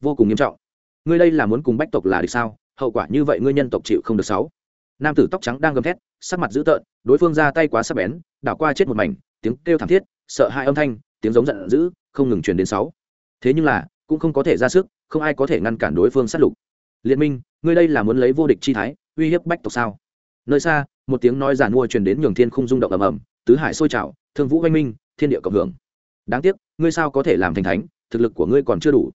vô cùng nghiêm trọng. Ngươi đây là muốn cùng bách tộc là địch sao? Hậu quả như vậy ngươi nhân tộc chịu không được sáu. Nam tử tóc trắng đang gầm thét, sắc mặt dữ tợn, đối phương ra tay quá sắc bén, đảo qua chết một mảnh, tiếng kêu thảm thiết, sợ hãi âm thanh, tiếng giống giận dữ, không ngừng truyền đến sáu. Thế nhưng là, cũng không có thể ra sức, không ai có thể ngăn cản đối phương sát lục. Liên minh, ngươi đây là muốn lấy vô địch chi thái, uy hiếp bách tộc sao? Nơi xa, một tiếng nói giàn mua truyền đến nhường thiên không rung động ầm ầm, tứ hải sôi trào, thương vũ oanh minh, thiên địa cộng hưởng. Đáng tiếc, ngươi sao có thể làm thành thánh, thực lực của ngươi còn chưa đủ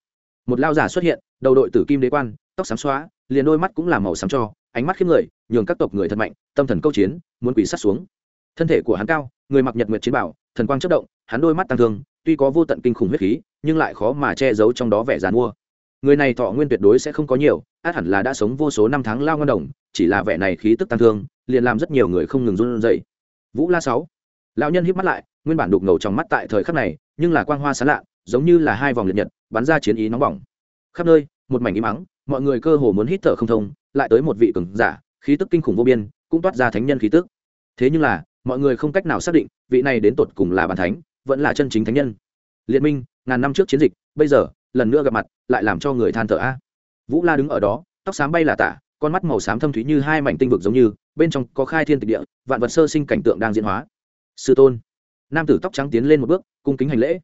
một lao giả xuất hiện, đầu đội tử kim đế quan, tóc xám xóa, liền đôi mắt cũng làm màu xám cho, ánh mắt khiếp người, nhường các tộc người thật mạnh, tâm thần câu chiến, muốn quỷ sát xuống. Thân thể của hắn cao, người mặc nhật nguyệt chiến bảo, thần quang chất động, hắn đôi mắt tăng thương, tuy có vô tận kinh khủng huyết khí, nhưng lại khó mà che giấu trong đó vẻ dàn mua. Người này thọ nguyên tuyệt đối sẽ không có nhiều, át hẳn là đã sống vô số năm tháng lao ngân đồng, chỉ là vẻ này khí tức tăng thương, liền làm rất nhiều người không ngừng run rẩy. Vũ la sáu, lão nhân híp mắt lại, nguyên bản đục ngầu trong mắt tại thời khắc này, nhưng là quang hoa sáng lạ giống như là hai vòng liệt nhật, bắn ra chiến ý nóng bỏng. Khắp nơi, một mảnh im mắng mọi người cơ hồ muốn hít thở không thông, lại tới một vị cường giả, khí tức kinh khủng vô biên, cũng toát ra thánh nhân khí tức. Thế nhưng là, mọi người không cách nào xác định, vị này đến tột cùng là bàn thánh, vẫn là chân chính thánh nhân. Liệt minh, ngàn năm trước chiến dịch, bây giờ, lần nữa gặp mặt, lại làm cho người than thở a. Vũ la đứng ở đó, tóc xám bay là tả, con mắt màu xám thâm thúy như hai mảnh tinh vực giống như, bên trong có khai thiên tịch địa, vạn vật sơ sinh cảnh tượng đang diễn hóa. Sư tôn. Nam tử tóc trắng tiến lên một bước, cung kính hành lễ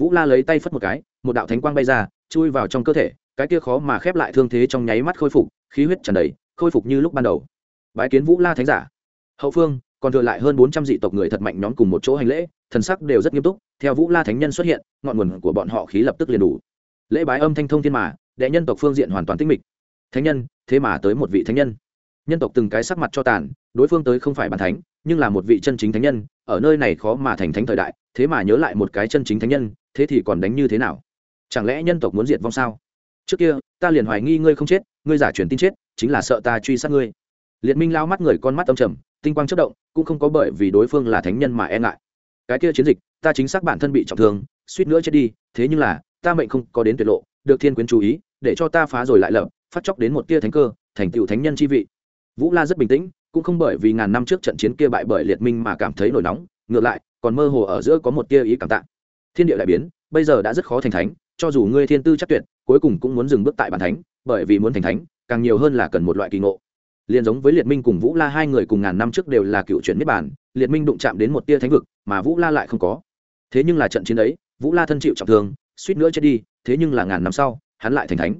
vũ la lấy tay phất một cái, một đạo thánh quang bay ra, chui vào trong cơ thể, cái kia khó mà khép lại thương thế trong nháy mắt khôi phục, khí huyết tràn đầy, khôi phục như lúc ban đầu. Bái kiến vũ la thánh giả. Hậu phương, còn thừa lại hơn bốn trăm dị tộc người thật mạnh nhóm cùng một chỗ hành lễ, thần sắc đều rất nghiêm túc, theo vũ la thánh nhân xuất hiện, ngọn nguồn của bọn họ khí lập tức liền đủ. Lễ bái âm thanh thông thiên mà, đệ nhân tộc phương diện hoàn toàn tinh mịch. Thánh nhân, thế mà tới một vị thánh nhân nhân tộc từng cái sắc mặt cho tàn, đối phương tới không phải bàn thánh, nhưng là một vị chân chính thánh nhân, ở nơi này khó mà thành thánh thời đại, thế mà nhớ lại một cái chân chính thánh nhân, thế thì còn đánh như thế nào? Chẳng lẽ nhân tộc muốn diệt vong sao? Trước kia, ta liền hoài nghi ngươi không chết, ngươi giả truyền tin chết, chính là sợ ta truy sát ngươi. Liệt minh lao mắt người con mắt âm trầm, tinh quang chất động, cũng không có bởi vì đối phương là thánh nhân mà e ngại. Cái kia chiến dịch, ta chính xác bản thân bị trọng thương, suýt nữa chết đi, thế nhưng là, ta mệnh không có đến tuyệt lộ, được thiên quyến chú ý, để cho ta phá rồi lại lập, phát chóc đến một tia thánh cơ, thành tựu thánh nhân chi vị vũ la rất bình tĩnh, cũng không bởi vì ngàn năm trước trận chiến kia bại bởi liệt minh mà cảm thấy nổi nóng, ngược lại, còn mơ hồ ở giữa có một tia ý cảm tạ. Thiên địa đại biến, bây giờ đã rất khó thành thánh, cho dù ngươi thiên tư chắc tuyệt, cuối cùng cũng muốn dừng bước tại bàn thánh, bởi vì muốn thành thánh, càng nhiều hơn là cần một loại kỳ ngộ. Liền giống với liệt minh cùng vũ la, hai người cùng ngàn năm trước đều là cựu chuyển niết bản liệt minh đụng chạm đến một tia thánh vực, mà vũ la lại không có. Thế nhưng là trận chiến ấy, vũ la thân chịu trọng thương, suýt nữa chết đi, thế nhưng là ngàn năm sau, hắn lại thành thánh.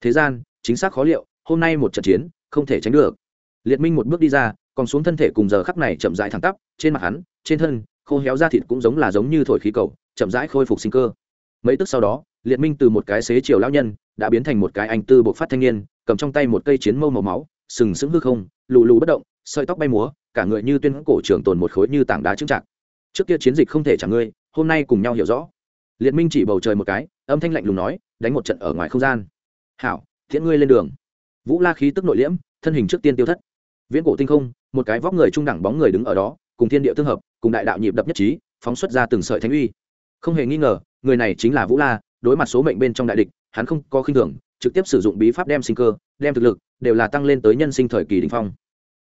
Thế gian, chính xác khó liệu, hôm nay một trận chiến, không thể tránh được liệt minh một bước đi ra, còn xuống thân thể cùng giờ khắc này chậm rãi thẳng tắp, trên mặt hắn, trên thân, khô héo da thịt cũng giống là giống như thổi khí cầu, chậm rãi khôi phục sinh cơ. Mấy tức sau đó, liệt minh từ một cái xế chiều lão nhân, đã biến thành một cái anh tư bộ phát thanh niên, cầm trong tay một cây chiến mâu màu máu, sừng sững hư không, lù lù bất động, sợi tóc bay múa, cả người như tuyên cổ trường tồn một khối như tảng đá trưng trạc. Trước kia chiến dịch không thể trả ngươi, hôm nay cùng nhau hiểu rõ. Liệt minh chỉ bầu trời một cái, âm thanh lạnh lùng nói, đánh một trận ở ngoài không gian. Hảo thiện ngươi lên đường. Vũ la khí tức nội liễm, thân hình trước tiên tiêu thất viễn cổ tinh không, một cái vóc người trung đẳng bóng người đứng ở đó, cùng thiên địa tương hợp, cùng đại đạo nhịp đập nhất trí, phóng xuất ra từng sợi thánh uy. Không hề nghi ngờ, người này chính là vũ la, đối mặt số mệnh bên trong đại địch, hắn không có khinh thường, trực tiếp sử dụng bí pháp đem sinh cơ, đem thực lực, đều là tăng lên tới nhân sinh thời kỳ đình phong.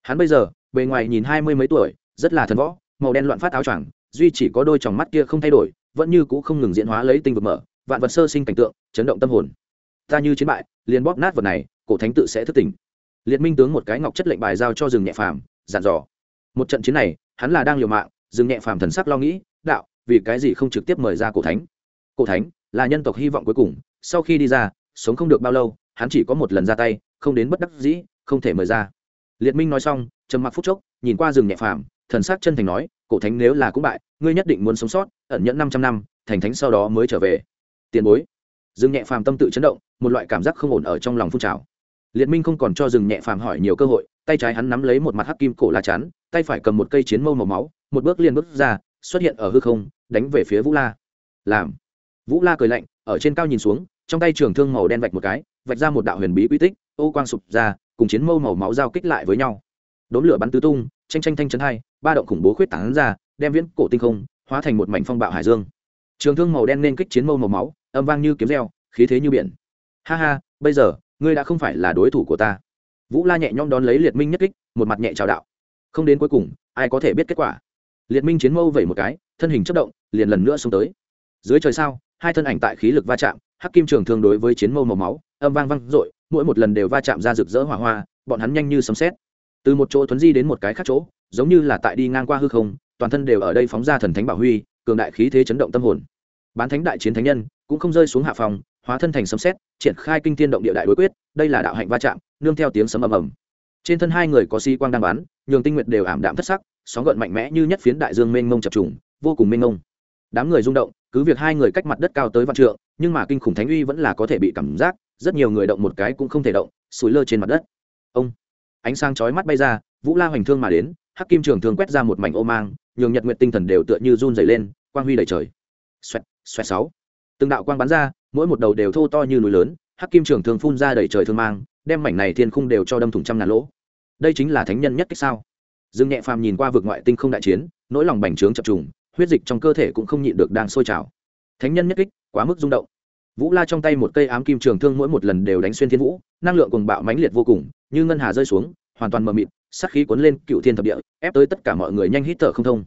Hắn bây giờ, bề ngoài nhìn hai mươi mấy tuổi, rất là thần võ, màu đen loạn phát áo choàng, duy chỉ có đôi tròng mắt kia không thay đổi, vẫn như cũ không ngừng diễn hóa lấy tinh vực mở, vạn vật sơ sinh cảnh tượng, chấn động tâm hồn. Ta như chiến bại, liền bóp nát vật này, cổ thánh tự sẽ thức tỉnh liệt minh tướng một cái ngọc chất lệnh bài giao cho rừng nhẹ phàm, dặn dò. Một trận chiến này, hắn là đang liều mạng, rừng nhẹ phàm thần sắc lo nghĩ, đạo, vì cái gì không trực tiếp mời ra cổ thánh? Cổ thánh là nhân tộc hy vọng cuối cùng, sau khi đi ra, sống không được bao lâu, hắn chỉ có một lần ra tay, không đến bất đắc dĩ, không thể mời ra. Liệt minh nói xong, trầm mặc phút chốc, nhìn qua rừng nhẹ phàm, thần sắc chân thành nói, cổ thánh nếu là cũng bại, ngươi nhất định muốn sống sót, ẩn nhẫn năm trăm năm, thành thánh sau đó mới trở về. Tiền bối. Rừng nhẹ phàm tâm tự chấn động, một loại cảm giác không ổn ở trong lòng phun trào liệt minh không còn cho rừng nhẹ phàm hỏi nhiều cơ hội, tay trái hắn nắm lấy một mặt hắc kim cổ lá chắn, tay phải cầm một cây chiến mâu màu máu, một bước liền bước ra, xuất hiện ở hư không, đánh về phía vũ la. Làm. Vũ la cười lạnh, ở trên cao nhìn xuống, trong tay trường thương màu đen vạch một cái, vạch ra một đạo huyền bí quy tích, ô quang sụp ra, cùng chiến mâu màu máu giao kích lại với nhau. Đốn lửa bắn tứ tung tranh tranh thanh chấn hai, ba động khủng bố khuyết tảng ra, đem viễn cổ tinh không hóa thành một mảnh phong bạo hải dương. Trường thương màu đen nên kích chiến mâu màu máu, âm vang như kiếm reo, khí thế như biển. Ha ha, bây giờ ngươi đã không phải là đối thủ của ta. Vũ la nhẹ nhõm đón lấy liệt minh nhất kích, một mặt nhẹ chào đạo. Không đến cuối cùng, ai có thể biết kết quả? Liệt minh chiến mâu vẩy một cái, thân hình chất động, liền lần nữa xuống tới. Dưới trời sao, hai thân ảnh tại khí lực va chạm, hắc kim trường thương đối với chiến mâu màu máu, âm vang vang i mỗi một lần đều va chạm ra rực rỡ hỏa hoa, bọn hắn nhanh như sấm xét từ một chỗ thuấn di đến một cái khác chỗ, giống như là tại đi ngang qua hư không, toàn thân đều ở đây phóng ra thần thánh bảo huy, cường đại khí thế chấn động tâm hồn. Bán thánh đại chiến thánh nhân, cũng không rơi xuống hạ phòng hóa thân thành sấm xét triển khai kinh thiên động địa đại đối quyết, đây là đạo hạnh va chạm, nương theo tiếng sấm ầm ầm. Trên thân hai người có si quang đang bắn, nhường tinh nguyệt đều ảm đạm thất sắc, sóng gợn mạnh mẽ như nhất phiến đại dương mênh mông chập trùng, vô cùng mênh mông. Đám người rung động, cứ việc hai người cách mặt đất cao tới vạn trượng, nhưng mà kinh khủng thánh uy vẫn là có thể bị cảm giác, rất nhiều người động một cái cũng không thể động, sủi lơ trên mặt đất. Ông, ánh sáng chói mắt bay ra, vũ la hoành thương mà đến, hắc kim trường thương quét ra một mảnh ô mang, nhường nhật nguyện tinh thần đều tựa như run dày lên, quang huy đầy trời. Xoẹt xoẹt sáu. Từng đạo quang bắn ra mỗi một đầu đều thô to như núi lớn, hắc kim trường thương phun ra đầy trời thương mang, đem mảnh này thiên khung đều cho đâm thủng trăm ngàn lỗ. Đây chính là thánh nhân nhất cách sao? Dương nhẹ phàm nhìn qua vực ngoại tinh không đại chiến, nỗi lòng bành trướng chập trùng, huyết dịch trong cơ thể cũng không nhịn được đang sôi trào. Thánh nhân nhất kích, quá mức rung động. Vũ la trong tay một cây ám kim trường thương mỗi một lần đều đánh xuyên thiên vũ, năng lượng cùng bạo mãnh liệt vô cùng, như ngân hà rơi xuống, hoàn toàn mờ mịt sắc khí cuốn lên cựu thiên thập địa, ép tới tất cả mọi người nhanh hít thở không thông.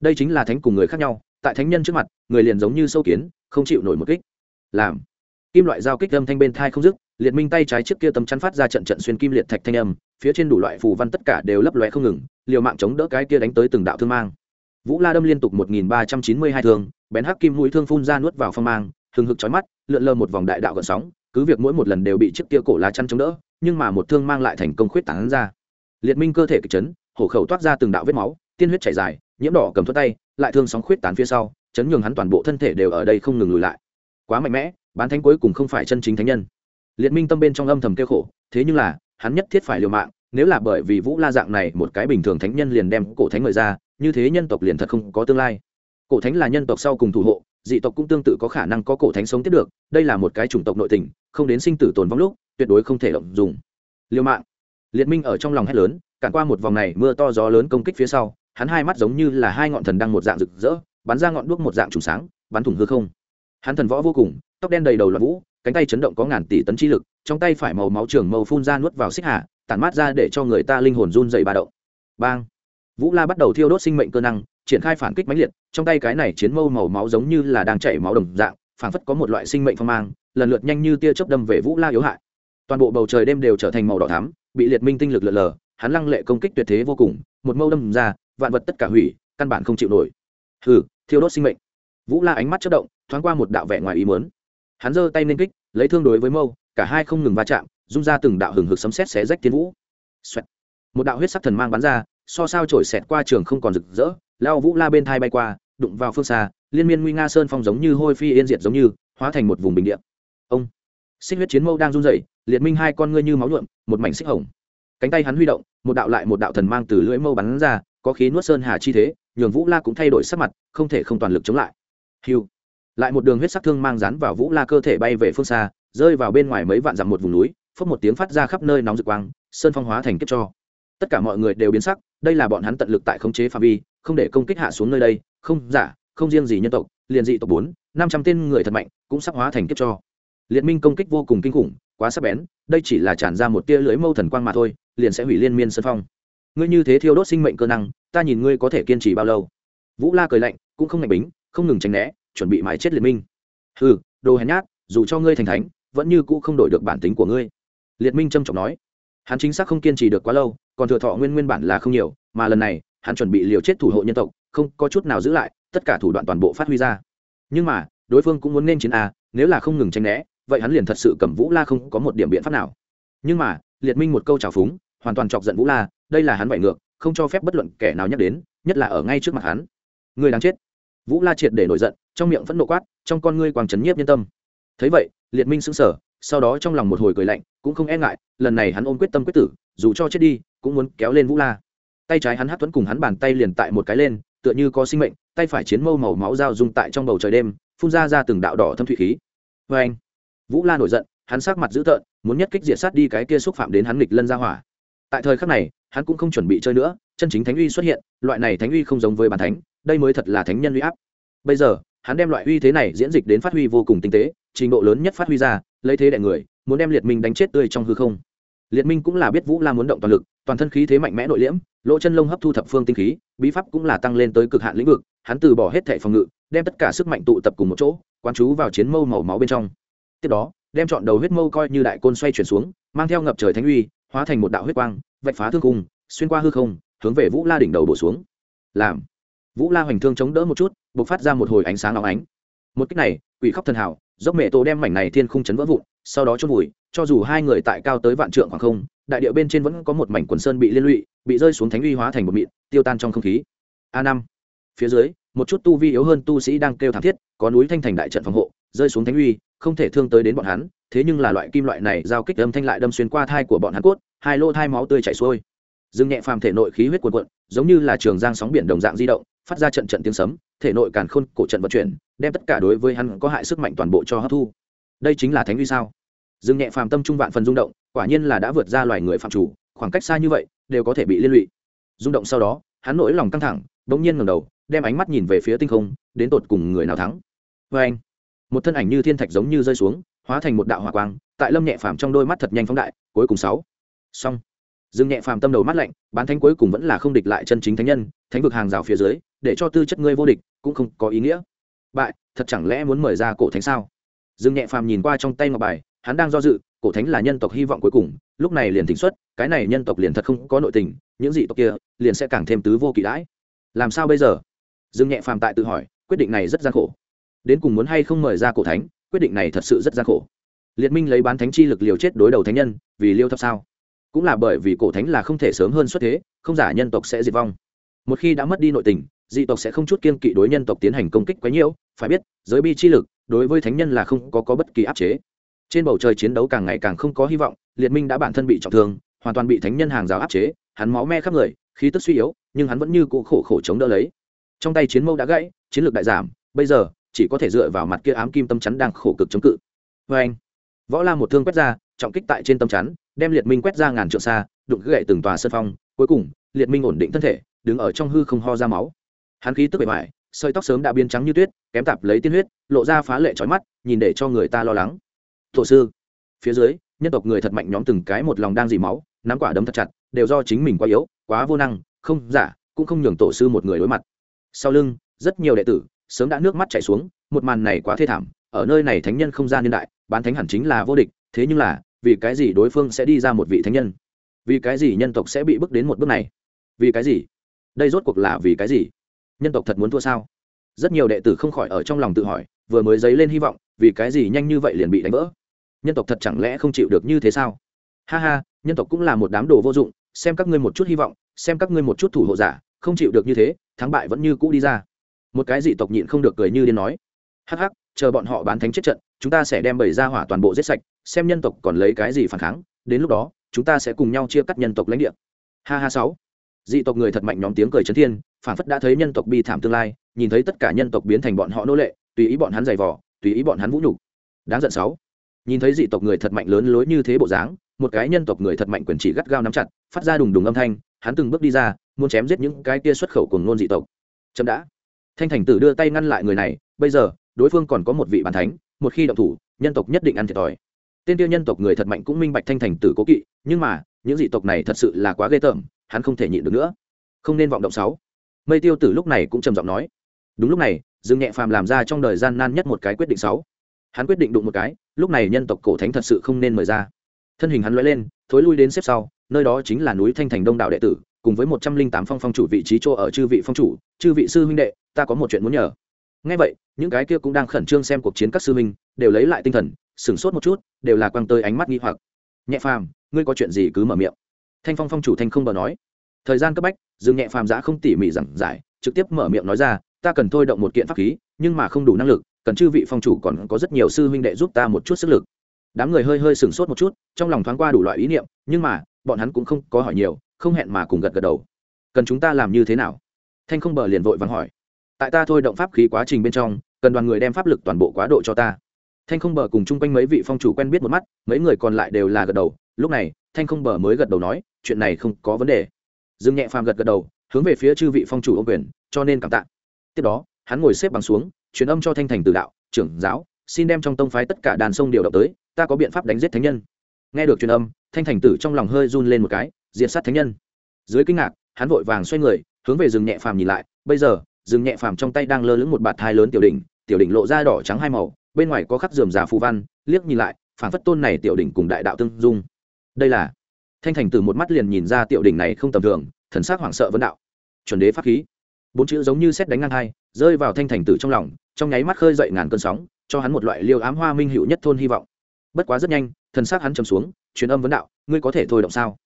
Đây chính là thánh cùng người khác nhau, tại thánh nhân trước mặt, người liền giống như sâu kiến, không chịu nổi một kích làm. Kim loại giao kích âm thanh bên thai không dứt, liệt minh tay trái trước kia tấm chắn phát ra trận trận xuyên kim liệt thạch thanh âm, phía trên đủ loại phù văn tất cả đều lấp lóe không ngừng, liều mạng chống đỡ cái kia đánh tới từng đạo thương mang. Vũ la đâm liên tục một nghìn ba trăm chín mươi hai thương, bén hắc kim mũi thương phun ra nuốt vào phong mang, hừng hực chói mắt, lượn lờ một vòng đại đạo gợn sóng, cứ việc mỗi một lần đều bị chiếc tia cổ lá chăn chống đỡ, nhưng mà một thương mang lại thành công khuyết tảng ra. Liệt minh cơ thể kịch chấn, hổ khẩu toát ra từng đạo vết máu, tiên huyết chảy dài, nhiễm đỏ cầm thoát tay, lại thương sóng khuyết tán phía sau, chấn nhường hắn toàn bộ thân thể đều ở đây không ngừng lùi lại quá mạnh mẽ, bán thánh cuối cùng không phải chân chính thánh nhân. Liệt minh tâm bên trong âm thầm kêu khổ, thế nhưng là, hắn nhất thiết phải liều mạng, nếu là bởi vì vũ la dạng này một cái bình thường thánh nhân liền đem cổ thánh người ra, như thế nhân tộc liền thật không có tương lai. Cổ thánh là nhân tộc sau cùng thủ hộ, dị tộc cũng tương tự có khả năng có cổ thánh sống tiếp được, đây là một cái chủng tộc nội tình, không đến sinh tử tồn vong lúc, tuyệt đối không thể động dùng. Liều mạng. Liệt minh ở trong lòng hét lớn, cản qua một vòng này mưa to gió lớn công kích phía sau, hắn hai mắt giống như là hai ngọn thần đang một dạng rực rỡ, bắn ra ngọn đuốc một dạng trùng sáng, bắn thủng hư không hắn thần võ vô cùng, tóc đen đầy đầu loạn vũ, cánh tay chấn động có ngàn tỷ tấn chi lực, trong tay phải màu máu trường màu phun ra nuốt vào xích hạ tản mát ra để cho người ta linh hồn run dày ba động. Bang! Vũ la bắt đầu thiêu đốt sinh mệnh cơ năng, triển khai phản kích mãnh liệt, trong tay cái này chiến mâu màu máu giống như là đang chảy máu đồng dạng, phản phất có một loại sinh mệnh phong mang, lần lượt nhanh như tia chớp đâm về vũ la yếu hại. Toàn bộ bầu trời đêm đều trở thành màu đỏ thắm, bị liệt minh tinh lực lượn lờ, hắn lăng lệ công kích tuyệt thế vô cùng, một mâu đâm ra, vạn vật tất cả hủy, căn bản không chịu nổi. Hừ, thiêu đốt sinh mệnh. Vũ la ánh mắt chất động thoáng qua một đạo vẻ ngoài ý muốn. Hắn giơ tay lên kích, lấy thương đối với mâu, cả hai không ngừng va chạm dung ra từng đạo hừng hực sấm sét xé rách tiên vũ. Xoẹt. một đạo huyết sắc thần mang bắn ra, so sao trổi xẹt qua trường không còn rực rỡ, lao vũ la bên thai bay qua, đụng vào phương xa, liên miên nguy nga sơn phong giống như hôi phi yên diệt giống như, hóa thành một vùng bình địa. Ông. Xích huyết chiến mâu đang run rẩy, liệt minh hai con ngươi như máu nhuộm, một mảnh xích hồng. Cánh tay hắn huy động, một đạo lại một đạo thần mang từ lưỡi mâu bắn ra, có khí nuốt sơn hà chi thế, nhường vũ la cũng thay đổi sắc mặt, không thể không toàn lực chống lại. Hiu lại một đường huyết sắc thương mang rán vào vũ la cơ thể bay về phương xa, rơi vào bên ngoài mấy vạn dặm một vùng núi phất một tiếng phát ra khắp nơi nóng rực quang, sơn phong hóa thành kết cho. Tất cả mọi người đều biến sắc, đây là bọn hắn tận lực tại khống chế phạm vi, không để công kích hạ xuống nơi đây, không giả không riêng gì nhân tộc, liền dị tộc bốn, năm trăm tên người thật mạnh, cũng sắp hóa thành kiếp cho. Liệt minh công kích vô cùng kinh khủng, quá sắc bén, đây chỉ là tràn ra một tia lưới mâu thần quang mà thôi, liền sẽ hủy liên miên sân phong. Ngươi như thế thiêu đốt sinh mệnh cơ năng, ta nhìn ngươi có thể kiên trì bao lâu? Vũ la cười lạnh, cũng không ngạch bính, không ngừng tránh né chuẩn bị mãi chết liệt minh. Ừ đồ hèn nhát, dù cho ngươi thành thánh, vẫn như cũ không đổi được bản tính của ngươi. Liệt minh trâm trọng nói. Hắn chính xác không kiên trì được quá lâu, còn thừa thọ nguyên nguyên bản là không nhiều, mà lần này, hắn chuẩn bị liều chết thủ hộ nhân tộc, không có chút nào giữ lại, tất cả thủ đoạn toàn bộ phát huy ra. Nhưng mà, đối phương cũng muốn nên chiến a, nếu là không ngừng tranh né, vậy hắn liền thật sự cầm vũ la không có một điểm biện pháp nào. Nhưng mà, liệt minh một câu trào phúng, hoàn toàn chọc giận vũ la, đây là hắn vải ngược, không cho phép bất luận kẻ nào nhắc đến, nhất là ở ngay trước mặt hắn. Người đáng chết vũ la triệt để nổi giận, trong miệng vẫn nộ quát, trong con ngươi quàng trấn nhiếp nhân tâm. Thấy vậy, liệt minh sững sờ, sau đó trong lòng một hồi cười lạnh, cũng không e ngại, lần này hắn ôm quyết tâm quyết tử, dù cho chết đi, cũng muốn kéo lên vũ la. Tay trái hắn hát tuấn cùng hắn bàn tay liền tại một cái lên, tựa như có sinh mệnh, tay phải chiến mâu màu máu dao dung tại trong bầu trời đêm, phun ra ra từng đạo đỏ thâm thủy khí. Vê anh, vũ la nổi giận, hắn sắc mặt dữ tợn, muốn nhất kích diệt sát đi cái kia xúc phạm đến hắn nghịch lân ra hỏa. Tại thời khắc này, hắn cũng không chuẩn bị chơi nữa, chân chính thánh uy xuất hiện, loại này thánh uy không giống với bàn thánh đây mới thật là thánh nhân uy áp. Bây giờ, hắn đem loại uy thế này diễn dịch đến phát huy vô cùng tinh tế, trình độ lớn nhất phát huy ra, lấy thế đại người, muốn đem liệt minh đánh chết tươi trong hư không. Liệt minh cũng là biết vũ la muốn động toàn lực, toàn thân khí thế mạnh mẽ nội liễm, lỗ chân lông hấp thu thập phương tinh khí, bí pháp cũng là tăng lên tới cực hạn lĩnh vực, hắn từ bỏ hết thẻ phòng ngự, đem tất cả sức mạnh tụ tập cùng một chỗ, quán chú vào chiến mâu màu máu bên trong. Tiếp đó, đem chọn đầu huyết mâu coi như đại côn xoay chuyển xuống, mang theo ngập trời thánh uy, hóa thành một đạo huyết quang, vạch phá thương cung, xuyên qua hư không, hướng về vũ la đỉnh đầu bổ xuống. Làm vũ la hoành thương chống đỡ một chút b ộ c phát ra một hồi ánh sáng óng ánh. Một cách này, quỷ khóc thần hảo dốc mẹ tổ đem mảnh này thiên khung chấn vỡ vụn, sau đó chốt vùi, cho dù hai người tại cao tới vạn trượng khoảng không, đại điệu bên trên vẫn có một mảnh quần sơn bị liên lụy, bị rơi xuống thánh uy hóa thành một mịn, tiêu tan trong không khí. A năm. Phía dưới, một chút tu vi yếu hơn tu sĩ đang kêu thảm thiết, có núi thanh thành đại trận phòng hộ, rơi xuống thánh uy, không thể thương tới đến bọn hắn, thế nhưng là loại kim loại này giao kích âm thanh lại đâm xuyên qua thai của bọn hắn cốt, hai lô thai máu tươi chảy xuôi. Dương nhẹ phàm thể nội khí huyết cuồn cuộn, giống như là trường giang sóng biển đồng dạng di động phát ra trận trận tiếng sấm, thể nội càn khôn cổ trận vận chuyển, đem tất cả đối với hắn có hại sức mạnh toàn bộ cho hấp thu. Đây chính là thánh uy sao? Dương nhẹ phàm tâm trung vạn phần rung động, quả nhiên là đã vượt ra loài người phạm chủ, khoảng cách xa như vậy, đều có thể bị liên lụy. Rung động sau đó, hắn nỗi lòng căng thẳng, bỗng nhiên ngẩng đầu, đem ánh mắt nhìn về phía tinh không, đến tột cùng người nào thắng? Vê anh, một thân ảnh như thiên thạch giống như rơi xuống, hóa thành một đạo hỏa quang, tại lâm nhẹ phàm trong đôi mắt thật nhanh phóng đại, cuối cùng sáu. Xong. Dương nhẹ phàm tâm đầu mắt lạnh, bán thánh cuối cùng vẫn là không địch lại chân chính thánh nhân thánh vực hàng rào phía dưới, để cho tư chất ngươi vô địch, cũng không có ý nghĩa. Bại, thật chẳng lẽ muốn mời ra cổ thánh sao? Dương nhẹ phàm nhìn qua trong tay ngọc bài, hắn đang do dự, cổ thánh là nhân tộc hy vọng cuối cùng, lúc này liền thỉnh xuất, cái này nhân tộc liền thật không có nội tình, những dị tộc kia liền sẽ càng thêm tứ vô kỵ đãi. Làm sao bây giờ? Dương nhẹ phàm tại tự hỏi, quyết định này rất gian khổ. Đến cùng muốn hay không mời ra cổ thánh, quyết định này thật sự rất gian khổ. Liệt minh lấy bán thánh chi lực liều chết đối đầu thánh nhân, vì liêu thấp sao? Cũng là bởi vì cổ thánh là không thể sớm hơn xuất thế, không giả nhân tộc sẽ diệt vong một khi đã mất đi nội tình dị tộc sẽ không chút kiên kỵ đối nhân tộc tiến hành công kích quấy nhiễu. phải biết giới bi chi lực đối với thánh nhân là không có, có bất kỳ áp chế. Trên bầu trời chiến đấu càng ngày càng không có hy vọng liệt minh đã bản thân bị trọng thương hoàn toàn bị thánh nhân hàng rào áp chế hắn máu me khắp người khí tức suy yếu nhưng hắn vẫn như cũ khổ khổ chống đỡ lấy. Trong tay chiến mâu đã gãy chiến lược đại giảm bây giờ chỉ có thể dựa vào mặt kia ám kim tâm chắn đang khổ cực chống cự. Vê anh võ la một thương quét ra trọng kích tại trên tâm chắn đem liệt minh quét ra ngàn trượng xa đụng gậy từng tòa sân phong cuối cùng liệt minh ổn định thân thể đứng ở trong hư không ho ra máu. Hắn khí tức bề mại sợi tóc sớm đã biến trắng như tuyết, kém tạp lấy tiên huyết, lộ ra phá lệ trói mắt, nhìn để cho người ta lo lắng. Thổ sư, phía dưới, nhân tộc người thật mạnh nhóm từng cái một lòng đang dì máu, nắm quả đấm thật chặt, đều do chính mình quá yếu, quá vô năng, không giả cũng không nhường tổ sư một người đối mặt. Sau lưng, rất nhiều đệ tử, sớm đã nước mắt chảy xuống, một màn này quá thê thảm, ở nơi này thánh nhân không gian niên đại, bán thánh hẳn chính là vô địch, thế nhưng là, vì cái gì đối phương sẽ đi ra một vị thánh nhân? Vì cái gì nhân tộc sẽ bị bước đến một bước này? Vì cái gì? Đây rốt cuộc là vì cái gì? Nhân tộc thật muốn thua sao? Rất nhiều đệ tử không khỏi ở trong lòng tự hỏi, vừa mới dấy lên hy vọng, vì cái gì nhanh như vậy liền bị đánh vỡ? Nhân tộc thật chẳng lẽ không chịu được như thế sao? Ha ha, nhân tộc cũng là một đám đồ vô dụng, xem các ngươi một chút hy vọng, xem các ngươi một chút thủ hộ giả, không chịu được như thế, thắng bại vẫn như cũ đi ra. Một cái dị tộc nhịn không được cười như điên nói. Hắc hắc, chờ bọn họ bán thánh chết trận, chúng ta sẽ đem bầy ra hỏa toàn bộ giết sạch, xem nhân tộc còn lấy cái gì phản kháng, đến lúc đó, chúng ta sẽ cùng nhau chia cắt nhân tộc lãnh địa. Ha ha sáu dị tộc người thật mạnh nhóm tiếng cười chấn thiên phản phất đã thấy nhân tộc bi thảm tương lai, nhìn thấy tất cả nhân tộc biến thành bọn họ nô lệ, tùy ý bọn hắn giày vò, tùy ý bọn hắn vũ nhục. Đáng giận sáu. Nhìn thấy dị tộc người thật mạnh lớn lối như thế bộ dáng, một cái nhân tộc người thật mạnh quyền chỉ gắt gao nắm chặt, phát ra đùng đùng âm thanh, hắn từng bước đi ra, muốn chém giết những cái kia xuất khẩu cùng ngôn dị tộc. Chậm đã. Thanh thành tử đưa tay ngăn lại người này, bây giờ, đối phương còn có một vị bàn thánh, một khi động thủ, nhân tộc nhất định ăn thiệt thòi. Tên tiêu nhân tộc người thật mạnh cũng minh bạch thanh thành tử cố kỵ, nhưng mà, những dị tộc này thật sự là quá ghê tởm hắn không thể nhịn được nữa. Không nên vọng động sáu. Mây tiêu tử lúc này cũng trầm giọng nói. Đúng lúc này, dương nhẹ phàm làm ra trong đời gian nan nhất một cái quyết định sáu. Hắn quyết định đụng một cái, lúc này nhân tộc cổ thánh thật sự không nên mời ra. Thân hình hắn lóe lên, thối lui đến xếp sau, nơi đó chính là núi thanh thành đông đạo đệ tử, cùng với một trăm linh tám phong phong chủ vị trí chỗ ở chư vị phong chủ, chư vị sư huynh đệ, ta có một chuyện muốn nhờ. Ngay vậy, những cái kia cũng đang khẩn trương xem cuộc chiến các sư huynh, đều lấy lại tinh thần, sửng sốt một chút, đều là quăng tới ánh mắt nghi hoặc. Nhẹ phàm, ngươi có chuyện gì cứ mở miệng thanh phong phong chủ thanh không bờ nói, thời gian cấp bách, dương nhẹ phàm giã không tỉ mỉ giảng giải, trực tiếp mở miệng nói ra, ta cần thôi động một kiện pháp khí, nhưng mà không đủ năng lực, cần chư vị phong chủ còn có rất nhiều sư huynh đệ giúp ta một chút sức lực. Đám người hơi hơi sửng sốt một chút, trong lòng thoáng qua đủ loại ý niệm, nhưng mà, bọn hắn cũng không có hỏi nhiều, không hẹn mà cùng gật gật đầu. Cần chúng ta làm như thế nào? Thanh không bờ liền vội vàng hỏi. Tại ta thôi động pháp khí quá trình bên trong, cần đoàn người đem pháp lực toàn bộ quá độ cho ta. Thanh không bờ cùng chung quanh mấy vị phong chủ quen biết một mắt, mấy người còn lại đều là gật đầu. Lúc này, thanh không bờ mới gật đầu nói chuyện này không có vấn đề. Dương nhẹ phàm gật gật đầu, hướng về phía chư vị phong chủ ô quyền, cho nên cảm tạ. Tiếp đó, hắn ngồi xếp bằng xuống, truyền âm cho thanh thành tử đạo, trưởng giáo, xin đem trong tông phái tất cả đàn sông điều động tới, ta có biện pháp đánh giết thánh nhân. Nghe được truyền âm, thanh thành tử trong lòng hơi run lên một cái diện sát thánh nhân. Dưới kinh ngạc, hắn vội vàng xoay người, hướng về rừng nhẹ phàm nhìn lại, bây giờ rừng nhẹ phàm trong tay đang lơ lửng một bạt thai lớn tiểu đỉnh tiểu đỉnh lộ ra đỏ trắng hai màu, bên ngoài có khắc dườm già phù văn, liếc nhìn lại phản phất tôn này tiểu đỉnh cùng đại đạo tương dung. Đây là thanh thành từ một mắt liền nhìn ra tiểu đỉnh này không tầm thường, thần sắc hoảng sợ vấn đạo. Chuẩn đế pháp khí. Bốn chữ giống như xét đánh ngang hai, rơi vào thanh thành tử trong lòng, trong nháy mắt khơi dậy ngàn cơn sóng, cho hắn một loại liêu ám hoa minh hữu nhất thôn hy vọng. Bất quá rất nhanh, thần sắc hắn trầm xuống, truyền âm vấn đạo, ngươi có thể thôi động sao?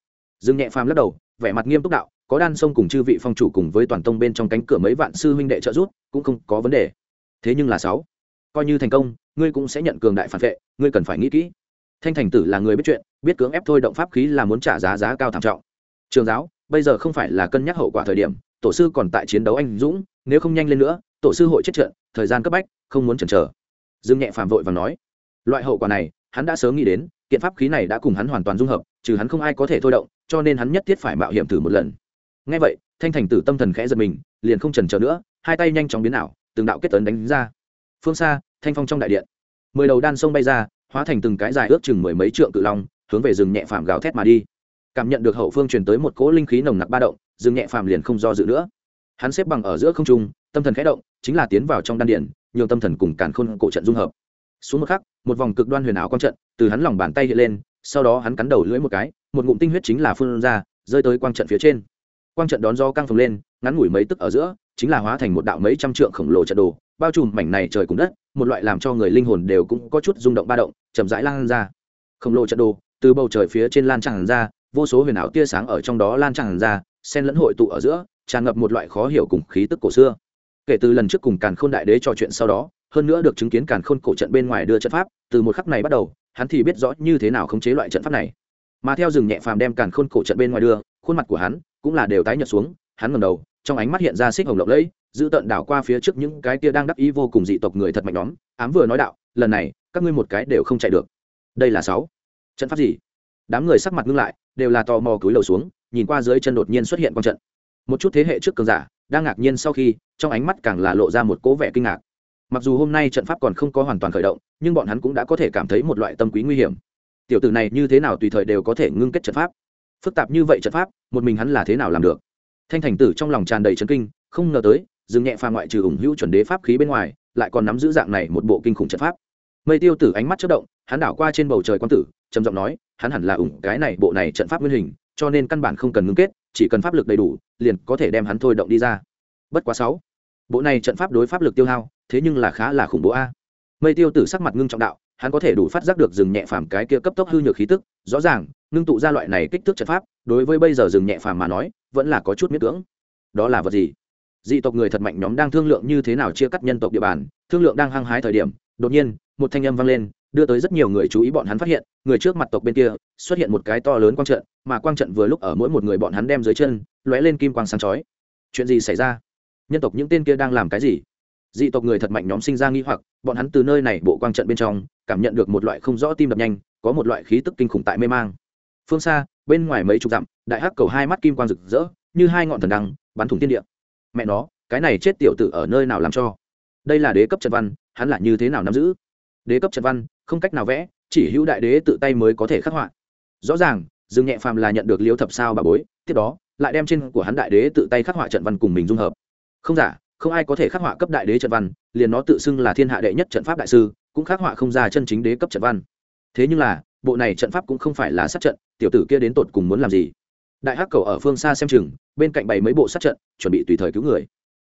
Dương nhẹ phàm lắc đầu, vẻ mặt nghiêm túc đạo, có đan sông cùng chư vị phong chủ cùng với toàn tông bên trong cánh cửa mấy vạn sư huynh đệ trợ giúp, cũng không có vấn đề. Thế nhưng là sáu, coi như thành công, ngươi cũng sẽ nhận cường đại phản vệ, ngươi cần phải nghĩ kỹ thanh thành tử là người biết chuyện, biết cưỡng ép thôi động pháp khí là muốn trả giá giá cao thảm trọng. Trường giáo, bây giờ không phải là cân nhắc hậu quả thời điểm, tổ sư còn tại chiến đấu anh dũng, nếu không nhanh lên nữa, tổ sư hội chết trận, thời gian cấp bách, không muốn chần chờ. Dương nhẹ phàm vội và nói, loại hậu quả này, hắn đã sớm nghĩ đến, kiện pháp khí này đã cùng hắn hoàn toàn dung hợp, trừ hắn không ai có thể thôi động, cho nên hắn nhất thiết phải mạo hiểm thử một lần. Ngay vậy, thanh thành tử tâm thần khẽ giật mình, liền không trần chờ nữa, hai tay nhanh chóng biến ảo, từng đạo kết tấn đánh ra. Phương xa, thanh phong trong đại điện. Mười đầu đan sông bay ra hóa thành từng cái dài ước chừng mười mấy trượng cự long, hướng về rừng nhẹ phàm gào thét mà đi. Cảm nhận được hậu phương truyền tới một cỗ linh khí nồng nặc ba động, rừng nhẹ phàm liền không do dự nữa. Hắn xếp bằng ở giữa không trung, tâm thần khẽ động, chính là tiến vào trong đan điển. nhường tâm thần cùng càn khôn cổ trận dung hợp. Xuống một khắc, một vòng cực đoan huyền ảo quang trận từ hắn lòng bàn tay hiện lên, sau đó hắn cắn đầu lưỡi một cái, một ngụm tinh huyết chính là phun ra, rơi tới quang trận phía trên. Quang trận đón do căng phồng lên, ngắn ngủi mấy tức ở giữa, chính là hóa thành một đạo mấy trăm trượng khổng lồ trận đồ, bao trùm mảnh này trời cùng đất một loại làm cho người linh hồn đều cũng có chút rung động ba động, chậm rãi lan ra. Khổng lồ trận đồ, từ bầu trời phía trên lan tràn ra, vô số huyền ảo tia sáng ở trong đó lan tràn ra, xen lẫn hội tụ ở giữa, tràn ngập một loại khó hiểu cùng khí tức cổ xưa. Kể từ lần trước cùng càn khôn đại đế trò chuyện sau đó, hơn nữa được chứng kiến càn khôn cổ trận bên ngoài đưa trận pháp, từ một khắc này bắt đầu, hắn thì biết rõ như thế nào khống chế loại trận pháp này. Mà theo rừng nhẹ phàm đem càn khôn cổ trận bên ngoài đưa, khuôn mặt của hắn cũng là đều tái nhợt xuống, hắn ngầm đầu, trong ánh mắt hiện ra xích hồng lộng lẫy giữ tận đảo qua phía trước những cái kia đang đắc ý vô cùng dị tộc người thật mạnh nhóm, ám vừa nói đạo, lần này, các ngươi một cái đều không chạy được. Đây là sáu. Trận pháp gì? Đám người sắc mặt ngưng lại, đều là tò mò cúi đầu xuống, nhìn qua dưới chân đột nhiên xuất hiện quang trận. Một chút thế hệ trước cường giả, đang ngạc nhiên sau khi, trong ánh mắt càng là lộ ra một cố vẻ kinh ngạc. Mặc dù hôm nay trận pháp còn không có hoàn toàn khởi động, nhưng bọn hắn cũng đã có thể cảm thấy một loại tâm quý nguy hiểm. Tiểu tử này như thế nào tùy thời đều có thể ngưng kết trận pháp? Phức tạp như vậy trận pháp, một mình hắn là thế nào làm được? Thanh thành tử trong lòng tràn đầy trấn kinh, không ngờ tới dừng nhẹ pha ngoại trừ ủng hữu chuẩn đế pháp khí bên ngoài, lại còn nắm giữ dạng này một bộ kinh khủng trận pháp. Mây tiêu tử ánh mắt chất động, hắn đảo qua trên bầu trời quan tử, trầm giọng nói, hắn hẳn là ủng cái này bộ này trận pháp nguyên hình, cho nên căn bản không cần ngưng kết, chỉ cần pháp lực đầy đủ, liền có thể đem hắn thôi động đi ra. Bất quá sáu, bộ này trận pháp đối pháp lực tiêu hao, thế nhưng là khá là khủng bố a. Mây tiêu tử sắc mặt ngưng trọng đạo, hắn có thể đủ phát giác được rừng nhẹ phàm cái kia cấp tốc hư nhược khí tức, rõ ràng, ngưng tụ ra loại này kích thước trận pháp, đối với bây giờ rừng nhẹ phàm mà nói, vẫn là có chút miễn cưỡng. Đó là vật gì? Dị tộc người thật mạnh nhóm đang thương lượng như thế nào chia cắt nhân tộc địa bàn, thương lượng đang hăng hái thời điểm, đột nhiên, một thanh âm vang lên, đưa tới rất nhiều người chú ý bọn hắn phát hiện, người trước mặt tộc bên kia, xuất hiện một cái to lớn quang trận, mà quang trận vừa lúc ở mỗi một người bọn hắn đem dưới chân, lóe lên kim quang sáng chói. Chuyện gì xảy ra? Nhân tộc những tên kia đang làm cái gì? Dị tộc người thật mạnh nhóm sinh ra nghi hoặc, bọn hắn từ nơi này bộ quang trận bên trong, cảm nhận được một loại không rõ tim đập nhanh, có một loại khí tức kinh khủng tại mê mang. Phương xa, bên ngoài mấy chục dặm, đại hắc cầu hai mắt kim quang rực rỡ, như hai ngọn thần đăng, bắn thủng tiên địa mẹ nó, cái này chết tiểu tử ở nơi nào làm cho? Đây là đế cấp trận văn, hắn là như thế nào nắm giữ? Đế cấp trận văn, không cách nào vẽ, chỉ hữu đại đế tự tay mới có thể khắc họa. Rõ ràng, dương nhẹ phàm là nhận được liếu thập sao bà bối, tiếp đó, lại đem trên của hắn đại đế tự tay khắc họa trận văn cùng mình dung hợp. Không giả, không ai có thể khắc họa cấp đại đế trận văn, liền nó tự xưng là thiên hạ đệ nhất trận pháp đại sư, cũng khắc họa không ra chân chính đế cấp trận văn. Thế nhưng là, bộ này trận pháp cũng không phải là sát trận, tiểu tử kia đến tột cùng muốn làm gì? Đại hắc cầu ở phương xa xem chừng, bên cạnh bày mấy bộ sát trận, chuẩn bị tùy thời cứu người.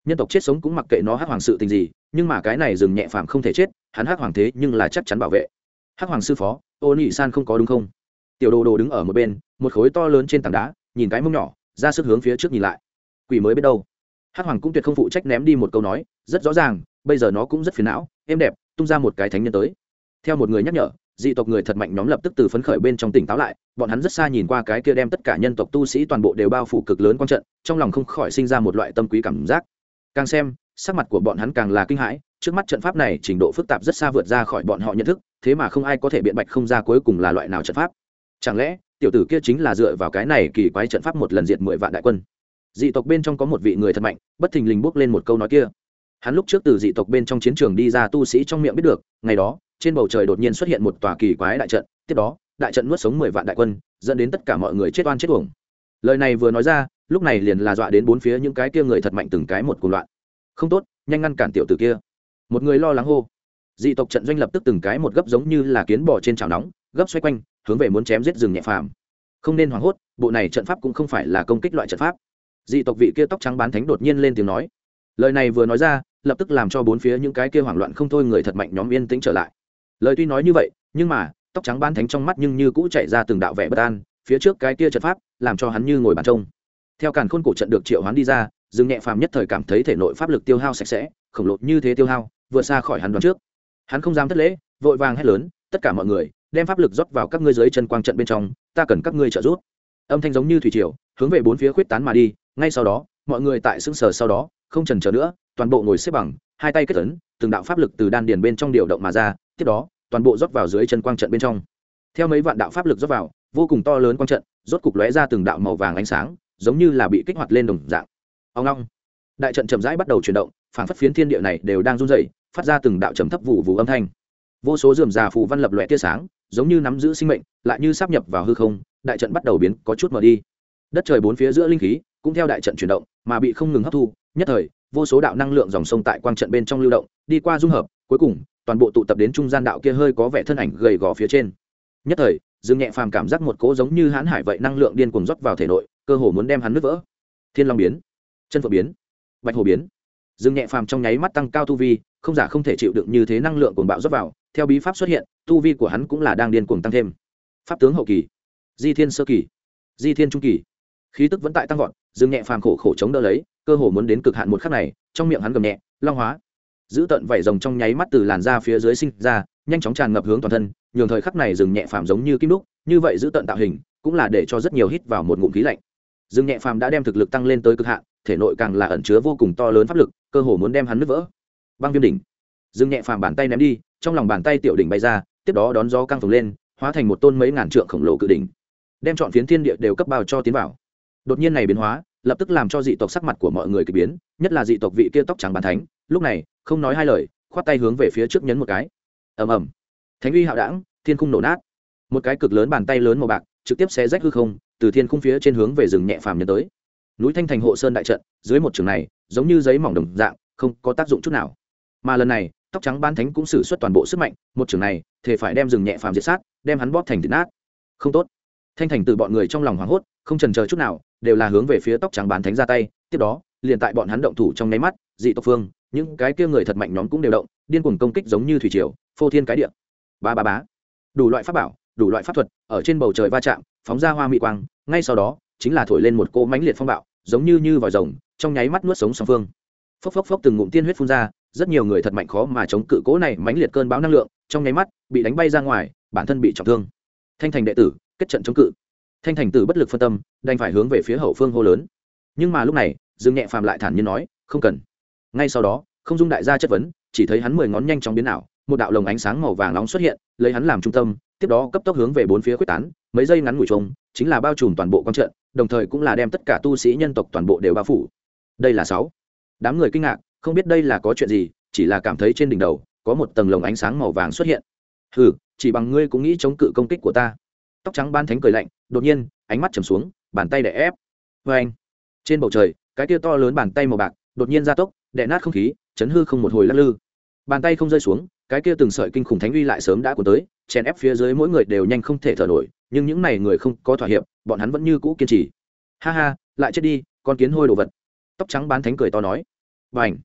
Nhân tộc chết sống cũng mặc kệ nó hắc hoàng sự tình gì, nhưng mà cái này dừng nhẹ phàm không thể chết, hắn hắc hoàng thế nhưng là chắc chắn bảo vệ. Hắc hoàng sư phó ô nhị san không có đúng không? Tiểu đồ đồ đứng ở một bên, một khối to lớn trên tảng đá, nhìn cái mông nhỏ, ra sức hướng phía trước nhìn lại. Quỷ mới biết đâu. Hắc hoàng cũng tuyệt không phụ trách ném đi một câu nói, rất rõ ràng, bây giờ nó cũng rất phiền não, êm đẹp, tung ra một cái thánh nhân tới. Theo một người nhắc nhở dị tộc người thật mạnh nhóm lập tức từ phấn khởi bên trong tỉnh táo lại, bọn hắn rất xa nhìn qua cái kia đem tất cả nhân tộc tu sĩ toàn bộ đều bao phủ cực lớn quang trận, trong lòng không khỏi sinh ra một loại tâm quý cảm giác. Càng xem, sắc mặt của bọn hắn càng là kinh hãi, trước mắt trận pháp này trình độ phức tạp rất xa vượt ra khỏi bọn họ nhận thức, thế mà không ai có thể biện bạch không ra cuối cùng là loại nào trận pháp. Chẳng lẽ, tiểu tử kia chính là dựa vào cái này kỳ quái trận pháp một lần diệt mười vạn đại quân? Dị tộc bên trong có một vị người thật mạnh, bất thình lình bước lên một câu nói kia. Hắn lúc trước từ dị tộc bên trong chiến trường đi ra tu sĩ trong miệng biết được, ngày đó trên bầu trời đột nhiên xuất hiện một tòa kỳ quái đại trận, tiếp đó, đại trận nuốt sống mười vạn đại quân, dẫn đến tất cả mọi người chết oan chết uổng. Lời này vừa nói ra, lúc này liền là dọa đến bốn phía những cái kia người thật mạnh từng cái một cuồng loạn. Không tốt, nhanh ngăn cản tiểu tử kia. Một người lo lắng hô. Dị tộc trận doanh lập tức từng cái một gấp giống như là kiến bò trên chảo nóng, gấp xoay quanh, hướng về muốn chém giết rừng nhẹ phàm. Không nên hoảng hốt, bộ này trận pháp cũng không phải là công kích loại trận pháp. Dị tộc vị kia tóc trắng bán thánh đột nhiên lên tiếng nói. Lời này vừa nói ra, lập tức làm cho bốn phía những cái kia hoảng loạn không thôi người thật mạnh nhóm yên tĩnh trở lại lời tuy nói như vậy, nhưng mà, tóc trắng bán thánh trong mắt nhưng như cũ chạy ra từng đạo vẻ bất an, phía trước cái kia trận pháp, làm cho hắn như ngồi bàn trông. Theo càn khôn cổ trận được triệu hoán đi ra, dương nhẹ phàm nhất thời cảm thấy thể nội pháp lực tiêu hao sạch sẽ, khổng lồ như thế tiêu hao vượt xa khỏi hắn đoán trước. Hắn không dám thất lễ, vội vàng hét lớn, tất cả mọi người, đem pháp lực rót vào các ngươi dưới chân quang trận bên trong, ta cần các ngươi trợ giúp. Âm thanh giống như thủy triều, hướng về bốn phía khuyết tán mà đi, ngay sau đó, mọi người tại xứng sở sau đó, không trần chờ nữa, toàn bộ ngồi xếp bằng, hai tay kết ấn, từng đạo pháp lực từ đan điền bên trong điều động mà ra, tiếp đó toàn bộ rót vào dưới chân quang trận bên trong. Theo mấy vạn đạo pháp lực rót vào, vô cùng to lớn quang trận, rốt cục lóe ra từng đạo màu vàng ánh sáng, giống như là bị kích hoạt lên đồng dạng. Ông long. Đại trận chậm rãi bắt đầu chuyển động phản phất phiến thiên địa này đều đang run rẩy, phát ra từng đạo trầm thấp vụ vụ âm thanh. Vô số dườm già phù văn lập lòe tia sáng, giống như nắm giữ sinh mệnh, lại như sắp nhập vào hư không, đại trận bắt đầu biến có chút mở đi. Đất trời bốn phía giữa linh khí cũng theo đại trận chuyển động, mà bị không ngừng hấp thu, nhất thời, vô số đạo năng lượng dòng sông tại quang trận bên trong lưu động, đi qua dung hợp, cuối cùng toàn bộ tụ tập đến trung gian đạo kia hơi có vẻ thân ảnh gầy gò phía trên. Nhất thời, dương nhẹ phàm cảm giác một cỗ giống như hãn hải vậy năng lượng điên cuồng rót vào thể nội, cơ hồ muốn đem hắn nứt vỡ. Thiên long biến, chân phượng biến, bạch hồ biến. Dương nhẹ phàm trong nháy mắt tăng cao tu vi, không giả không thể chịu đựng như thế năng lượng cuồng bạo rót vào, theo bí pháp xuất hiện, tu vi của hắn cũng là đang điên cuồng tăng thêm. Pháp tướng hậu kỳ, di thiên sơ kỳ, di thiên trung kỳ. Khí tức vẫn tại tăng vọt, dương nhẹ phàm khổ khổ chống đỡ lấy, cơ hồ muốn đến cực hạn một khắc này, trong miệng hắn gầm nhẹ, long hóa giữ tận vảy rồng trong nháy mắt từ làn da phía dưới sinh ra, nhanh chóng tràn ngập hướng toàn thân, nhường thời khắc này dừng nhẹ phàm giống như kim đúc, như vậy giữ tận tạo hình, cũng là để cho rất nhiều hít vào một ngụm khí lạnh. Dương nhẹ phàm đã đem thực lực tăng lên tới cực hạn, thể nội càng là ẩn chứa vô cùng to lớn pháp lực, cơ hồ muốn đem hắn nứt vỡ. Băng viêm đỉnh. Dương nhẹ phàm bàn tay ném đi, trong lòng bàn tay tiểu đỉnh bay ra, tiếp đó đón gió căng phồng lên, hóa thành một tôn mấy ngàn trượng khổng lồ cự đỉnh, đem chọn phiến thiên địa đều cấp bao cho tiến vào. Đột nhiên này biến hóa lập tức làm cho dị tộc sắc mặt của mọi người kỳ biến, nhất là dị tộc vị kia tóc trắng bàn thánh, lúc này, không nói hai lời, khoát tay hướng về phía trước nhấn một cái. Ầm ầm. Thánh uy hạo đảng thiên khung nổ nát. Một cái cực lớn bàn tay lớn màu bạc, trực tiếp xé rách hư không, từ thiên khung phía trên hướng về rừng nhẹ phàm nhấn tới. Núi thanh thành hộ sơn đại trận, dưới một trường này, giống như giấy mỏng đồng dạng, không có tác dụng chút nào. Mà lần này, tóc trắng ban thánh cũng xử suất toàn bộ sức mạnh, một trường này thể phải đem rừng nhẹ phàm diệt sát, đem hắn bóp thành thịt nát. Không tốt thanh thành từ bọn người trong lòng hoảng hốt, không trần chờ chút nào, đều là hướng về phía tóc trắng bán thánh ra tay, tiếp đó, liền tại bọn hắn động thủ trong nháy mắt, dị tộc phương, những cái kia người thật mạnh nhóm cũng đều động, điên cuồng công kích giống như thủy triều, phô thiên cái địa. Ba ba bá đủ loại pháp bảo, đủ loại pháp thuật, ở trên bầu trời va chạm, phóng ra hoa mỹ quang, ngay sau đó, chính là thổi lên một cỗ mãnh liệt phong bạo, giống như như vòi rồng, trong nháy mắt nuốt sống song phương. Phốc phốc phốc từng ngụm tiên huyết phun ra, rất nhiều người thật mạnh khó mà chống cự cỗ này mãnh liệt cơn bão năng lượng, trong nháy mắt, bị đánh bay ra ngoài, bản thân bị trọng thương. Thanh thành đệ tử kết trận chống cự. Thanh thành tử bất lực phân tâm, đành phải hướng về phía hậu phương hô lớn. Nhưng mà lúc này, dương nhẹ phàm lại thản nhiên nói, không cần. Ngay sau đó, không dung đại gia chất vấn, chỉ thấy hắn mười ngón nhanh chóng biến ảo, một đạo lồng ánh sáng màu vàng nóng xuất hiện, lấy hắn làm trung tâm, tiếp đó cấp tốc hướng về bốn phía quyết tán, mấy giây ngắn ngủi trông, chính là bao trùm toàn bộ quang trận, đồng thời cũng là đem tất cả tu sĩ nhân tộc toàn bộ đều bao phủ. Đây là sáu. Đám người kinh ngạc, không biết đây là có chuyện gì, chỉ là cảm thấy trên đỉnh đầu có một tầng lồng ánh sáng màu vàng xuất hiện. Hừ, chỉ bằng ngươi cũng nghĩ chống cự công kích của ta tóc trắng ban thánh cười lạnh, đột nhiên, ánh mắt trầm xuống, bàn tay đè ép. Vê anh. Trên bầu trời, cái tia to lớn bàn tay màu bạc đột nhiên gia tốc, đè nát không khí, chấn hư không một hồi lắc lư. Bàn tay không rơi xuống, cái kia từng sợi kinh khủng thánh uy lại sớm đã cuốn tới, chèn ép phía dưới mỗi người đều nhanh không thể thở nổi, nhưng những này người không có thỏa hiệp, bọn hắn vẫn như cũ kiên trì. Ha ha, lại chết đi, con kiến hôi đồ vật. Tóc trắng bán thánh cười to nói. Vâng Và ảnh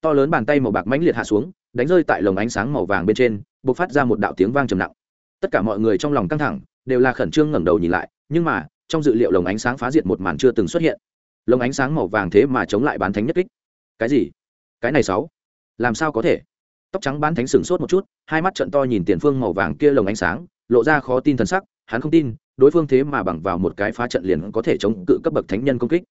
to lớn bàn tay màu bạc mãnh liệt hạ xuống, đánh rơi tại lồng ánh sáng màu vàng bên trên b ộ c phát ra một đạo tiếng vang trầm nặng. Tất cả mọi người trong lòng căng thẳng đều là khẩn trương ngẩng đầu nhìn lại, nhưng mà, trong dự liệu lồng ánh sáng phá diệt một màn chưa từng xuất hiện. Lồng ánh sáng màu vàng thế mà chống lại bán thánh nhất kích. Cái gì? Cái này sáu? Làm sao có thể? Tóc trắng bán thánh sửng sốt một chút, hai mắt trận to nhìn tiền phương màu vàng kia lồng ánh sáng, lộ ra khó tin thần sắc, hắn không tin, đối phương thế mà bằng vào một cái phá trận liền có thể chống cự cấp bậc thánh nhân công kích.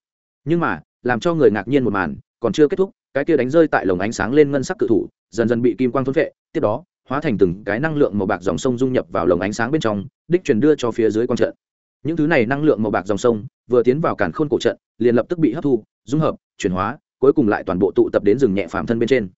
Nhưng mà, làm cho người ngạc nhiên một màn, còn chưa kết thúc, cái kia đánh rơi tại lồng ánh sáng lên ngân sắc cự thủ, dần dần bị kim quang thôn vệ tiếp đó hóa thành từng cái năng lượng màu bạc dòng sông dung nhập vào lồng ánh sáng bên trong, đích truyền đưa cho phía dưới quang trận. Những thứ này năng lượng màu bạc dòng sông, vừa tiến vào cản khôn cổ trận, liền lập tức bị hấp thu, dung hợp, chuyển hóa, cuối cùng lại toàn bộ tụ tập đến rừng nhẹ phàm thân bên trên.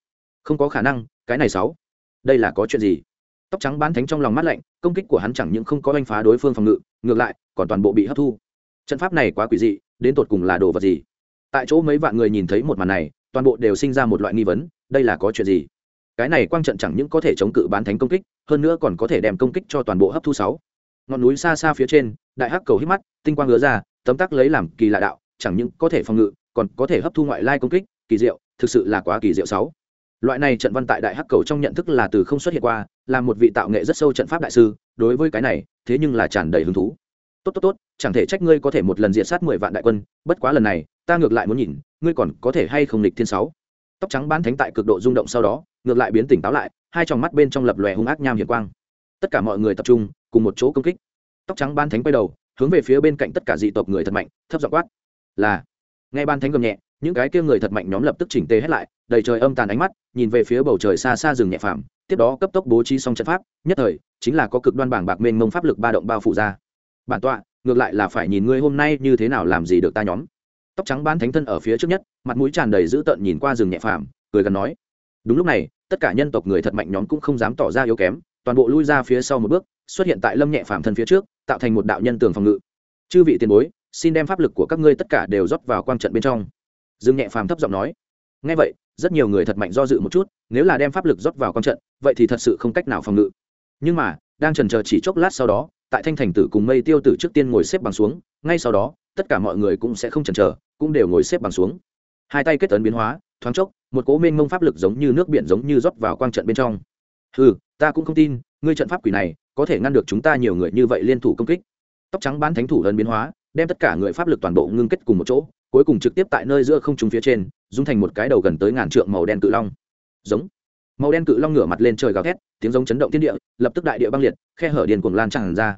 Không có khả năng, cái này sáu. Đây là có chuyện gì? Tóc trắng bán thánh trong lòng mắt lạnh, công kích của hắn chẳng những không có oanh phá đối phương phòng ngự, ngược lại, còn toàn bộ bị hấp thu. Trận pháp này quá quỷ dị, đến tột cùng là đồ vật gì? Tại chỗ mấy vạn người nhìn thấy một màn này, toàn bộ đều sinh ra một loại nghi vấn, đây là có chuyện gì? Cái này quang trận chẳng những có thể chống cự bán thánh công kích, hơn nữa còn có thể đem công kích cho toàn bộ hấp thu sáu. Ngọn núi xa xa phía trên, đại hắc cầu hít mắt, tinh quang ngứa ra, tấm tắc lấy làm kỳ lạ đạo, chẳng những có thể phòng ngự, còn có thể hấp thu ngoại lai công kích, kỳ diệu, thực sự là quá kỳ diệu sáu. Loại này trận văn tại đại hắc cầu trong nhận thức là từ không xuất hiện qua, là một vị tạo nghệ rất sâu trận pháp đại sư, đối với cái này, thế nhưng là tràn đầy hứng thú. Tốt tốt tốt, chẳng thể trách ngươi có thể một lần diện sát mười vạn đại quân, bất quá lần này, ta ngược lại muốn nhìn, ngươi còn có thể hay không lịch thiên sáu. Tóc trắng bán thánh tại cực độ rung động sau đó ngược lại biến tỉnh táo lại, hai tròng mắt bên trong lập lòe hung ác nham hiền quang. Tất cả mọi người tập trung, cùng một chỗ công kích. Tóc trắng ban thánh quay đầu, hướng về phía bên cạnh tất cả dị tộc người thật mạnh, thấp giọng quát. Là. Nghe ban thánh gầm nhẹ, những cái kia người thật mạnh nhóm lập tức chỉnh tề hết lại, đầy trời âm tàn ánh mắt, nhìn về phía bầu trời xa xa rừng nhẹ phàm, tiếp đó cấp tốc bố trí xong trận pháp, nhất thời, chính là có cực đoan bảng bạc mênh mông pháp lực ba động bao phủ ra. Bản tọa, ngược lại là phải nhìn ngươi hôm nay như thế nào làm gì được ta nhóm. Tóc trắng ban thánh thân ở phía trước nhất, mặt mũi tràn đầy dữ tợn nhìn qua rừng nhẹ phàm, cười gần nói. Đúng lúc này tất cả nhân tộc người thật mạnh nhóm cũng không dám tỏ ra yếu kém, toàn bộ lui ra phía sau một bước, xuất hiện tại lâm nhẹ phàm thân phía trước, tạo thành một đạo nhân tường phòng ngự. Chư vị tiền bối, xin đem pháp lực của các ngươi tất cả đều rót vào quang trận bên trong. Dương nhẹ phàm thấp giọng nói. Ngay vậy, rất nhiều người thật mạnh do dự một chút, nếu là đem pháp lực rót vào quang trận, vậy thì thật sự không cách nào phòng ngự. Nhưng mà, đang trần chờ chỉ chốc lát sau đó, tại thanh thành tử cùng mây tiêu tử trước tiên ngồi xếp bằng xuống, ngay sau đó, tất cả mọi người cũng sẽ không chần chờ, cũng đều ngồi xếp bằng xuống. Hai tay kết tấn biến hóa thoáng chốc, một cố mênh mông pháp lực giống như nước biển giống như rót vào quang trận bên trong. Ừ ta cũng không tin, ngươi trận pháp quỷ này có thể ngăn được chúng ta nhiều người như vậy liên thủ công kích. Tóc trắng bán thánh thủ ấn biến hóa, đem tất cả người pháp lực toàn bộ ngưng kết cùng một chỗ, cuối cùng trực tiếp tại nơi giữa không trung phía trên, dung thành một cái đầu gần tới ngàn trượng màu đen cự long. Giống. Màu đen cự long ngửa mặt lên trời gào thét, tiếng giống chấn động thiên địa, lập tức đại địa băng liệt, khe hở điền cuồng lan tràn ra.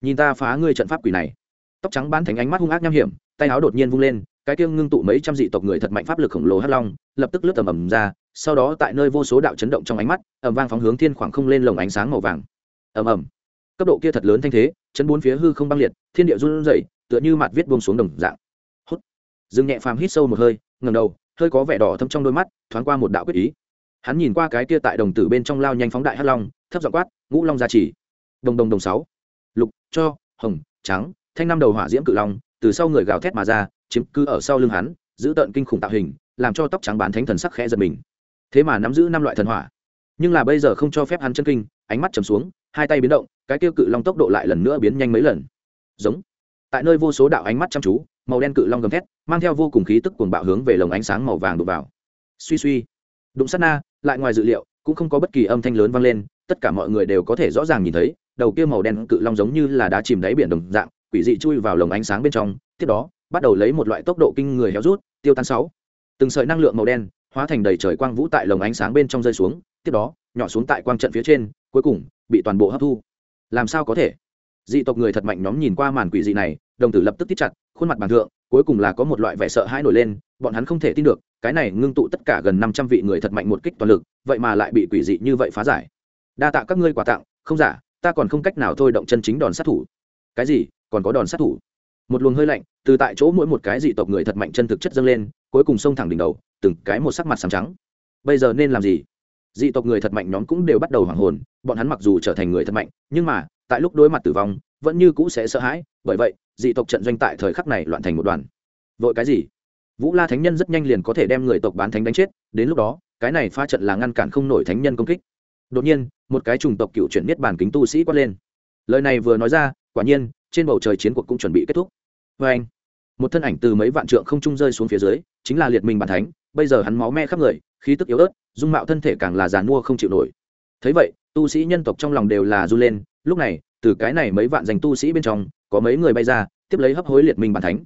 Nhìn ta phá ngươi trận pháp quỷ này. Tóc trắng bán thánh ánh mắt hung ác nham hiểm, tay áo đột nhiên vung lên cái kiêng ngưng tụ mấy trăm dị tộc người thật mạnh pháp lực khổng lồ hắc long, lập tức lướt tầm ầm ra, sau đó tại nơi vô số đạo chấn động trong ánh mắt, ầm vang phóng hướng thiên khoảng không lên lồng ánh sáng màu vàng. Ầm ầm. Cấp độ kia thật lớn thanh thế, chấn bốn phía hư không băng liệt, thiên địa run rẩy, tựa như mặt viết buông xuống đồng dạng. Hút. Dương nhẹ phàm hít sâu một hơi ngầm đầu, hơi có vẻ đỏ thâm trong đôi mắt, thoáng qua một đạo quyết ý. Hắn nhìn qua cái kia tại đồng tử bên trong lao nhanh phóng đại hắc long, thấp giọng quát, ngũ long gia chỉ. đồng đồng đồng sáu. Lục, cho, hồng, trắng, thanh năm đầu hỏa diễm cự long từ sau người gào thét mà ra, chiếm cứ ở sau lưng hắn, giữ tận kinh khủng tạo hình, làm cho tóc trắng bán thánh thần sắc khẽ giật mình. Thế mà nắm giữ năm loại thần hỏa. Nhưng là bây giờ không cho phép hắn chân kinh, ánh mắt trầm xuống, hai tay biến động, cái tiêu cự long tốc độ lại lần nữa biến nhanh mấy lần. Giống. Tại nơi vô số đạo ánh mắt chăm chú, màu đen cự long gầm thét, mang theo vô cùng khí tức cuồng bạo hướng về lồng ánh sáng màu vàng đụng vào. Suy suy. Đụng sát na, lại ngoài dự liệu, cũng không có bất kỳ âm thanh lớn vang lên, tất cả mọi người đều có thể rõ ràng nhìn thấy, đầu kia màu đen cự long giống như là đá chìm đáy biển đồng dạng quỷ dị chui vào lồng ánh sáng bên trong, tiếp đó, bắt đầu lấy một loại tốc độ kinh người héo rút, tiêu tan sáu. Từng sợi năng lượng màu đen, hóa thành đầy trời quang vũ tại lồng ánh sáng bên trong rơi xuống, tiếp đó, nhỏ xuống tại quang trận phía trên, cuối cùng, bị toàn bộ hấp thu. Làm sao có thể? Dị tộc người thật mạnh nhóm nhìn qua màn quỷ dị này, đồng tử lập tức tít chặt, khuôn mặt bàn thượng, cuối cùng là có một loại vẻ sợ hãi nổi lên, bọn hắn không thể tin được, cái này ngưng tụ tất cả gần năm trăm vị người thật mạnh một kích toàn lực, vậy mà lại bị quỷ dị như vậy phá giải. Đa tạ các ngươi quà tặng, không giả, ta còn không cách nào thôi động chân chính đòn sát thủ. Cái gì? Còn có đòn sát thủ. Một luồng hơi lạnh, từ tại chỗ mỗi một cái dị tộc người thật mạnh chân thực chất dâng lên, cuối cùng xông thẳng đỉnh đầu, từng cái một sắc mặt sáng trắng. Bây giờ nên làm gì? Dị tộc người thật mạnh nhóm cũng đều bắt đầu hoảng hồn, bọn hắn mặc dù trở thành người thật mạnh, nhưng mà, tại lúc đối mặt tử vong, vẫn như cũ sẽ sợ hãi, bởi vậy, dị tộc trận doanh tại thời khắc này loạn thành một đoàn. Vội cái gì? Vũ la thánh nhân rất nhanh liền có thể đem người tộc bán thánh đánh chết, đến lúc đó, cái này pha trận là ngăn cản không nổi thánh nhân công kích. Đột nhiên, một cái trùng tộc cựu chuyển niết bàn kính tu sĩ quát lên. Lời này vừa nói ra, quả nhiên trên bầu trời chiến cuộc cũng chuẩn bị kết thúc. Vê anh, một thân ảnh từ mấy vạn trượng không trung rơi xuống phía dưới, chính là liệt minh bản thánh. Bây giờ hắn máu me khắp người, khí tức yếu ớt, dung mạo thân thể càng là giàn mua không chịu nổi. Thấy vậy, tu sĩ nhân tộc trong lòng đều là r u lên. Lúc này, từ cái này mấy vạn dành tu sĩ bên trong, có mấy người bay ra, tiếp lấy hấp hối liệt minh bản thánh.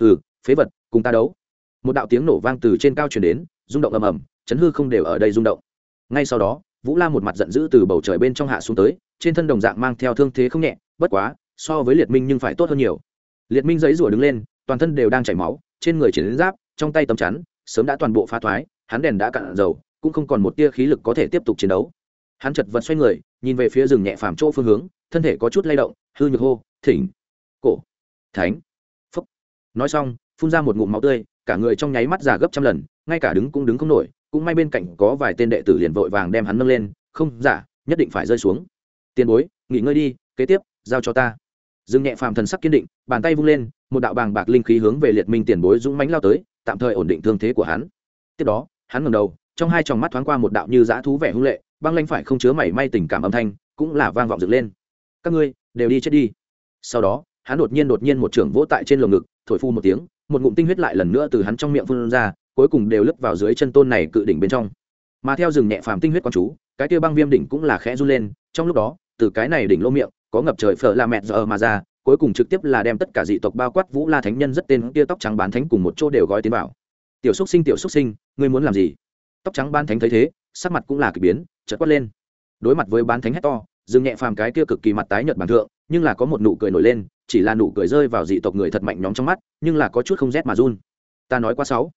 Hừ, phế vật, cùng ta đấu. Một đạo tiếng nổ vang từ trên cao chuyển đến, rung động ầm ầm, chấn hư không đều ở đây rung động. Ngay sau đó, vũ la một mặt giận dữ từ bầu trời bên trong hạ xuống tới, trên thân đồng dạng mang theo thương thế không nhẹ, bất quá so với liệt minh nhưng phải tốt hơn nhiều. Liệt minh giấy rủa đứng lên, toàn thân đều đang chảy máu, trên người chiến giáp, trong tay tấm chắn, sớm đã toàn bộ phá thoái, hắn đèn đã cạn dầu, cũng không còn một tia khí lực có thể tiếp tục chiến đấu. Hắn chật vật xoay người, nhìn về phía rừng nhẹ phàm chỗ phương hướng, thân thể có chút lay động, hư nhược hô, thỉnh, cổ, thánh. Phúc. Nói xong, phun ra một ngụm máu tươi, cả người trong nháy mắt già gấp trăm lần, ngay cả đứng cũng đứng không nổi, cũng may bên cạnh có vài tên đệ tử liền vội vàng đem hắn nâng lên, không giả nhất định phải rơi xuống. Tiền bối, nghỉ ngơi đi, kế tiếp, giao cho ta dương nhẹ phàm thần sắc kiên định, bàn tay vung lên, một đạo bàng bạc linh khí hướng về liệt minh tiền bối dũng mãnh lao tới, tạm thời ổn định thương thế của hắn. Tiếp đó, hắn ngẩng đầu, trong hai tròng mắt thoáng qua một đạo như dã thú vẻ hung lệ, băng lanh phải không chứa mảy may tình cảm âm thanh, cũng là vang vọng dựng lên. Các ngươi, đều đi chết đi. Sau đó, hắn đột nhiên đột nhiên một trưởng vỗ tại trên lồng ngực, thổi phu một tiếng, một ngụm tinh huyết lại lần nữa từ hắn trong miệng phun ra, cuối cùng đều lấp vào dưới chân tôn này cự đỉnh bên trong. Mà theo rừng nhẹ phàm tinh huyết quán chú, cái kia băng viêm đỉnh cũng là khẽ run lên, trong lúc đó, từ cái này đỉnh lô miệng có ngập trời phở la mẹ giờ mà ra, cuối cùng trực tiếp là đem tất cả dị tộc bao quát vũ la thánh nhân rất tên kia tóc trắng bán thánh cùng một chỗ đều gói tiến vào. Tiểu xúc sinh, tiểu xúc sinh, ngươi muốn làm gì? Tóc trắng bán thánh thấy thế, sắc mặt cũng là k ỳ biến, chợt quát lên. Đối mặt với bán thánh hét to dừng nhẹ phàm cái kia cực kỳ mặt tái nhợt bản thượng, nhưng là có một nụ cười nổi lên, chỉ là nụ cười rơi vào dị tộc người thật mạnh nhóm trong mắt, nhưng là có chút không rét mà run. Ta nói qua sáu.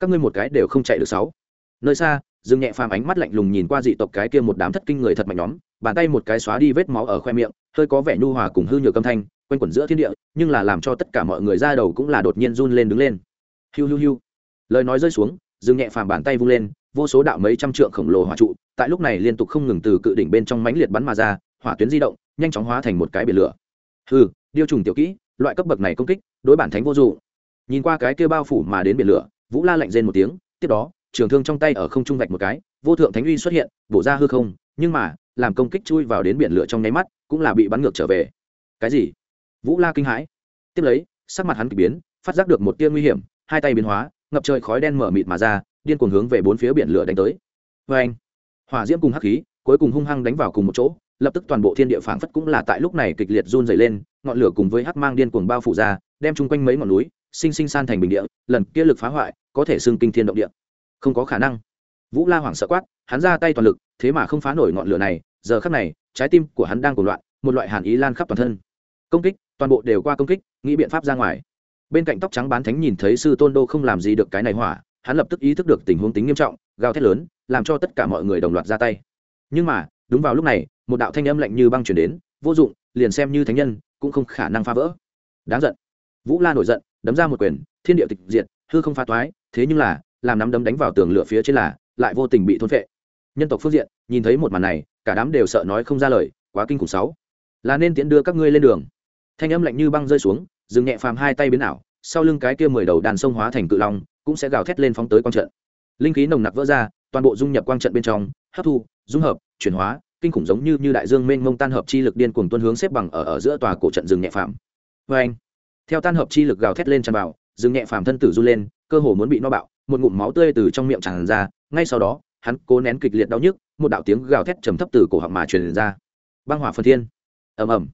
Các ngươi một cái đều không chạy được sáu. Nơi xa dừng nhẹ phàm ánh mắt lạnh lùng nhìn qua dị tộc cái kia một đám thất kinh người thật mạnh nhóm bàn tay một cái xóa đi vết máu ở khoe miệng, hơi có vẻ nhu hòa cùng hư nhược âm thanh, quanh quẩn giữa thiên địa, nhưng là làm cho tất cả mọi người ra đầu cũng là đột nhiên run lên đứng lên. Hiu hiu hiu. Lời nói rơi xuống dừng nhẹ phàm bàn tay vung lên, vô số đạo mấy trăm trượng khổng lồ hỏa trụ, tại lúc này liên tục không ngừng từ cự đỉnh bên trong mãnh liệt bắn mà ra, hỏa tuyến di động, nhanh chóng hóa thành một cái biển lửa. Hư điêu trùng tiểu kỹ, loại cấp bậc này công kích, đối bản thánh vô dụng. Nhìn qua cái kia bao phủ mà đến biển lửa, vũ la lạnh rên một tiếng, tiếp đó, trường thương trong tay ở không trung vạch một cái, vô thượng thánh uy xuất hiện, bổ ra hư không, nhưng mà làm công kích chui vào đến biển lửa trong nháy mắt, cũng là bị bắn ngược trở về. Cái gì? Vũ la kinh hãi. Tiếp lấy, sắc mặt hắn k ỳ biến, phát giác được một tia nguy hiểm, hai tay biến hóa, ngập trời khói đen mở mịt mà ra, điên cuồng hướng về bốn phía biển lửa đánh tới. Vê anh, hỏa diễm cùng hắc khí, cuối cùng hung hăng đánh vào cùng một chỗ, lập tức toàn bộ thiên địa phảng phất cũng là tại lúc này kịch liệt run dày lên, ngọn lửa cùng với hắc mang điên cuồng bao phủ ra, đem chung quanh mấy ngọn núi, sinh sinh san thành bình địa, lần kia lực phá hoại, có thể xưng kinh thiên động địa. Không có khả năng. Vũ la hoảng sợ quát, hắn ra tay toàn lực thế mà không phá nổi ngọn lửa này, giờ khắc này, trái tim của hắn đang cuồng loạn, một loại hàn ý lan khắp toàn thân. Công kích, toàn bộ đều qua công kích, nghĩ biện pháp ra ngoài. Bên cạnh tóc trắng bán thánh nhìn thấy sư tôn đô không làm gì được cái này hỏa, hắn lập tức ý thức được tình huống tính nghiêm trọng, gào thét lớn, làm cho tất cả mọi người đồng loạt ra tay. Nhưng mà, đúng vào lúc này, một đạo thanh âm lạnh như băng chuyển đến, vô dụng, liền xem như thánh nhân, cũng không khả năng phá vỡ. Đáng giận. Vũ la nổi giận, đấm ra một quyền, thiên địa tịch diệt, hư không phá toái, thế nhưng là, làm nắm đấm đánh vào tường lửa phía trên là, lại vô tình bị thôn phệ nhân tộc phương diện, nhìn thấy một màn này, cả đám đều sợ nói không ra lời, quá kinh khủng sáu. Là nên tiễn đưa các ngươi lên đường. Thanh âm lạnh như băng rơi xuống, dừng nhẹ phàm hai tay biến ảo, sau lưng cái kia mười đầu đàn sông hóa thành cự long, cũng sẽ gào thét lên phóng tới quang trận. Linh khí nồng nặc vỡ ra, toàn bộ dung nhập quang trận bên trong, hấp thu, dung hợp, chuyển hóa, kinh khủng giống như như đại dương mênh mông tan hợp chi lực điên cuồng tuân hướng xếp bằng ở ở giữa tòa cổ trận rừng nhẹ phàm. Vê anh, theo tan hợp chi lực gào thét lên tràn vào rừng nhẹ phàm thân tử du lên, cơ hồ muốn bị no bạo, một ngụm máu tươi từ trong miệng tràn ra, ngay sau đó hắn cố nén kịch liệt đau nhức, một đạo tiếng gào thét trầm thấp từ cổ họng mà truyền ra. Băng hỏa phân thiên. Ầm ầm.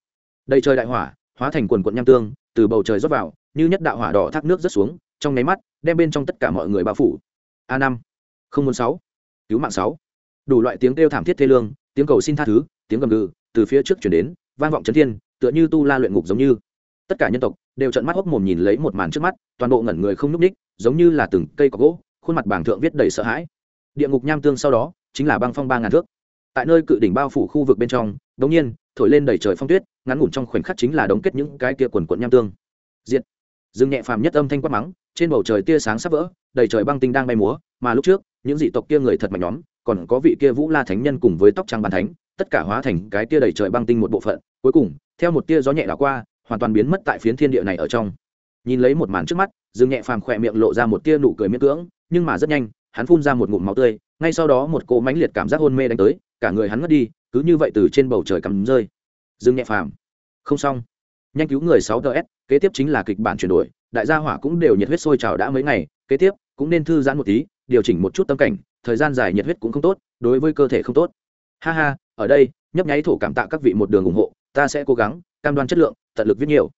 Đầy trời đại hỏa, hóa thành quần quận nham tương, từ bầu trời rót vào, như nhất đạo hỏa đỏ thác nước rớt xuống, trong nháy mắt, đem bên trong tất cả mọi người bao phủ. A năm. Không muốn sáu. Cứu mạng sáu. Đủ loại tiếng kêu thảm thiết thê lương, tiếng cầu xin tha thứ, tiếng gầm gừ, từ phía trước chuyển đến, vang vọng chấn thiên, tựa như tu la luyện ngục giống như. Tất cả nhân tộc đều trợn mắt hốc mồm nhìn lấy một màn trước mắt, toàn bộ ngẩn người không nhúc ních giống như là từng cây có gỗ, khuôn mặt bảng thượng viết đầy sợ hãi địa ngục nham tương sau đó, chính là băng phong ba ngàn thước. Tại nơi cự đỉnh bao phủ khu vực bên trong, đống nhiên, thổi lên đầy trời phong tuyết, ngắn ngủn trong khoảnh khắc chính là đống kết những cái kia quần quận nham tương. Diện dương nhẹ phàm nhất âm thanh quát mắng, trên bầu trời tia sáng sắp vỡ, đầy trời băng tinh đang bay múa, mà lúc trước, những dị tộc kia người thật mạnh nhóm, còn có vị kia vũ la thánh nhân cùng với tóc trang bàn thánh, tất cả hóa thành cái tia đầy trời băng tinh một bộ phận, cuối cùng, theo một tia gió nhẹ đảo qua, hoàn toàn biến mất tại phiến thiên địa này ở trong. Nhìn lấy một màn trước mắt, dương nhẹ phàm khỏe miệng lộ ra một tia nụ cười miễn cưỡng, nhưng mà rất nhanh hắn phun ra một ngụm máu tươi, ngay sau đó một cỗ mãnh liệt cảm giác hôn mê đánh tới, cả người hắn ngất đi, cứ như vậy từ trên bầu trời cắm rơi. Dương nhẹ phàm. Không xong. Nhanh cứu người sáu ts kế tiếp chính là kịch bản chuyển đổi, đại gia hỏa cũng đều nhiệt huyết sôi trào đã mấy ngày, kế tiếp cũng nên thư giãn một tí, điều chỉnh một chút tâm cảnh, thời gian dài nhiệt huyết cũng không tốt, đối với cơ thể không tốt. Ha ha, ở đây, nhấp nháy thổ cảm tạ các vị một đường ủng hộ, ta sẽ cố gắng, cam đoan chất lượng, tận lực viết nhiều.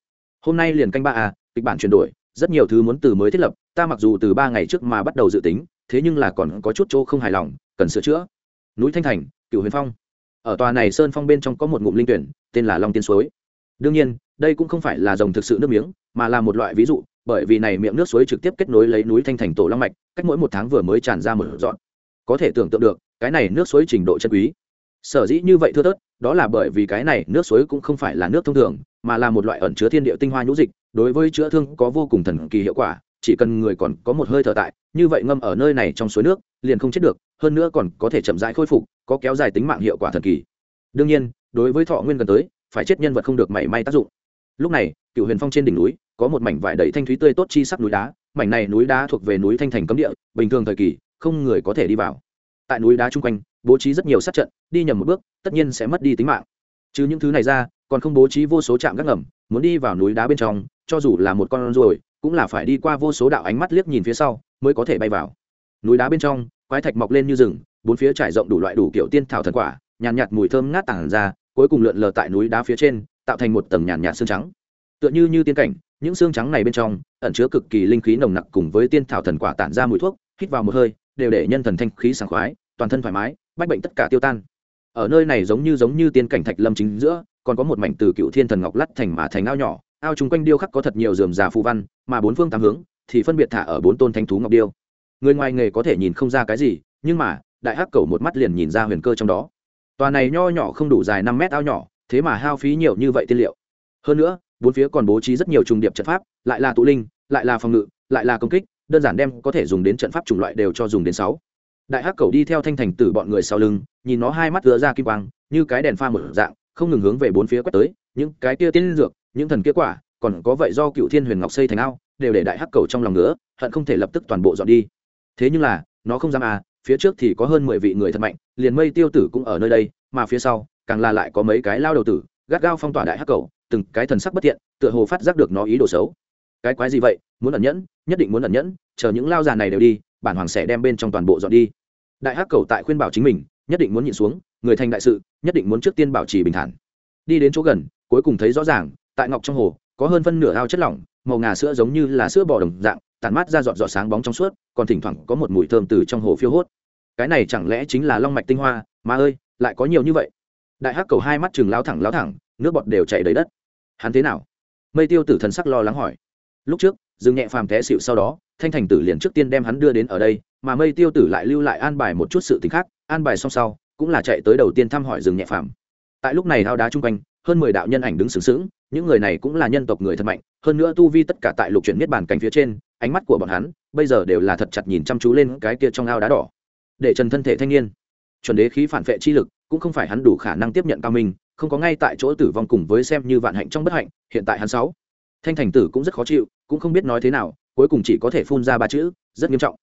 Hôm nay liền canh ba à kịch bản chuyển đổi, rất nhiều thứ muốn từ mới thiết lập, ta mặc dù từ ba ngày trước mà bắt đầu dự tính thế nhưng là còn có chút chỗ không hài lòng, cần sửa chữa. Núi thanh thành cựu huyền phong. Ở tòa này sơn phong bên trong có một ngụm linh tuyển, tên là long tiên suối. Đương nhiên, đây cũng không phải là dòng thực sự nước miếng, mà là một loại ví dụ, bởi vì này miệng nước suối trực tiếp kết nối lấy núi thanh thành tổ long mạch, cách mỗi một tháng vừa mới tràn ra một dọn. Có thể tưởng tượng được, cái này nước suối trình độ chân quý. Sở dĩ như vậy thưa thớt, đó là bởi vì cái này nước suối cũng không phải là nước thông thường, mà là một loại ẩn chứa thiên địa tinh hoa nhũ dịch, đối với chữa thương có vô cùng thần kỳ hiệu quả chỉ cần người còn có một hơi thở tại, như vậy ngâm ở nơi này trong suối nước, liền không chết được, hơn nữa còn có thể chậm rãi khôi phục, có kéo dài tính mạng hiệu quả thần kỳ. Đương nhiên, đối với thọ nguyên gần tới, phải chết nhân vật không được mảy may tác dụng. Lúc này cựu huyền phong trên đỉnh núi, có một mảnh vải đầy thanh thúy tươi tốt chi sắc núi đá, mảnh này núi đá thuộc về núi thanh thành cấm địa, bình thường thời kỳ, không người có thể đi vào. Tại núi đá chung quanh, bố trí rất nhiều sát trận, đi nhầm một bước, tất nhiên sẽ mất đi tính mạng. Chứ những thứ này ra, còn không bố trí vô số trạm gác ngầm, muốn đi vào núi đá bên trong, cho dù là một con ruồi cũng là phải đi qua vô số đạo ánh mắt liếc nhìn phía sau mới có thể bay vào. Núi đá bên trong quái thạch mọc lên như rừng bốn phía trải rộng đủ loại đủ kiểu tiên thảo thần quả nhàn nhạt, nhạt mùi thơm ngát tản ra cuối cùng lượn lờ tại núi đá phía trên tạo thành một tầng nhàn nhạt, nhạt xương trắng. Tựa như như tiên cảnh những xương trắng này bên trong ẩn chứa cực kỳ linh khí nồng nặc cùng với tiên thảo thần quả tản ra mùi thuốc hít vào một hơi đều để nhân thần thanh khí sảng khoái toàn thân thoải mái bách bệnh tất cả tiêu tan. Ở nơi này giống như giống như tiên cảnh thạch lâm chính giữa còn có một mảnh từ cựu thiên thần ngọc lắt thành mà thành ao nhỏ ao chung quanh điêu khắc có thật nhiều dườm già phù văn, mà bốn phương tám hướng thì phân biệt thả ở bốn tôn thanh thú ngọc điêu. Người ngoài nghề có thể nhìn không ra cái gì, nhưng mà, đại hắc cầu một mắt liền nhìn ra huyền cơ trong đó. Tòa này nho nhỏ không đủ dài năm mét ao nhỏ, thế mà hao phí nhiều như vậy tiên liệu. Hơn nữa, bốn phía còn bố trí rất nhiều trùng điệp trận pháp, lại là tụ linh, lại là phòng ngự, lại là công kích, đơn giản đem có thể dùng đến trận pháp chủng loại đều cho dùng đến sáu. Đại hắc cầu đi theo thanh thành tử bọn người sau lưng, nhìn nó hai mắt vừa ra kim quang, như cái đèn pha một dạng, không ngừng hướng về bốn phía quét tới, những cái kia tiên dược những thần kia quả, còn có vậy do cựu thiên huyền ngọc xây thành ao, đều để đại hắc cầu trong lòng nữa hận không thể lập tức toàn bộ dọn đi. Thế nhưng là, nó không dám à phía trước thì có hơn mười vị người thật mạnh, liền mây tiêu tử cũng ở nơi đây, mà phía sau, càng là lại có mấy cái lao đầu tử, gắt gao phong tỏa đại hắc cầu, từng cái thần sắc bất thiện, tựa hồ phát giác được nó ý đồ xấu. Cái quái gì vậy, muốn ẩn nhẫn, nhất định muốn ẩn nhẫn, chờ những lao già này đều đi, bản hoàng sẽ đem bên trong toàn bộ dọn đi. Đại hắc cầu tại khuyên bảo chính mình, nhất định muốn nhịn xuống, người thành đại sự, nhất định muốn trước tiên bảo trì bình thản. Đi đến chỗ gần, cuối cùng thấy rõ ràng tại ngọc trong hồ, có hơn phân nửa ao chất lỏng, màu ngà sữa giống như là sữa bò đồng dạng, tản mát ra giọt giọt sáng bóng trong suốt, còn thỉnh thoảng có một mùi thơm từ trong hồ phiêu hốt. Cái này chẳng lẽ chính là long mạch tinh hoa? Mà ơi, lại có nhiều như vậy. Đại hắc cầu hai mắt chừng lao thẳng lao thẳng, nước bọt đều chảy đầy đất. Hắn thế nào? Mây tiêu tử thần sắc lo lắng hỏi. Lúc trước, dương nhẹ phàm té xịu sau đó, thanh thành tử liền trước tiên đem hắn đưa đến ở đây, mà mây tiêu tử lại lưu lại an bài một chút sự t khác, an bài xong sau, cũng là chạy tới đầu tiên thăm hỏi rừng nhẹ phàm. Tại lúc này thao đá chung quanh hơn mười đạo nhân ảnh đứng sướng sướng những người này cũng là nhân tộc người thật mạnh hơn nữa tu vi tất cả tại lục chuyển miết bàn cảnh phía trên ánh mắt của bọn hắn bây giờ đều là thật chặt nhìn chăm chú lên cái kia trong ao đá đỏ. Để trần thân thể thanh niên chuẩn đế khí phản vệ chi lực cũng không phải hắn đủ khả năng tiếp nhận cao minh không có ngay tại chỗ tử vong cùng với xem như vạn hạnh trong bất hạnh hiện tại hắn sáu. Thanh thành tử cũng rất khó chịu cũng không biết nói thế nào cuối cùng chỉ có thể phun ra ba chữ rất nghiêm trọng.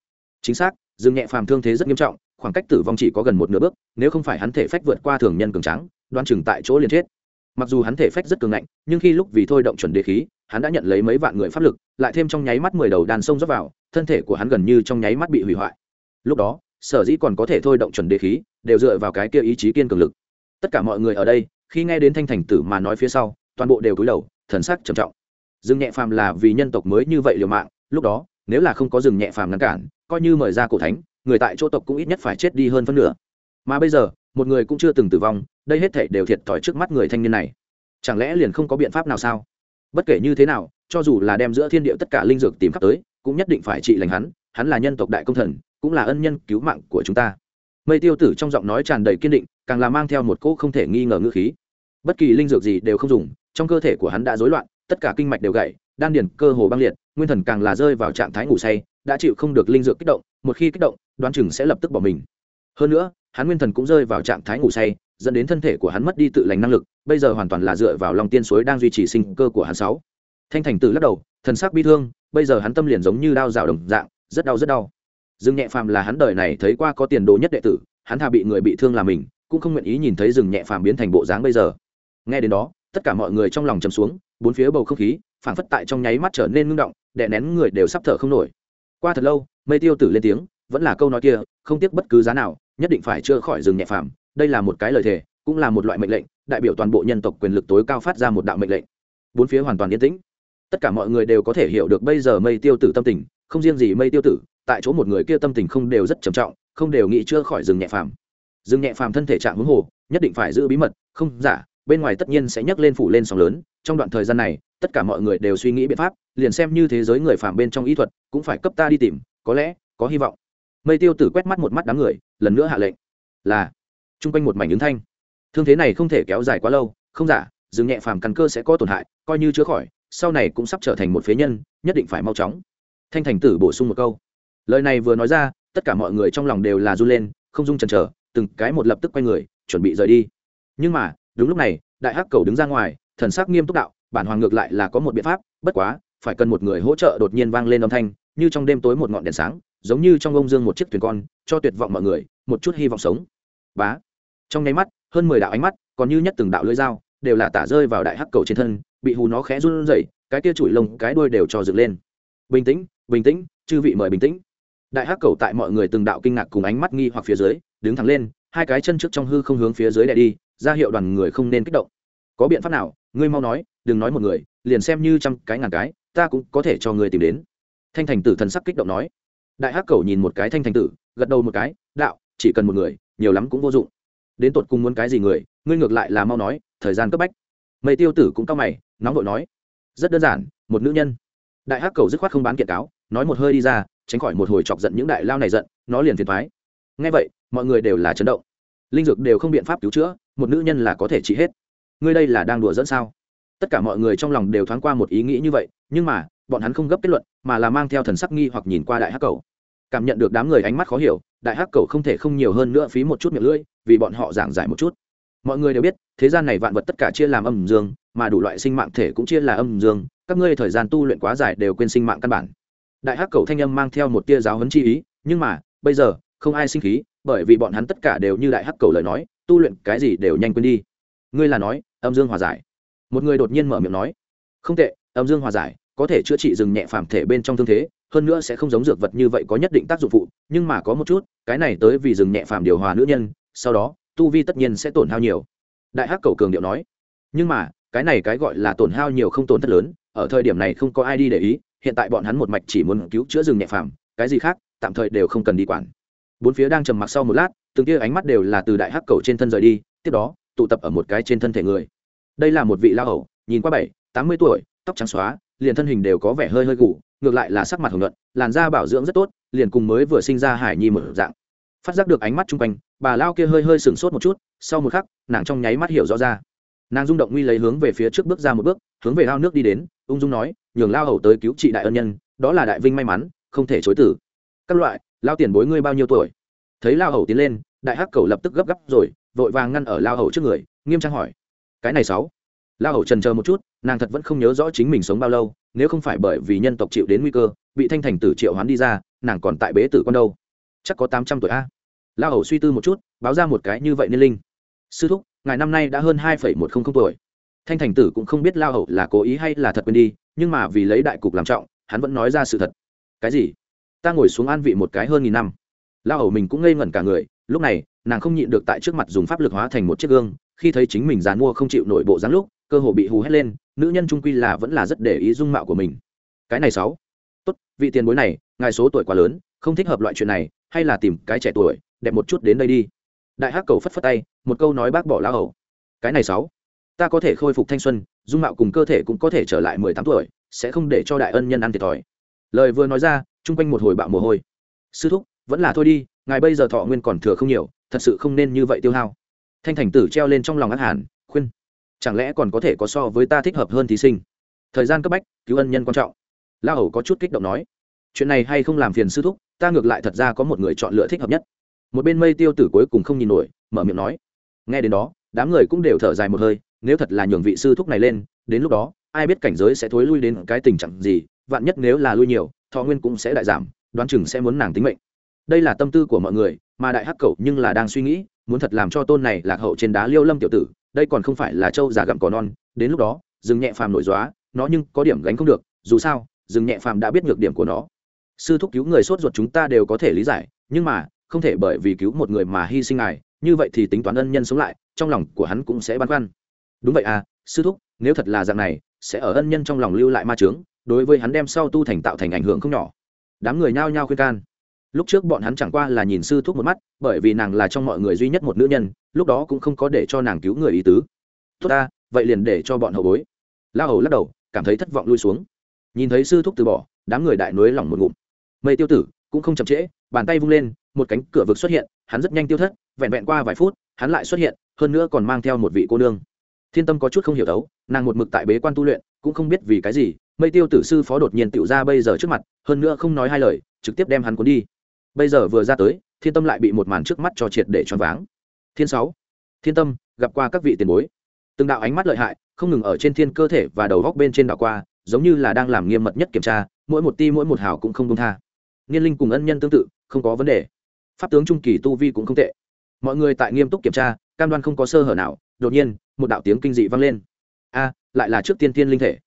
Chính xác dương nhẹ phàm thương thế rất nghiêm trọng khoảng cách tử vong chỉ có gần một nửa bước nếu không phải hắn thể phách vượt qua thường nhân cường tráng, đoan chừng tại chỗ liền chết mặc dù hắn thể phách rất cường ngạnh, nhưng khi lúc vì thôi động chuẩn đế khí, hắn đã nhận lấy mấy vạn người pháp lực, lại thêm trong nháy mắt mười đầu đàn sông dốc vào, thân thể của hắn gần như trong nháy mắt bị hủy hoại. Lúc đó, sở dĩ còn có thể thôi động chuẩn đế khí, đều dựa vào cái kia ý chí kiên cường lực. Tất cả mọi người ở đây, khi nghe đến thanh thành tử mà nói phía sau, toàn bộ đều cúi đầu, thần sắc trầm trọng. Dương nhẹ phàm là vì nhân tộc mới như vậy liều mạng, lúc đó, nếu là không có rừng nhẹ phàm ngăn cản, coi như mời ra cổ thánh, người tại chỗ tộc cũng ít nhất phải chết đi hơn phân nửa. Mà bây giờ một người cũng chưa từng tử vong, đây hết thảy đều thiệt thòi trước mắt người thanh niên này. Chẳng lẽ liền không có biện pháp nào sao? Bất kể như thế nào, cho dù là đem giữa thiên địa tất cả linh dược tìm khắp tới, cũng nhất định phải trị lành hắn hắn là nhân tộc đại công thần, cũng là ân nhân cứu mạng của chúng ta. Mây tiêu tử trong giọng nói tràn đầy kiên định, càng là mang theo một cỗ không thể nghi ngờ ngữ khí. Bất kỳ linh dược gì đều không dùng, trong cơ thể của hắn đã rối loạn, tất cả kinh mạch đều gãy, đan điền cơ hồ băng liệt, nguyên thần càng là rơi vào trạng thái ngủ say, đã chịu không được linh dược kích động, một khi kích động, đoán chừng sẽ lập tức bỏ mình. Hơn nữa hắn nguyên thần cũng rơi vào trạng thái ngủ say, dẫn đến thân thể của hắn mất đi tự lành năng lực, bây giờ hoàn toàn là dựa vào lòng tiên suối đang duy trì sinh cơ của hắn sáu. Thanh thành tử lắc đầu, thần sắc bi thương, bây giờ hắn tâm liền giống như đao rào đồng dạng, rất đau rất đau. Dương nhẹ phàm là hắn đời này thấy qua có tiền đồ nhất đệ tử, hắn thà bị người bị thương là mình, cũng không nguyện ý nhìn thấy rừng nhẹ phàm biến thành bộ dáng bây giờ. Nghe đến đó, tất cả mọi người trong lòng chầm xuống, bốn phía bầu không khí, phảng phất tại trong nháy mắt trở nên ngưng động, đè nén người đều sắp thở không nổi. Qua thật lâu, mây tiêu tử lên tiếng, vẫn là câu nói kia, không tiếc bất cứ giá nào nhất định phải chữa khỏi rừng nhẹ phàm. Đây là một cái lời thề, cũng là một loại mệnh lệnh, đại biểu toàn bộ nhân tộc quyền lực tối cao phát ra một đạo mệnh lệnh. Bốn phía hoàn toàn yên tĩnh. Tất cả mọi người đều có thể hiểu được bây giờ mây tiêu tử tâm tình, không riêng gì mây tiêu tử, tại chỗ một người kia tâm tình không đều rất trầm trọng, không đều nghĩ chữa khỏi rừng nhẹ phàm. Rừng nhẹ phàm thân thể trạng hướng hồ, nhất định phải giữ bí mật, không giả, bên ngoài tất nhiên sẽ nhấc lên phủ lên sóng lớn. Trong đoạn thời gian này, tất cả mọi người đều suy nghĩ biện pháp, liền xem như thế giới người phàm bên trong y thuật, cũng phải cấp ta đi tìm, có lẽ, có hy vọng mây tiêu tử quét mắt một mắt đám người, lần nữa hạ lệnh. Là, chung quanh một mảnh ứng thanh. Thương thế này không thể kéo dài quá lâu, không giả dừng nhẹ phàm căn cơ sẽ có tổn hại, coi như chữa khỏi, sau này cũng sắp trở thành một phế nhân, nhất định phải mau chóng. Thanh thành tử bổ sung một câu. Lời này vừa nói ra, tất cả mọi người trong lòng đều là run lên, không dung chần chờ, từng cái một lập tức quay người, chuẩn bị rời đi. Nhưng mà, đúng lúc này, đại hắc cầu đứng ra ngoài, thần sắc nghiêm túc đạo, bản hoàng ngược lại là có một biện pháp, bất quá, phải cần một người hỗ trợ đột nhiên vang lên âm thanh, như trong đêm tối một ngọn đèn sáng giống như trong ông dương một chiếc thuyền con, cho tuyệt vọng mọi người, một chút hy vọng sống. Bá. Trong nháy mắt, hơn mười đạo ánh mắt, còn như nhất từng đạo lưỡi dao, đều là tả rơi vào đại hắc cầu trên thân, bị hù nó khẽ run rẩy, cái kia chùi lông, cái đuôi đều cho dựng lên. Bình tĩnh bình tĩnh, chư vị mời bình tĩnh. Đại hắc cầu tại mọi người từng đạo kinh ngạc cùng ánh mắt nghi hoặc phía dưới, đứng thẳng lên, hai cái chân trước trong hư không hướng phía dưới đè đi, ra hiệu đoàn người không nên kích động. Có biện pháp nào, ngươi mau nói, đừng nói một người, liền xem như trăm cái ngàn cái, ta cũng có thể cho ngươi tìm đến. Thanh thành tử thần sắc kích động nói đại hắc cầu nhìn một cái thanh thành tử, gật đầu một cái, đạo, chỉ cần một người, nhiều lắm cũng vô dụng. Đến tột cùng muốn cái gì người, ngươi ngược lại là mau nói, thời gian cấp bách. Mây tiêu tử cũng cao mày, nóng vội nói, rất đơn giản, một nữ nhân. Đại hắc cầu dứt khoát không bán kiện cáo, nói một hơi đi ra, tránh khỏi một hồi chọc giận những đại lao này giận, nó liền thiệt thoái ngay vậy, mọi người đều là chấn động. Linh dược đều không biện pháp cứu chữa, một nữ nhân là có thể trị hết. Ngươi đây là đang đùa dẫn sao? Tất cả mọi người trong lòng đều thoáng qua một ý nghĩ như vậy, nhưng mà bọn hắn không gấp kết luận, mà là mang theo thần sắc nghi hoặc nhìn qua đại hắc cầu. Cảm nhận được đám người ánh mắt khó hiểu, đại hắc cầu không thể không nhiều hơn nữa phí một chút miệng lưỡi, vì bọn họ giảng giải một chút. Mọi người đều biết, thế gian này vạn vật tất cả chia làm âm dương, mà đủ loại sinh mạng thể cũng chia là âm dương, các ngươi thời gian tu luyện quá dài đều quên sinh mạng căn bản. Đại hắc cầu thanh âm mang theo một tia giáo huấn chi ý, nhưng mà, bây giờ, không ai sinh khí, bởi vì bọn hắn tất cả đều như đại hắc cầu lời nói, tu luyện cái gì đều nhanh quên đi. Ngươi là nói, âm dương hòa giải. Một người đột nhiên mở miệng nói, không tệ, âm dương hòa giải có thể chữa trị rừng nhẹ phàm thể bên trong thương thế, hơn nữa sẽ không giống dược vật như vậy có nhất định tác dụng phụ, nhưng mà có một chút, cái này tới vì rừng nhẹ phàm điều hòa nữ nhân, sau đó, tu vi tất nhiên sẽ tổn hao nhiều. Đại hắc cầu cường điệu nói, nhưng mà, cái này cái gọi là tổn hao nhiều không tổn thất lớn, ở thời điểm này không có ai đi để ý, hiện tại bọn hắn một mạch chỉ muốn cứu chữa rừng nhẹ phàm, cái gì khác, tạm thời đều không cần đi quản. Bốn phía đang trầm mặc sau một lát, từng tia ánh mắt đều là từ đại hắc cầu trên thân rời đi, tiếp đó, tụ tập ở một cái trên thân thể người. Đây là một vị lao hầu, nhìn qua bảy, tám mươi tuổi tóc trắng xóa liền thân hình đều có vẻ hơi hơi gù ngược lại là sắc mặt hồng luận, làn da bảo dưỡng rất tốt liền cùng mới vừa sinh ra hải nhi mở dạng. Phát giác được ánh mắt chung quanh bà lao kia hơi hơi sửng sốt một chút sau một khắc nàng trong nháy mắt hiểu rõ ra. Nàng rung động nguy lấy hướng về phía trước bước ra một bước hướng về lao nước đi đến ung dung nói nhường lao hầu tới cứu trị đại ân nhân đó là đại vinh may mắn không thể chối tử. Các loại lao tiền bối ngươi bao nhiêu tuổi? Thấy lao hầu tiến lên đại hắc cầu lập tức gấp gáp rồi vội vàng ngăn ở lao hầu trước người nghiêm trang hỏi cái này sáu? La hầu trần chờ một chút, nàng thật vẫn không nhớ rõ chính mình sống bao lâu, nếu không phải bởi vì nhân tộc chịu đến nguy cơ, bị thanh thành tử triệu hoán đi ra, nàng còn tại bế tử con đâu. Chắc có tám trăm tuổi a. La hầu suy tư một chút, báo ra một cái như vậy niên linh. Sư thúc, ngài năm nay đã hơn hai một trăm linh tuổi. Thanh thành tử cũng không biết la hầu là cố ý hay là thật quên đi, nhưng mà vì lấy đại cục làm trọng, hắn vẫn nói ra sự thật. Cái gì? Ta ngồi xuống an vị một cái hơn nghìn năm. La hầu mình cũng ngây ngẩn cả người, lúc này, nàng không nhịn được tại trước mặt dùng pháp lực hóa thành một chiếc gương, khi thấy chính mình dàn mua không chịu nổi bộ dáng lúc cơ hồ bị hù hét lên, nữ nhân trung quy là vẫn là rất để ý dung mạo của mình. Cái này sáu. Tốt, vị tiền bối này, ngài số tuổi quá lớn, không thích hợp loại chuyện này, hay là tìm cái trẻ tuổi, đẹp một chút đến đây đi. Đại hắc cầu phất phất tay, một câu nói bác bỏ lá hầu. Cái này sáu. Ta có thể khôi phục thanh xuân, dung mạo cùng cơ thể cũng có thể trở lại mười tám tuổi, sẽ không để cho đại ân nhân ăn thiệt thòi. Lời vừa nói ra, chung quanh một hồi bạo mồ hôi. Sư thúc, vẫn là thôi đi, ngài bây giờ thọ nguyên còn thừa không nhiều, thật sự không nên như vậy tiêu hao. Thanh thành tử treo lên trong lòng ác hàn chẳng lẽ còn có thể có so với ta thích hợp hơn thí sinh? Thời gian cấp bách, cứu ân nhân quan trọng. La hầu có chút kích động nói. Chuyện này hay không làm phiền sư thúc, ta ngược lại thật ra có một người chọn lựa thích hợp nhất. Một bên mây tiêu tử cuối cùng không nhìn nổi, mở miệng nói. Nghe đến đó, đám người cũng đều thở dài một hơi, nếu thật là nhường vị sư thúc này lên, đến lúc đó, ai biết cảnh giới sẽ thối lui đến cái tình trạng gì, vạn nhất nếu là lui nhiều, thọ nguyên cũng sẽ đại giảm, đoán chừng sẽ muốn nàng tính mệnh. Đây là tâm tư của mọi người, mà đại hắc cậu nhưng là đang suy nghĩ, muốn thật làm cho tôn này lạc hậu trên đá liêu lâm tiểu tử đây còn không phải là châu già gặm cỏ non, đến lúc đó, rừng nhẹ phàm nổi dóa nó nhưng có điểm gánh không được, dù sao, rừng nhẹ phàm đã biết nhược điểm của nó. Sư thúc cứu người sốt ruột chúng ta đều có thể lý giải, nhưng mà, không thể bởi vì cứu một người mà hy sinh ngài, như vậy thì tính toán ân nhân sống lại, trong lòng của hắn cũng sẽ băn khoăn. Đúng vậy à sư thúc, nếu thật là dạng này, sẽ ở ân nhân trong lòng lưu lại ma trướng đối với hắn đem sau tu thành tạo thành ảnh hưởng không nhỏ. Đám người nhao nhao khuyên can lúc trước bọn hắn chẳng qua là nhìn sư thúc một mắt, bởi vì nàng là trong mọi người duy nhất một nữ nhân, lúc đó cũng không có để cho nàng cứu người ý tứ. Tốt ta, vậy liền để cho bọn hậu bối. La hầu lắc đầu, cảm thấy thất vọng lui xuống. Nhìn thấy sư thúc từ bỏ, đám người đại nối lỏng một ngụm. Mây tiêu tử, cũng không chậm trễ, bàn tay vung lên, một cánh cửa vực xuất hiện, hắn rất nhanh tiêu thất, vẹn vẹn qua vài phút, hắn lại xuất hiện, hơn nữa còn mang theo một vị cô nương. Thiên tâm có chút không hiểu đấu, nàng một mực tại bế quan tu luyện, cũng không biết vì cái gì, mây tiêu tử sư phó đột nhiên tựu ra bây giờ trước mặt, hơn nữa không nói hai lời, trực tiếp đem hắn cuốn đi bây giờ vừa ra tới, thiên tâm lại bị một màn trước mắt cho triệt để choáng váng. Thiên sáu. Thiên tâm, gặp qua các vị tiền bối. Từng đạo ánh mắt lợi hại, không ngừng ở trên thiên cơ thể và đầu góc bên trên đảo qua, giống như là đang làm nghiêm mật nhất kiểm tra, mỗi một ti, mỗi một hào cũng không công tha. Nghiên linh cùng ân nhân tương tự, không có vấn đề. Pháp tướng trung kỳ tu vi cũng không tệ. Mọi người tại nghiêm túc kiểm tra, cam đoan không có sơ hở nào, đột nhiên, một đạo tiếng kinh dị vang lên. A, lại là trước tiên tiên linh thể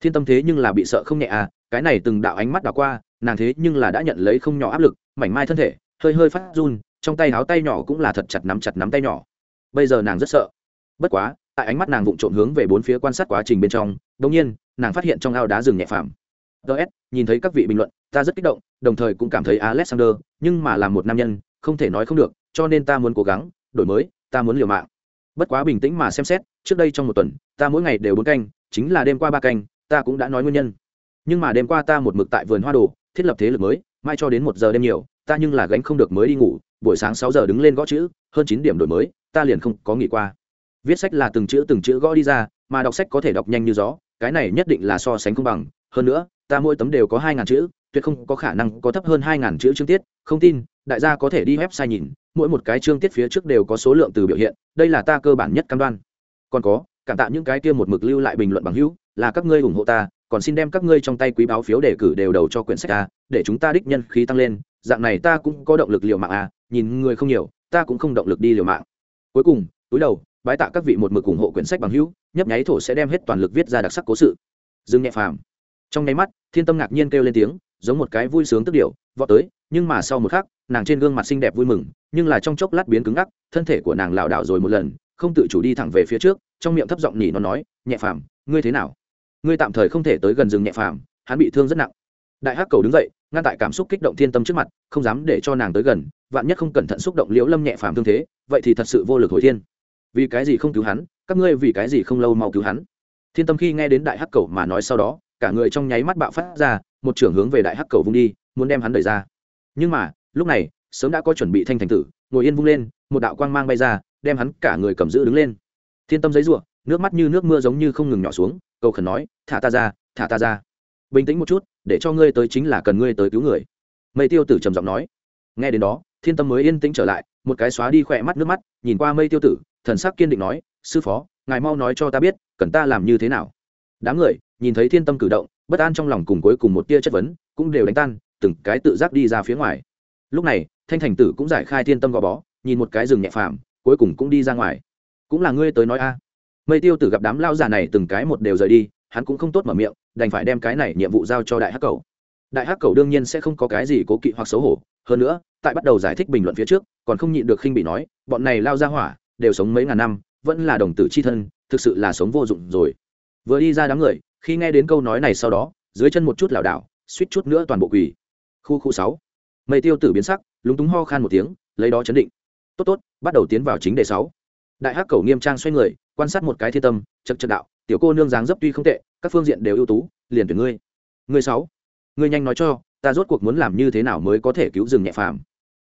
thiên tâm thế nhưng là bị sợ không nhẹ à cái này từng đạo ánh mắt đảo qua, nàng thế nhưng là đã nhận lấy không nhỏ áp lực, mảnh mai thân thể, hơi hơi phát run, trong tay háo tay nhỏ cũng là thật chặt nắm chặt nắm tay nhỏ. Bây giờ nàng rất sợ. Bất quá, tại ánh mắt nàng vụng trộm hướng về bốn phía quan sát quá trình bên trong, đột nhiên, nàng phát hiện trong ao đá rừng nhẹ phàm. Ts nhìn thấy các vị bình luận, ta rất kích động, đồng thời cũng cảm thấy alexander, nhưng mà là một nam nhân, không thể nói không được, cho nên ta muốn cố gắng, đổi mới, ta muốn liều mạng. Bất quá bình tĩnh mà xem xét, trước đây trong một tuần, ta mỗi ngày đều bốn canh, chính là đêm qua ba canh ta cũng đã nói nguyên nhân. Nhưng mà đêm qua ta một mực tại vườn hoa đồ, thiết lập thế lực mới, mai cho đến một giờ đêm nhiều, ta nhưng là gánh không được mới đi ngủ, buổi sáng sáu giờ đứng lên gõ chữ, hơn chín điểm đổi mới, ta liền không có nghỉ qua. Viết sách là từng chữ từng chữ gõ đi ra, mà đọc sách có thể đọc nhanh như gió, cái này nhất định là so sánh công bằng. Hơn nữa, ta mỗi tấm đều có hai ngàn chữ, tuyệt không có khả năng có thấp hơn hai ngàn chữ chương tiết, không tin, đại gia có thể đi website nhìn, mỗi một cái chương tiết phía trước đều có số lượng từ biểu hiện, đây là ta cơ bản nhất cam đoan. Còn có, cảm tạ những cái kia một mực lưu lại bình luận bằng hữu là các ngươi ủng hộ ta, còn xin đem các ngươi trong tay quý báo phiếu đề cử đều đầu cho quyển sách ta để chúng ta đích nhân khí tăng lên, dạng này ta cũng có động lực liều mạng a. nhìn người không nhiều, ta cũng không động lực đi liều mạng. Cuối cùng, túi đầu, bái tạ các vị một mực ủng hộ quyển sách bằng hữu, nhấp nháy thổ sẽ đem hết toàn lực viết ra đặc sắc cố sự. Dương nhẹ phàm. Trong nháy mắt, thiên tâm ngạc nhiên kêu lên tiếng, giống một cái vui sướng tức điệu vọt tới, nhưng mà sau một khắc, nàng trên gương mặt xinh đẹp vui mừng, nhưng là trong chốc lát biến cứng ngắc, thân thể của nàng lảo đảo rồi một lần, không tự chủ đi thẳng về phía trước, trong miệng thấp giọng nhỉ nó nói, nhẹ phàm, ngươi thế nào? Ngươi tạm thời không thể tới gần rừng nhẹ phàm, hắn bị thương rất nặng. Đại hắc cầu đứng dậy, ngăn tại cảm xúc kích động thiên tâm trước mặt, không dám để cho nàng tới gần, vạn nhất không cẩn thận xúc động liễu lâm nhẹ phàm thương thế, vậy thì thật sự vô lực hồi thiên. Vì cái gì không cứu hắn, các ngươi vì cái gì không lâu mau cứu hắn? Thiên tâm khi nghe đến đại hắc cầu mà nói sau đó, cả người trong nháy mắt bạo phát ra, một trưởng hướng về đại hắc cầu vung đi, muốn đem hắn đẩy ra. Nhưng mà, lúc này, sớm đã có chuẩn bị thanh thành tử, ngồi yên vung lên, một đạo quang mang bay ra, đem hắn cả người cầm giữ đứng lên. Thiên tâm giấy ruộng nước mắt như nước mưa giống như không ngừng nhỏ xuống cầu khẩn nói, thả ta ra, thả ta ra. Bình tĩnh một chút, để cho ngươi tới chính là cần ngươi tới cứu người. Mây tiêu tử trầm giọng nói. Nghe đến đó, thiên tâm mới yên tĩnh trở lại, một cái xóa đi khỏe mắt nước mắt, nhìn qua mây tiêu tử, thần sắc kiên định nói, sư phó, ngài mau nói cho ta biết, cần ta làm như thế nào? Đám người, nhìn thấy thiên tâm cử động, bất an trong lòng cùng cuối cùng một tia chất vấn, cũng đều đánh tan, từng cái tự giác đi ra phía ngoài. Lúc này, thanh thành tử cũng giải khai thiên tâm gò bó, nhìn một cái rừng nhẹ phàm, cuối cùng cũng đi ra ngoài. Cũng là ngươi tới nói a mây tiêu tử gặp đám lao già này từng cái một đều rời đi, hắn cũng không tốt mở miệng, đành phải đem cái này nhiệm vụ giao cho đại hắc cầu. Đại hắc cầu đương nhiên sẽ không có cái gì cố kỵ hoặc xấu hổ, hơn nữa, tại bắt đầu giải thích bình luận phía trước, còn không nhịn được khinh bị nói, bọn này lao ra hỏa, đều sống mấy ngàn năm, vẫn là đồng tử c h i thân, thực sự là sống vô dụng rồi. Vừa đi ra đám người, khi nghe đến câu nói này sau đó, dưới chân một chút lảo đảo, suýt chút nữa toàn bộ quỳ. Khu khu sáu. Mây tiêu tử biến sắc, lúng túng ho khan một tiếng, lấy đó chấn định. Tốt tốt, bắt đầu tiến vào chính đề sáu đại hắc cầu nghiêm trang xoay người, quan sát một cái thiên tâm chật chật đạo, tiểu cô nương dáng dấp tuy không tệ, các phương diện đều ưu tú, liền tuyển ngươi. Ngươi sáu, ngươi nhanh nói cho, ta rốt cuộc muốn làm như thế nào mới có thể cứu rừng nhẹ phàm?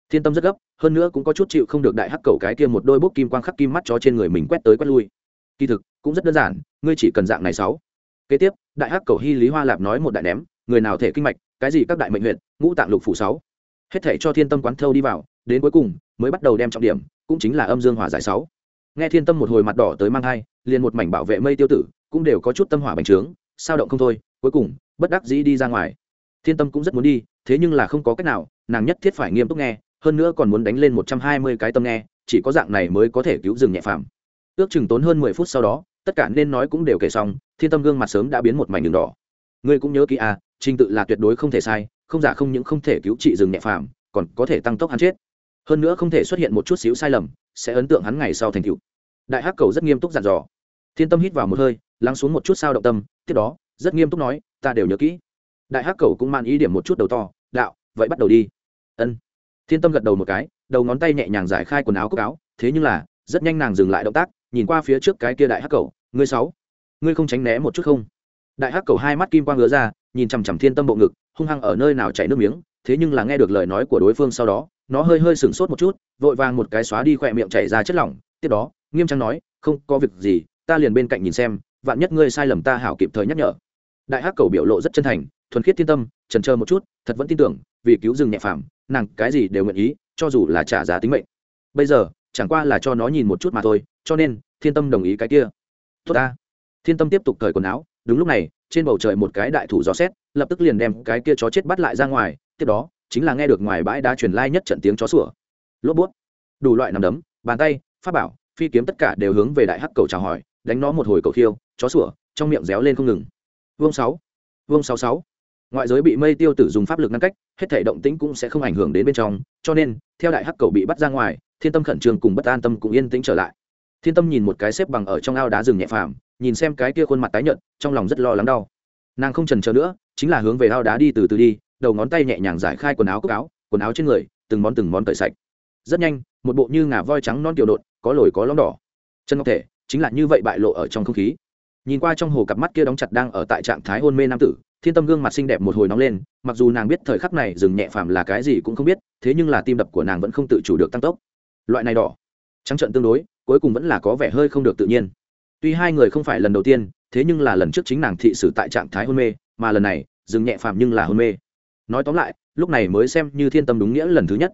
Thiên tâm rất gấp, hơn nữa cũng có chút chịu không được đại hắc cầu cái kia một đôi bốc kim quang khắc kim mắt cho trên người mình quét tới quét lui. Kỳ thực, cũng rất đơn giản, ngươi chỉ cần dạng này sáu. Kế tiếp, đại hắc cầu hy lý hoa lạp nói một đại ném, người nào thể kinh mạch, cái gì các đại mệnh huyện ngũ tạng lục phủ sáu. Hết thể cho thiên tâm quán thâu đi vào, đến cuối cùng, mới bắt đầu đem trọng điểm, cũng chính là âm dương hỏa giải sáu nghe thiên tâm một hồi mặt đỏ tới mang thai, liền một mảnh bảo vệ mây tiêu tử, cũng đều có chút tâm hỏa bành trướng, sao động không thôi, cuối cùng, bất đắc dĩ đi ra ngoài. Thiên tâm cũng rất muốn đi, thế nhưng là không có cách nào, nàng nhất thiết phải nghiêm túc nghe, hơn nữa còn muốn đánh lên một trăm hai mươi cái tâm nghe, chỉ có dạng này mới có thể cứu rừng nhẹ phàm. Ước chừng tốn hơn mười phút sau đó, tất cả nên nói cũng đều kể xong, thiên tâm gương mặt sớm đã biến một mảnh đường đỏ. Ngươi cũng nhớ kỹ à trình tự là tuyệt đối không thể sai, không giả không những không thể cứu trị rừng nhẹ phàm, còn có thể tăng tốc hắn chết hơn nữa không thể xuất hiện một chút xíu sai lầm, sẽ ấn tượng hắn ngày sau thành tựu. Đại hắc cầu rất nghiêm túc dặn dò. Thiên tâm hít vào một hơi, lắng xuống một chút sao động tâm, tiếp đó, rất nghiêm túc nói, ta đều nhớ kỹ. Đại hắc cầu cũng mang ý điểm một chút đầu to, đạo, vậy bắt đầu đi. Ân. Thiên tâm gật đầu một cái, đầu ngón tay nhẹ nhàng giải khai quần áo cốc áo, thế nhưng là, rất nhanh nàng dừng lại động tác, nhìn qua phía trước cái kia đại hắc cầu, ngươi sáu, ngươi không tránh né một chút không? Đại hắc cầu hai mắt kim quang ngứa ra, nhìn chằm chằm thiên tâm bộ ngực, hung hăng ở nơi nào chảy nước miếng, thế nhưng là nghe được lời nói của đối phương sau đó nó hơi hơi sửng sốt một chút, vội vàng một cái xóa đi khỏe miệng chảy ra chất lỏng, tiếp đó, nghiêm trang nói, không có việc gì, ta liền bên cạnh nhìn xem, vạn nhất ngươi sai lầm ta hảo kịp thời nhắc nhở. Đại hắc cầu biểu lộ rất chân thành, thuần khiết thiên tâm, trần trơ một chút, thật vẫn tin tưởng, vì cứu rừng nhẹ phàm, nàng cái gì đều nguyện ý, cho dù là trả giá tính mệnh. Bây giờ, chẳng qua là cho nó nhìn một chút mà thôi, cho nên, thiên tâm đồng ý cái kia. Tốt ta. Thiên tâm tiếp tục cởi quần áo, đúng lúc này, trên bầu trời một cái đại thủ gió xét, lập tức liền đem cái kia chó chết bắt lại ra ngoài, tiếp đó chính là nghe được ngoài bãi đá truyền lai nhất trận tiếng chó sủa. Lốp bút. Đủ loại nằm đấm, bàn tay, pháp bảo, phi kiếm tất cả đều hướng về đại hắc cầu chào hỏi, đánh nó một hồi cầu khiêu, chó sủa, trong miệng réo lên không ngừng. Vương sáu. Vương sáu sáu. Ngoại giới bị mây tiêu tử dùng pháp lực ngăn cách, hết thể động tĩnh cũng sẽ không ảnh hưởng đến bên trong, cho nên, theo đại hắc cầu bị bắt ra ngoài, thiên tâm khẩn trương cùng bất an tâm cũng yên tĩnh trở lại. Thiên tâm nhìn một cái xếp bằng ở trong ao đá rừng nhẹ phàm, nhìn xem cái kia khuôn mặt tái nhợt, trong lòng rất lo lắng đau. Nàng không trần chờ nữa, chính là hướng về ao đá đi từ từ đi đầu ngón tay nhẹ nhàng giải khai quần áo cốc áo, quần áo trên người, từng món từng món tẩy sạch. Rất nhanh, một bộ như ngà voi trắng non tiểu nộn có lồi có lõm đỏ. Chân ngọc thể, chính là như vậy bại lộ ở trong không khí. Nhìn qua trong hồ cặp mắt kia đóng chặt đang ở tại trạng thái hôn mê nam tử, thiên tâm gương mặt xinh đẹp một hồi nóng lên, mặc dù nàng biết thời khắc này dừng nhẹ phàm là cái gì cũng không biết, thế nhưng là tim đập của nàng vẫn không tự chủ được tăng tốc. Loại này đỏ, trắng trận tương đối, cuối cùng vẫn là có vẻ hơi không được tự nhiên. Tuy hai người không phải lần đầu tiên, thế nhưng là lần trước chính nàng thị sử tại trạng thái hôn mê, mà lần này, dừng nhẹ phàm nhưng là hôn mê nói tóm lại, lúc này mới xem như thiên tâm đúng nghĩa lần thứ nhất.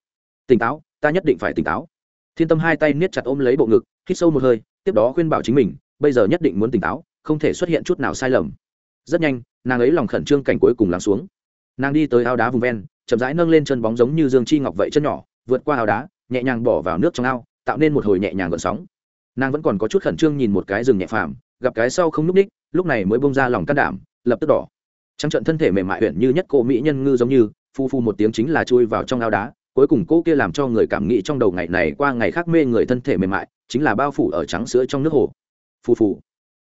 Tỉnh táo, ta nhất định phải tỉnh táo. Thiên tâm hai tay niết chặt ôm lấy bộ ngực, hít sâu một hơi, tiếp đó khuyên bảo chính mình, bây giờ nhất định muốn tỉnh táo, không thể xuất hiện chút nào sai lầm. Rất nhanh, nàng ấy lòng khẩn trương cảnh cuối cùng lắng xuống. Nàng đi tới ao đá vùng ven, chậm rãi nâng lên chân bóng giống như dương chi ngọc vậy chân nhỏ, vượt qua ao đá, nhẹ nhàng bỏ vào nước trong ao, tạo nên một hồi nhẹ nhàng gợn sóng. Nàng vẫn còn có chút khẩn trương nhìn một cái rừng nhẹ phàm, gặp cái sau không n ú c ních lúc này mới bông ra lòng can đảm, lập tức đỏ trắng trận thân thể mềm mại huyện như nhất cô mỹ nhân ngư giống như, phu phu một tiếng chính là chui vào trong ao đá, cuối cùng cô kia làm cho người cảm nghĩ trong đầu ngày này qua ngày khác mê người thân thể mềm mại, chính là bao phủ ở trắng sữa trong nước hồ. Phù phù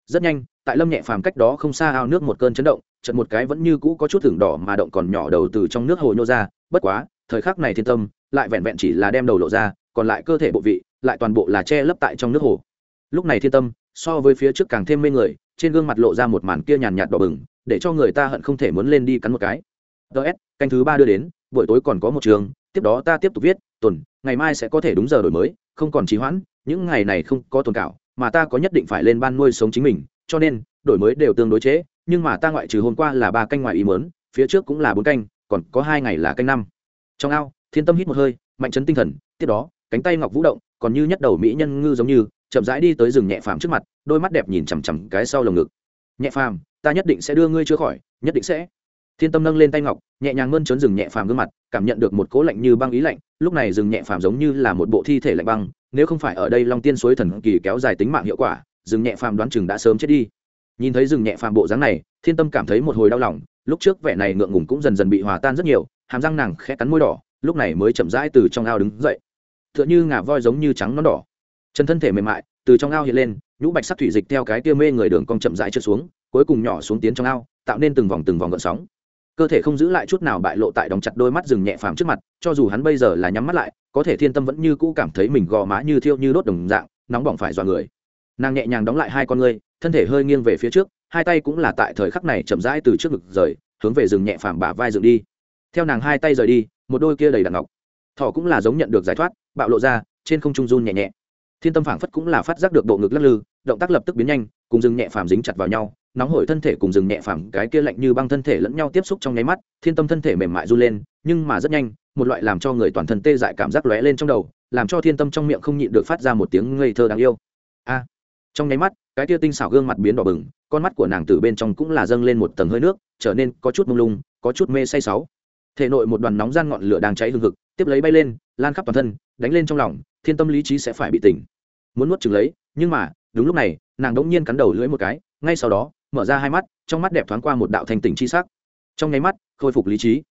rất nhanh, tại lâm nhẹ phàm cách đó không xa ao nước một cơn chấn động trận một cái vẫn như cũ có chút thưởng đỏ mà động còn nhỏ đầu từ trong nước hồ nhô ra, bất quá, thời khắc này thiên tâm, lại vẹn vẹn chỉ là đem đầu lộ ra, còn lại cơ thể bộ vị, lại toàn bộ là che lấp tại trong nước hồ. Lúc này thiên tâm, so với phía trước càng thêm mê người, trên gương mặt lộ ra một màn kia nhàn nhạt đỏ bừng để cho người ta hận không thể muốn lên đi cắn một cái. Ts canh thứ ba đưa đến, buổi tối còn có một trường, tiếp đó ta tiếp tục viết, tuần, ngày mai sẽ có thể đúng giờ đổi mới, không còn trì hoãn, những ngày này không có tồn cảo mà ta có nhất định phải lên ban nuôi sống chính mình, cho nên, đổi mới đều tương đối chế, nhưng mà ta ngoại trừ hôm qua là ba canh ngoài ý mớn phía trước cũng là bốn canh, còn có hai ngày là canh năm. Trong ao, thiên tâm hít một hơi, mạnh chấn tinh thần, tiếp đó, cánh tay ngọc vũ động, còn như nhất đầu mỹ nhân ngư giống như, chậm rãi đi tới rừng nhẹ phàm trước mặt, đôi mắt đẹp nhìn chằm chằm cái sau lồng ngực nhẹ phàm, ta nhất định sẽ đưa ngươi chữa khỏi, nhất định sẽ. Thiên tâm nâng lên tay ngọc, nhẹ nhàng mơn trớn rừng nhẹ phàm gương mặt, cảm nhận được một cố lạnh như băng ý lạnh, lúc này rừng nhẹ phàm giống như là một bộ thi thể lạnh băng, nếu không phải ở đây long tiên suối thần kỳ kéo dài tính mạng hiệu quả, rừng nhẹ phàm đoán chừng đã sớm chết đi. Nhìn thấy rừng nhẹ phàm bộ dáng này, thiên tâm cảm thấy một hồi đau lòng, lúc trước vẻ này ngượng ngùng cũng dần dần bị hòa tan rất nhiều, hàm răng nàng khẽ cắn môi đỏ, lúc này mới chậm rãi từ trong ao đứng dậy. Tựa như ngà voi giống như trắng nó đỏ. Chân thân thể mềm mại, từ trong ao hiện lên nhũ bạch sắc thủy dịch theo cái tia mê người đường cong chậm rãi trượt xuống, cuối cùng nhỏ xuống tiến trong ao, tạo nên từng vòng từng vòng gợn sóng. Cơ thể không giữ lại chút nào bại lộ tại đóng chặt đôi mắt rừng nhẹ phàm trước mặt, cho dù hắn bây giờ là nhắm mắt lại, có thể thiên tâm vẫn như cũ cảm thấy mình gò má như thiêu như đốt đồng dạng, nóng bỏng phải dọa người. Nàng nhẹ nhàng đóng lại hai con ngươi, thân thể hơi nghiêng về phía trước, hai tay cũng là tại thời khắc này chậm rãi từ trước ngực rời, hướng về rừng nhẹ phàm bả vai dựng đi. Theo nàng hai tay rời đi, một đôi kia đầy đặn ngọc. Thỏ cũng là giống nhận được giải thoát, bạo lộ ra, trên không trung run nhẹ nhẹ thiên tâm phảng phất cũng là phát giác được bộ ngực lắc lư, động tác lập tức biến nhanh, cùng rừng nhẹ phàm dính chặt vào nhau, nóng hổi thân thể cùng rừng nhẹ phàm cái kia lạnh như băng thân thể lẫn nhau tiếp xúc trong nháy mắt, thiên tâm thân thể mềm mại run lên, nhưng mà rất nhanh, một loại làm cho người toàn thân tê dại cảm giác lóe lên trong đầu, làm cho thiên tâm trong miệng không nhịn được phát ra một tiếng ngây thơ đáng yêu. A! Trong nháy mắt, cái kia tinh xảo gương mặt biến đỏ bừng, con mắt của nàng từ bên trong cũng là dâng lên một tầng hơi nước, trở nên có chút mông lung, có chút mê say sáu. Thể nội một đoàn nóng gian ngọn lửa đang cháy hừng hực, tiếp lấy bay lên, lan khắp toàn thân, đánh lên trong lòng thiên tâm lý trí sẽ phải bị tỉnh. Muốn nuốt chừng lấy, nhưng mà, đúng lúc này, nàng đống nhiên cắn đầu lưỡi một cái, ngay sau đó, mở ra hai mắt, trong mắt đẹp thoáng qua một đạo thanh tỉnh chi sắc. Trong nháy mắt, khôi phục lý trí.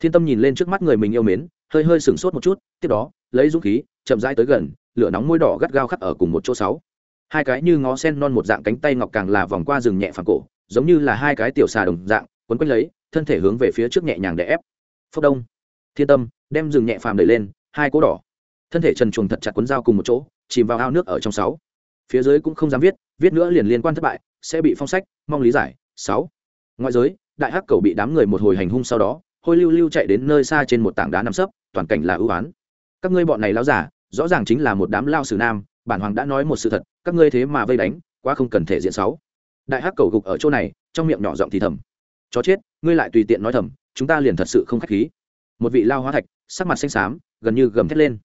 Thiên tâm nhìn lên trước mắt người mình yêu mến, hơi hơi sửng sốt một chút, tiếp đó, lấy dũng khí, chậm rãi tới gần, lửa nóng môi đỏ gắt gao khắc ở cùng một chỗ sáu. Hai cái như ngó sen non một dạng cánh tay ngọc càng là vòng qua rừng nhẹ phẳng cổ, giống như là hai cái tiểu xà đồng dạng, quấn quanh lấy, thân thể hướng về phía trước nhẹ nhàng để ép. Phốc đông. Thiên tâm, đem rừng nhẹ phàm đẩy lên, hai cỗ đỏ thân thể trần chuồng thật chặt cuốn dao cùng một chỗ, chìm vào ao nước ở trong sáu. Phía dưới cũng không dám viết viết nữa liền liên quan thất bại, sẽ bị phong sách, mong lý giải, sáu. Ngoại giới, đại hắc cầu bị đám người một hồi hành hung sau đó, hôi lưu lưu chạy đến nơi xa trên một tảng đá nằm sấp, toàn cảnh là ưu ái các ngươi bọn này lao giả, rõ ràng chính là một đám lao sử nam, bản hoàng đã nói một sự thật, các ngươi thế mà vây đánh, quá không cần thể diện sáu. Đại hắc cầu gục ở chỗ này, trong miệng nhỏ giọng thì thầm. Chó chết, ngươi lại tùy tiện nói thầm, chúng ta liền thật sự không khách khí. Một vị lao hóa thạch, sắc mặt xanh xám, gần như gầm thét lên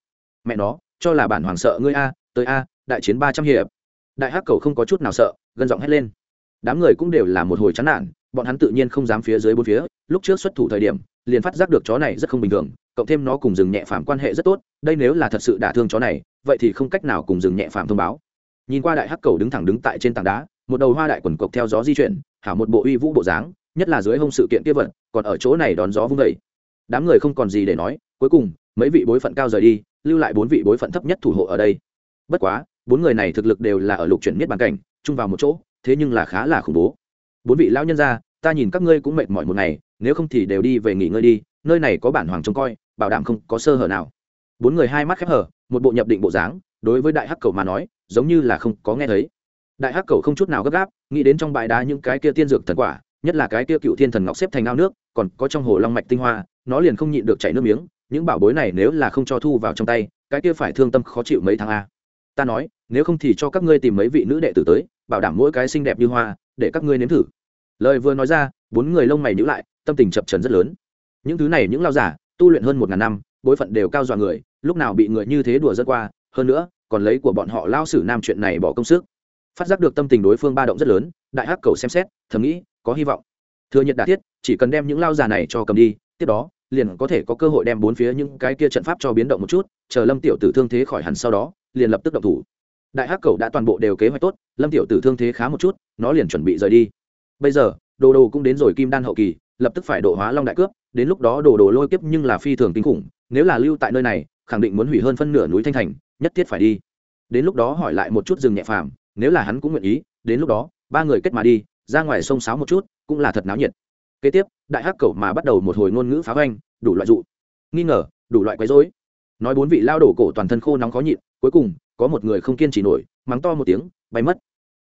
mẹ nó, cho là bản hoàng sợ ngươi a, tới a, đại chiến ba trăm hiệp. Đại hắc cầu không có chút nào sợ gần giọng hét lên. Đám người cũng đều là một hồi chán nản, bọn hắn tự nhiên không dám phía dưới bốn phía, lúc trước xuất thủ thời điểm, liền phát giác được chó này rất không bình thường, cộng thêm nó cùng rừng nhẹ phàm quan hệ rất tốt, đây nếu là thật sự đả thương chó này, vậy thì không cách nào cùng rừng nhẹ phàm thông báo. Nhìn qua đại hắc cầu đứng thẳng đứng tại trên tảng đá, một đầu hoa đại quần cộc theo gió di chuyển, hảo một bộ uy vũ bộ dáng, nhất là dưới hông sự kiện kia vật, còn ở chỗ này đón gió vung vẩy đám người không còn gì để nói, cuối cùng, mấy vị bối phận cao rời đi lưu lại bốn vị bối phận thấp nhất thủ hộ ở đây. Bất quá, bốn người này thực lực đều là ở lục chuyển miết bàn cảnh, chung vào một chỗ, thế nhưng là khá là khủng bố. Bốn vị lão nhân gia, ta nhìn các ngươi cũng mệt mỏi một ngày, nếu không thì đều đi về nghỉ ngơi đi, nơi này có bản hoàng trông coi, bảo đảm không có sơ hở nào. Bốn người hai mắt khép hở một bộ nhập định bộ dáng, đối với đại hắc cầu mà nói, giống như là không có nghe thấy. Đại hắc cầu không chút nào gấp gáp, nghĩ đến trong bãi đá những cái kia tiên dược thần quả, nhất là cái kia cựu thiên thần ngọc xếp thành ao nước, còn có trong hồ long mạch tinh hoa, nó liền không nhịn được chảy nước miếng những bảo bối này nếu là không cho thu vào trong tay, cái kia phải thương tâm khó chịu mấy tháng a. Ta nói, nếu không thì cho các ngươi tìm mấy vị nữ đệ tử tới, bảo đảm mỗi cái xinh đẹp như hoa, để các ngươi nếm thử. Lời vừa nói ra, bốn người lông mày nhữ lại, tâm tình chập trần rất lớn. Những thứ này những lao giả, tu luyện hơn một ngàn năm, bối phận đều cao dọa người, lúc nào bị người như thế đùa dẫn qua, hơn nữa, còn lấy của bọn họ lao sử nam chuyện này bỏ công sức. Phát giác được tâm tình đối phương ba động rất lớn, đại hắc cầu xem xét, thầm nghĩ, có hy vọng. Thừa nhiệt đà thiết, chỉ cần đem những lao giả này cho cầm đi, tiếp đó liền có thể có cơ hội đem bốn phía những cái kia trận pháp cho biến động một chút, chờ lâm tiểu tử thương thế khỏi hẳn sau đó, liền lập tức động thủ. Đại hắc cầu đã toàn bộ đều kế hoạch tốt, lâm tiểu tử thương thế khá một chút, nó liền chuẩn bị rời đi. Bây giờ, đồ đồ cũng đến rồi kim đan hậu kỳ, lập tức phải độ hóa long đại cướp, đến lúc đó đồ đồ lôi kiếp nhưng là phi thường kinh khủng, nếu là lưu tại nơi này, khẳng định muốn hủy hơn phân nửa núi thanh thành, nhất thiết phải đi. Đến lúc đó hỏi lại một chút rừng nhẹ phàm, nếu là hắn cũng nguyện ý, đến lúc đó, ba người kết mà đi, ra ngoài sông sáo một chút, cũng là thật náo nhiệt. Kế tiếp đại hắc cầu mà bắt đầu một hồi ngôn ngữ phá hoanh đủ loại dụ. Nghi ngờ, đủ loại quấy rối. Nói bốn vị lao đổ cổ toàn thân khô nóng khó nhịn, cuối cùng, có một người không kiên trì nổi, mắng to một tiếng, bay mất.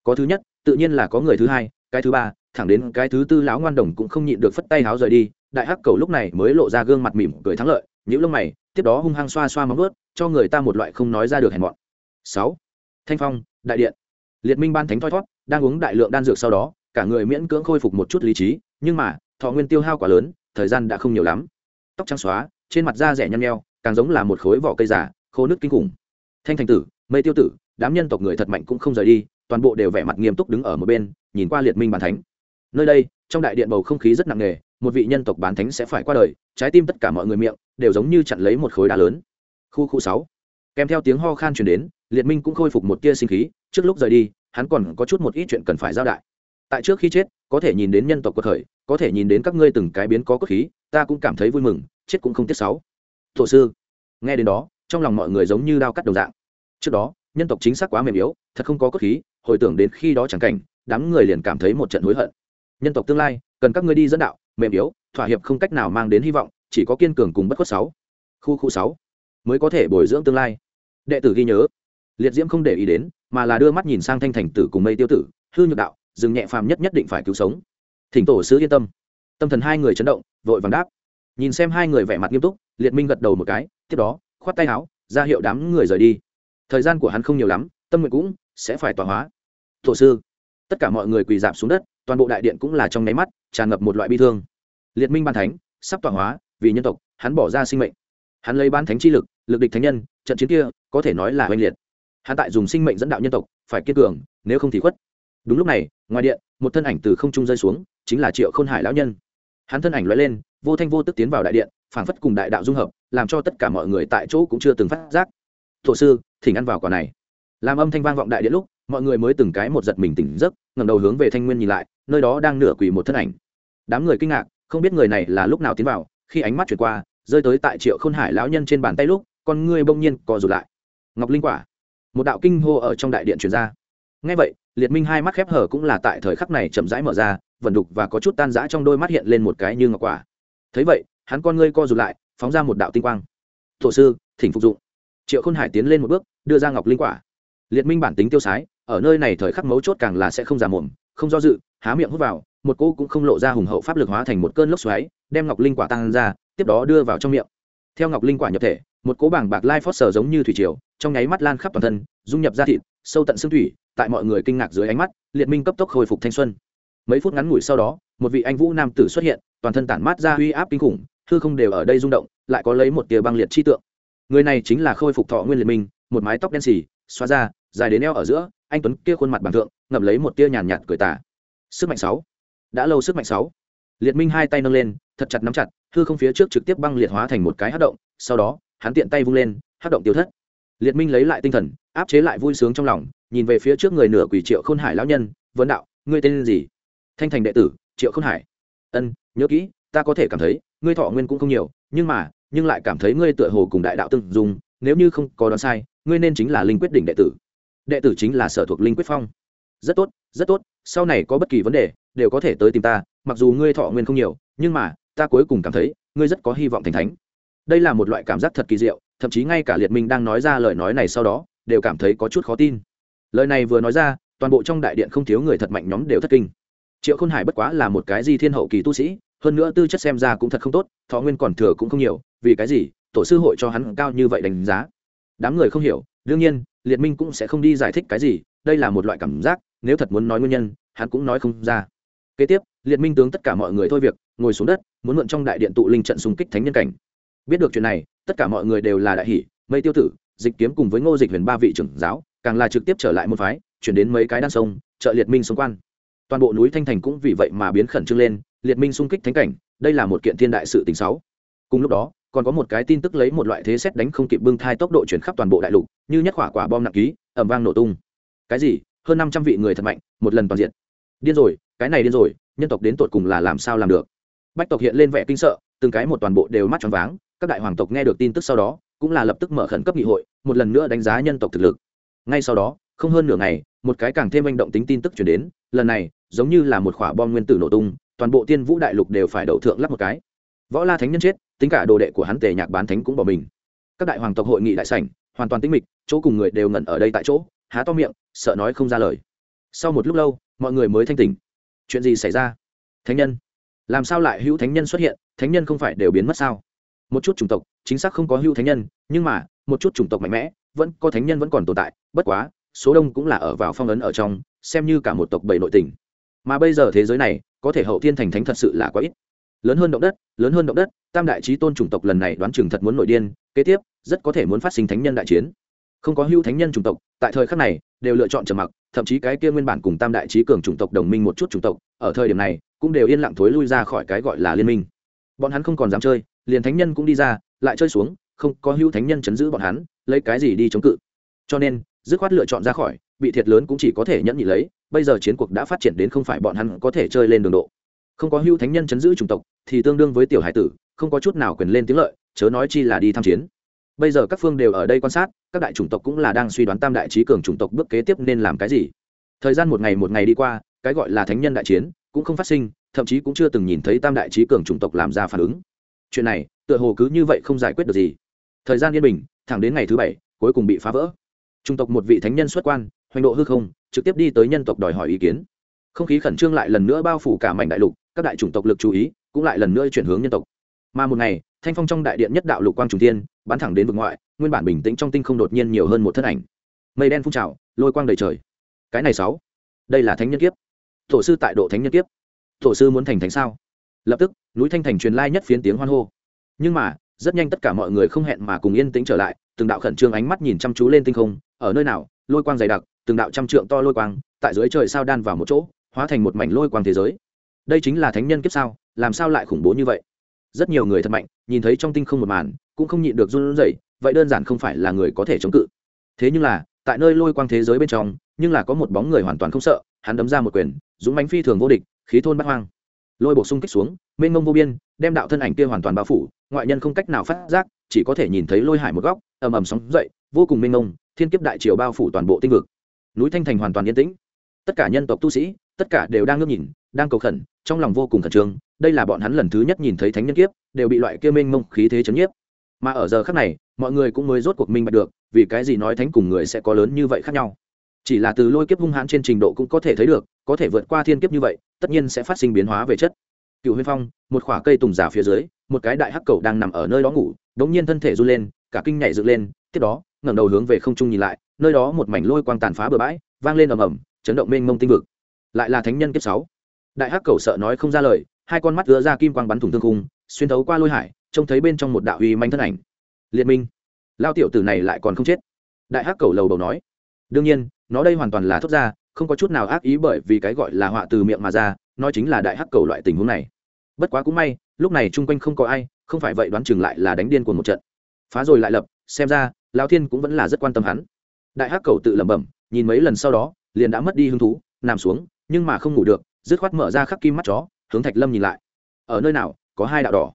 Có thứ nhất, tự nhiên là có người thứ hai, cái thứ ba, thẳng đến cái thứ tư lão ngoan đồng cũng không nhịn được phất tay háo rời đi, đại hắc cầu lúc này mới lộ ra gương mặt mỉm cười thắng lợi những lông mày, tiếp đó hung hăng xoa xoa móng ướt cho người ta một loại không nói ra được hèn mọn. Sáu, thanh phong, đại điện. Liệt minh ban thánh thoi thót, đang uống đại lượng đan dược sau đó, cả người miễn cưỡng khôi phục một chút lý trí, nhưng mà thọ nguyên tiêu hao quá lớn, thời gian đã không nhiều lắm. Tóc trắng xóa, trên mặt da rẻ nhăn nheo, càng giống là một khối vỏ cây giả khô nước kinh khủng. Thanh thành tử, mây tiêu tử, đám nhân tộc người thật mạnh cũng không rời đi, toàn bộ đều vẻ mặt nghiêm túc đứng ở một bên, nhìn qua liệt minh bàn thánh. Nơi đây, trong đại điện bầu không khí rất nặng nề, một vị nhân tộc bán thánh sẽ phải qua đời, trái tim tất cả mọi người miệng đều giống như chặn lấy một khối đá lớn. Khu khu sáu. Kèm theo tiếng ho khan truyền đến, liệt minh cũng khôi phục một tia sinh khí, trước lúc rời đi, hắn còn có chút một ít chuyện cần phải giao đại tại trước khi chết, có thể nhìn đến nhân tộc cuộc khởi, có thể nhìn đến các ngươi từng cái biến có cốt khí, ta cũng cảm thấy vui mừng, chết cũng không tiếc sáu thổ sư, nghe đến đó, trong lòng mọi người giống như đao cắt đồng dạng. Trước đó, nhân tộc chính xác quá mềm yếu, thật không có cốt khí, hồi tưởng đến khi đó chẳng cảnh, đám người liền cảm thấy một trận hối hận. Nhân tộc tương lai, cần các ngươi đi dẫn đạo, mềm yếu, thỏa hiệp không cách nào mang đến hy vọng, chỉ có kiên cường cùng bất khuất sáu. Khu khu sáu, mới có thể bồi dưỡng tương lai. Đệ tử ghi nhớ. Liệt diễm không để ý đến, mà là đưa mắt nhìn sang thanh thành tử cùng mây tiêu tử, hư nhược đạo dừng nhẹ phàm nhất nhất định phải cứu sống. Thỉnh tổ sứ yên tâm. Tâm thần hai người chấn động, vội vàng đáp. Nhìn xem hai người vẻ mặt nghiêm túc, liệt minh gật đầu một cái, tiếp đó, khoát tay áo, ra hiệu đám người rời đi. Thời gian của hắn không nhiều lắm, tâm nguyện cũng sẽ phải tọa hóa. Tổ sư, tất cả mọi người quỳ dạp xuống đất, toàn bộ đại điện cũng là trong nháy mắt tràn ngập một loại bi thương. Liệt minh ban thánh, sắp tọa hóa, vì nhân tộc, hắn bỏ ra sinh mệnh. Hắn lấy ban thánh chi lực lực địch thánh nhân, trận chiến kia, có thể nói là oanh liệt. Hắn tại dùng sinh mệnh dẫn đạo nhân tộc, phải kiên cường, nếu không thì khuất đúng lúc này, ngoài điện, một thân ảnh từ không trung rơi xuống, chính là triệu khôn hải lão nhân. Hắn thân ảnh loại lên, vô thanh vô tức tiến vào đại điện, phảng phất cùng đại đạo dung hợp, làm cho tất cả mọi người tại chỗ cũng chưa từng phát giác. Thổ sư, thỉnh ăn vào quả này. Làm âm thanh vang vọng đại điện lúc, mọi người mới từng cái một giật mình tỉnh giấc, ngẩng đầu hướng về thanh nguyên nhìn lại, nơi đó đang nửa quỳ một thân ảnh. Đám người kinh ngạc, không biết người này là lúc nào tiến vào, khi ánh mắt chuyển qua, rơi tới tại triệu khôn hải lão nhân trên bàn tay lúc, con ngươi bỗng nhiên co rụt lại. Ngọc linh quả. Một đạo kinh hô ở trong đại điện truyền ra ngay vậy, liệt minh hai mắt khép hở cũng là tại thời khắc này chậm rãi mở ra vẩn đục và có chút tan rã trong đôi mắt hiện lên một cái như ngọc quả. Thấy vậy, hắn con ngươi co rụt lại, phóng ra một đạo tinh quang. Thổ sư, thỉnh phục dụng. Triệu khôn hải tiến lên một bước, đưa ra ngọc linh quả. Liệt minh bản tính tiêu sái, ở nơi này thời khắc mấu chốt càng là sẽ không già mồm, không do dự, há miệng hút vào, một cô cũng không lộ ra hùng hậu pháp lực hóa thành một cơn lốc xoáy, đem ngọc linh quả tăng ra, tiếp đó đưa vào trong miệng. Theo ngọc linh quả nhập thể, một cỗ bảng bạc lai phót sờ giống như thủy triều, trong nháy mắt lan khắp toàn thân, dung nhập ra thịt, sâu tận xương thủy tại mọi người kinh ngạc dưới ánh mắt, liệt minh cấp tốc khôi phục thanh xuân. Mấy phút ngắn ngủi sau đó, một vị anh vũ nam tử xuất hiện, toàn thân tản mát ra uy áp kinh khủng thư không đều ở đây rung động, lại có lấy một tia băng liệt chi tượng. Người này chính là khôi phục thọ nguyên liệt minh, một mái tóc đen xì, xóa ra, dài đến eo ở giữa, anh tuấn kia khuôn mặt bằng thượng, ngậm lấy một tia nhàn nhạt cười tả sức mạnh sáu. Đã lâu sức mạnh sáu. Liệt minh hai tay nâng lên, thật chặt nắm chặt, hư không phía trước trực tiếp băng liệt hóa thành một cái hát động, sau đó, hắn tiện tay vung lên hát động tiêu thất. Liệt minh lấy lại tinh thần, áp chế lại vui sướng trong lòng nhìn về phía trước người nửa quỷ triệu khôn hải lão nhân, vấn đạo, ngươi tên gì? Thanh thành đệ tử, triệu khôn hải. Ân, nhớ kỹ, ta có thể cảm thấy, ngươi thọ nguyên cũng không nhiều, nhưng mà, nhưng lại cảm thấy ngươi tựa hồ cùng đại đạo tương dùng nếu như không có đoán sai, ngươi nên chính là linh quyết đỉnh đệ tử. Đệ tử chính là sở thuộc linh quyết phong. Rất tốt rất tốt, sau này có bất kỳ vấn đề, đều có thể tới tìm ta, mặc dù ngươi thọ nguyên không nhiều, nhưng mà, ta cuối cùng cảm thấy, ngươi rất có hy vọng thành thánh. Đây là một loại cảm giác thật kỳ diệu, thậm chí ngay cả liệt minh đang nói ra lời nói này sau đó, đều cảm thấy có chút khó tin lời này vừa nói ra, toàn bộ trong đại điện không thiếu người thật mạnh nhóm đều thất kinh. Triệu khôn hải bất quá là một cái di thiên hậu kỳ tu sĩ, hơn nữa tư chất xem ra cũng thật không tốt, thọ nguyên còn thừa cũng không nhiều, vì cái gì, tổ sư hội cho hắn cao như vậy đánh giá? Đám người không hiểu, đương nhiên, liệt minh cũng sẽ không đi giải thích cái gì, đây là một loại cảm giác, nếu thật muốn nói nguyên nhân, hắn cũng nói không ra. Kế tiếp, liệt minh tướng tất cả mọi người thôi việc, ngồi xuống đất, muốn mượn trong đại điện tụ linh trận xung kích thánh nhân cảnh. Biết được chuyện này, tất cả mọi người đều là đại hỷ, mây tiêu tử, dịch kiếm cùng với ngô dịch huyền ba vị trưởng giáo càng là trực tiếp trở lại môn phái, chuyển đến mấy cái đan sông trợ liệt minh xung quan toàn bộ núi thanh thành cũng vì vậy mà biến khẩn trương lên, liệt minh xung kích thánh cảnh, đây là một kiện thiên đại sự tình sáu cùng lúc đó, còn có một cái tin tức lấy một loại thế xét đánh không kịp bưng thai tốc độ chuyển khắp toàn bộ đại lục, như nhất quả quả bom nặng ký ẩm vang nổ tung. Cái gì? Hơn năm trăm vị người thật mạnh, một lần toàn diện. Điên rồi, cái này điên rồi, nhân tộc đến tột cùng là làm sao làm được? Bách tộc hiện lên vẻ kinh sợ, từng cái một toàn bộ đều mắt tròn váng, các đại hoàng tộc nghe được tin tức sau đó, cũng là lập tức mở khẩn cấp nghị hội, một lần nữa đánh giá nhân tộc thực lực ngay sau đó, không hơn nửa ngày, một cái càng thêm manh động tính tin tức chuyển đến, lần này, giống như là một quả bom nguyên tử nổ tung, toàn bộ tiên vũ đại lục đều phải đậu thượng lắp một cái. Võ la thánh nhân chết, tính cả đồ đệ của hắn tề nhạc bán thánh cũng bỏ mình. Các đại hoàng tộc hội nghị đại sảnh, hoàn toàn tĩnh mịch, chỗ cùng người đều ngẩn ở đây tại chỗ, há to miệng, sợ nói không ra lời. Sau một lúc lâu, mọi người mới thanh tỉnh. Chuyện gì xảy ra? Thánh nhân. Làm sao lại hữu thánh nhân xuất hiện? Thánh nhân không phải đều biến mất sao? Một chút chủng tộc, chính xác không có hữu thánh nhân, nhưng mà, một chút chủng tộc mạnh mẽ vẫn có thánh nhân vẫn còn tồn tại, bất quá, số đông cũng là ở vào phong ấn ở trong, xem như cả một tộc bảy nội tình. Mà bây giờ thế giới này, có thể hậu thiên thành thánh thật sự là quá ít. Lớn hơn động đất, lớn hơn động đất, tam đại trí tôn chủng tộc lần này đoán chừng thật muốn nội điên, kế tiếp, rất có thể muốn phát sinh thánh nhân đại chiến. Không có hưu thánh nhân chủng tộc, tại thời khắc này, đều lựa chọn trầm mặc, thậm chí cái kia nguyên bản cùng tam đại trí cường chủng tộc đồng minh một chút chủng tộc, ở thời điểm này, cũng đều yên lặng thối lui ra khỏi cái gọi là liên minh. Bọn hắn không còn dám chơi, liền thánh nhân cũng đi ra, lại chơi xuống, không có hưu thánh nhân chấn giữ bọn hắn lấy cái gì đi chống cự. Cho nên, dứt khoát lựa chọn ra khỏi, bị thiệt lớn cũng chỉ có thể nhẫn nhị lấy, bây giờ chiến cuộc đã phát triển đến không phải bọn hắn có thể chơi lên đường độ. Không có hưu thánh nhân chấn giữ chủng tộc, thì tương đương với tiểu hải tử, không có chút nào quyền lên tiếng lợi, chớ nói chi là đi tham chiến. Bây giờ các phương đều ở đây quan sát, các đại chủng tộc cũng là đang suy đoán tam đại trí cường chủng tộc bước kế tiếp nên làm cái gì. Thời gian một ngày một ngày đi qua, cái gọi là thánh nhân đại chiến cũng không phát sinh, thậm chí cũng chưa từng nhìn thấy tam đại trí cường chủng tộc làm ra phản ứng. Chuyện này, tựa hồ cứ như vậy không giải quyết được gì. Thời gian yên bình thẳng đến ngày thứ bảy, cuối cùng bị phá vỡ. Trung tộc một vị thánh nhân xuất quan, hoành độ hư không, trực tiếp đi tới nhân tộc đòi hỏi ý kiến. Không khí khẩn trương lại lần nữa bao phủ cả mảnh đại lục, các đại chủng tộc lực chú ý cũng lại lần nữa chuyển hướng nhân tộc. Mà một ngày, thanh phong trong đại điện nhất đạo lục quang trùng tiên bắn thẳng đến vực ngoại, nguyên bản bình tĩnh trong tinh không đột nhiên nhiều hơn một thân ảnh. Mây đen phun trào, lôi quang đầy trời. Cái này sáu, đây là thánh nhân kiếp. Tổ sư tại độ thánh nhân kiếp. Tổ sư muốn thành thánh sao? Lập tức, núi thanh thành truyền lai nhất phiến tiếng hoan hô. Nhưng mà rất nhanh tất cả mọi người không hẹn mà cùng yên tĩnh trở lại, từng đạo khẩn trương ánh mắt nhìn chăm chú lên tinh không, ở nơi nào, lôi quang dày đặc, từng đạo trăm trượng to lôi quang, tại dưới trời sao đan vào một chỗ, hóa thành một mảnh lôi quang thế giới. Đây chính là thánh nhân kiếp sao, làm sao lại khủng bố như vậy? Rất nhiều người thật mạnh, nhìn thấy trong tinh không một màn, cũng không nhịn được run rẩy, vậy đơn giản không phải là người có thể chống cự. Thế nhưng là, tại nơi lôi quang thế giới bên trong, nhưng là có một bóng người hoàn toàn không sợ, hắn đấm ra một quyền, dũng mánh phi thường vô địch, khí thôn bắt hoang. Lôi bổ sung kích xuống, mênh mông vô biên đem đạo thân ảnh kia hoàn toàn bao phủ, ngoại nhân không cách nào phát giác, chỉ có thể nhìn thấy lôi hải một góc, ầm ầm sóng dậy, vô cùng mênh mông, thiên kiếp đại triều bao phủ toàn bộ tinh vực. Núi thanh thành hoàn toàn yên tĩnh. Tất cả nhân tộc tu sĩ, tất cả đều đang ngước nhìn, đang cầu khẩn, trong lòng vô cùng khẩn trương, đây là bọn hắn lần thứ nhất nhìn thấy thánh nhân kiếp, đều bị loại kia mênh mông khí thế chấn nhiếp. Mà ở giờ khác này, mọi người cũng mới rốt cuộc minh bạch được, vì cái gì nói thánh cùng người sẽ có lớn như vậy khác nhau. Chỉ là từ lôi kiếp hung hãn trên trình độ cũng có thể thấy được, có thể vượt qua thiên kiếp như vậy, tất nhiên sẽ phát sinh biến hóa về chất cựu huyên phong, một khoả cây tùng giả phía dưới, một cái đại hắc cầu đang nằm ở nơi đó ngủ, đống nhiên thân thể run lên, cả kinh nhảy dựng lên, tiếp đó, ngẩng đầu hướng về không trung nhìn lại, nơi đó một mảnh lôi quang tàn phá bừa bãi, vang lên ầm ầm, chấn động mênh mông tinh vực. Lại là thánh nhân kiếp sáu. Đại hắc cầu sợ nói không ra lời, hai con mắt gỡ ra kim quang bắn thủng thương khung, xuyên thấu qua lôi hải, trông thấy bên trong một đạo uy manh thân ảnh. Liệt minh. Lao tiểu tử này lại còn không chết. Đại hắc cầu lầu đầu nói. Đương nhiên, nó đây hoàn toàn là thốt ra, không có chút nào ác ý bởi vì cái gọi là họa từ miệng mà ra, nó chính là đại hắc cầu loại tình huống này bất quá cũng may, lúc này chung quanh không có ai, không phải vậy đoán chừng lại là đánh điên của một trận. Phá rồi lại lập, xem ra, lão thiên cũng vẫn là rất quan tâm hắn. Đại hắc cầu tự lẩm bẩm, nhìn mấy lần sau đó, liền đã mất đi hứng thú, nằm xuống, nhưng mà không ngủ được, dứt khoát mở ra khắc kim mắt chó, hướng thạch lâm nhìn lại. Ở nơi nào, có hai đạo đỏ.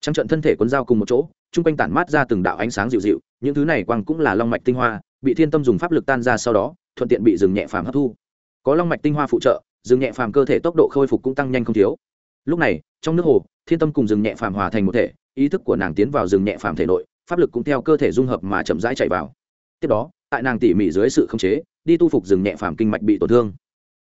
Trăng trận thân thể cuốn dao cùng một chỗ, chung quanh tản mát ra từng đạo ánh sáng dịu dịu, những thứ này quang cũng là long mạch tinh hoa, bị thiên tâm dùng pháp lực tan ra sau đó, thuận tiện bị rừng nhẹ phàm hấp thu. Có long mạch tinh hoa phụ trợ, rừng nhẹ phàm cơ thể tốc độ khôi phục cũng tăng nhanh không thiếu lúc này, trong nước hồ, thiên tâm cùng rừng nhẹ phàm hòa thành một thể, ý thức của nàng tiến vào rừng nhẹ phàm thể nội, pháp lực cũng theo cơ thể dung hợp mà chậm rãi chạy vào. Tiếp đó, tại nàng tỉ mỉ dưới sự khống chế, đi tu phục rừng nhẹ phàm kinh mạch bị tổn thương.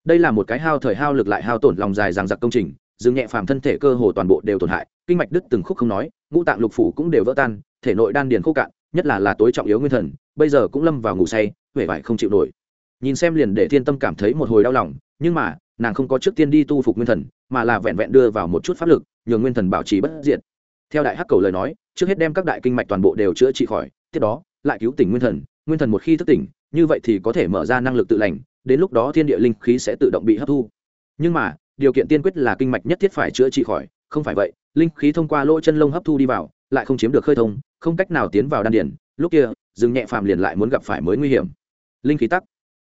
Đây là một cái hao thời hao lực lại hao tổn lòng dài rằng giặc công trình, rừng nhẹ phàm thân thể cơ hồ toàn bộ đều tổn hại, kinh mạch đứt từng khúc không nói, ngũ tạng lục phủ cũng đều vỡ tan, thể nội đan điền khô cạn, nhất là là tối trọng yếu nguyên thần, bây giờ cũng lâm vào ngủ say huệ vải không chịu nổi. Nhìn xem liền để thiên tâm cảm thấy một hồi đau lòng, nhưng mà nàng không có trước tiên đi tu phục nguyên thần, mà là vẹn vẹn đưa vào một chút pháp lực, nhường nguyên thần bảo trì bất diệt. Theo đại hắc cầu lời nói, trước hết đem các đại kinh mạch toàn bộ đều chữa trị khỏi, tiếp đó, lại cứu tỉnh nguyên thần. Nguyên thần một khi thức tỉnh, như vậy thì có thể mở ra năng lực tự lành, đến lúc đó thiên địa linh khí sẽ tự động bị hấp thu. Nhưng mà, điều kiện tiên quyết là kinh mạch nhất thiết phải chữa trị khỏi, không phải vậy, linh khí thông qua lỗ chân lông hấp thu đi vào, lại không chiếm được khơi thông, không cách nào tiến vào đan điển lúc kia, dừng nhẹ phàm liền lại muốn gặp phải mới nguy hiểm. Linh khí tắc.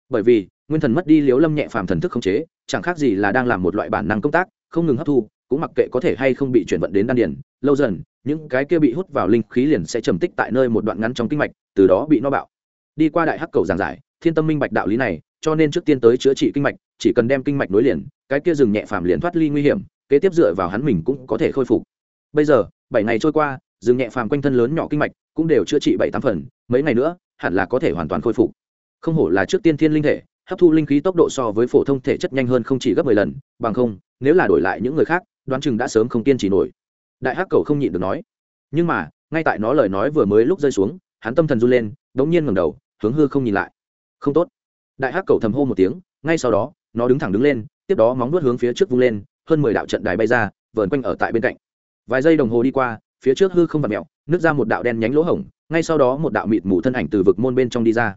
Bởi vì nguyên thần mất đi liếu lâm nhẹ phàm thần thức không chế, chẳng khác gì là đang làm một loại bản năng công tác, không ngừng hấp thu, cũng mặc kệ có thể hay không bị chuyển vận đến đan Điền. lâu dần, những cái kia bị hút vào linh khí liền sẽ trầm tích tại nơi một đoạn ngắn trong kinh mạch, từ đó bị no bạo đi qua đại hắc cầu giảng giải, thiên tâm minh bạch đạo lý này, cho nên trước tiên tới chữa trị kinh mạch, chỉ cần đem kinh mạch nối liền, cái kia dừng nhẹ phàm liền thoát ly nguy hiểm, kế tiếp dựa vào hắn mình cũng có thể khôi phục bây giờ, bảy ngày trôi qua dừng nhẹ phàm quanh thân lớn nhỏ kinh mạch cũng đều chữa trị bảy tám phần, mấy ngày nữa, hẳn là có thể hoàn toàn khôi phục không hổ là trước tiên thiên linh thể hấp thu linh khí tốc độ so với phổ thông thể chất nhanh hơn không chỉ gấp mười lần, bằng không, nếu là đổi lại những người khác, đoán chừng đã sớm không kiên trì nổi. Đại hắc cầu không nhịn được nói. Nhưng mà, ngay tại nó lời nói vừa mới lúc rơi xuống, hắn tâm thần run lên đ n g nhiên ngầm đầu, hướng hư không nhìn lại. Không tốt. Đại hắc cầu thầm hô một tiếng, ngay sau đó, nó đứng thẳng đứng lên, tiếp đó móng nuốt hướng phía trước vung lên, hơn mười đạo trận đài bay ra, vờn quanh ở tại bên cạnh. Vài giây đồng hồ đi qua, phía trước hư không vặt mẹo nước ra một đạo đen nhánh lỗ hổng, ngay sau đó một đạo mịt mù thân ảnh từ vực môn bên trong đi ra.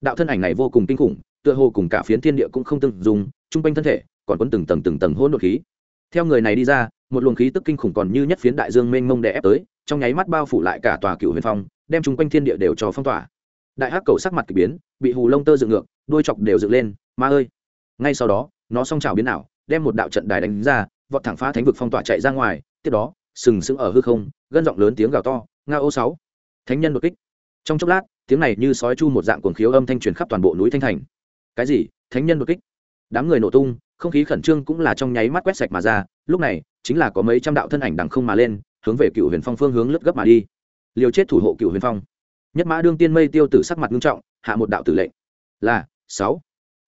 Đạo thân ảnh này vô cùng kinh khủng tựa hồ cùng cả phiến thiên địa cũng không từng dùng chung quanh thân thể còn quấn từng tầng từng tầng hỗn độn khí. Theo người này đi ra, một luồng khí tức kinh khủng còn như nhất phiến đại dương mênh mông đè ép tới, trong nháy mắt bao phủ lại cả tòa cựu huyền phong, đem chung quanh thiên địa đều cho phong tỏa. Đại hắc cầu sắc mặt kỳ biến, bị hù lông tơ dựng ngược, đuôi chọc đều dựng lên, ma ơi! Ngay sau đó, nó song trào biến ảo, đem một đạo trận đài đánh ra, vọt thẳng phá thánh vực phong tỏa chạy ra ngoài, tiếp đó, sừng sững ở hư không, gân giọng lớn tiếng gào to, nga ô sáu! Thánh nhân đột kích. Trong chốc lát, tiếng này như sói chu một dạng cuồng khiếu âm thanh truyền khắp toàn bộ núi thanh thành cái gì, thánh nhân đột kích. Đám người nổ tung, không khí khẩn trương cũng là trong nháy mắt quét sạch mà ra, lúc này, chính là có mấy trăm đạo thân ảnh đằng không mà lên, hướng về cựu huyền phong phương hướng lướt gấp mà đi. Liều chết thủ hộ cựu huyền phong. Nhất mã đương tiên mây tiêu tử sắc mặt nghiêm trọng, hạ một đạo tử lệnh. Là, sáu.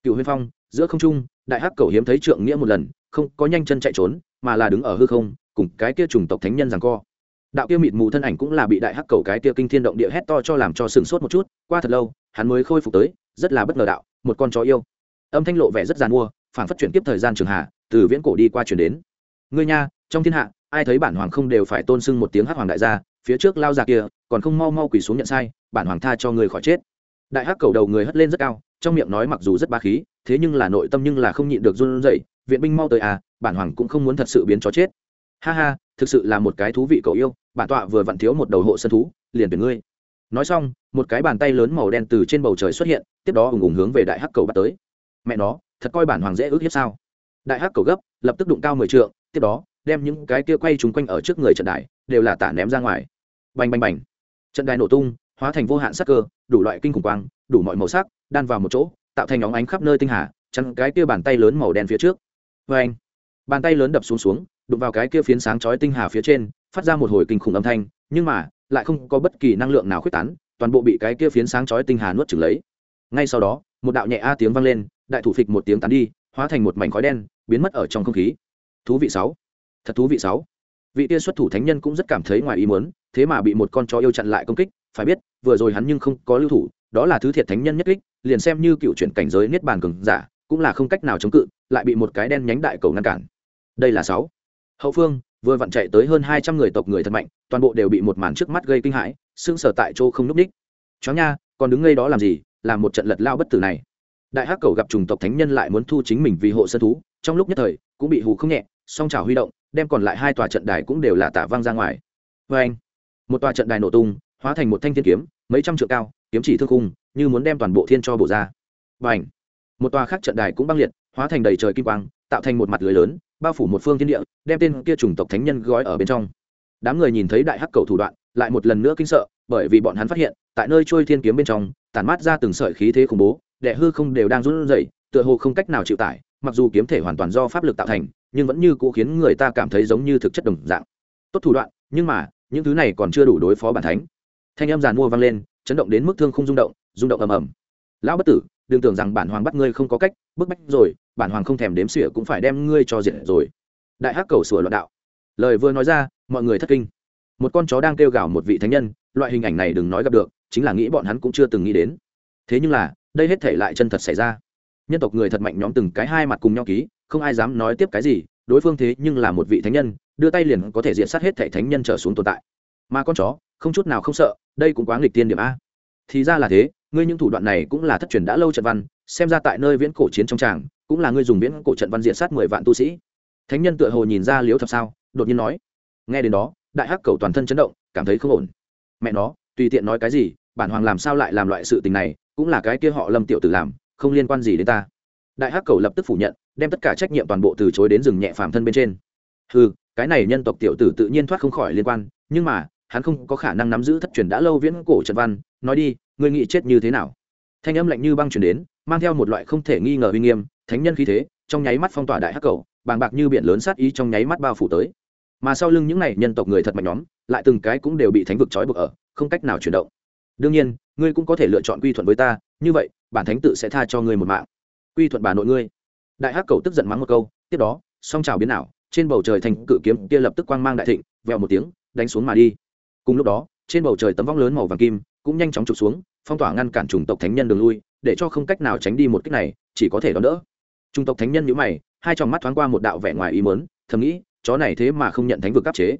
Cựu huyền phong, giữa không trung, đại hắc cầu hiếm thấy trượng nghĩa một lần, không có nhanh chân chạy trốn, mà là đứng ở hư không, cùng cái kia chủng tộc thánh nhân rằng co đạo kia mịt mù thân ảnh cũng là bị đại hắc cầu cái kia kinh thiên động địa hét to cho làm cho sừng sốt một chút, qua thật lâu, hắn mới khôi phục tới, rất là bất ngờ đạo, một con chó yêu. Âm thanh lộ vẻ rất giàn mua phản phát chuyển tiếp thời gian trường hạ, từ viễn cổ đi qua chuyển đến. Ngươi nha, trong thiên hạ, ai thấy bản hoàng không đều phải tôn sưng một tiếng hắc hoàng đại gia, phía trước lao ra kia, còn không mau mau quỳ xuống nhận sai, bản hoàng tha cho người khỏi chết. Đại hắc cầu đầu người hất lên rất cao, trong miệng nói mặc dù rất ba khí, thế nhưng là nội tâm nhưng là không nhịn được run rẩy, viện binh mau tới à bản hoàng cũng không muốn thật sự biến chó chết. Ha ha thực sự là một cái thú vị cậu yêu, bản tọa vừa vặn thiếu một đầu hộ sân thú, liền tuyển ngươi. Nói xong, một cái bàn tay lớn màu đen từ trên bầu trời xuất hiện, tiếp đó ùng ùng hướng về đại hắc cầu bắt tới. Mẹ nó, thật coi bản hoàng dễ ước hiếp sao? Đại hắc cầu gấp, lập tức đụng cao mười trượng, tiếp đó, đem những cái kia quay trúng quanh ở trước người trận đài, đều là tả ném ra ngoài. Bành bành bành. Trận đài nổ tung, hóa thành vô hạn sắc cơ, đủ loại kinh khủng quang, đủ mọi màu sắc, đan vào một chỗ, tạo thành óng ánh khắp nơi tinh hà, chắn cái kia bàn tay lớn màu đen phía trước. Vê anh bàn tay lớn đập xuống xuống đụng vào cái kia phiến sáng chói tinh hà phía trên, phát ra một hồi kinh khủng âm thanh, nhưng mà, lại không có bất kỳ năng lượng nào khuếch tán, toàn bộ bị cái kia phiến sáng chói tinh hà nuốt chửng lấy. Ngay sau đó, một đạo nhẹ a tiếng vang lên, đại thủ phịch một tiếng tán đi, hóa thành một mảnh khói đen, biến mất ở trong không khí. Thú vị sáu. Thật thú vị sáu. Vị kia xuất thủ thánh nhân cũng rất cảm thấy ngoài ý muốn, thế mà bị một con chó yêu chặn lại công kích, phải biết, vừa rồi hắn nhưng không có lưu thủ, đó là thứ thiệt thánh nhân nhất kích, liền xem như cựu chuyển cảnh giới niết bàn cường giả, cũng là không cách nào chống cự, lại bị một cái đen nhánh đại cầu ngăn cản. Đây là sáu hậu phương, vừa vặn chạy tới hơn hai trăm người tộc người thật mạnh, toàn bộ đều bị một màn trước mắt gây kinh hãi xương sờ tại chỗ không núp ních. Chó nha, còn đứng ngây đó làm gì? Làm một trận lật lao bất tử này. Đại hắc cầu gặp trùng tộc thánh nhân lại muốn thu chính mình vì hộ sân thú, trong lúc nhất thời, cũng bị hù không nhẹ, song trào huy động, đem còn lại hai tòa trận đài cũng đều là tả văng ra ngoài. Vê anh, một tòa trận đài nổ tung, hóa thành một thanh thiên kiếm, mấy trăm trượng cao, kiếm chỉ thương khung, như muốn đem toàn bộ thiên cho bổ ra. Và ảnh một tòa khác trận đài cũng băng liệt, hóa thành đầy trời kim quang, tạo thành một mặt lưới lớn bao phủ một phương thiên địa, đem tên kia chủng tộc thánh nhân gói ở bên trong. Đám người nhìn thấy đại hắc cầu thủ đoạn, lại một lần nữa kinh sợ, bởi vì bọn hắn phát hiện, tại nơi trôi thiên kiếm bên trong, tản mát ra từng sợi khí thế khủng bố, đệ hư không đều đang run rẩy, tựa hồ không cách nào chịu tải, mặc dù kiếm thể hoàn toàn do pháp lực tạo thành, nhưng vẫn như cũ khiến người ta cảm thấy giống như thực chất đồng dạng. Tốt thủ đoạn, nhưng mà, những thứ này còn chưa đủ đối phó bản thánh. Thanh âm giàn mua vang lên, chấn động đến mức thương không rung động rung động ầm ầm. Lão bất tử đừng tưởng rằng bản hoàng bắt ngươi không có cách, bức bách rồi, bản hoàng không thèm đếm xỉa cũng phải đem ngươi cho diệt rồi. Đại hắc cầu sửa loạn đạo. Lời vừa nói ra, mọi người thất kinh. Một con chó đang kêu gào một vị thánh nhân, loại hình ảnh này đừng nói gặp được, chính là nghĩ bọn hắn cũng chưa từng nghĩ đến. Thế nhưng là, đây hết thể lại chân thật xảy ra. Nhân tộc người thật mạnh nhóm từng cái hai mặt cùng nhau ký, không ai dám nói tiếp cái gì, đối phương thế nhưng là một vị thánh nhân, đưa tay liền có thể diện sát hết thể thánh nhân trở xuống tồn tại. Mà con chó, không chút nào không sợ, đây cũng quá nghịch tiên điểm a thì ra là thế, ngươi những thủ đoạn này cũng là thất truyền đã lâu trận văn, xem ra tại nơi viễn cổ chiến trong tràng, cũng là ngươi dùng viễn cổ trận văn diện sát mười vạn tu sĩ. Thánh nhân tựa hồ nhìn ra liếu thập sao, đột nhiên nói. Nghe đến đó, đại hắc cầu toàn thân chấn động, cảm thấy không ổn. Mẹ nó, tùy tiện nói cái gì, bản hoàng làm sao lại làm loại sự tình này, cũng là cái kia họ lâm tiểu tử làm, không liên quan gì đến ta. Đại hắc cầu lập tức phủ nhận, đem tất cả trách nhiệm toàn bộ từ chối đến rừng nhẹ phàm thân bên trên. Ừ cái này nhân tộc tiểu tử tự nhiên thoát không khỏi liên quan, nhưng mà hắn không có khả năng nắm giữ thất truyền đã lâu viễn cổ trận văn, nói đi, ngươi nghĩ chết như thế nào? Thanh âm lạnh như băng truyền đến, mang theo một loại không thể nghi ngờ uy nghiêm, thánh nhân khí thế, trong nháy mắt phong tỏa đại hắc cầu, bàng bạc như biển lớn sát ý trong nháy mắt bao phủ tới. Mà sau lưng những này nhân tộc người thật mạnh nhóm, lại từng cái cũng đều bị thánh vực trói buộc ở, không cách nào chuyển động. Đương nhiên, ngươi cũng có thể lựa chọn quy thuận với ta, như vậy, bản thánh tự sẽ tha cho ngươi một mạng. Quy thuận bà nội ngươi. Đại hắc cầu tức giận mắng một câu, tiếp đó, song trào biến ảo, trên bầu trời thành cự kiếm kia lập tức quang mang đại thịnh, vèo một tiếng, đánh xuống mà đi cùng lúc đó, trên bầu trời tấm vong lớn màu vàng kim cũng nhanh chóng trục xuống, phong tỏa ngăn cản chủng tộc thánh nhân đường lui, để cho không cách nào tránh đi một cách này, chỉ có thể đón đỡ. Chủng tộc thánh nhân nhữ mày, hai tròng mắt thoáng qua một đạo vẻ ngoài ý mớn thầm nghĩ, chó này thế mà không nhận thánh vực áp chế.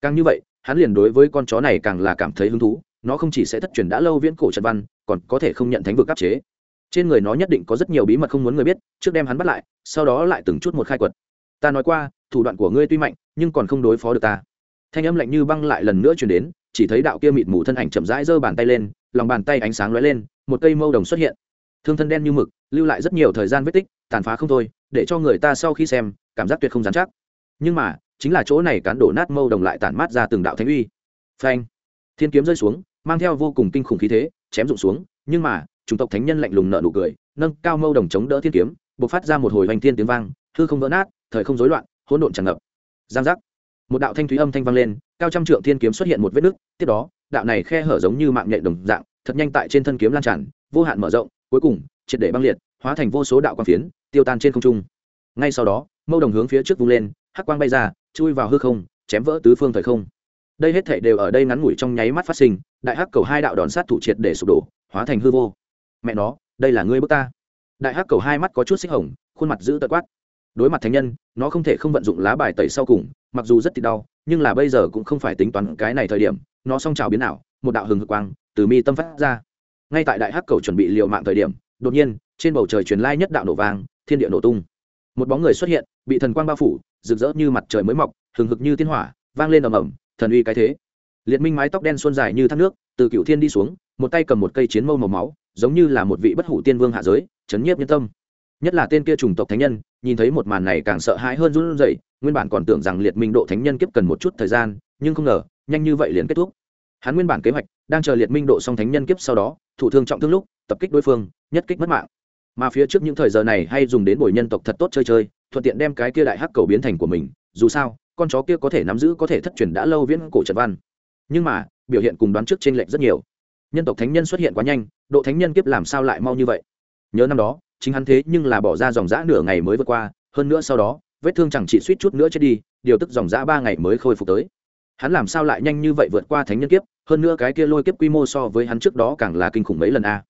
Càng như vậy, hắn liền đối với con chó này càng là cảm thấy hứng thú, nó không chỉ sẽ thất truyền đã lâu viễn cổ trật văn, còn có thể không nhận thánh vực áp chế. Trên người nó nhất định có rất nhiều bí mật không muốn người biết, trước đem hắn bắt lại, sau đó lại từng chút một khai quật. Ta nói qua, thủ đoạn của ngươi tuy mạnh, nhưng còn không đối phó được ta thanh âm lạnh như băng lại lần nữa chuyển đến, chỉ thấy đạo kia mịt mù thân ảnh chậm rãi giơ bàn tay lên, lòng bàn tay ánh sáng lóe lên, một cây mâu đồng xuất hiện. Thương thân đen như mực, lưu lại rất nhiều thời gian vết tích, tàn phá không thôi, để cho người ta sau khi xem, cảm giác tuyệt không dán chắc. Nhưng mà, chính là chỗ này cán đổ nát mâu đồng lại tản mát ra từng đạo thánh uy. Phanh! Thiên kiếm rơi xuống, mang theo vô cùng kinh khủng khí thế, chém rụng xuống, nhưng mà, chủng tộc thánh nhân lạnh lùng nợ nụ cười, nâng cao mâu đồng chống đỡ thiên kiếm buộc phát ra một hồi hoành thiên tiếng vang, hư không vỡ nát, thời không rối loạn, hỗn độn tràn ngập. Giang giác! Một đạo thanh thúy âm thanh vang lên, cao trăm trượng thiên kiếm xuất hiện một vết nứt, tiếp đó, đạo này khe hở giống như mạng nhện đồng dạng, thật nhanh tại trên thân kiếm lan tràn, vô hạn mở rộng, cuối cùng, triệt để băng liệt, hóa thành vô số đạo quang phiến, tiêu tan trên không trung. Ngay sau đó, mâu đồng hướng phía trước vung lên, hắc quang bay ra, chui vào hư không, chém vỡ tứ phương thời không. Đây hết thảy đều ở đây ngắn ngủi trong nháy mắt phát sinh, đại hắc cầu hai đạo đòn sát thủ triệt để sụp đổ, hóa thành hư vô. Mẹ nó, đây là ngươi bước ta. Đại hắc cầu hai mắt có chút xích hồng, khuôn mặt giữ tật quát đối mặt thánh nhân, nó không thể không vận dụng lá bài tẩy sau cùng, mặc dù rất thì đau, nhưng là bây giờ cũng không phải tính toán cái này thời điểm, nó song trào biến ảo, một đạo hừng hực quang từ mi tâm phát ra. Ngay tại đại hắc cầu chuẩn bị liều mạng thời điểm, đột nhiên, trên bầu trời truyền lai nhất đạo nổ vàng thiên địa nổ tung. Một bóng người xuất hiện, bị thần quang bao phủ, rực rỡ như mặt trời mới mọc, hừng hực như tiên hỏa, vang lên ầm ầm, thần uy cái thế. Liệt minh mái tóc đen xuân dài như thác nước, từ cựu thiên đi xuống, một tay cầm một cây chiến mâu màu máu, giống như là một vị bất hủ tiên vương hạ giới, chấn nhiếp nhân tâm. Nhất là tên kia trùng tộc thánh nhân nhìn thấy một màn này càng sợ hãi hơn run rẩy, nguyên bản còn tưởng rằng liệt minh độ thánh nhân kiếp cần một chút thời gian, nhưng không ngờ, nhanh như vậy liền kết thúc. Hắn nguyên bản kế hoạch, đang chờ liệt minh độ xong thánh nhân kiếp sau đó, thủ thương trọng thương lúc, tập kích đối phương, nhất kích mất mạng. Mà phía trước những thời giờ này hay dùng đến bồi nhân tộc thật tốt chơi chơi, thuận tiện đem cái kia đại hắc cầu biến thành của mình, dù sao, con chó kia có thể nắm giữ có thể thất truyền đã lâu viễn cổ trật văn. Nhưng mà, biểu hiện cùng đoán trước trên lệch rất nhiều. Nhân tộc thánh nhân xuất hiện quá nhanh, độ thánh nhân kiếp làm sao lại mau như vậy? Nhớ năm đó chính hắn thế nhưng là bỏ ra dòng dã nửa ngày mới vượt qua, hơn nữa sau đó, vết thương chẳng chỉ suýt chút nữa chết đi, điều tức dòng dã ba ngày mới khôi phục tới. Hắn làm sao lại nhanh như vậy vượt qua thánh nhân kiếp, hơn nữa cái kia lôi kiếp quy mô so với hắn trước đó càng là kinh khủng mấy lần a.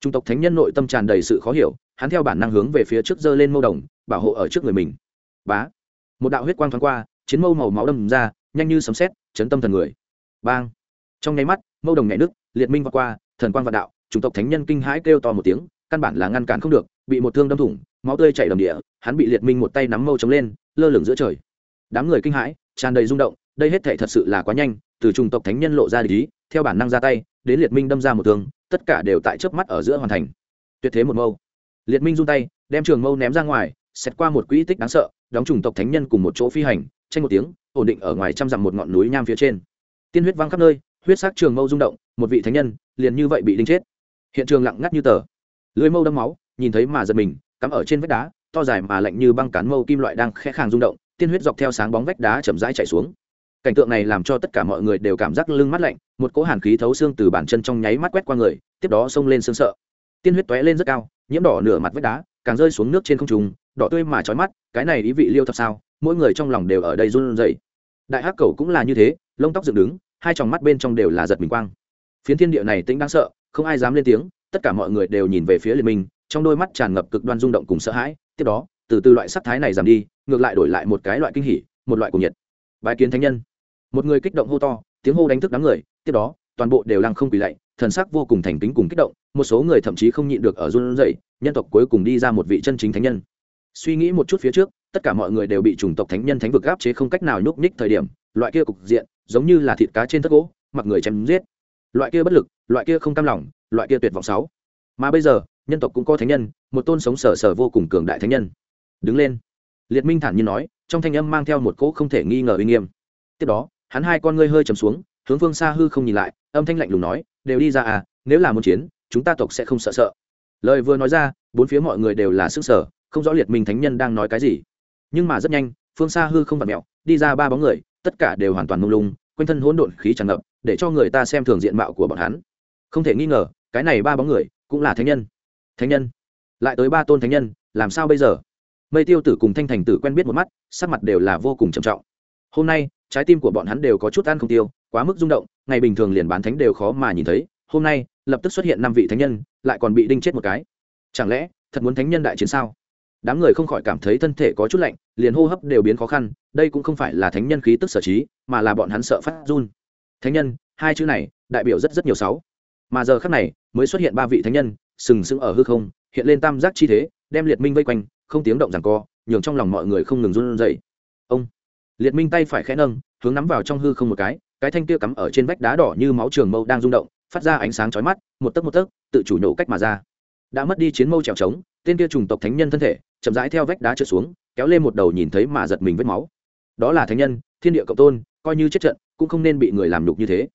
Trung tộc thánh nhân nội tâm tràn đầy sự khó hiểu, hắn theo bản năng hướng về phía trước giơ lên mâu đồng, bảo hộ ở trước người mình. Bá. Một đạo huyết quang thoáng qua, chiến mâu màu máu đâm ra, nhanh như sấm sét, chấn tâm thần người. Bang. Trong nháy mắt, mâu đồng nhảy nước liệt minh vọt qua, thần quang vạn đạo chủng tộc thánh nhân kinh hãi kêu to một tiếng, căn bản là ngăn cản không được bị một thương đâm thủng, máu tươi chảy đầm địa, hắn bị liệt minh một tay nắm mâu chống lên, lơ lửng giữa trời. Đám người kinh hãi, tràn đầy rung động, đây hết thể thật sự là quá nhanh, từ chủng tộc thánh nhân lộ ra lý theo bản năng ra tay, đến liệt minh đâm ra một thương, tất cả đều tại chớp mắt ở giữa hoàn thành. Tuyệt thế một mâu. Liệt minh run tay, đem trường mâu ném ra ngoài xét qua một quỹ tích đáng sợ, đóng chủng tộc thánh nhân cùng một chỗ phi hành, tranh một tiếng, ổn định ở ngoài trăm dặm một ngọn núi nham phía trên. Tiên huyết văng khắp nơi, huyết sắc trường mâu rung động, một vị thánh nhân liền như vậy bị đinh chết. Hiện trường lặng ngắt như tờ. Lưới mâu đâm máu nhìn thấy mà giật mình, cắm ở trên vách đá, to dài mà lạnh như băng cán mâu kim loại đang khẽ khàng rung động, tiên huyết dọc theo sáng bóng vách đá chậm rãi chạy xuống. Cảnh tượng này làm cho tất cả mọi người đều cảm giác lưng mắt lạnh, một cỗ hàn khí thấu xương từ bàn chân trong nháy mắt quét qua người, tiếp đó xông lên sương sợ. Tiên huyết tóe lên rất cao, nhiễm đỏ nửa mặt vách đá, càng rơi xuống nước trên không trùng đỏ tươi mà trói mắt, cái này ý vị liêu thật sao, mỗi người trong lòng đều ở đây run rẩy. Đại hắc cầu cũng là như thế, lông tóc dựng đứng, hai tròng mắt bên trong đều là giật mình quang. Phiến thiên địa này tĩnh đáng sợ, không ai dám lên tiếng, tất cả mọi người đều nhìn về phía liên minh trong đôi mắt tràn ngập cực đoan rung động cùng sợ hãi, tiếp đó, từ từ loại sắc thái này giảm đi, ngược lại đổi lại một cái loại kinh hỉ, một loại cùng nhiệt. Bài kiến thánh nhân. Một người kích động hô to, tiếng hô đánh thức đám người, tiếp đó, toàn bộ đều lăng không quỳ lạy, thần sắc vô cùng thành kính cùng kích động, một số người thậm chí không nhịn được ở run rẩy, nhân tộc cuối cùng đi ra một vị chân chính thánh nhân. Suy nghĩ một chút phía trước, tất cả mọi người đều bị chủng tộc thánh nhân thánh vực áp chế không cách nào nhúc nhích thời điểm, loại kia cục diện, giống như là thịt cá trên thất gỗ, mặc người chém giết. Loại kia bất lực, loại kia không cam lòng, loại kia tuyệt vọng sáu mà bây giờ, nhân tộc cũng có thánh nhân, một tôn sống sở sở vô cùng cường đại thánh nhân. Đứng lên. Liệt minh thản nhiên nói, trong thanh âm mang theo một cỗ không thể nghi ngờ uy nghiêm. Tiếp đó, hắn hai con ngươi hơi chầm xuống, hướng phương xa hư không nhìn lại, âm thanh lạnh lùng nói, đều đi ra à nếu là muốn chiến, chúng ta tộc sẽ không sợ sợ. Lời vừa nói ra, bốn phía mọi người đều là sức sở không rõ liệt minh thánh nhân đang nói cái gì. Nhưng mà rất nhanh, phương xa hư không vặt mẹo, đi ra ba bóng người, tất cả đều hoàn toàn mông lung, quanh thân hỗn độn khí tràn ngập, để cho người ta xem thường diện mạo của bọn hắn. Không thể nghi ngờ, cái này ba bóng người cũng là thánh nhân. Thánh nhân? Lại tới ba tôn thánh nhân, làm sao bây giờ? Mây tiêu tử cùng thanh thành tử quen biết một mắt, sắc mặt đều là vô cùng trầm trọng. Hôm nay, trái tim của bọn hắn đều có chút ăn không tiêu, quá mức rung động, ngày bình thường liền bán thánh đều khó mà nhìn thấy. Hôm nay, lập tức xuất hiện năm vị thánh nhân, lại còn bị đinh chết một cái. Chẳng lẽ, thật muốn thánh nhân đại chiến sao? Đám người không khỏi cảm thấy thân thể có chút lạnh, liền hô hấp đều biến khó khăn, đây cũng không phải là thánh nhân khí tức sở trí, mà là bọn hắn sợ phát run. Thánh nhân, hai chữ này, đại biểu rất rất nhiều sáu mà giờ khắc này mới xuất hiện ba vị thánh nhân sừng sững ở hư không, hiện lên tam giác chi thế, đem liệt minh vây quanh, không tiếng động rằng co, nhường trong lòng mọi người không ngừng run rẩy. Ông, liệt minh tay phải khẽ nâng, hướng nắm vào trong hư không một cái cái thanh kia cắm ở trên vách đá đỏ như máu trường mâu đang rung động, phát ra ánh sáng chói mắt, một tấc một tấc, tự chủ nhổ cách mà ra. Đã mất đi chiến mâu trèo trống, tên kia trùng tộc thánh nhân thân thể, chậm rãi theo vách đá trượt xuống, kéo lên một đầu nhìn thấy mà giật mình vết máu. Đó là thánh nhân, thiên địa cộng tôn, coi như chết trận, cũng không nên bị người làm nhục như thế.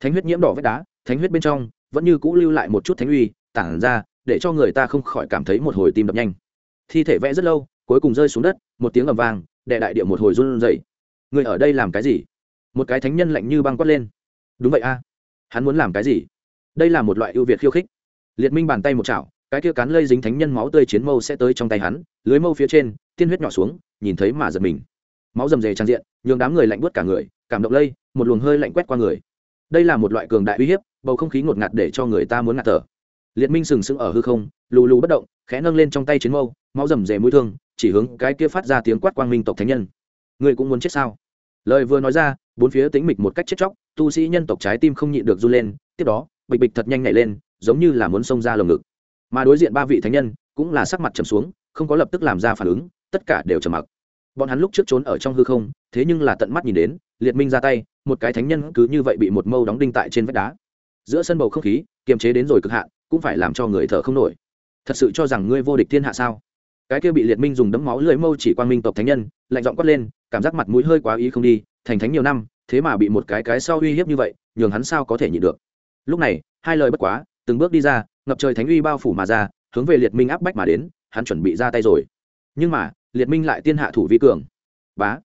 Thánh huyết nhiễm đỏ vách đá, thánh huyết bên trong vẫn như cũ lưu lại một chút thánh uy, tản ra, để cho người ta không khỏi cảm thấy một hồi tim đập nhanh. Thi thể vẽ rất lâu, cuối cùng rơi xuống đất, một tiếng ầm vang, đệ đại địa một hồi run rẩy. Người ở đây làm cái gì? Một cái thánh nhân lạnh như băng quát lên. Đúng vậy a. Hắn muốn làm cái gì? Đây là một loại ưu việt khiêu khích. Liệt minh bàn tay một chảo, cái kia cán lây dính thánh nhân máu tươi chiến mâu sẽ tới trong tay hắn, lưới mâu phía trên, tiên huyết nhỏ xuống, nhìn thấy mà giật mình. Máu rầm rề trang diện, nhường đám người lạnh buốt cả người, cảm động lây, một luồng hơi lạnh quét qua người đây là một loại cường đại uy hiếp, bầu không khí ngột ngạt để cho người ta muốn ngạt thở. Liệt minh sừng sững ở hư không, lù lù bất động, khẽ nâng lên trong tay chiến mâu, máu rầm rề mũi thương, chỉ hướng cái kia phát ra tiếng quát quang minh tộc thánh nhân. Người cũng muốn chết sao? Lời vừa nói ra, bốn phía tính mịch một cách chết chóc, tu sĩ nhân tộc trái tim không nhịn được run lên, tiếp đó, bịch bịch thật nhanh nhảy lên, giống như là muốn xông ra lồng ngực. Mà đối diện ba vị thánh nhân, cũng là sắc mặt trầm xuống, không có lập tức làm ra phản ứng, tất cả đều trầm mặc. Bọn hắn lúc trước trốn ở trong hư không, thế nhưng là tận mắt nhìn đến, liệt minh ra tay một cái thánh nhân cứ như vậy bị một mâu đóng đinh tại trên vách đá. Giữa sân bầu không khí, kiềm chế đến rồi cực hạn, cũng phải làm cho người thở không nổi. Thật sự cho rằng ngươi vô địch thiên hạ sao? Cái kia bị liệt minh dùng đấm máu lưỡi mâu chỉ quang minh tộc thánh nhân, lạnh giọng quát lên, cảm giác mặt mũi hơi quá ý không đi, thành thánh nhiều năm, thế mà bị một cái cái sau uy hiếp như vậy, nhường hắn sao có thể nhịn được? Lúc này, hai lời bất quá, từng bước đi ra, ngập trời thánh uy bao phủ mà ra, hướng về liệt minh áp bách mà đến, hắn chuẩn bị ra tay rồi. Nhưng mà, liệt minh lại tiên hạ thủ vi cường. Bá!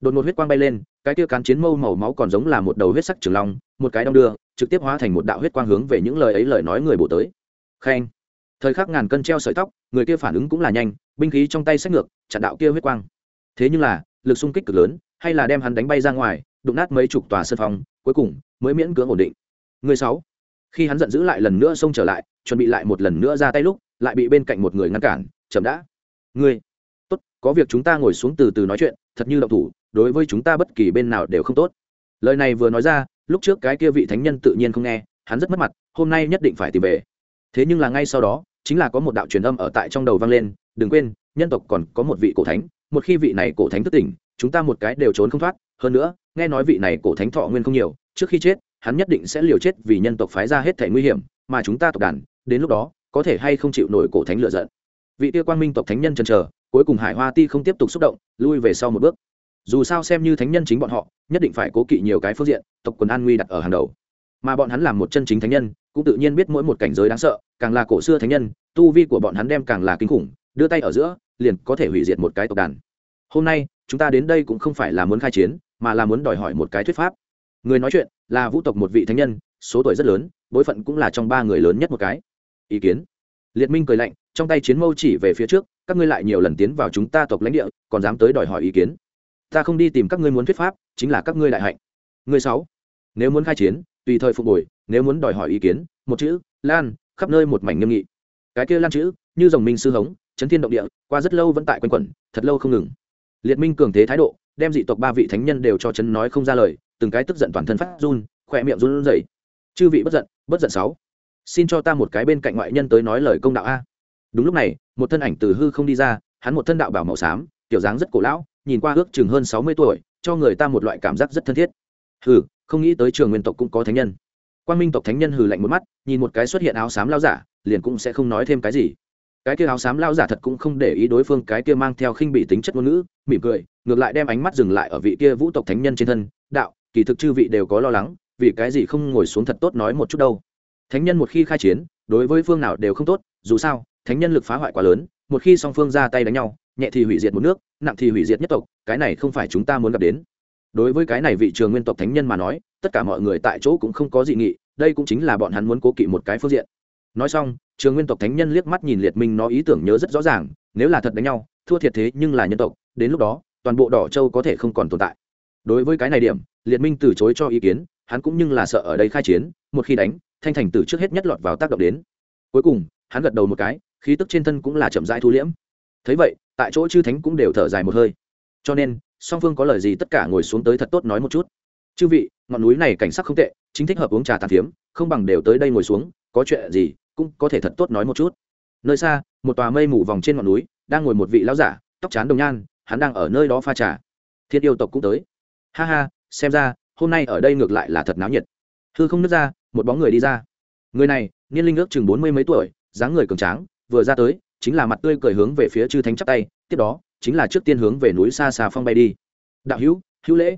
Đột ngột huyết quang bay lên cái kia cán chiến mâu màu máu còn giống là một đầu huyết sắc trường long một cái đong đưa trực tiếp hóa thành một đạo huyết quang hướng về những lời ấy lời nói người bổ tới. Khen. Thời khắc ngàn cân treo sợi tóc người kia phản ứng cũng là nhanh binh khí trong tay sách ngược chặn đạo kia huyết quang. Thế nhưng là lực xung kích cực lớn hay là đem hắn đánh bay ra ngoài đụng nát mấy chục tòa sân phòng, cuối cùng mới miễn cưỡng ổn định. Người sáu. Khi hắn giận dữ lại lần nữa xông trở lại chuẩn bị lại một lần nữa ra tay lúc lại bị bên cạnh một người ngăn cản chậm đã. Ngươi tốt có việc chúng ta ngồi xuống từ từ nói chuyện thật như động thủ đối với chúng ta bất kỳ bên nào đều không tốt. Lời này vừa nói ra, lúc trước cái kia vị thánh nhân tự nhiên không nghe, hắn rất mất mặt, hôm nay nhất định phải tìm về. Thế nhưng là ngay sau đó, chính là có một đạo truyền âm ở tại trong đầu vang lên, đừng quên, nhân tộc còn có một vị cổ thánh, một khi vị này cổ thánh thức tỉnh, chúng ta một cái đều trốn không thoát. Hơn nữa, nghe nói vị này cổ thánh thọ nguyên không nhiều, trước khi chết, hắn nhất định sẽ liều chết vì nhân tộc phái ra hết thể nguy hiểm, mà chúng ta tộc đàn, đến lúc đó, có thể hay không chịu nổi cổ thánh lựa giận. Vị kia quang minh tộc thánh nhân chần chờ, cuối cùng hải hoa ti không tiếp tục xúc động, lui về sau một bước dù sao xem như thánh nhân chính bọn họ, nhất định phải cố kỵ nhiều cái phương diện, tộc quần an nguy đặt ở hàng đầu. Mà bọn hắn làm một chân chính thánh nhân, cũng tự nhiên biết mỗi một cảnh giới đáng sợ, càng là cổ xưa thánh nhân, tu vi của bọn hắn đem càng là kinh khủng, đưa tay ở giữa, liền có thể hủy diệt một cái tộc đàn. Hôm nay, chúng ta đến đây cũng không phải là muốn khai chiến, mà là muốn đòi hỏi một cái thuyết pháp. Người nói chuyện, là vũ tộc một vị thánh nhân, số tuổi rất lớn, bối phận cũng là trong ba người lớn nhất một cái. Ý kiến. Liệt minh cười lạnh, trong tay chiến mâu chỉ về phía trước, các ngươi lại nhiều lần tiến vào chúng ta tộc lãnh địa, còn dám tới đòi hỏi ý kiến ta không đi tìm các ngươi muốn thuyết pháp chính là các ngươi đại hạnh Người sáu, nếu muốn khai chiến, tùy thời phục hồi, nếu muốn đòi hỏi ý kiến, một chữ, Lan, khắp nơi một mảnh nghiêm nghị. Cái kia Lan chữ, như dòng minh sư hống, chấn thiên động địa, qua rất lâu vẫn tại quanh quẩn, thật lâu không ngừng. Liệt Minh cường thế thái độ, đem dị tộc ba vị thánh nhân đều cho chấn nói không ra lời, từng cái tức giận toàn thân phát run, khỏe miệng run rẩy. Chư vị bất giận, bất giận sáu. Xin cho ta một cái bên cạnh ngoại nhân tới nói lời công đạo a. Đúng lúc này, một thân ảnh từ hư không đi ra, hắn một thân đạo bảo màu xám, tiểu dáng rất cổ lão, nhìn qua ước chừng hơn sáu mươi tuổi, cho người ta một loại cảm giác rất thân thiết. Hừ, không nghĩ tới trường nguyên tộc cũng có thánh nhân. Quan minh tộc thánh nhân hừ lạnh một mắt, nhìn một cái xuất hiện áo xám lao giả, liền cũng sẽ không nói thêm cái gì. Cái kia áo xám lao giả thật cũng không để ý đối phương, cái kia mang theo khinh bị tính chất ngôn ngữ, mỉm cười, ngược lại đem ánh mắt dừng lại ở vị kia vũ tộc thánh nhân trên thân. Đạo, kỳ thực chư vị đều có lo lắng, vì cái gì không ngồi xuống thật tốt nói một chút đâu. Thánh nhân một khi khai chiến, đối với phương nào đều không tốt, dù sao, thánh nhân lực phá hoại quá lớn, một khi song phương ra tay đánh nhau nhẹ thì hủy diệt một nước, nặng thì hủy diệt nhất tộc, cái này không phải chúng ta muốn gặp đến. Đối với cái này vị trường nguyên tộc thánh nhân mà nói, tất cả mọi người tại chỗ cũng không có dị nghị, đây cũng chính là bọn hắn muốn cố kỵ một cái phương diện. Nói xong, trường nguyên tộc thánh nhân liếc mắt nhìn liệt minh nó ý tưởng nhớ rất rõ ràng, nếu là thật đánh nhau, thua thiệt thế nhưng là nhân tộc, đến lúc đó, toàn bộ đỏ châu có thể không còn tồn tại. Đối với cái này điểm, liệt minh từ chối cho ý kiến, hắn cũng nhưng là sợ ở đây khai chiến, một khi đánh, thanh thành từ trước hết nhất lọt vào tác động đến. Cuối cùng, hắn gật đầu một cái, khí tức trên thân cũng là chậm rãi thu liễm. Thấy vậy tại chỗ chư thánh cũng đều thở dài một hơi. Cho nên, song phương có lời gì tất cả ngồi xuống tới thật tốt nói một chút. Chư vị, ngọn núi này cảnh sắc không tệ, chính thích hợp uống trà tàn phiếm không bằng đều tới đây ngồi xuống, có chuyện gì cũng có thể thật tốt nói một chút. Nơi xa, một tòa mây mù vòng trên ngọn núi, đang ngồi một vị lão giả, tóc trán đồng nhan, hắn đang ở nơi đó pha trà. Thiên yêu tộc cũng tới. Ha ha, xem ra, hôm nay ở đây ngược lại là thật náo nhiệt. Hư không nứt ra, một bóng người đi ra. Người này, niên linh ước chừng bốn mươi mấy tuổi, dáng người cường tráng, vừa ra tới chính là mặt tươi cười hướng về phía chư thánh chắp tay, tiếp đó, chính là trước tiên hướng về núi xa xa phong bay đi. Đạo hữu hữu lễ.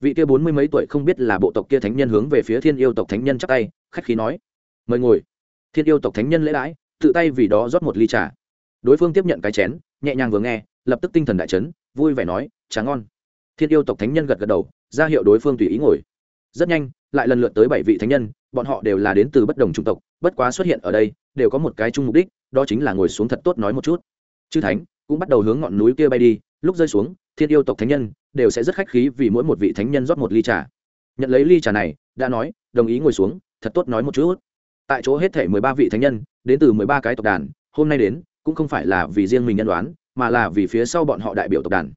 Vị kia bốn mươi mấy tuổi không biết là bộ tộc kia thánh nhân hướng về phía thiên yêu tộc thánh nhân chắp tay, khách khí nói. Mời ngồi. Thiên yêu tộc thánh nhân lễ đãi, tự tay vì đó rót một ly trà. Đối phương tiếp nhận cái chén, nhẹ nhàng vừa nghe, lập tức tinh thần đại chấn, vui vẻ nói, trà ngon. Thiên yêu tộc thánh nhân gật gật đầu, ra hiệu đối phương tùy ý ngồi. Rất nhanh, lại lần lượt tới bảy vị thánh nhân, bọn họ đều là đến từ bất đồng chủng tộc, bất quá xuất hiện ở đây, đều có một cái chung mục đích đó chính là ngồi xuống thật tốt nói một chút. Chư thánh, cũng bắt đầu hướng ngọn núi kia bay đi, lúc rơi xuống, thiên yêu tộc thánh nhân đều sẽ rất khách khí vì mỗi một vị thánh nhân rót một ly trà. Nhận lấy ly trà này, đã nói, đồng ý ngồi xuống, thật tốt nói một chút. Tại chỗ hết thể mười ba vị thánh nhân, đến từ mười ba cái tộc đàn, hôm nay đến, cũng không phải là vì riêng mình nhân đoán, mà là vì phía sau bọn họ đại biểu tộc đàn.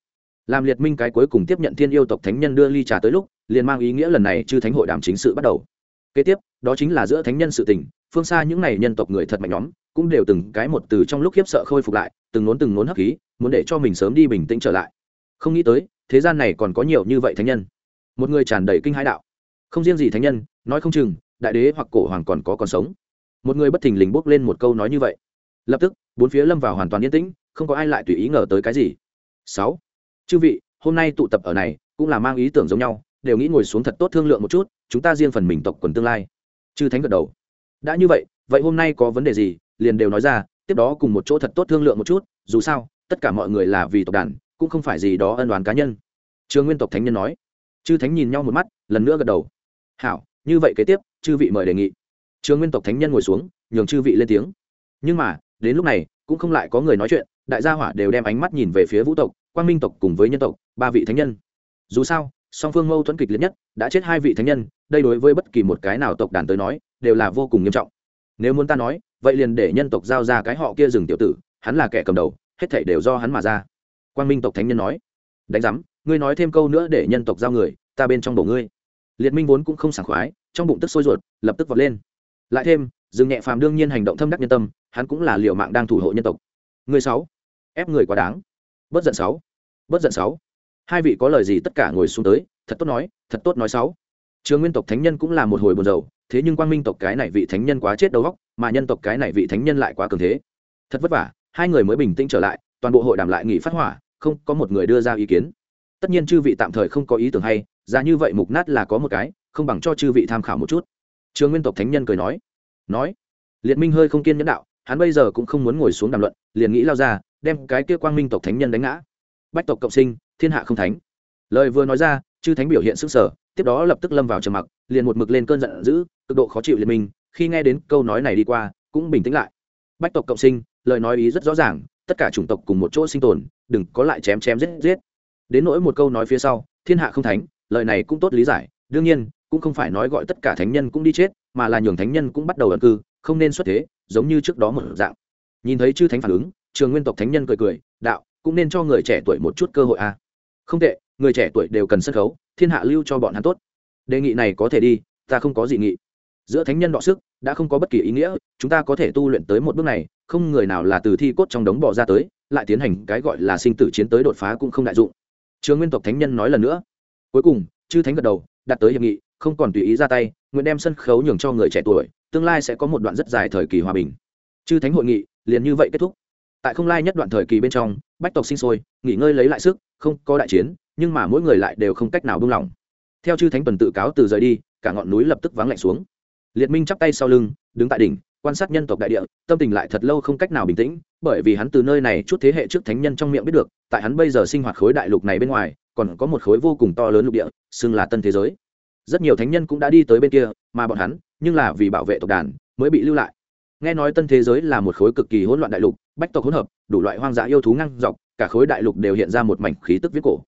Làm liệt minh cái cuối cùng tiếp nhận thiên yêu tộc thánh nhân đưa ly trà tới lúc, liền mang ý nghĩa lần này chư thánh hội đàm chính sự bắt đầu. Kế tiếp, đó chính là giữa thánh nhân sự tình, phương xa những n à y nhân tộc người thật mạnh nhóm cũng đều từng cái một từ trong lúc khiếp sợ khôi phục lại, từng nốn từng nốn hấp khí, muốn để cho mình sớm đi bình tĩnh trở lại. Không nghĩ tới, thế gian này còn có nhiều như vậy thánh nhân. Một người tràn đầy kinh hãi đạo. Không riêng gì thánh nhân, nói không chừng, đại đế hoặc cổ hoàng còn có còn sống. Một người bất thình lình bốc lên một câu nói như vậy. Lập tức, bốn phía lâm vào hoàn toàn yên tĩnh, không có ai lại tùy ý ngờ tới cái gì. Sáu. Chư vị, hôm nay tụ tập ở này, cũng là mang ý tưởng giống nhau, đều nghĩ ngồi xuống thật tốt thương lượng một chút, chúng ta riêng phần mình tộc quần tương lai. Chư thánh gật đầu. Đã như vậy vậy hôm nay có vấn đề gì liền đều nói ra, tiếp đó cùng một chỗ thật tốt thương lượng một chút, dù sao, tất cả mọi người là vì tộc đàn, cũng không phải gì đó ân đoán cá nhân. Trường nguyên tộc thánh nhân nói. Chư thánh nhìn nhau một mắt, lần nữa gật đầu. Hảo, như vậy kế tiếp, chư vị mời đề nghị. Trường nguyên tộc thánh nhân ngồi xuống, nhường chư vị lên tiếng. Nhưng mà, đến lúc này, cũng không lại có người nói chuyện, đại gia hỏa đều đem ánh mắt nhìn về phía vũ tộc, quang minh tộc cùng với nhân tộc, ba vị thánh nhân. Dù sao, song phương mâu thuẫn kịch liệt nhất, đã chết hai vị thánh nhân, đây đối với bất kỳ một cái nào tộc đàn tới nói, đều là vô cùng nghiêm trọng nếu muốn ta nói, vậy liền để nhân tộc giao ra cái họ kia rừng tiểu tử, hắn là kẻ cầm đầu, hết thảy đều do hắn mà ra. Quang minh tộc thánh nhân nói. Đánh giám, ngươi nói thêm câu nữa để nhân tộc giao người, ta bên trong bổ ngươi. Liệt minh vốn cũng không sảng khoái, trong bụng tức sôi ruột, lập tức vọt lên. Lại thêm, rừng nhẹ phàm đương nhiên hành động thâm đắc nhân tâm, hắn cũng là liệu mạng đang thủ hộ nhân tộc. Người sáu, ép người quá đáng. Bất giận sáu, bất giận sáu. Hai vị có lời gì tất cả ngồi xuống tới, thật tốt nói, thật tốt nói sáu. Trường nguyên tộc thánh nhân cũng là một hồi buồn rầu thế nhưng quang minh tộc cái này vị thánh nhân quá chết đầu góc mà nhân tộc cái này vị thánh nhân lại quá cường thế. Thật vất vả, hai người mới bình tĩnh trở lại, toàn bộ hội đàm lại nghỉ phát hỏa, không có một người đưa ra ý kiến. Tất nhiên chư vị tạm thời không có ý tưởng hay, ra như vậy mục nát là có một cái, không bằng cho chư vị tham khảo một chút. Trường nguyên tộc thánh nhân cười nói. Nói. Liệt minh hơi không kiên nhẫn đạo, hắn bây giờ cũng không muốn ngồi xuống đàm luận, liền nghĩ lao ra, đem cái kia quang minh tộc thánh nhân đánh ngã. Bách tộc cộng sinh, thiên hạ không thánh. Lời vừa nói ra, chư thánh biểu hiện sức sở tiếp đó lập tức lâm vào trầm mặc, liền một mực lên cơn giận dữ cực độ khó chịu liệt minh, khi nghe đến câu nói này đi qua, cũng bình tĩnh lại. Bách tộc cộng sinh, lời nói ý rất rõ ràng, tất cả chủng tộc cùng một chỗ sinh tồn, đừng có lại chém chém giết giết. Đến nỗi một câu nói phía sau, thiên hạ không thánh, lời này cũng tốt lý giải, đương nhiên, cũng không phải nói gọi tất cả thánh nhân cũng đi chết, mà là nhường thánh nhân cũng bắt đầu ẩn cư, không nên xuất thế, giống như trước đó một dạng. Nhìn thấy chư thánh phản ứng, trường nguyên tộc thánh nhân cười cười, đạo, cũng nên cho người trẻ tuổi một chút cơ hội a à. không tệ, người trẻ tuổi đều cần sân khấu, thiên hạ lưu cho bọn hắn tốt. Đề nghị này có thể đi, ta không có dị nghị giữa thánh nhân đọ sức, đã không có bất kỳ ý nghĩa, chúng ta có thể tu luyện tới một bước này, không người nào là từ thi cốt trong đống bỏ ra tới, lại tiến hành cái gọi là sinh tử chiến tới đột phá cũng không đại dụng. Trường nguyên tộc thánh nhân nói lần nữa. Cuối cùng, chư thánh gật đầu, đặt tới hiệp nghị, không còn tùy ý ra tay, nguyện đem sân khấu nhường cho người trẻ tuổi, tương lai sẽ có một đoạn rất dài thời kỳ hòa bình. Chư thánh hội nghị, liền như vậy kết thúc. Tại không lai nhất đoạn thời kỳ bên trong, bách tộc sinh sôi, nghỉ ngơi lấy lại sức, không có đại chiến, nhưng mà mỗi người lại đều không cách nào buông lỏng. Theo chư thánh tuần tự cáo từ rời đi, cả ngọn núi lập tức vắng lạnh xuống liệt minh chắp tay sau lưng, đứng tại đỉnh, quan sát nhân tộc đại địa, tâm tình lại thật lâu không cách nào bình tĩnh, bởi vì hắn từ nơi này chút thế hệ trước thánh nhân trong miệng biết được, tại hắn bây giờ sinh hoạt khối đại lục này bên ngoài, còn có một khối vô cùng to lớn lục địa, xưng là tân thế giới. Rất nhiều thánh nhân cũng đã đi tới bên kia, mà bọn hắn, nhưng là vì bảo vệ tộc đàn, mới bị lưu lại. Nghe nói tân thế giới là một khối cực kỳ hỗn loạn đại lục, bách tộc hỗn hợp, đủ loại hoang dã yêu thú ngăn dọc, cả khối đại lục đều hiện ra một mảnh khí tức viết cổ.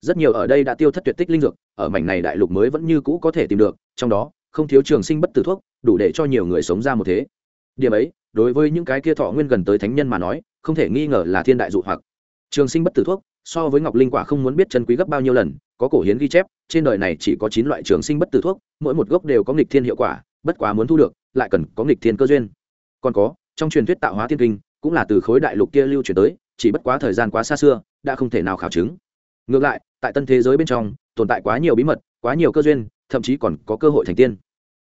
Rất nhiều ở đây đã tiêu thất tuyệt tích linh dược, ở mảnh này đại lục mới vẫn như cũ có thể tìm được, trong đó không thiếu trường sinh bất tử thuốc, đủ để cho nhiều người sống ra một thế. Điểm ấy, đối với những cái kia thọ nguyên gần tới thánh nhân mà nói, không thể nghi ngờ là thiên đại dụ hoặc. Trường sinh bất tử thuốc, so với ngọc linh quả không muốn biết chân quý gấp bao nhiêu lần, có cổ hiến ghi chép, trên đời này chỉ có chín loại trường sinh bất tử thuốc, mỗi một gốc đều có nghịch thiên hiệu quả, bất quá muốn thu được, lại cần có nghịch thiên cơ duyên. Còn có, trong truyền thuyết tạo hóa thiên kinh, cũng là từ khối đại lục kia lưu truyền tới, chỉ bất quá thời gian quá xa xưa, đã không thể nào khảo chứng. Ngược lại, tại tân thế giới bên trong, tồn tại quá nhiều bí mật, quá nhiều cơ duyên thậm chí còn có cơ hội thành tiên.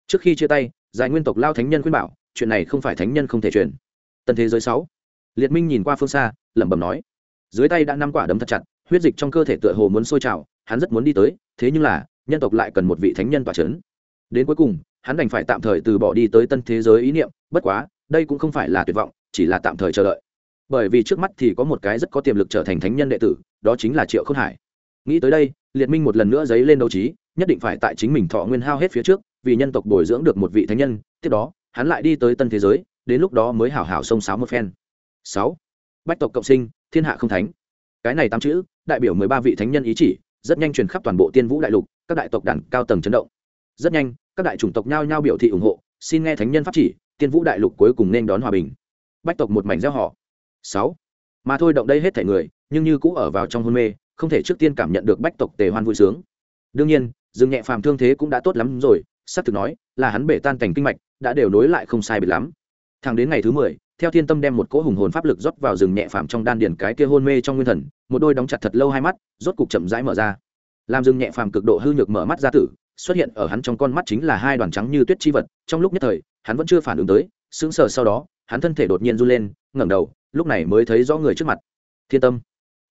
Trước khi chia tay, giải nguyên tộc lao thánh nhân khuyên bảo, chuyện này không phải thánh nhân không thể truyền. Tân thế giới sáu. Liệt minh nhìn qua phương xa, lẩm bẩm nói. Dưới tay đã năm quả đấm thật chặt, huyết dịch trong cơ thể tựa hồ muốn sôi trào, hắn rất muốn đi tới, thế nhưng là, nhân tộc lại cần một vị thánh nhân tỏa c h ấ n đến cuối cùng, hắn đành phải tạm thời từ bỏ đi tới tân thế giới ý niệm, bất quá, đây cũng không phải là tuyệt vọng, chỉ là tạm thời chờ đợi. Bởi vì trước mắt thì có một cái rất có tiềm lực trở thành thánh nhân đệ tử, đó chính là triệu k h ô n hải nghĩ tới đây, liệt minh một lần nữa dấy lên đấu trí, nhất định phải tại chính mình thọ nguyên hao hết phía trước, vì nhân tộc bồi dưỡng được một vị thánh nhân, tiếp đó, hắn lại đi tới tân thế giới, đến lúc đó mới hảo hảo xông sáo một phen. Sáu, bách tộc cộng sinh, thiên hạ không thánh. Cái này tám chữ, đại biểu mười ba vị thánh nhân ý chỉ, rất nhanh truyền khắp toàn bộ tiên vũ đại lục, các đại tộc đàn cao tầng chấn động. Rất nhanh, các đại chủng tộc nhao nhao biểu thị ủng hộ, xin nghe thánh nhân pháp chỉ, tiên vũ đại lục cuối cùng nên đón hòa bình. Bách tộc một mảnh gieo họ. Sáu, mà thôi động đây hết thể người, nhưng như cũ ở vào trong hôn mê không thể trước tiên cảm nhận được bách tộc tề hoan vui sướng. Đương nhiên, dương nhẹ phàm thương thế cũng đã tốt lắm rồi sắp thực nói là hắn bể tan cảnh kinh mạch, đã đều nối lại không sai biệt lắm. Thẳng đến ngày thứ mười, theo thiên tâm đem một cỗ hùng hồn pháp lực rót vào rừng nhẹ phàm trong đan điển cái kia hôn mê trong nguyên thần, một đôi đóng chặt thật lâu hai mắt, rốt cục chậm rãi mở ra. Làm rừng nhẹ phàm cực độ hư nhược mở mắt ra tử, xuất hiện ở hắn trong con mắt chính là hai đoàn trắng như tuyết chi vật, trong lúc nhất thời, hắn vẫn chưa phản ứng tới, sững sờ sau đó, hắn thân thể đột nhiên run lên, ngẩng đầu, lúc này mới thấy rõ người trước mặt. Thiên tâm.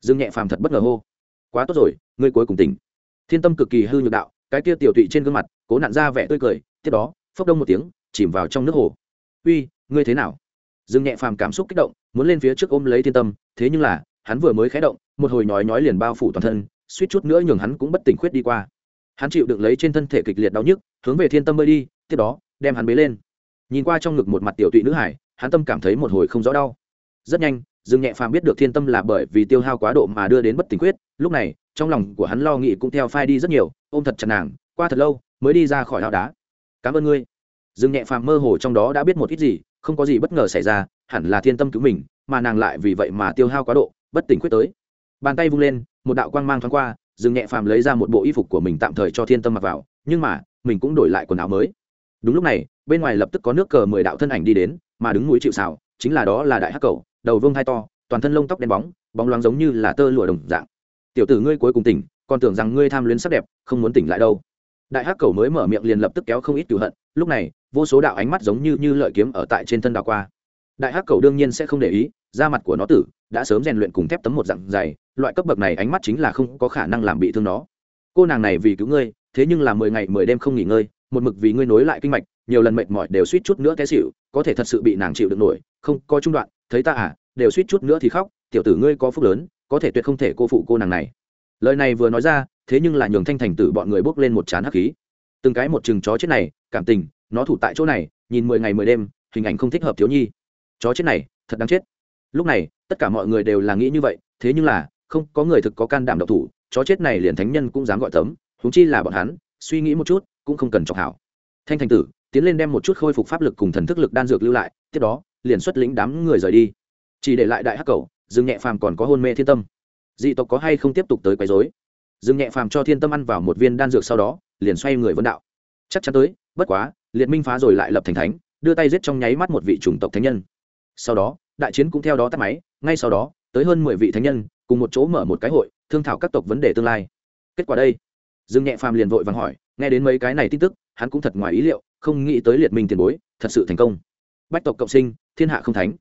Dương nhẹ phàm thật bất ngờ hô quá tốt rồi, ngươi cuối cùng tỉnh. Thiên tâm cực kỳ hư nhược đạo, cái kia tiểu tụy trên gương mặt, cố nặn ra vẻ tươi cười, tiếp đó, phốc đông một tiếng, chìm vào trong nước hồ. Uy, ngươi thế nào? Dương nhẹ phàm cảm xúc kích động, muốn lên phía trước ôm lấy thiên tâm, thế nhưng là, hắn vừa mới khé động, một hồi nhói nhói liền bao phủ toàn thân, suýt chút nữa nhường hắn cũng bất tỉnh khuyết đi qua. Hắn chịu đựng lấy trên thân thể kịch liệt đau nhức, hướng về thiên tâm bơi đi, tiếp đó, đem hắn bế lên. Nhìn qua trong ngực một mặt tiểu tụy nữ hải, hắn tâm cảm thấy một hồi không rõ đau rất nhanh, dương nhẹ phàm biết được thiên tâm là bởi vì tiêu hao quá độ mà đưa đến bất tình quyết, lúc này, trong lòng của hắn lo nghĩ cũng theo phai đi rất nhiều, ôm thật chặt nàng, qua thật lâu, mới đi ra khỏi ao đá. Cảm ơn ngươi. Dương nhẹ phàm mơ hồ trong đó đã biết một ít gì, không có gì bất ngờ xảy ra, hẳn là thiên tâm cứu mình, mà nàng lại vì vậy mà tiêu hao quá độ, bất tỉnh quyết tới. Bàn tay vung lên, một đạo quang mang thoáng qua, dương nhẹ phàm lấy ra một bộ y phục của mình tạm thời cho thiên tâm mặc vào, nhưng mà, mình cũng đổi lại quần áo mới. Đúng lúc này, bên ngoài lập tức có nước cờ mười đạo thân ảnh đi đến, mà đứng núi chịu xào chính là đó là đại hắc cầu đầu vương hai to, toàn thân lông tóc đen bóng bóng loáng giống như là tơ lụa đồng dạng. Tiểu tử ngươi cuối cùng tỉnh, còn tưởng rằng ngươi tham luyến sắc đẹp, không muốn tỉnh lại đâu. Đại hắc cầu mới mở miệng liền lập tức kéo không ít cửu hận, lúc này, vô số đạo ánh mắt giống như như lợi kiếm ở tại trên thân đào qua. Đại hắc cầu đương nhiên sẽ không để ý, da mặt của nó tử đã sớm rèn luyện cùng thép tấm một dạng dày, loại cấp bậc này ánh mắt chính là không có khả năng làm bị thương nó. Cô nàng này vì cứu ngươi, thế nhưng là mười ngày mười đêm không nghỉ ngơi một mực vì ngươi nối lại kinh mạch, nhiều lần mệt mỏi đều suýt chút nữa té xỉu, có thể thật sự bị nàng chịu được nổi, không, có trung đoạn, thấy ta à đều suýt chút nữa thì khóc, tiểu tử ngươi có phúc lớn, có thể tuyệt không thể cô phụ cô nàng này. Lời này vừa nói ra, thế nhưng là nhường thanh thành tử bọn người bốc lên một chán hắc khí. Từng cái một chừng chó chết này, cảm tình, nó thủ tại chỗ này, nhìn mười ngày mười đêm, hình ảnh không thích hợp thiếu nhi. Chó chết này, thật đáng chết. Lúc này, tất cả mọi người đều là nghĩ như vậy, thế nhưng là, không, có người thực có can đảm độc thủ, chó chết này liền thánh nhân cũng dám gọi tấm húng chi là bọn hắn, suy nghĩ một chút cũng không cần chọc hảo. Thanh thành tử, tiến lên đem một chút khôi phục pháp lực cùng thần thức lực đan dược lưu lại, tiếp đó, liền xuất lĩnh đám người rời đi. Chỉ để lại đại hắc cầu, dương nhẹ phàm còn có hôn mê thiên tâm. Dị tộc có hay không tiếp tục tới quấy rối. dương nhẹ phàm cho thiên tâm ăn vào một viên đan dược sau đó, liền xoay người vân đạo. Chắc chắn tới, bất quá, liệt minh phá rồi lại lập thành thánh, đưa tay giết trong nháy mắt một vị chủng tộc thánh nhân. Sau đó, đại chiến cũng theo đó tắt máy, ngay sau đó, tới hơn mười vị thánh nhân, cùng một chỗ mở một cái hội, thương thảo các tộc vấn đề tương lai. Kết quả đây? Dương nhẹ phàm liền vội vàng hỏi nghe đến mấy cái này tin tức, hắn cũng thật ngoài ý liệu, không nghĩ tới liệt minh tiền bối, thật sự thành công. Bách tộc cộng sinh, thiên hạ không thánh.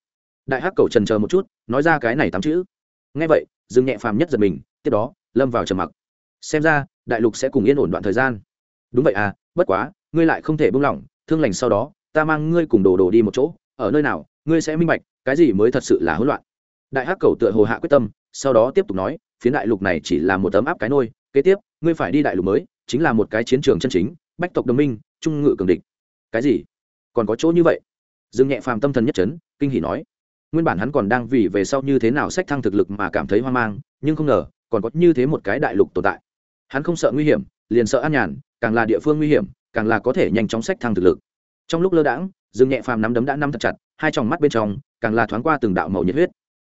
Đại hắc cầu trần chờ một chút, nói ra cái này tám chữ. Nghe vậy, dương nhẹ phàm nhất giật mình, tiếp đó, lâm vào trầm mặc. Xem ra, đại lục sẽ cùng yên ổn đoạn thời gian. Đúng vậy à bất quá, ngươi lại không thể buông lỏng, thương lành sau đó, ta mang ngươi cùng đồ đồ đi một chỗ, ở nơi nào, ngươi sẽ minh bạch, cái gì mới thật sự là hỗn loạn. Đại hắc cầu tựa hồ hạ quyết tâm, sau đó tiếp tục nói phía đại lục này chỉ là một tấm áp cái nôi, kế tiếp, ngươi phải đi đại lục mới chính là một cái chiến trường chân chính, bách tộc đồng minh, trung ngự cường địch. Cái gì? Còn có chỗ như vậy? Dương nhẹ phàm tâm thần nhất chấn, kinh hỉ nói. Nguyên bản hắn còn đang vì về sau như thế nào sách thăng thực lực mà cảm thấy hoang mang, nhưng không ngờ, còn có như thế một cái đại lục tồn tại. Hắn không sợ nguy hiểm, liền sợ an nhàn, càng là địa phương nguy hiểm, càng là có thể nhanh chóng sách thăng thực lực. Trong lúc lơ đãng, dương nhẹ phàm nắm đấm đã nắm thật chặt, hai tròng mắt bên trong, càng là thoáng qua từng đạo màu nhiệt huyết.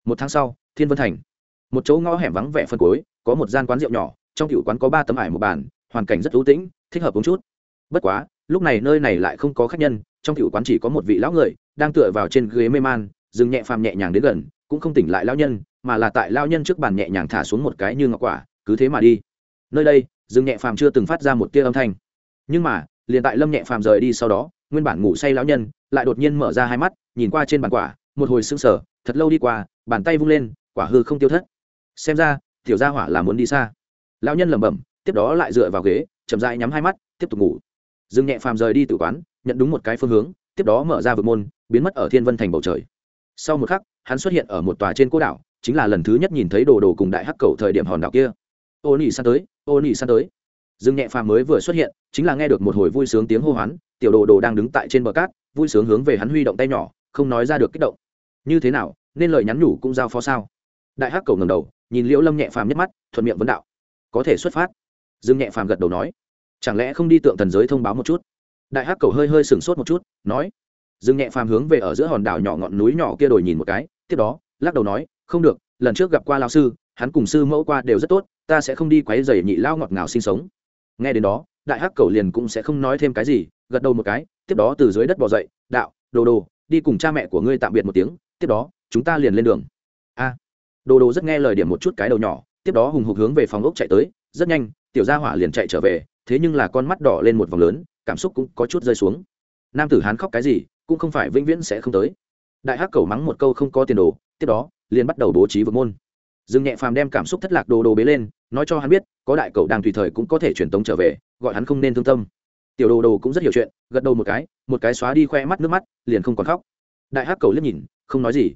Một tháng sau, thiên vân thành. Một chỗ ngõ hẻm vắng vẻ phân cối có một gian quán rượu nhỏ, trong cựu quán có ba tấm ải một bàn hoàn cảnh rất ưu tĩnh, thích hợp uống chút. Bất quá, lúc này nơi này lại không có khách nhân, trong cựu quán chỉ có một vị lão người, đang tựa vào trên ghế mê man, dừng nhẹ phàm nhẹ nhàng đến gần, cũng không tỉnh lại lão nhân, mà là tại lão nhân trước bàn nhẹ nhàng thả xuống một cái như ngọc quả, cứ thế mà đi. Nơi đây, dừng nhẹ phàm chưa từng phát ra một tia âm thanh. Nhưng mà, liền tại lâm nhẹ phàm rời đi sau đó, nguyên bản ngủ say lão nhân, lại đột nhiên mở ra hai mắt, nhìn qua trên bàn quả, một hồi sưng sờ, thật lâu đi qua, bàn tay vung lên, quả hư không tiêu thất. Xem ra, tiểu gia hỏa là muốn đi xa. Lão nhân lẩm bẩm tiếp đó lại dựa vào ghế, chậm rãi nhắm hai mắt, tiếp tục ngủ. Dương nhẹ phàm rời đi tự quán, nhận đúng một cái phương hướng, tiếp đó mở ra vực môn, biến mất ở thiên vân thành bầu trời. Sau một khắc, hắn xuất hiện ở một tòa trên cô đảo, chính là lần thứ nhất nhìn thấy đồ đồ cùng đại hắc cầu thời điểm hòn đảo kia. Ô nỉ san tới, ô nỉ san tới. Dương nhẹ phàm mới vừa xuất hiện, chính là nghe được một hồi vui sướng tiếng hô hoán, tiểu đồ đồ đang đứng tại trên bờ cát, vui sướng hướng về hắn huy động tay nhỏ, không nói ra được kích động. Như thế nào, nên lời nhắn nhủ cũng giao phó sao? Đại hắc cầu ngầm đầu, nhìn liễu lâm nhẹ phàm nhất mắt, thuận miệng vấn đạo. Có thể xuất phát dương nhẹ phàm gật đầu nói, chẳng lẽ không đi tượng thần giới thông báo một chút? Đại hắc cầu hơi hơi sừng sốt một chút, nói, dương nhẹ phàm hướng về ở giữa hòn đảo nhỏ ngọn núi nhỏ kia đổi nhìn một cái, tiếp đó, lắc đầu nói, không được, lần trước gặp qua lao sư, hắn cùng sư mẫu qua đều rất tốt, ta sẽ không đi quấy rầy nhị lao ngọt ngào sinh sống. Nghe đến đó, đại hắc cầu liền cũng sẽ không nói thêm cái gì, gật đầu một cái, tiếp đó từ dưới đất bỏ dậy, đạo, đồ đồ, đi cùng cha mẹ của ngươi tạm biệt một tiếng, tiếp đó, chúng ta liền lên đường. A, đồ đồ rất nghe lời điểm một chút cái đầu nhỏ, tiếp đó hùng hục hướng về phòng ốc chạy tới, rất nhanh tiểu gia hỏa liền chạy trở về, thế nhưng là con mắt đỏ lên một vòng lớn, cảm xúc cũng có chút rơi xuống. Nam tử hán khóc cái gì, cũng không phải vĩnh viễn sẽ không tới. Đại hắc cầu mắng một câu không có tiền đồ, tiếp đó, liền bắt đầu bố trí vượt môn. Dương nhẹ phàm đem cảm xúc thất lạc đồ đồ bế lên, nói cho hắn biết, có đại cầu đang tùy thời cũng có thể truyền tống trở về, gọi hắn không nên thương tâm. Tiểu đồ đồ cũng rất hiểu chuyện, gật đầu một cái một cái xóa đi khoe mắt nước mắt, liền không còn khóc. Đại hắc cầu liếc nhìn, không nói gì.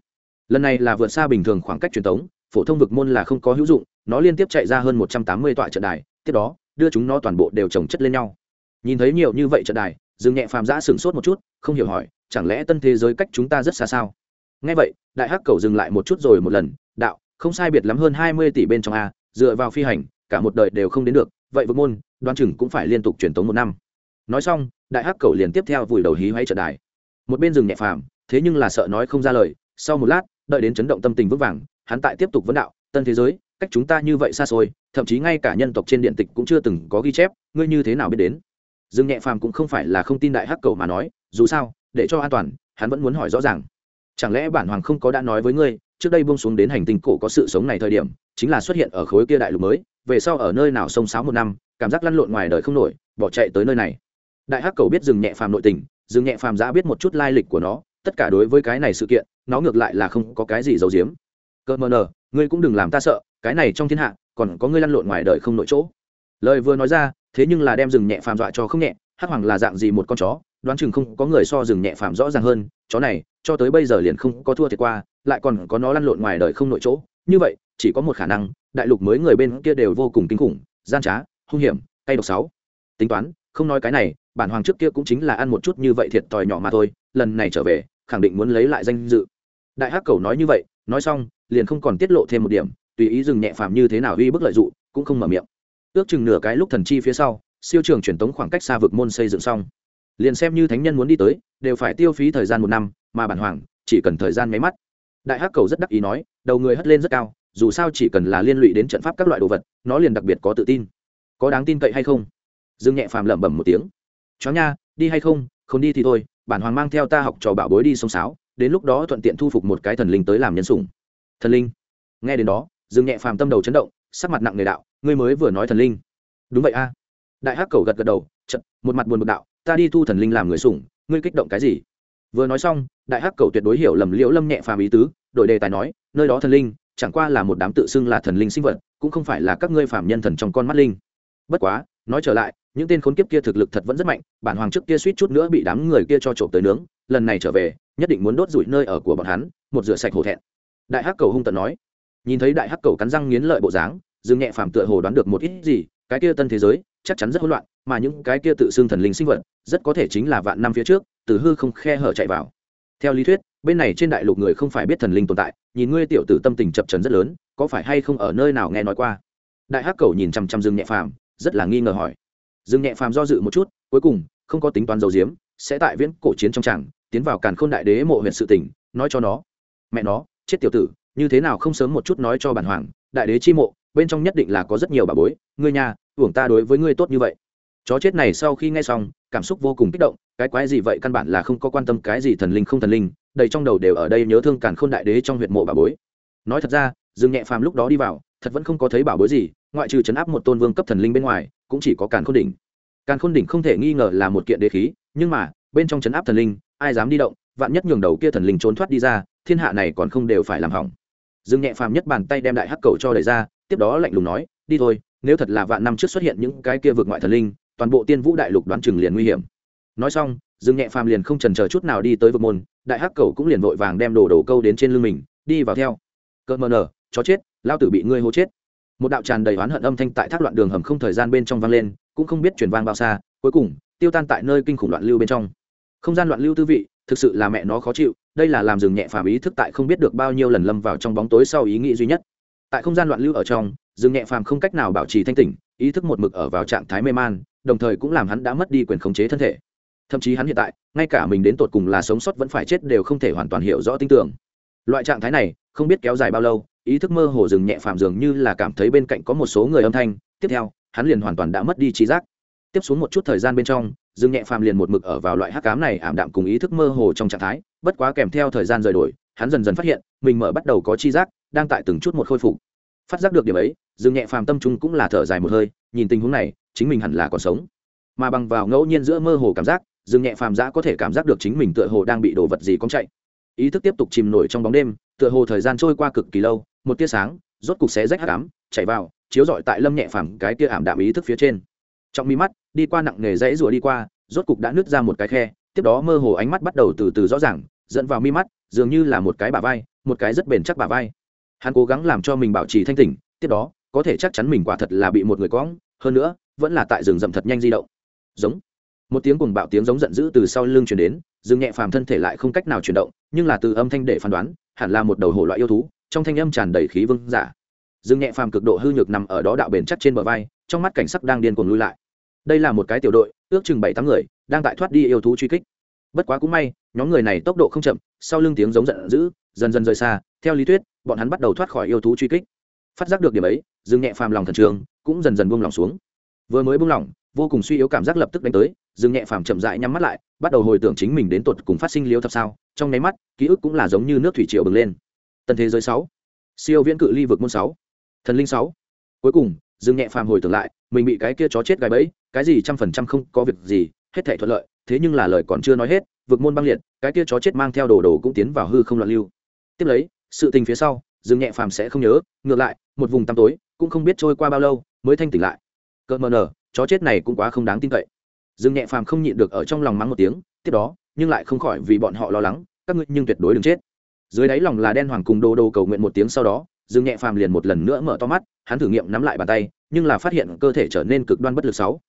Lần này là vượt xa bình thường khoảng cách truyền tống, phổ thông vực môn là không có hữu dụng, nó liên tiếp chạy ra hơn một trăm tám mươi tọa trận đài tiếp đó, đưa chúng nó toàn bộ đều trồng chất lên nhau. Nhìn thấy nhiều như vậy trận đài, dương nhẹ phàm giã sửng sốt một chút, không hiểu hỏi, chẳng lẽ tân thế giới cách chúng ta rất xa sao? Ngay vậy, đại hắc cầu dừng lại một chút rồi một lần, đạo, không sai biệt lắm hơn hai mươi tỷ bên trong a, dựa vào phi hành, cả một đời đều không đến được, vậy vượt môn đoan chừng cũng phải liên tục truyền tống một năm. Nói xong, đại hắc cầu liền tiếp theo vùi đầu hí hoáy trận đài. Một bên rừng nhẹ phàm, thế nhưng là sợ nói không ra lời, sau một lát, đợi đến chấn động tâm tình vững vàng, hắn tại tiếp tục vấn đạo, tân thế giới cách chúng ta như vậy xa xôi, thậm chí ngay cả nhân tộc trên điện tịch cũng chưa từng có ghi chép, ngươi như thế nào biết đến? Dương nhẹ phàm cũng không phải là không tin đại hắc cầu mà nói, dù sao, để cho an toàn, hắn vẫn muốn hỏi rõ ràng. Chẳng lẽ bản hoàng không có đã nói với ngươi, trước đây buông xuống đến hành tinh cổ có sự sống này thời điểm, chính là xuất hiện ở khối kia đại lục mới, về sau ở nơi nào sông sáo một năm, cảm giác lăn lộn ngoài đời không nổi, bỏ chạy tới nơi này. Đại hắc cầu biết dừng nhẹ phàm nội tình dừng nhẹ phàm giã biết một chút lai lịch của nó, tất cả đối với cái này sự kiện, nó ngược lại là không có cái gì giấu giếm. Cơ mờ nờ, ngươi cũng đừng làm ta sợ cái này trong thiên hạ, còn có ngươi lăn lộn ngoài đời không nội chỗ. Lời vừa nói ra, thế nhưng là đem rừng nhẹ phàm dọa cho không nhẹ, hắc hoàng là dạng gì một con chó, đoán chừng không có người so rừng nhẹ phàm rõ ràng hơn, chó này, cho tới bây giờ liền không có thua thiệt qua, lại còn có nó lăn lộn ngoài đời không nội chỗ. Như vậy, chỉ có một khả năng, đại lục mới người bên kia đều vô cùng kinh khủng, gian trá, hung hiểm tay độc sáu. Tính toán, không nói cái này, bản hoàng trước kia cũng chính là ăn một chút như vậy thiệt tòi nhỏ mà thôi, lần này trở về, khẳng định muốn lấy lại danh dự. Đại hắc cầu nói như vậy, nói xong, liền không còn tiết lộ thêm một điểm tùy ý dừng nhẹ phàm như thế nào uy bức lợi dụng, cũng không mở miệng. Ước chừng nửa cái lúc thần chi phía sau, siêu trường truyền tống khoảng cách xa vực môn xây dựng xong. Liền xem như thánh nhân muốn đi tới, đều phải tiêu phí thời gian một năm, mà bản hoàng chỉ cần thời gian máy mắt. Đại hắc cầu rất đắc ý nói, đầu người hất lên rất cao, dù sao chỉ cần là liên lụy đến trận pháp các loại đồ vật, nó liền đặc biệt có tự tin. Có đáng tin cậy hay không? Dương nhẹ phàm lẩm bẩm một tiếng. Chó nha, đi hay không không đi thì thôi, bản hoàng mang theo ta học trò bảo bối đi sông sáo, đến lúc đó thuận tiện thu phục một cái thần linh tới làm nhân sủng. Thần linh, nghe đến đó dương nhẹ phàm tâm đầu chấn động, sắc mặt nặng nề đạo, ngươi mới vừa nói thần linh. Đúng vậy a. Đại hắc cầu gật gật đầu chật một mặt buồn bực đạo, ta đi thu thần linh làm người sủng, ngươi kích động cái gì? Vừa nói xong, đại hắc cầu tuyệt đối hiểu lầm liễu lâm nhẹ phàm ý tứ, đổi đề tài nói, nơi đó thần linh, chẳng qua là một đám tự xưng là thần linh sinh vật, cũng không phải là các ngươi phàm nhân thần trong con mắt linh. Bất quá, nói trở lại, những tên khốn kiếp kia thực lực thật vẫn rất mạnh, bản hoàng trước kia suýt chút nữa bị đám người kia cho trộm tới nướng, lần này trở về, nhất định muốn đốt rủi nơi ở của bọn hắn, một rửa sạch hổ thẹn. Đại hắc cầu hung tận nói nhìn thấy đại hắc cầu cắn răng nghiến lợi bộ dáng, dương nhẹ phàm tựa hồ đoán được một ít gì, cái kia tân thế giới, chắc chắn rất hỗn loạn, mà những cái kia tự xưng thần linh sinh vật, rất có thể chính là vạn năm phía trước, từ hư không khe hở chạy vào. Theo lý thuyết, bên này trên đại lục người không phải biết thần linh tồn tại, nhìn ngươi tiểu tử tâm tình chập trần rất lớn, có phải hay không ở nơi nào nghe nói qua? Đại hắc cầu nhìn chằm chằm dương nhẹ phàm, rất là nghi ngờ hỏi. Dương nhẹ phàm do dự một chút, cuối cùng, không có tính toán dầu diếm sẽ tại viễn cổ chiến trong tràng, tiến vào càn khôn đại đế mộ huyện sự tỉnh, nói cho nó, mẹ nó, chết tiểu tử như thế nào không sớm một chút nói cho bản hoàng, đại đế chi mộ, bên trong nhất định là có rất nhiều bà bối, ngươi nhà uổng ta đối với ngươi tốt như vậy. Chó chết này sau khi nghe xong, cảm xúc vô cùng kích động, cái quái gì vậy căn bản là không có quan tâm cái gì thần linh không thần linh, đầy trong đầu đều ở đây nhớ thương càn khôn đại đế trong huyện mộ bà bối. Nói thật ra, dương nhẹ phàm lúc đó đi vào, thật vẫn không có thấy bảo bối gì, ngoại trừ chấn áp một tôn vương cấp thần linh bên ngoài, cũng chỉ có càn khôn đỉnh. Càn khôn đỉnh không thể nghi ngờ là một kiện đế khí, nhưng mà, bên trong chấn áp thần linh, ai dám đi động, vạn nhất nhường đầu kia thần linh trốn thoát đi ra, thiên hạ này còn không đều phải làm hỏng dương nhẹ phàm nhất bàn tay đem đại hắc cầu cho đẩy ra, tiếp đó lạnh lùng nói, đi thôi, nếu thật là vạn năm trước xuất hiện những cái kia vượt ngoại thần linh, toàn bộ tiên vũ đại lục đoán chừng liền nguy hiểm. Nói xong dương nhẹ phàm liền không trần chờ chút nào đi tới vực môn, đại hắc cầu cũng liền vội vàng đem đồ đổ câu đến trên lưng mình, đi vào theo. Cơn mờ nở, chó chết, lao tử bị ngươi hô chết. Một đạo tràn đầy oán hận âm thanh tại thác loạn đường hầm không thời gian bên trong vang lên, cũng không biết chuyển vang bao xa, cuối cùng, tiêu tan tại nơi kinh khủng loạn lưu bên trong. Không gian loạn lưu tư vị thực sự là mẹ nó khó chịu, đây là làm dừng nhẹ phàm ý thức tại không biết được bao nhiêu lần lâm vào trong bóng tối sau ý nghĩ duy nhất. Tại không gian loạn lưu ở trong dừng nhẹ phàm không cách nào bảo trì thanh tỉnh, ý thức một mực ở vào trạng thái mê man, đồng thời cũng làm hắn đã mất đi quyền khống chế thân thể. Thậm chí hắn hiện tại, ngay cả mình đến tột cùng là sống sót vẫn phải chết đều không thể hoàn toàn hiểu rõ tin tưởng. Loại trạng thái này, không biết kéo dài bao lâu, ý thức mơ hồ dừng nhẹ phàm dường như là cảm thấy bên cạnh có một số người âm thanh, tiếp theo, hắn liền hoàn toàn đã mất đi trí giác. Tiếp xuống một chút thời gian bên trong Dương nhẹ phàm liền một mực ở vào loại hắc cám này ảm đạm cùng ý thức mơ hồ trong trạng thái, bất quá kèm theo thời gian rời đổi, hắn dần dần phát hiện, mình mở bắt đầu có chi giác, đang tại từng chút một khôi phục. Phát giác được điểm ấy, Dương nhẹ phàm tâm trung cũng là thở dài một hơi, nhìn tình huống này, chính mình hẳn là còn sống. Mà bằng vào ngẫu nhiên giữa mơ hồ cảm giác, Dương nhẹ phàm giã có thể cảm giác được chính mình tựa hồ đang bị đồ vật gì cong chạy. Ý thức tiếp tục chìm nổi trong bóng đêm, tựa hồ thời gian trôi qua cực kỳ lâu, một tia sáng, rốt cục xé rách hắc ám chạy vào, chiếu rọi tại lâm nhẹ phàm cái tia ảm đạm ý thức phía trên. Trong mi mắt đi qua nặng nghề dãy rùa đi qua, rốt cục đã nứt ra một cái khe, tiếp đó mơ hồ ánh mắt bắt đầu từ từ rõ ràng, dẫn vào mi mắt, dường như là một cái bả vai, một cái rất bền chắc bả vai. Hắn cố gắng làm cho mình bảo trì thanh tỉnh, tiếp đó, có thể chắc chắn mình quả thật là bị một người cóng hơn nữa, vẫn là tại rừng rậm thật nhanh di động. Giống. Một tiếng cuồng bạo tiếng giống giận dữ từ sau lưng chuyển đến, rừng nhẹ phàm thân thể lại không cách nào chuyển động, nhưng là từ âm thanh để phán đoán, hẳn là một đầu hổ loại yêu thú, trong thanh âm tràn đầy khí vương giả. Rừng nhẹ phàm cực độ hư nhược nằm ở đó đạo bền chắc trên bờ vai, trong mắt cảnh sắc đang điên cuồng lui lại đây là một cái tiểu đội, ước chừng bảy tám người, đang tại thoát đi yêu thú truy kích. Bất quá cũng may, nhóm người này tốc độ không chậm, sau lưng tiếng giống giận dữ, dần dần rời xa. Theo lý thuyết, bọn hắn bắt đầu thoát khỏi yêu thú truy kích. Phát giác được điểm ấy dừng nhẹ phàm lòng thần trường cũng dần dần buông lỏng xuống. Vừa mới buông lỏng, vô cùng suy yếu cảm giác lập tức đánh tới dừng nhẹ phàm chậm rãi nhắm mắt lại, bắt đầu hồi tưởng chính mình đến tột cùng phát sinh liêu thập sao. Trong nháy mắt, ký ức cũng là giống như nước thủy triều bừng lên. Tân thế giới sáu, siêu viễn cự ly vực môn sáu, thần linh sáu. Cuối cùng, dương nhẹ phàm hồi tưởng lại mình bị cái kia chó chết gài bẫy, cái gì trăm phần trăm không có việc gì, hết thể thuận lợi, thế nhưng là lời còn chưa nói hết, vực môn băng liệt, cái kia chó chết mang theo đồ đồ cũng tiến vào hư không loạn lưu. Tiếp lấy, sự tình phía sau, dương nhẹ phàm sẽ không nhớ, ngược lại, một vùng tăm tối, cũng không biết trôi qua bao lâu, mới thanh tỉnh lại. Cỡ mờ nở, chó chết này cũng quá không đáng tin cậy. Dương nhẹ phàm không nhịn được ở trong lòng mắng một tiếng, tiếp đó, nhưng lại không khỏi vì bọn họ lo lắng, các ngươi nhưng tuyệt đối đừng chết. Dưới đáy lòng là đen hoàng cùng đồ đồ cầu nguyện một tiếng sau đó, dương nhẹ phàm liền một lần nữa mở to mắt, hắn thử nghiệm nắm lại bàn tay nhưng là phát hiện cơ thể trở nên cực đoan bất lực sáu.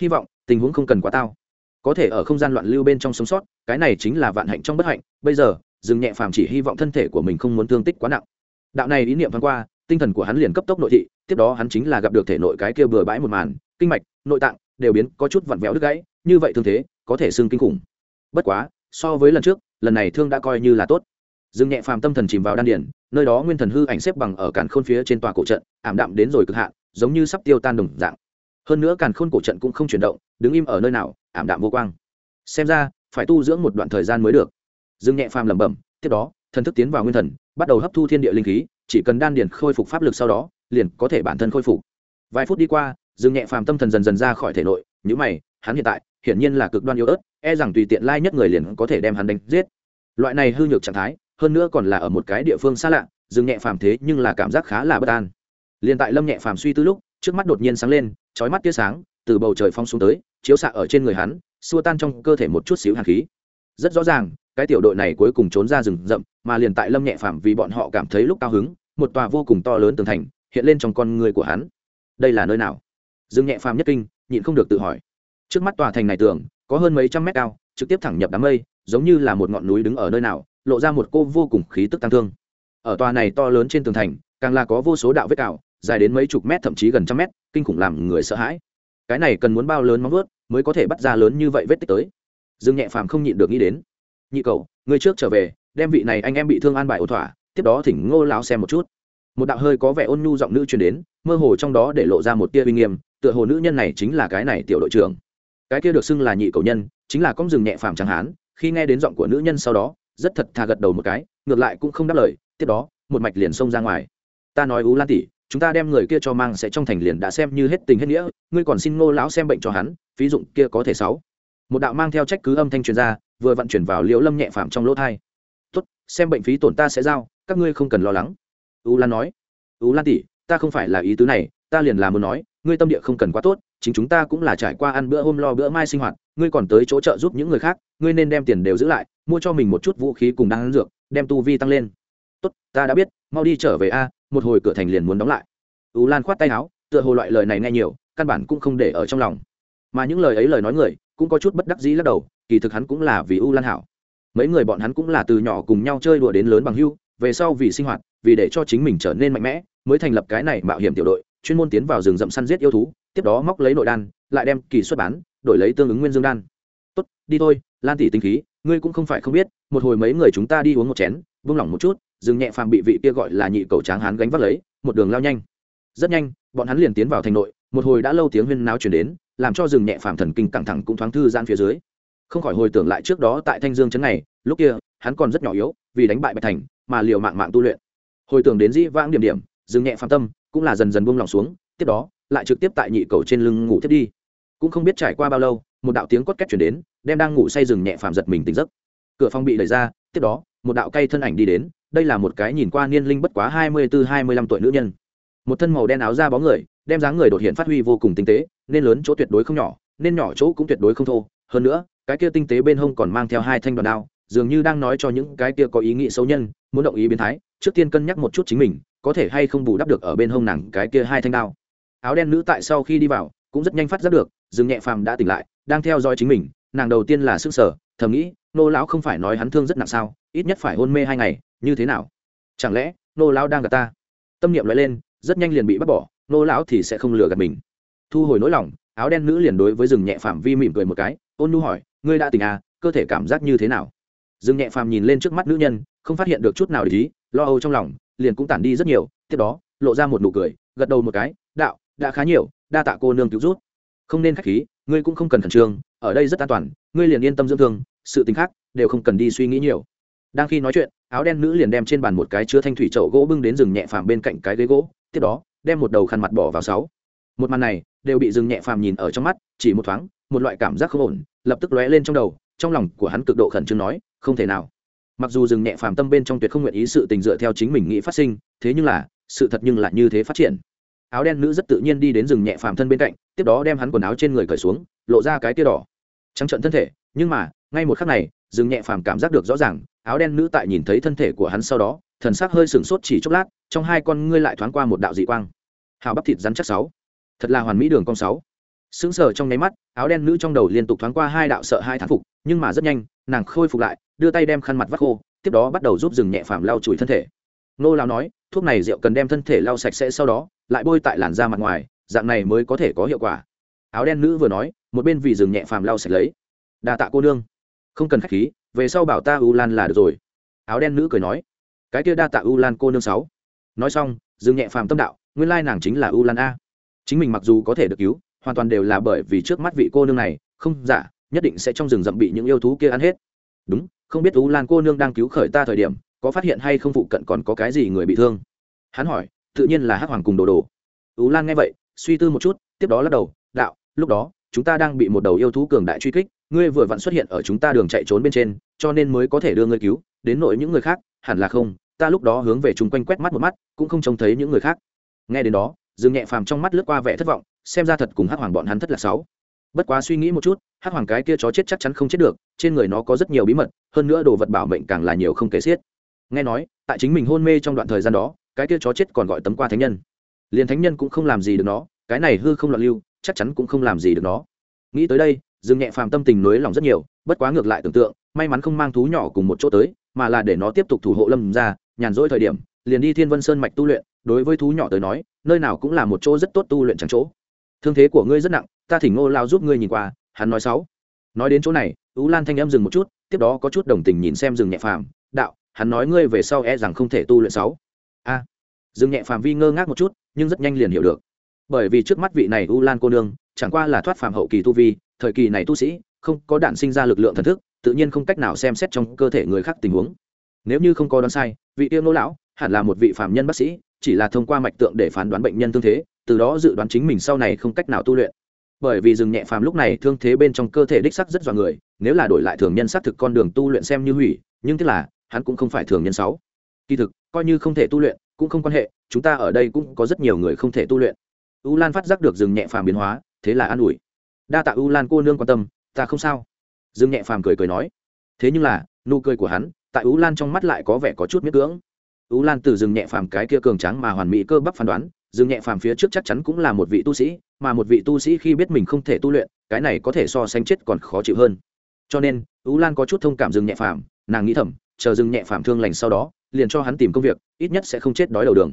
Hy vọng, tình huống không cần quá tao. Có thể ở không gian loạn lưu bên trong sống sót, cái này chính là vạn hạnh trong bất hạnh. Bây giờ, dừng nhẹ phàm chỉ hy vọng thân thể của mình không muốn thương tích quá nặng. Đạo này ý niệm thoáng qua, tinh thần của hắn liền cấp tốc nội thị, tiếp đó hắn chính là gặp được thể nội cái kia bừa bãi một màn, kinh mạch, nội tạng đều biến có chút vặn vẹo đứt gãy, như vậy thương thế có thể xương kinh khủng. Bất quá, so với lần trước, lần này thương đã coi như là tốt. Dừng nhẹ phàm tâm thần chìm vào đan điển nơi đó nguyên thần hư ảnh xếp bằng ở càn khôn phía trên tòa cổ trận, ảm đạm đến rồi cực hạn, giống như sắp tiêu tan đồng dạng. Hơn nữa càn khôn cổ trận cũng không chuyển động, đứng im ở nơi nào, ảm đạm vô quang. Xem ra, phải tu dưỡng một đoạn thời gian mới được. Dương nhẹ phàm lẩm bẩm, tiếp đó, thần thức tiến vào nguyên thần, bắt đầu hấp thu thiên địa linh khí, chỉ cần đan điền khôi phục pháp lực sau đó, liền có thể bản thân khôi phục. Vài phút đi qua, dương nhẹ phàm tâm thần dần dần ra khỏi thể nội những mày, hắn hiện tại, hiển nhiên là cực đoan yếu ớt e rằng tùy tiện lai nhất người liền có thể đem hắn đánh giết. Loại này hư nhược trạng thái hơn nữa còn là ở một cái địa phương xa lạ dương nhẹ phàm thế nhưng là cảm giác khá là bất an. Liền tại lâm nhẹ phàm suy tư lúc, trước mắt đột nhiên sáng lên trói mắt tia sáng, từ bầu trời phong xuống tới, chiếu xạ ở trên người hắn, xua tan trong cơ thể một chút xíu hàn khí. Rất rõ ràng, cái tiểu đội này cuối cùng trốn ra rừng rậm, mà liền tại lâm nhẹ phàm vì bọn họ cảm thấy lúc cao hứng, một tòa vô cùng to lớn tường thành hiện lên trong con người của hắn. Đây là nơi nào? Dương nhẹ phàm nhất kinh, nhịn không được tự hỏi. Trước mắt tòa thành này tường, có hơn mấy trăm mét cao, trực tiếp thẳng nhập đám mây, giống như là một ngọn núi đứng ở nơi nào lộ ra một cô vô cùng khí tức tăng thương. Ở tòa này to lớn trên tường thành, càng là có vô số đạo vết cào, dài đến mấy chục mét, thậm chí gần trăm mét, kinh khủng làm người sợ hãi. Cái này cần muốn bao lớn móng vớt mới có thể bắt ra lớn như vậy vết tích tới. Dương nhẹ phàm không nhịn được nghĩ đến. Nhị cậu, người trước trở về, đem vị này anh em bị thương an bài ổn thỏa, tiếp đó thỉnh ngô lão xem một chút. Một đạo hơi có vẻ ôn nhu giọng nữ truyền đến, mơ hồ trong đó để lộ ra một tia uy nghiêm, tựa hồ nữ nhân này chính là cái này tiểu đội trưởng. Cái kia được xưng là nhị cầu nhân, chính là con rừng nhẹ phàm chẳng hán, khi nghe đến giọng của nữ nhân sau đó rất thật thà gật đầu một cái, ngược lại cũng không đáp lời, tiếp đó, một mạch liền xông ra ngoài. Ta nói ú lan tỷ, chúng ta đem người kia cho mang sẽ trong thành liền đã xem như hết tình hết nghĩa, ngươi còn xin ngô lão xem bệnh cho hắn ví dụ kia có thể sáu. Một đạo mang theo trách cứ âm thanh truyền ra, vừa vận chuyển vào liễu lâm nhẹ phạm trong lỗ thai. Tốt, xem bệnh phí tổn ta sẽ giao, các ngươi không cần lo lắng. U lan nói. U lan tỷ, ta không phải là ý tứ này, ta liền là muốn nói, ngươi tâm địa không cần quá tốt, chính chúng ta cũng là trải qua ăn bữa hôm lo bữa mai sinh hoạt, ngươi còn tới chỗ trợ giúp những người khác ngươi nên đem tiền đều giữ lại, mua cho mình một chút vũ khí cùng đan dược, đem tu vi tăng lên. Tốt, ta đã biết, mau đi trở về a, một hồi cửa thành liền muốn đóng lại. U lan khoát tay áo, tựa hồ loại lời này nghe nhiều, căn bản cũng không để ở trong lòng. Mà những lời ấy lời nói người, cũng có chút bất đắc dĩ lắc đầu, kỳ thực hắn cũng là vì u lan hảo. Mấy người bọn hắn cũng là từ nhỏ cùng nhau chơi đùa đến lớn bằng hưu, về sau vì sinh hoạt, vì để cho chính mình trở nên mạnh mẽ, mới thành lập cái này mạo hiểm tiểu đội, chuyên môn tiến vào rừng rậm săn giết yêu thú, tiếp đó móc lấy nội đan, lại đem kỳ xuất bán, đổi lấy tương ứng nguyên dương đan. Tốt, đi thôi lan tỷ tinh khí, ngươi cũng không phải không biết, một hồi mấy người chúng ta đi uống một chén, vung lỏng một chút, dừng nhẹ phàm bị vị kia gọi là nhị cầu tráng hán gánh vác lấy, một đường lao nhanh. Rất nhanh, bọn hắn liền tiến vào thành nội, một hồi đã lâu tiếng huyên náo chuyển đến, làm cho rừng nhẹ phàm thần kinh căng thẳng cũng thoáng thư gian phía dưới. Không khỏi hồi tưởng lại trước đó tại thanh dương trấn này, lúc kia, hắn còn rất nhỏ yếu, vì đánh bại bạch thành, mà liều mạng mạng tu luyện. Hồi tưởng đến dĩ vãng điểm điểm, dừng nhẹ phàm tâm, cũng là dần dần buông lỏng xuống, tiếp đó, lại trực tiếp tại nhị cầu trên lưng ngủ thiết đi. Cũng không biết trải qua bao lâu, một đạo tiếng cốt két chuyển đến đem đang ngủ say rừng nhẹ phàm giật mình tỉnh giấc. Cửa phòng bị đẩy ra, tiếp đó, một đạo cây thân ảnh đi đến, đây là một cái nhìn qua niên linh bất quá hai mươi bốn hai mươi lăm tuổi nữ nhân. Một thân màu đen áo da bó người, đem dáng người đột hiện phát huy vô cùng tinh tế, nên lớn chỗ tuyệt đối không nhỏ, nên nhỏ chỗ cũng tuyệt đối không thô. Hơn nữa, cái kia tinh tế bên hông còn mang theo hai thanh đoàn đao, dường như đang nói cho những cái kia có ý nghĩ xấu nhân, muốn động ý biến thái, trước tiên cân nhắc một chút chính mình, có thể hay không bù đắp được ở bên hông nàng cái kia hai thanh đao. Áo đen nữ tại sau khi đi vào, cũng rất nhanh phát giác được dừng nhẹ phàm đã tỉnh lại, đang theo dõi chính mình nàng đầu tiên là sức sở, thầm nghĩ, nô lão không phải nói hắn thương rất nặng sao, ít nhất phải hôn mê hai ngày, như thế nào? Chẳng lẽ, nô lão đang gặp ta? Tâm niệm lại lên, rất nhanh liền bị bắt bỏ, nô lão thì sẽ không lừa gạt mình. Thu hồi nỗi lòng, áo đen nữ liền đối với rừng nhẹ phàm vi mỉm cười một cái, ôn nu hỏi, ngươi đã tỉnh à cơ thể cảm giác như thế nào? Rừng nhẹ phàm nhìn lên trước mắt nữ nhân, không phát hiện được chút nào để ý, lo âu trong lòng, liền cũng tản đi rất nhiều, tiếp đó, lộ ra một nụ cười, gật đầu một cái, đạo, đã khá nhiều, đa tạ cô nương cứu rút không nên k h á c h khí, ngươi cũng không cần khẩn trương ở đây rất an toàn, ngươi liền yên tâm dưỡng thương, sự t ì n h khác đều không cần đi suy nghĩ nhiều. Đang khi nói chuyện, áo đen nữ liền đem trên bàn một cái chứa thanh thủy chậu gỗ bưng đến rừng nhẹ phàm bên cạnh cái ghế gỗ, tiếp đó, đem một đầu khăn mặt bỏ vào sáu. Một màn này đều bị rừng nhẹ phàm nhìn ở trong mắt, chỉ một thoáng, một loại cảm giác không ổn, lập tức lóe lên trong đầu, trong lòng của hắn cực độ khẩn trương nói, không thể nào. Mặc dù rừng nhẹ phàm tâm bên trong tuyệt không nguyện ý sự tình dựa theo chính mình nghĩ phát sinh, thế nhưng là, sự thật nhưng lại như thế phát triển áo đen nữ rất tự nhiên đi đến rừng nhẹ phàm thân bên cạnh, tiếp đó đem hắn quần áo trên người cởi xuống, lộ ra cái tia đỏ. Trắng trận thân thể, nhưng mà, ngay một khắc này, rừng nhẹ phàm cảm giác được rõ ràng, áo đen nữ tại nhìn thấy thân thể của hắn sau đó, thần sắc hơi sửng sốt chỉ chốc lát, trong hai con ngươi lại thoáng qua một đạo dị quang. Hào bắp thịt rắn chắc sáu. Thật là hoàn mỹ đường cong sáu. Sững sờ trong nháy mắt, áo đen nữ trong đầu liên tục thoáng qua hai đạo sợ hai thán phục, nhưng mà rất nhanh, nàng khôi phục lại, đưa tay đem khăn mặt vắt khô, tiếp đó bắt đầu giúp rừng nhẹ phàm lau chùi thân thể nô lao nói, thuốc này rượu cần đem thân thể lau sạch sẽ sau đó, lại bôi tại làn da mặt ngoài, dạng này mới có thể có hiệu quả. Áo đen nữ vừa nói, một bên vì rừng nhẹ phàm lau sạch lấy. Đa tạ cô nương, không cần khách khí, về sau bảo ta u lan là được rồi. Áo đen nữ cười nói, cái kia đa tạ u lan cô nương sáu. Nói xong, rừng nhẹ phàm tâm đạo, nguyên lai nàng chính là u lan a. Chính mình mặc dù có thể được cứu, hoàn toàn đều là bởi vì trước mắt vị cô nương này, không giả nhất định sẽ trong rừng rậm bị những yêu thú kia ăn hết. Đúng, không biết u lan cô nương đang cứu khởi ta thời điểm có phát hiện hay không phụ cận còn có cái gì người bị thương? Hắn hỏi, tự nhiên là hắc hoàng cùng đồ đồ. U lan nghe vậy, suy tư một chút, tiếp đó lắc đầu, đạo, lúc đó, chúng ta đang bị một đầu yêu thú cường đại truy kích, ngươi vừa vặn xuất hiện ở chúng ta đường chạy trốn bên trên, cho nên mới có thể đưa ngươi cứu, đến nội những người khác, hẳn là không, ta lúc đó hướng về chung quanh quét mắt một mắt, cũng không trông thấy những người khác. Nghe đến đó, dương nhẹ phàm trong mắt lướt qua vẻ thất vọng, xem ra thật cùng hắc hoàng bọn hắn thất là sáu. Bất quá suy nghĩ một chút, hắc hoàng cái kia chó chết chắc chắn không chết được, trên người nó có rất nhiều bí mật, hơn nữa đồ vật bảo mệnh càng là nhiều không kể xiết nghe nói, tại chính mình hôn mê trong đoạn thời gian đó, cái kia chó chết còn gọi tấm qua thánh nhân. Liền thánh nhân cũng không làm gì được nó, cái này hư không loạn lưu, chắc chắn cũng không làm gì được nó. Nghĩ tới đây, dương nhẹ phàm tâm tình nới lòng rất nhiều, bất quá ngược lại tưởng tượng, may mắn không mang thú nhỏ cùng một chỗ tới, mà là để nó tiếp tục thủ hộ lâm ra, nhàn rỗi thời điểm, liền đi thiên vân sơn mạch tu luyện, đối với thú nhỏ tới nói, nơi nào cũng là một chỗ rất tốt tu luyện chẳng chỗ. Thương thế của ngươi rất nặng, ta thỉnh ngô lao giúp ngươi nhìn qua, hắn nói sáu nói đến chỗ này, ú lan thanh em dừng một chút, tiếp đó có chút đồng tình nhìn xem rừng nhẹ phàm, đạo hắn nói ngươi về sau e rằng không thể tu luyện sáu. A. À, nhẹ phàm vi ngơ ngác một chút nhưng rất nhanh liền hiểu được. Bởi vì trước mắt vị này u lan cô nương chẳng qua là thoát phàm hậu kỳ tu vi thời kỳ này tu sĩ không có đạn sinh ra lực lượng thần thức tự nhiên không cách nào xem xét trong cơ thể người khác tình huống. Nếu như không có đoán sai vị tiêu nô lão hẳn là một vị phạm nhân bác sĩ chỉ là thông qua mạch tượng để phán đoán bệnh nhân thương thế từ đó dự đoán chính mình sau này không cách nào tu luyện. Bởi vì rừng nhẹ phàm lúc này thương thế bên trong cơ thể đích sắc rất dọa người nếu là đổi lại thường nhân xác thực con đường tu luyện xem như hủy nhưng tức là hắn cũng không phải thường nhân sáu. Kỳ thực, coi như không thể tu luyện, cũng không quan hệ, chúng ta ở đây cũng có rất nhiều người không thể tu luyện. U lan phát giác được rừng nhẹ phàm biến hóa, thế là an ủi. Đa tạ u lan cô nương quan tâm, ta không sao. Dương nhẹ phàm cười cười nói. Thế nhưng là, nụ cười của hắn, tại u lan trong mắt lại có vẻ có chút miết cưỡng. U lan từ rừng nhẹ phàm cái kia cường tráng mà hoàn mỹ cơ bắp phán đoán, rừng nhẹ phàm phía trước chắc chắn cũng là một vị tu sĩ, mà một vị tu sĩ khi biết mình không thể tu luyện, cái này có thể so sánh chết còn khó chịu hơn. Cho nên, u lan có chút thông cảm rừng nhẹ phàm, nàng nghĩ thầm chờ dừng nhẹ phàm thương lành sau đó, liền cho hắn tìm công việc, ít nhất sẽ không chết đói đầu đường.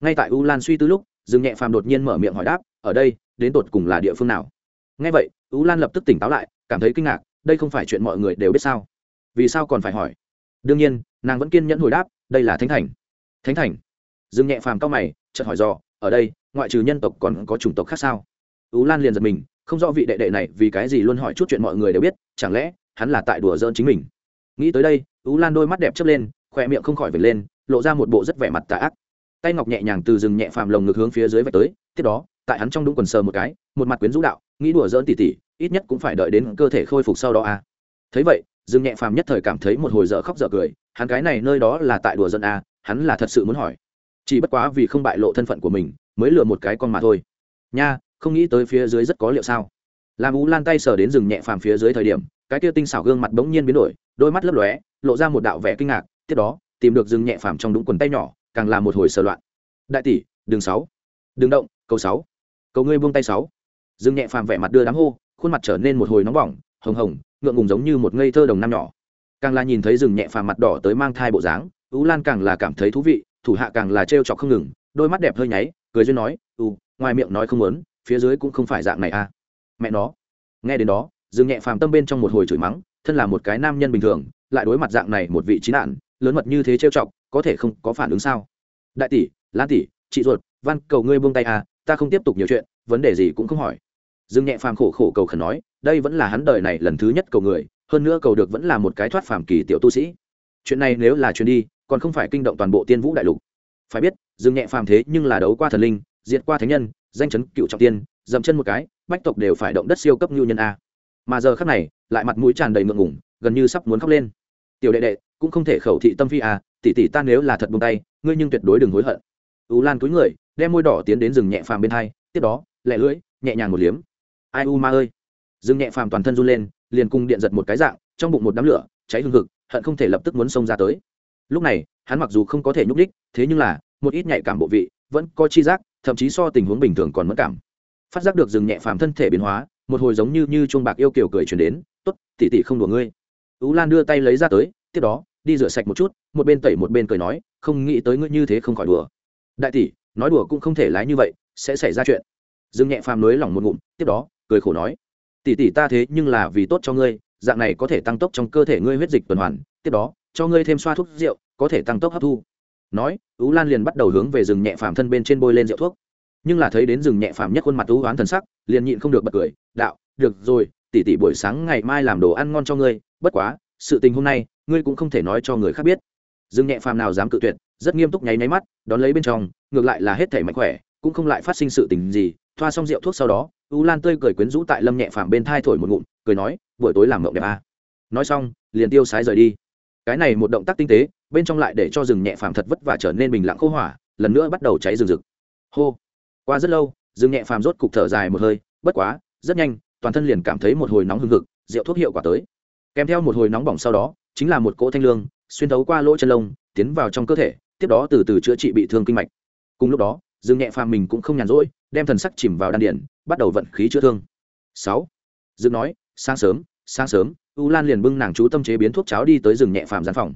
Ngay tại u lan suy tư lúc, dừng nhẹ phàm đột nhiên mở miệng hỏi đáp, ở đây, đến tột cùng là địa phương nào? Ngay vậy, u lan lập tức tỉnh táo lại, cảm thấy kinh ngạc, đây không phải chuyện mọi người đều biết sao? Vì sao còn phải hỏi? Đương nhiên, nàng vẫn kiên nhẫn hồi đáp, đây là thánh thành. Thánh thành? Dừng nhẹ phàm cao mày, chợt hỏi dò, ở đây, ngoại trừ nhân tộc còn có chủng tộc khác sao? U lan liền giật mình, không rõ vị đệ đệ này vì cái gì luôn hỏi chút chuyện mọi người đều biết, chẳng lẽ hắn là tại đùa giỡn chính mình? Nghĩ tới đây ú lan đôi mắt đẹp chớp lên khoe miệng không khỏi vệt lên lộ ra một bộ rất vẻ mặt tà ác. Tay ngọc nhẹ nhàng từ rừng nhẹ phàm lồng ngực hướng phía dưới vạch tới tiếp đó tại hắn trong đúng quần sờ một cái một mặt quyến rũ đạo nghĩ đùa dỡn tỉ tỉ ít nhất cũng phải đợi đến cơ thể khôi phục sau đó a à. thấy vậy rừng nhẹ phàm nhất thời cảm thấy một hồi dở khóc dở cười hắn cái này nơi đó là tại đùa dân a à, hắn là thật sự muốn hỏi. Chỉ bất quá vì không bại lộ thân phận của mình mới lừa một cái con mà thôi. Nha không nghĩ tới phía dưới rất có liệu sao. Làm ú lan tay sờ đến rừng nhẹ phàm phía dưới thời điểm cái kia tinh xảo gương mặt bỗng nhiên biến đổi đôi mắt lấp lóe lộ ra một đạo vẻ kinh ngạc, tiếp đó, tìm được rừng nhẹ phàm trong đúng quần tay nhỏ, càng là một hồi sờ loạn. Đại tỷ đường sáu đường động, cầu sáu cầu ngươi buông tay sáu dương nhẹ phàm vẻ mặt đưa đám hô, khuôn mặt trở nên một hồi nóng bỏng, hồng hồng, ngượng ngùng giống như một ngây thơ đồng năm nhỏ. Càng là nhìn thấy rừng nhẹ phàm mặt đỏ tới mang thai bộ dáng ú lan càng là cảm thấy thú vị, thủ hạ càng là trêu chọc không ngừng, đôi mắt đẹp hơi nháy, cười duyên nói ừ ngoài miệng nói không muốn, phía dưới cũng không phải dạng này à. Mẹ nó. Nghe đến đó Dương nhẹ phàm tâm bên trong một hồi chửi mắng, thân là một cái nam nhân bình thường lại đối mặt dạng này một vị trí nạn, lớn mật như thế trêu chọc, có thể không có phản ứng sao? Đại tỷ, lan tỷ, chị ruột, văn, cầu ngươi buông tay à ta không tiếp tục nhiều chuyện, vấn đề gì cũng không hỏi. Dương nhẹ phàm khổ khổ cầu khẩn nói, đây vẫn là hắn đời này lần thứ nhất cầu người, hơn nữa cầu được vẫn là một cái thoát phàm kỳ tiểu tu sĩ. Chuyện này nếu là chuyện đi, còn không phải kinh động toàn bộ tiên vũ đại lục. Phải biết, dương nhẹ phàm thế nhưng là đấu qua thần linh, diệt qua thánh nhân, danh chấn cựu trọng tiên, dậm chân một cái, bách tộc đều phải động đất siêu cấp nhu nhân a. Mà giờ khắc này, lại mặt mũi tràn đầy ngượng ngủng gần như sắp muốn khóc lên tiểu đệ đệ, cũng không thể khẩu thị tâm phi à tỷ tỷ ta nếu là thật buông tay, ngươi nhưng tuyệt đối đừng hối hận. U lan túi người, đem môi đỏ tiến đến rừng nhẹ phàm bên hai, tiếp đó lẹ lưỡi, nhẹ nhàng một liếm. Ai u ma ơi. Rừng nhẹ phàm toàn thân run lên, liền cung điện giật một cái dạng, trong bụng một đám lửa, cháy hương hực, hận không thể lập tức muốn xông ra tới. Lúc này, hắn mặc dù không có thể nhúc đích thế nhưng là, một ít nhạy cảm bộ vị, vẫn có chi giác, thậm chí so tình huống bình thường còn mất cảm. Phát giác được rừng nhẹ phàm thân thể biến hóa, một hồi giống như như chuông bạc yêu kiều cười chuyển đến, tốt tỉ tỉ không đùa ngươi tú lan đưa tay lấy ra tới, tiếp đó, đi rửa sạch một chút, một bên tẩy một bên cười nói, không nghĩ tới ngươi như thế không khỏi đùa. Đại tỷ, nói đùa cũng không thể lái như vậy, sẽ xảy ra chuyện. Dương nhẹ phàm nới lỏng một ngụm, tiếp đó, cười khổ nói, tỷ tỷ ta thế nhưng là vì tốt cho ngươi, dạng này có thể tăng tốc trong cơ thể ngươi huyết dịch tuần hoàn, tiếp đó, cho ngươi thêm xoa thuốc rượu, có thể tăng tốc hấp thu. Nói ú lan liền bắt đầu hướng về rừng nhẹ phàm thân bên trên bôi lên rượu thuốc. Nhưng là thấy đến rừng nhẹ phàm nhất khuôn mặt ú oán thần sắc, liền nhịn không được bật cười, đạo, được rồi tỷ tỷ buổi sáng ngày mai làm đồ ăn ngon cho ngươi, bất quá, sự tình hôm nay, ngươi cũng không thể nói cho người khác biết. Dương nhẹ phàm nào dám cự tuyệt, rất nghiêm túc nháy nháy mắt, đón lấy bên trong, ngược lại là hết thể mạnh khỏe, cũng không lại phát sinh sự tình gì, thoa xong rượu thuốc sau đó, u lan tươi cười quyến rũ tại lâm nhẹ phàm bên thai thổi một ngụm, cười nói, buổi tối làm mộng đẹp à. nói xong, liền tiêu sái rời đi. Cái này một động tác tinh tế, bên trong lại để cho rừng nhẹ phàm thật vất vả trở nên bình lặng khô hỏa, lần nữa bắt đầu cháy rừng rực. Hô. Qua rất lâu rừng nhẹ phàm rốt cục thở dài một hơi, bất quá, rất nhanh toàn thân liền cảm thấy một hồi nóng hừng hực, rượu thuốc hiệu quả tới. Kèm theo một hồi nóng bỏng sau đó, chính là một cỗ thanh lương, xuyên thấu qua lỗ chân lông, tiến vào trong cơ thể, tiếp đó từ từ chữa trị bị thương kinh mạch. Cùng lúc đó, dương nhẹ phàm mình cũng không nhàn rỗi, đem thần sắc chìm vào đan điển bắt đầu vận khí chữa thương. Sáu. Dương nói, sáng sớm sáng sớm. U lan liền bưng nàng chú tâm chế biến thuốc cháo đi tới rừng nhẹ phàm gian phòng.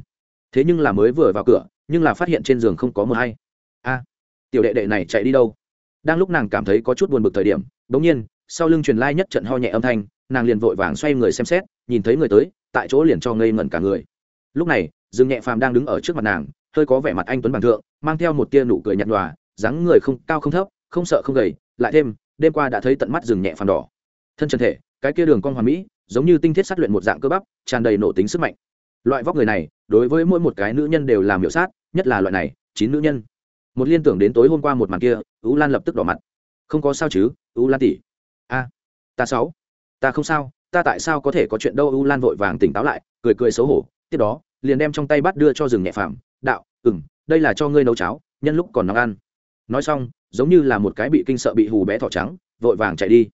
Thế nhưng là mới vừa vào cửa, nhưng là phát hiện trên giường không có mờ hay. A, tiểu đệ đệ này chạy đi đâu? Đang lúc nàng cảm thấy có chút buồn bực thời điểm đ ỗ n g nhiên sau lưng truyền lai nhất trận ho nhẹ âm thanh, nàng liền vội vàng xoay người xem xét, nhìn thấy người tới, tại chỗ liền cho ngây ngẩn cả người. Lúc này, dương nhẹ phàm đang đứng ở trước mặt nàng, hơi có vẻ mặt anh tuấn bằng thượng, mang theo một tia nụ cười nhạt nhòa, dáng người không, cao không thấp, không sợ không gầy, lại thêm, đêm qua đã thấy tận mắt rừng nhẹ phàm đỏ. Thân chân thể, cái kia đường con hoàn mỹ, giống như tinh thiết sát luyện một dạng cơ bắp, tràn đầy nổ tính sức mạnh. Loại vóc người này, đối với mỗi một cái nữ nhân đều làm hiệu sát, nhất là loại này, chín nữ nhân. Một liên tưởng đến tối hôm qua một màn kia ú lan lập tức đỏ mặt. Không có sao chứ ú lan tỷ a, ta sáu. Ta không sao, ta tại sao có thể có chuyện đâu? U lan vội vàng tỉnh táo lại, cười cười xấu hổ. Tiếp đó, liền đem trong tay bắt đưa cho rừng nhẹ phàm. Đạo ừng đây là cho ngươi nấu cháo, nhân lúc còn nóng ăn. Nói xong, giống như là một cái bị kinh sợ bị hù bé thỏ trắng, vội vàng chạy đi.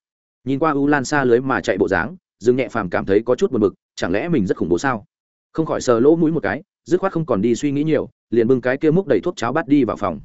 Nhìn qua u lan xa lưới mà chạy bộ dáng, rừng nhẹ phàm cảm thấy có chút buồn bực, chẳng lẽ mình rất khủng bố sao? Không khỏi sờ lỗ mũi một cái, dứt khoát không còn đi suy nghĩ nhiều, liền bưng cái kia múc đầy thuốc cháo bát đi vào phòng.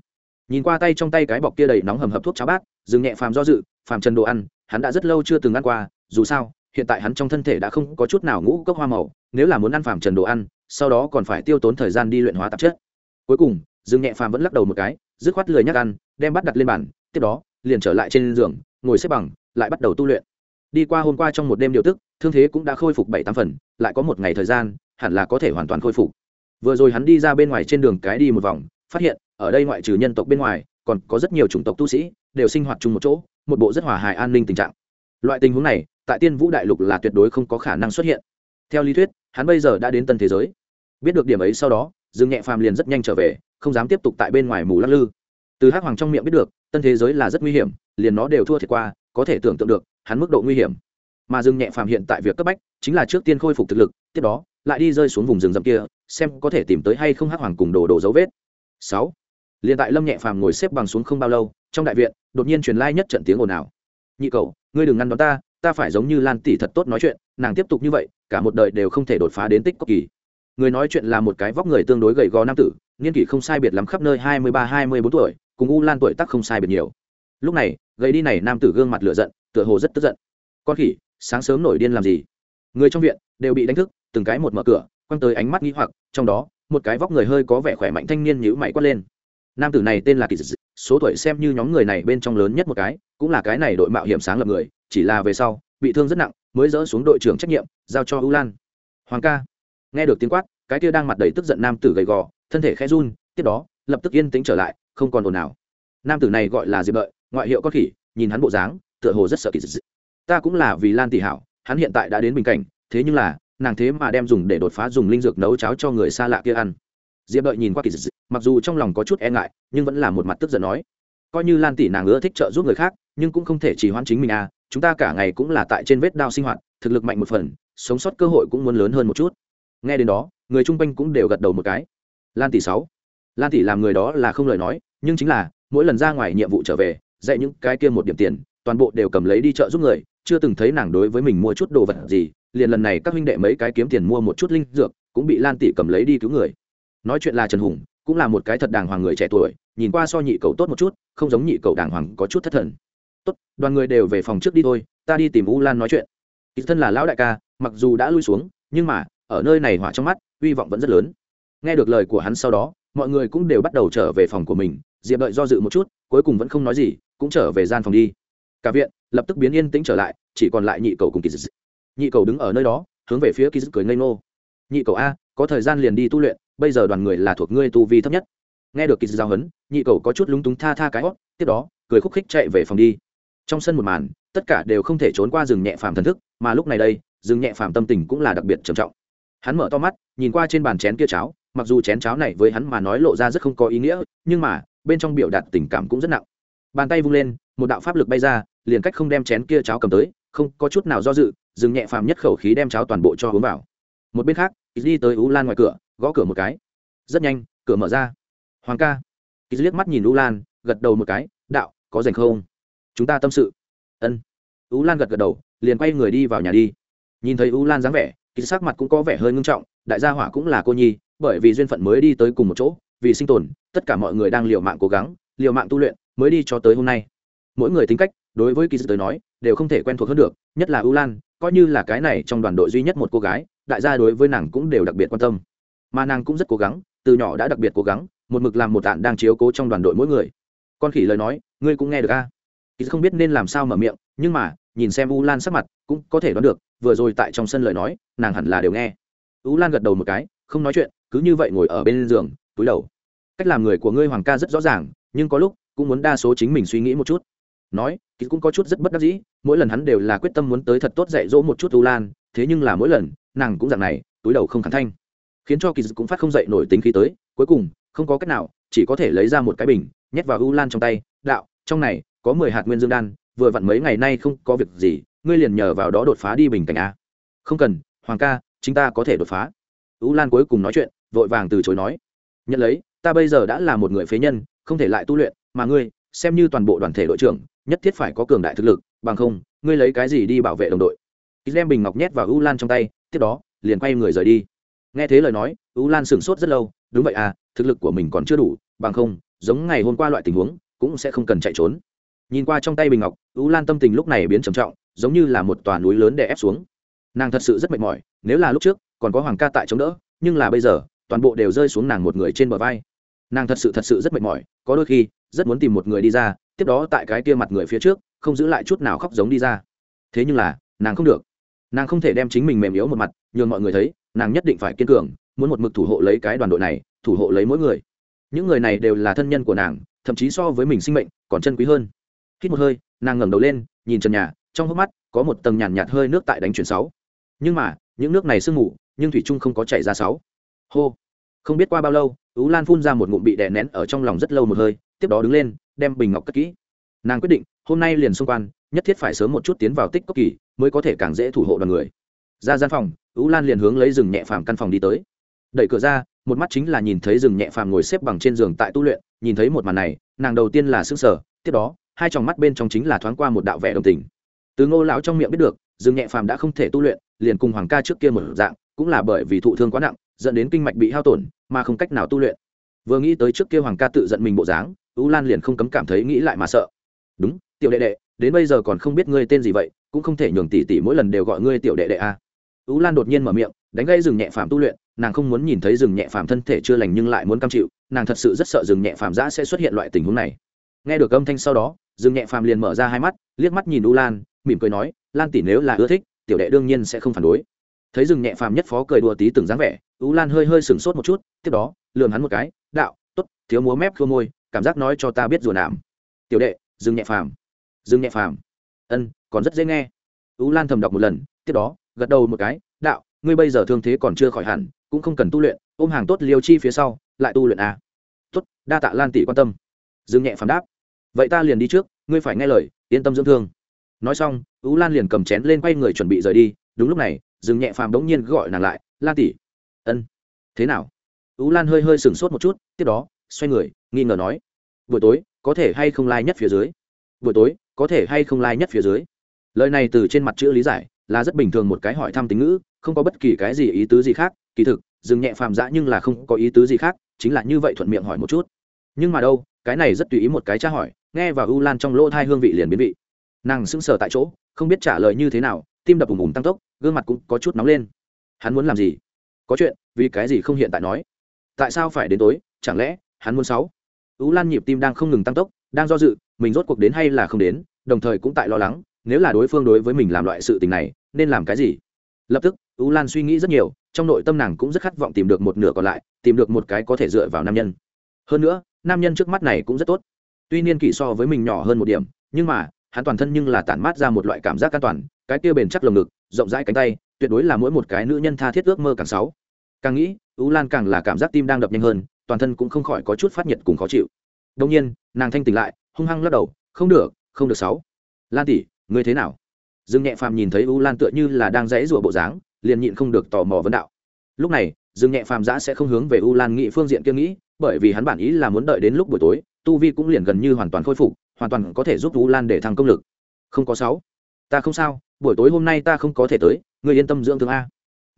Nhìn qua tay trong tay cái bọc kia đầy nóng hầm hập thuốc cháo bát Dừng nhẹ phàm do dự, phàm trần đồ ăn hắn đã rất lâu chưa từng ăn qua, dù sao, hiện tại hắn trong thân thể đã không có chút nào ngũ cốc hoa màu, nếu là muốn ăn phàm trần đồ ăn, sau đó còn phải tiêu tốn thời gian đi luyện hóa tạp chất. Cuối cùng, dương nhẹ phàm vẫn lắc đầu một cái, dứt khoát lười nhắc ăn, đem bắt đặt lên bàn, tiếp đó, liền trở lại trên giường, ngồi xếp bằng, lại bắt đầu tu luyện. Đi qua hôm qua trong một đêm điều tức, thương thế cũng đã khôi phục bảy tám phần, lại có một ngày thời gian, hẳn là có thể hoàn toàn khôi phục. Vừa rồi hắn đi ra bên ngoài trên đường cái đi một vòng, phát hiện, ở đây ngoại trừ nhân tộc bên ngoài còn có rất nhiều chủng tộc tu sĩ đều sinh hoạt chung một chỗ, một bộ rất hòa hài an ninh tình trạng. Loại tình huống này, tại tiên vũ đại lục là tuyệt đối không có khả năng xuất hiện. Theo lý thuyết, hắn bây giờ đã đến tân thế giới. Biết được điểm ấy sau đó, dương nhẹ phàm liền rất nhanh trở về, không dám tiếp tục tại bên ngoài mù lắc lư. Từ hắc hoàng trong miệng biết được, tân thế giới là rất nguy hiểm, liền nó đều thua thiệt qua, có thể tưởng tượng được, hắn mức độ nguy hiểm. Mà dương nhẹ phàm hiện tại việc cấp bách, chính là trước tiên khôi phục thực lực, tiếp đó, lại đi rơi xuống vùng rừng rậm kia, xem có thể tìm tới hay không hắc hoàng cùng đồ đồ dấu vết. Sáu liền tại lâm nhẹ phàm ngồi xếp bằng xuống không bao lâu trong đại viện đột nhiên truyền lai nhất trận tiếng ồn ào nhị cậu ngươi đừng ngăn đón ta ta phải giống như lan tỷ thật tốt nói chuyện nàng tiếp tục như vậy cả một đời đều không thể đột phá đến tích cốc kỳ người nói chuyện là một cái vóc người tương đối gầy gò nam tử niên kỷ không sai biệt lắm khắp nơi hai mươi ba hai mươi bốn tuổi cùng u lan tuổi tác không sai biệt nhiều lúc này gầy đi này nam tử gương mặt lửa giận tựa hồ rất tức giận con khỉ sáng sớm nổi điên làm gì người trong viện đều bị đánh thức từng cái một mở cửa quăng tới ánh mắt nghĩ hoặc trong đó một cái vóc người hơi có vẻ khỏe mạnh thanh niên nhữ mày quát lên nam tử này tên là kỳ dị số tuổi xem như nhóm người này bên trong lớn nhất một cái, cũng là cái này đội mạo hiểm sáng lập người, chỉ là về sau, bị thương rất nặng, mới dỡ xuống đội trưởng trách nhiệm, giao cho ưu lan. Hoàng ca. Nghe được tiếng quát, cái kia đang mặt đầy tức giận nam tử gầy gò, thân thể khẽ run, tiếp đó, lập tức yên tĩnh trở lại, không còn ồn nào nam tử này gọi là diệp lợi, ngoại hiệu con khỉ, nhìn hắn bộ dáng, tựa hồ rất sợ kỳ dị ta cũng là vì lan tỷ hảo, hắn hiện tại đã đến bình cảnh, thế nhưng là, nàng thế mà đem dùng để đột phá dùng linh dược nấu cháo cho người xa lạ kia ăn. Diệp đợi nhìn qua kỳ dị mặc dù trong lòng có chút e ngại, nhưng vẫn là một mặt tức giận nói, coi như lan tỷ nàng ưa thích trợ giúp người khác, nhưng cũng không thể chỉ hoãn chính mình à chúng ta cả ngày cũng là tại trên vết đao sinh hoạt, thực lực mạnh một phần, sống sót cơ hội cũng muốn lớn hơn một chút. Nghe đến đó, người chung quanh cũng đều gật đầu một cái. Lan tỷ sáu, lan tỷ làm người đó là không lời nói, nhưng chính là, mỗi lần ra ngoài nhiệm vụ trở về, dạy những cái kia một điểm tiền, toàn bộ đều cầm lấy đi chợ giúp người, chưa từng thấy nàng đối với mình mua chút đồ vật gì, liền lần này các huynh đệ mấy cái kiếm tiền mua một chút linh dược, cũng bị lan tỷ cầm lấy đi cứu người. Nói chuyện là trần hùng cũng là một cái thật đàng hoàng người trẻ tuổi, nhìn qua so nhị cầu tốt một chút, không giống nhị cầu đàng hoàng có chút thất thần. Tốt, đoàn người đều về phòng trước đi thôi, ta đi tìm u lan nói chuyện. Kỳ thân là lão đại ca, mặc dù đã lui xuống, nhưng mà, ở nơi này hỏa trong mắt, hy vọng vẫn rất lớn. Nghe được lời của hắn sau đó, mọi người cũng đều bắt đầu trở về phòng của mình, diệp đợi do dự một chút, cuối cùng vẫn không nói gì, cũng trở về gian phòng đi. Cả viện lập tức biến yên tĩnh trở lại, chỉ còn lại nhị cầu cùng kỳ dị nhị cầu đứng ở nơi đó, hướng về phía kỳ dị cười ngây ngô. Nhị cầu a, có thời gian liền đi tu luyện bây giờ đoàn người là thuộc ngươi tu vi thấp nhất. Nghe được kỳ giao hấn nhị cầu có chút lúng túng tha tha cái hót, tiếp đó, cười khúc khích chạy về phòng đi. Trong sân một màn, tất cả đều không thể trốn qua rừng nhẹ phàm thần thức, mà lúc này đây, rừng nhẹ phàm tâm tình cũng là đặc biệt trầm trọng. Hắn mở to mắt, nhìn qua trên bàn chén kia cháo, mặc dù chén cháo này với hắn mà nói lộ ra rất không có ý nghĩa, nhưng mà, bên trong biểu đạt tình cảm cũng rất nặng. Bàn tay vung lên, một đạo pháp lực bay ra, liền cách không đem chén kia cháo cầm tới, không có chút nào do dự dừng nhẹ phàm nhất khẩu khí đem cháo toàn bộ cho uống vào. Một bên khác đi tới u lan ngoài cửa gõ cửa một cái. Rất nhanh, cửa mở ra. Hoàng ca. Ít liếc mắt nhìn u lan, gật đầu một cái, đạo, có rảnh không? Chúng ta tâm sự. Ân. U lan gật gật đầu, liền quay người đi vào nhà đi. Nhìn thấy u lan dáng vẻ, kỳ sắc mặt cũng có vẻ hơi ngưng trọng, đại gia hỏa cũng là cô nhi, bởi vì duyên phận mới đi tới cùng một chỗ, vì sinh tồn, tất cả mọi người đang liều mạng cố gắng, liều mạng tu luyện mới đi cho tới hôm nay. Mỗi người tính cách, đối với kỳ tới nói, đều không thể quen thuộc hơn được, nhất là u lan, coi như là cái này trong đoàn đội duy nhất một cô gái, đại gia đối với nàng cũng đều đặc biệt quan tâm mà nàng cũng rất cố gắng, từ nhỏ đã đặc biệt cố gắng, một mực làm một tạn đang chiếu cố trong đoàn đội mỗi người. Con khỉ lời nói, ngươi cũng nghe được a? Kỳ không biết nên làm sao mở miệng, nhưng mà, nhìn xem u lan sắc mặt, cũng có thể đoán được, vừa rồi tại trong sân lời nói, nàng hẳn là đều nghe. U lan gật đầu một cái, không nói chuyện, cứ như vậy ngồi ở bên giường, túi đầu. Cách làm người của ngươi hoàng ca rất rõ ràng, nhưng có lúc, cũng muốn đa số chính mình suy nghĩ một chút. Nói kỳ cũng có chút rất bất đắc dĩ, mỗi lần hắn đều là quyết tâm muốn tới thật tốt dạy dỗ một chút u lan, thế nhưng là mỗi lần, nàng cũng dạng này, túi đầu không khẳng thanh khiến cho kỳ cũng phát không dậy nổi tính khí tới, cuối cùng, không có cách nào, chỉ có thể lấy ra một cái bình, nhét vào u lan trong tay, đạo, trong này có mười hạt nguyên dương đan, vừa vặn mấy ngày nay không có việc gì, ngươi liền nhờ vào đó đột phá đi bình cảnh a. Không cần, hoàng ca chúng ta có thể đột phá. U lan cuối cùng nói chuyện, vội vàng từ chối nói, nhận lấy, ta bây giờ đã là một người phế nhân, không thể lại tu luyện, mà ngươi, xem như toàn bộ đoàn thể đội trưởng, nhất thiết phải có cường đại thực lực, bằng không, ngươi lấy cái gì đi bảo vệ đồng đội? Đem bình ngọc nhét vào u lan trong tay, tiếp đó, liền quay người rời đi nghe thế lời nói u lan sửng sốt rất lâu, đúng vậy à thực lực của mình còn chưa đủ, bằng không, giống ngày hôm qua loại tình huống, cũng sẽ không cần chạy trốn. Nhìn qua trong tay bình ngọc u lan tâm tình lúc này biến trầm trọng, giống như là một tòa núi lớn để ép xuống. Nàng thật sự rất mệt mỏi, nếu là lúc trước, còn có hoàng ca tại chống đỡ, nhưng là bây giờ, toàn bộ đều rơi xuống nàng một người trên bờ vai. Nàng thật sự thật sự rất mệt mỏi, có đôi khi, rất muốn tìm một người đi ra, tiếp đó tại cái kia mặt người phía trước, không giữ lại chút nào khóc giống đi ra. Thế nhưng là, nàng không được. Nàng không thể đem chính mình mềm yếu một mặt, nhường mọi người thấy nàng nhất định phải kiên cường muốn một mực thủ hộ lấy cái đoàn đội này thủ hộ lấy mỗi người. Những người này đều là thân nhân của nàng thậm chí so với mình sinh mệnh còn chân quý hơn. Hít một hơi nàng ngẩng đầu lên nhìn trần nhà trong hốc mắt có một tầng nhàn nhạt, nhạt hơi nước tại đánh chuyển sáu. Nhưng mà những nước này sương mù nhưng thủy trung không có chảy ra sáu. Hô. Không biết qua bao lâu ú lan phun ra một ngụm bị đè nén ở trong lòng rất lâu một hơi tiếp đó đứng lên đem bình ngọc cất kỹ. Nàng quyết định hôm nay liền xung quan nhất thiết phải sớm một chút tiến vào tích cốc kỳ mới có thể càng dễ thủ hộ đoàn người. Ra gian phòng ú lan liền hướng lấy rừng nhẹ phàm căn phòng đi tới. Đẩy cửa ra, một mắt chính là nhìn thấy rừng nhẹ phàm ngồi xếp bằng trên giường tại tu luyện, nhìn thấy một màn này, nàng đầu tiên là s ư n g sở tiếp đó, hai tròng mắt bên trong chính là thoáng qua một đạo vẻ đồng tình. Từ ngô lão trong miệng biết được, rừng nhẹ phàm đã không thể tu luyện, liền cùng hoàng ca trước kia một dạng, cũng là bởi vì thụ thương quá nặng, dẫn đến kinh mạch bị hao tổn, mà không cách nào tu luyện. Vừa nghĩ tới trước kia hoàng ca tự giận mình bộ dáng, ú lan liền không cấm cảm thấy nghĩ lại mà sợ. Đúng, tiểu đệ đệ, đến bây giờ còn không biết ngươi tên gì vậy, cũng không thể nhường tỷ tỷ mỗi lần đều gọi ngươi tiểu đệ đệ a ú lan đột nhiên mở miệng đánh gây rừng nhẹ phàm tu luyện nàng không muốn nhìn thấy rừng nhẹ phàm thân thể chưa lành nhưng lại muốn cam chịu nàng thật sự rất sợ rừng nhẹ phàm dã sẽ xuất hiện loại tình huống này. Nghe được âm thanh sau đó rừng nhẹ phàm liền mở ra hai mắt liếc mắt nhìn ú lan mỉm cười nói lan tỷ nếu là ưa thích tiểu đệ đương nhiên sẽ không phản đối. Thấy rừng nhẹ phàm nhất phó cười đùa tí từng dáng vẻ ú lan hơi hơi sừng sốt một chút tiếp đó lườm hắn một cái đạo tốt, thiếu múa mép khô môi cảm giác nói cho ta biết rùa nạm. Tiểu đệ dừng nhẹ phàm. Dừng nhẹ phàm. Ân còn rất dễ nghe. Ú lan thầm đọc một lần tiếp đó gật đầu một cái, đạo, ngươi bây giờ thương thế còn chưa khỏi hẳn, cũng không cần tu luyện, ôm hàng tốt liêu chi phía sau, lại tu luyện à. tốt, đa tạ lan tỷ quan tâm. Dương nhẹ phản đáp. Vậy ta liền đi trước, ngươi phải nghe lời, yên tâm dưỡng thương. Nói xong, ú lan liền cầm chén lên quay người chuẩn bị rời đi. Đúng lúc này, dương nhẹ phàm đống nhiên gọi nàng lại, lan tỷ. Ân, thế nào? Ú lan hơi hơi sửng sốt một chút, tiếp đó, xoay người, nghi ngờ nói, buổi tối, có thể hay không lai、like、nhất phía dưới? Buổi tối, có thể hay không lai、like、nhất phía dưới? Lời này từ trên mặt chữ lý giải là rất bình thường một cái hỏi thăm tính ngữ, không có bất kỳ cái gì ý tứ gì khác. Kỳ thực, dừng nhẹ phàm dã nhưng là không có ý tứ gì khác, chính là như vậy thuận miệng hỏi một chút. Nhưng mà đâu, cái này rất tùy ý một cái tra hỏi, nghe và u lan trong lỗ thai hương vị liền biến vị. Nàng sững sờ tại chỗ, không biết trả lời như thế nào, tim đập ùng ùng tăng tốc, gương mặt cũng có chút nóng lên. Hắn muốn làm gì? Có chuyện, vì cái gì không hiện tại nói? Tại sao phải đến tối? Chẳng lẽ, hắn muốn sáu? U lan nhịp tim đang không ngừng tăng tốc, đang do dự, mình rốt cuộc đến hay là không đến, đồng thời cũng tại lo lắng nếu là đối phương đối với mình làm loại sự tình này, nên làm cái gì? Lập tức, u lan suy nghĩ rất nhiều, trong nội tâm nàng cũng rất khát vọng tìm được một nửa còn lại, tìm được một cái có thể dựa vào nam nhân. Hơn nữa, nam nhân trước mắt này cũng rất tốt. Tuy niên kỷ so với mình nhỏ hơn một điểm, nhưng mà, hắn toàn thân nhưng là tản mát ra một loại cảm giác an toàn, cái kia bền chắc lồng ngực, rộng rãi cánh tay, tuyệt đối là mỗi một cái nữ nhân tha thiết ước mơ càng sáu. Càng nghĩ, u lan càng là cảm giác tim đang đập nhanh hơn, toàn thân cũng không khỏi có chút phát nhiệt cùng khó chịu. Đông nhiên, nàng thanh tỉnh lại, hung hăng lắc đầu, không được không được sáu. Lan tỷ ngươi thế nào? Dương nhẹ phàm nhìn thấy u lan tựa như là đang dãy rủa bộ dáng, liền nhịn không được tò mò vấn đạo. Lúc này, dương nhẹ phàm giã sẽ không hướng về u lan nghị phương diện kia nghĩ, bởi vì hắn bản ý là muốn đợi đến lúc buổi tối, tu vi cũng liền gần như hoàn toàn khôi phục, hoàn toàn có thể giúp u lan để thăng công lực. Không có sáu. Ta không sao, buổi tối hôm nay ta không có thể tới người yên tâm dưỡng thương a.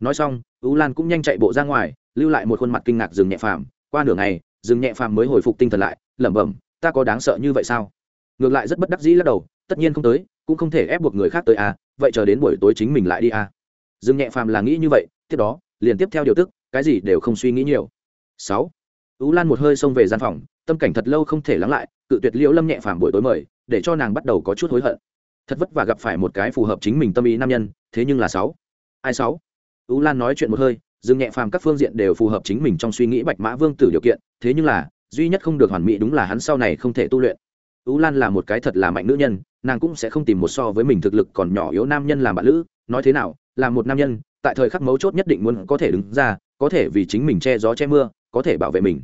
Nói xong, u lan cũng nhanh chạy bộ ra ngoài, lưu lại một khuôn mặt kinh ngạc dừng nhẹ phàm. Qua nửa ngày dừng nhẹ phàm mới hồi phục tinh thần lại, lẩm bẩm, ta có đáng sợ như vậy sao? Ngược lại rất bất đắc dĩ lắc đầu, tất nhiên không tới cũng không thể ép buộc người khác tới a, vậy chờ đến buổi tối chính mình lại đi a. Dương nhẹ phàm là nghĩ như vậy, tiếp đó, liền tiếp theo điều tức, cái gì đều không suy nghĩ nhiều. Sáu. Ú lan một hơi xông về gian phòng, tâm cảnh thật lâu không thể lắng lại, cự tuyệt liễu lâm nhẹ phàm buổi tối mời, để cho nàng bắt đầu có chút hối hận. Thật vất vả gặp phải một cái phù hợp chính mình tâm ý nam nhân, thế nhưng là sáu. Ai sáu? Ú lan nói chuyện một hơi, dương nhẹ phàm các phương diện đều phù hợp chính mình trong suy nghĩ bạch mã vương tử điều kiện, thế nhưng là, duy nhất không được hoàn mỹ đúng là hắn sau này không thể tu luyện. Ú lan là một cái thật là mạnh nữ nhân nàng cũng sẽ không tìm một so với mình thực lực còn nhỏ yếu nam nhân làm bạn lữ, nói thế nào, là một nam nhân, tại thời khắc mấu chốt nhất định muốn có thể đứng ra, có thể vì chính mình che gió che mưa, có thể bảo vệ mình.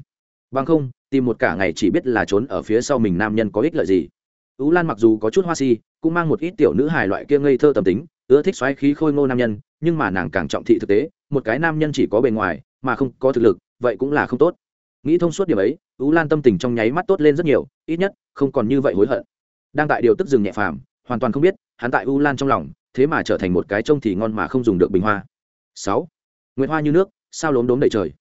Bằng không, tìm một cả ngày chỉ biết là trốn ở phía sau mình nam nhân có ích lợi gì. Ú lan mặc dù có chút hoa si, cũng mang một ít tiểu nữ hài loại kia ngây thơ tâm tính, ưa thích xoáy khí khôi ngô nam nhân, nhưng mà nàng càng trọng thị thực tế, một cái nam nhân chỉ có bề ngoài, mà không có thực lực, vậy cũng là không tốt. Nghĩ thông suốt điểm ấy, ú lan tâm tình trong nháy mắt tốt lên rất nhiều, ít nhất, không còn như vậy hối hận đang tại điều tức rừng nhẹ phàm, hoàn toàn không biết, hắn tại u lan trong lòng, thế mà trở thành một cái trông thì ngon mà không dùng được bình hoa. Sáu, nguyệt hoa như nước, sao lốm đốm đầy trời?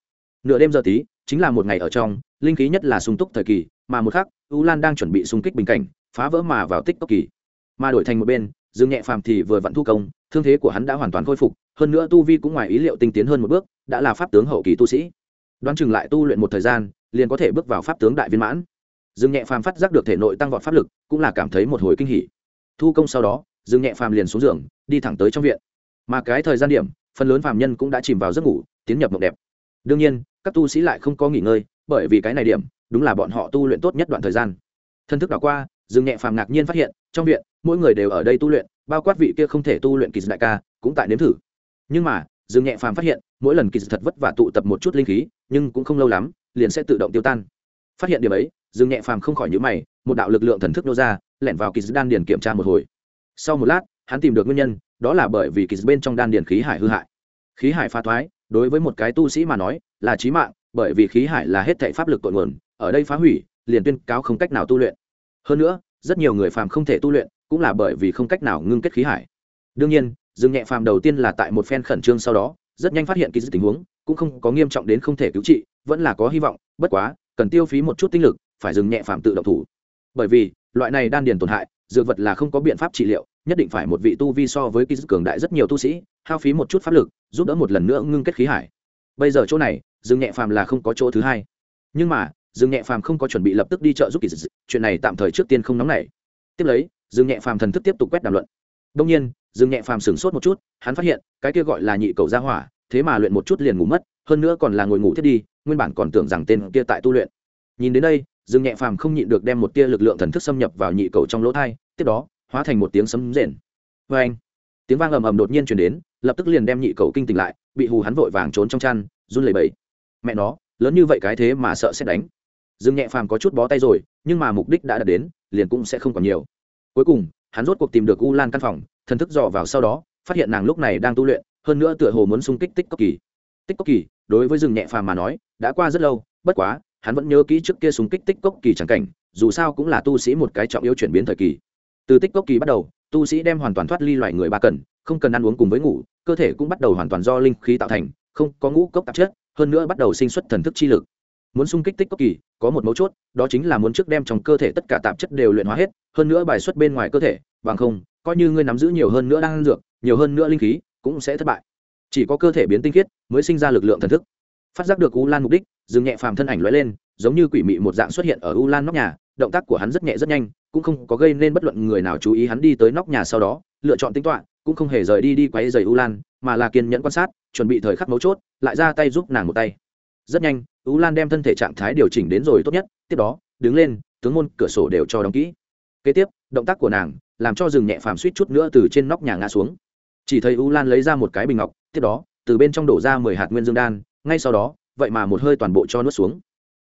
Nửa đêm giờ tí, chính là một ngày ở trong, linh khí nhất là sung túc thời kỳ, mà một khắc, u lan đang chuẩn bị xung kích bình cảnh, phá vỡ mà vào tích tốc kỳ. Mà đổi thành một bên dương nhẹ phàm thì vừa vặn thu công, thương thế của hắn đã hoàn toàn khôi phục, hơn nữa tu vi cũng ngoài ý liệu tinh tiến hơn một bước, đã là pháp tướng hậu kỳ tu sĩ. Đoán chừng lại tu luyện một thời gian, liền có thể bước vào pháp tướng đại viên mãn dương nhẹ phàm phát giác được thể nội tăng vọt pháp lực, cũng là cảm thấy một hồi kinh hỉ. Thu công sau đó dương nhẹ phàm liền xuống giường, đi thẳng tới trong viện. Mà cái thời gian điểm, phần lớn phàm nhân cũng đã chìm vào giấc ngủ, tiến nhập mộng đẹp. Đương nhiên, các tu sĩ lại không có nghỉ ngơi, bởi vì cái này điểm, đúng là bọn họ tu luyện tốt nhất đoạn thời gian. Thân thức đảo qua dương nhẹ phàm ngạc nhiên phát hiện, trong viện, mỗi người đều ở đây tu luyện, bao quát vị kia không thể tu luyện kỳ đại ca, cũng tại nếm thử. Nhưng mà dương nhẹ phàm phát hiện, mỗi lần kỳ thật vất vả tụ tập một chút linh khí, nhưng cũng không lâu lắm, liền sẽ tự động tiêu tan phát hiện điểm ấy, dương nhẹ phàm không khỏi nhíu mày, một đạo lực lượng thần thức nô ra, lẻn vào kỳ đan điền kiểm tra một hồi. Sau một lát, hắn tìm được nguyên nhân, đó là bởi vì kỳ bên trong đan điền khí hải hư hại. Khí hải phá thoái, đối với một cái tu sĩ mà nói, là chí mạng, bởi vì khí hải là hết thảy pháp lực cội nguồn, ở đây phá hủy, liền tuyên cáo không cách nào tu luyện. Hơn nữa, rất nhiều người phàm không thể tu luyện, cũng là bởi vì không cách nào ngưng kết khí hải. Đương nhiên, dương nhẹ phàm đầu tiên là tại một phen khẩn trương sau đó, rất nhanh phát hiện kỳ tình huống, cũng không có nghiêm trọng đến không thể cứu trị, vẫn là có hy vọng, bất quá cần tiêu phí một chút tinh lực, phải dừng nhẹ phàm tự động thủ. Bởi vì, loại này đan điền tổn hại, dược vật là không có biện pháp trị liệu, nhất định phải một vị tu vi so với kỳ cường đại rất nhiều tu sĩ, hao phí một chút pháp lực, giúp đỡ một lần nữa ngưng kết khí hải. Bây giờ chỗ này, dừng nhẹ phàm là không có chỗ thứ hai. Nhưng mà, dừng nhẹ phàm không có chuẩn bị lập tức đi chợ giúp kỳ dị chuyện này tạm thời trước tiên không nóng nảy. Tiếp lấy, dừng nhẹ phàm thần thức tiếp tục quét đàm luận. Đông nhiên, dừng nhẹ phàm sửng sốt một chút, hắn phát hiện, cái kia gọi là nhị cầu gia hỏa, thế mà luyện một chút liền ngủ mất hơn nữa còn là ngồi ngủ thiết đi, nguyên bản còn tưởng rằng tên kia tại tu luyện. Nhìn đến đây, dương nhẹ phàm không nhịn được đem một tia lực lượng thần thức xâm nhập vào nhị cầu trong lỗ thai, tiếp đó, hóa thành một tiếng sấm rền. Vê anh, tiếng vang ầm ầm đột nhiên chuyển đến, lập tức liền đem nhị cầu kinh tỉnh lại, bị hù hắn vội vàng trốn trong chăn, run lẩy bẩy. Mẹ nó, lớn như vậy cái thế mà sợ sẽ đánh. Dương nhẹ phàm có chút bó tay rồi, nhưng mà mục đích đã đạt đến, liền cũng sẽ không còn nhiều. Cuối cùng, hắn rốt cuộc tìm được u lan căn phòng, thần thức dò vào sau đó, phát hiện nàng lúc này đang tu luyện, hơn nữa tựa hồ muốn xung kích tích cốc kỳ. Tích cốc kỳ đối với rừng nhẹ phàm mà nói, đã qua rất lâu, bất quá, hắn vẫn nhớ kỹ trước kia súng kích tích cốc kỳ chẳng cảnh, dù sao cũng là tu sĩ một cái trọng yếu chuyển biến thời kỳ. Từ tích cốc kỳ bắt đầu, tu sĩ đem hoàn toàn thoát ly loại người ba cần, không cần ăn uống cùng với ngủ, cơ thể cũng bắt đầu hoàn toàn do linh khí tạo thành, không có ngũ cốc tạp chất, hơn nữa bắt đầu sinh xuất thần thức chi lực. Muốn xung kích tích cốc kỳ, có một mấu chốt, đó chính là muốn trước đem trong cơ thể tất cả tạp chất đều luyện hóa hết, hơn nữa bài xuất bên ngoài cơ thể, bằng không, coi như ngươi nắm giữ nhiều hơn nữa đang dược, nhiều hơn nữa linh khí, cũng sẽ thất bại chỉ có cơ thể biến tinh khiết mới sinh ra lực lượng thần thức. Phát giác được u lan mục đích dừng nhẹ phàm thân ảnh lóe lên, giống như quỷ mị một dạng xuất hiện ở u lan nóc nhà, động tác của hắn rất nhẹ rất nhanh, cũng không có gây nên bất luận người nào chú ý hắn đi tới nóc nhà sau đó, lựa chọn tính toạ cũng không hề rời đi đi quấy giày u lan, mà là kiên nhẫn quan sát, chuẩn bị thời khắc mấu chốt, lại ra tay giúp nàng một tay. Rất nhanh, u lan đem thân thể trạng thái điều chỉnh đến rồi tốt nhất, tiếp đó, đứng lên, tướng môn cửa sổ đều cho đóng kỹ. Kế tiếp, động tác của nàng, làm cho rừng nhẹ phàm suýt chút nữa từ trên nóc nhà ngã xuống chỉ thấy u lan lấy ra một cái bình ngọc, tiếp đó, từ bên trong đổ ra mười hạt nguyên dương đan, ngay sau đó, vậy mà một hơi toàn bộ cho nuốt xuống.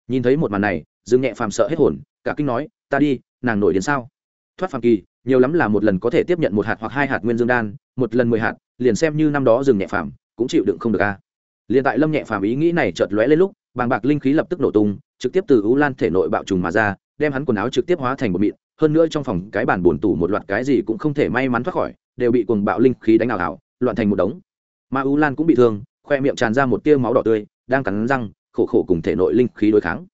Nhìn thấy một màn này, dương nhẹ phàm sợ hết hồn, cả kinh nói, ta đi, nàng nổi đến sao? Thoát phàm kỳ, nhiều lắm là một lần có thể tiếp nhận một hạt hoặc hai hạt nguyên dương đan, một lần mười hạt, liền xem như năm đó dừng nhẹ phàm cũng chịu đựng không được a. Liền tại lâm nhẹ phàm ý nghĩ này chợt lóe lên lúc, bàng bạc linh khí lập tức nổ tung, trực tiếp từ ú lan thể nội bạo trùng mà ra, đem hắn quần áo trực tiếp hóa thành một mịn, hơn nữa trong phòng cái bàn buồn tủ một loạt cái gì cũng không thể may mắn thoát khỏi đều bị cuồng bạo linh khí đánh ảo ảo, loạn thành một đống. Mà u lan cũng bị thương, khoe miệng tràn ra một tia máu đỏ tươi, đang cắn răng, khổ khổ cùng thể nội linh khí đối kháng.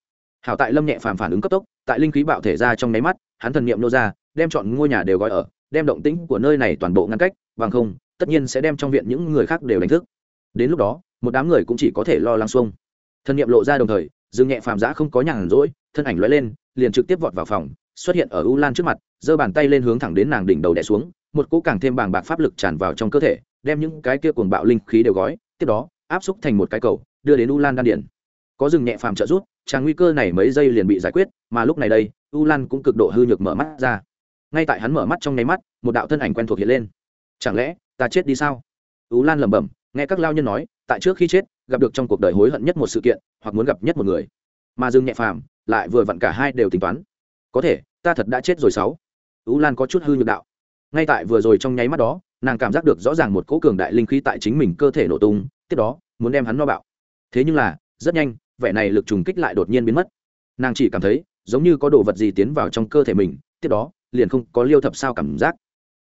Hảo tại lâm nhẹ phàm phản ứng cấp tốc, tại linh khí bạo thể ra trong nháy mắt, hắn thần niệm nô ra, đem chọn ngôi nhà đều gói ở, đem động tĩnh của nơi này toàn bộ ngăn cách, bằng không, tất nhiên sẽ đem trong viện những người khác đều đánh thức. Đến lúc đó, một đám người cũng chỉ có thể lo lắng xuông. Thần niệm lộ ra đồng thời, dương nhẹ phàm giã không có nhàn rỗi, thân ảnh lóe lên, liền trực tiếp vọt vào phòng, xuất hiện ở u lan trước mặt, giơ bàn tay lên hướng thẳng đến nàng đỉnh đầu đè xuống một cỗ càng thêm bàng bạc pháp lực tràn vào trong cơ thể, đem những cái kia cuồng bạo linh khí đều gói, tiếp đó, áp xúc thành một cái cầu, đưa đến u lan đan điển có rừng nhẹ phàm trợ rút tràng nguy cơ này mấy giây liền bị giải quyết, mà lúc này đây, u lan cũng cực độ hư nhược mở mắt ra. Ngay tại hắn mở mắt trong nháy mắt, một đạo thân ảnh quen thuộc hiện lên. Chẳng lẽ, ta chết đi sao? U lan lẩm bẩm, nghe các lao nhân nói, tại trước khi chết, gặp được trong cuộc đời hối hận nhất một sự kiện, hoặc muốn gặp nhất một người. Mà dương nhẹ phàm lại vừa vặn cả hai đều tính toán. Có thể, ta thật đã chết rồi sáu. U lan có chút hư nhược đạo ngay tại vừa rồi trong nháy mắt đó, nàng cảm giác được rõ ràng một cỗ cường đại linh khí tại chính mình cơ thể nổ tung, tiếp đó, muốn đem hắn no bạo. Thế nhưng là, rất nhanh, vẻ này lực trùng kích lại đột nhiên biến mất. Nàng chỉ cảm thấy, giống như có đồ vật gì tiến vào trong cơ thể mình, tiếp đó, liền không có liêu thập sao cảm giác.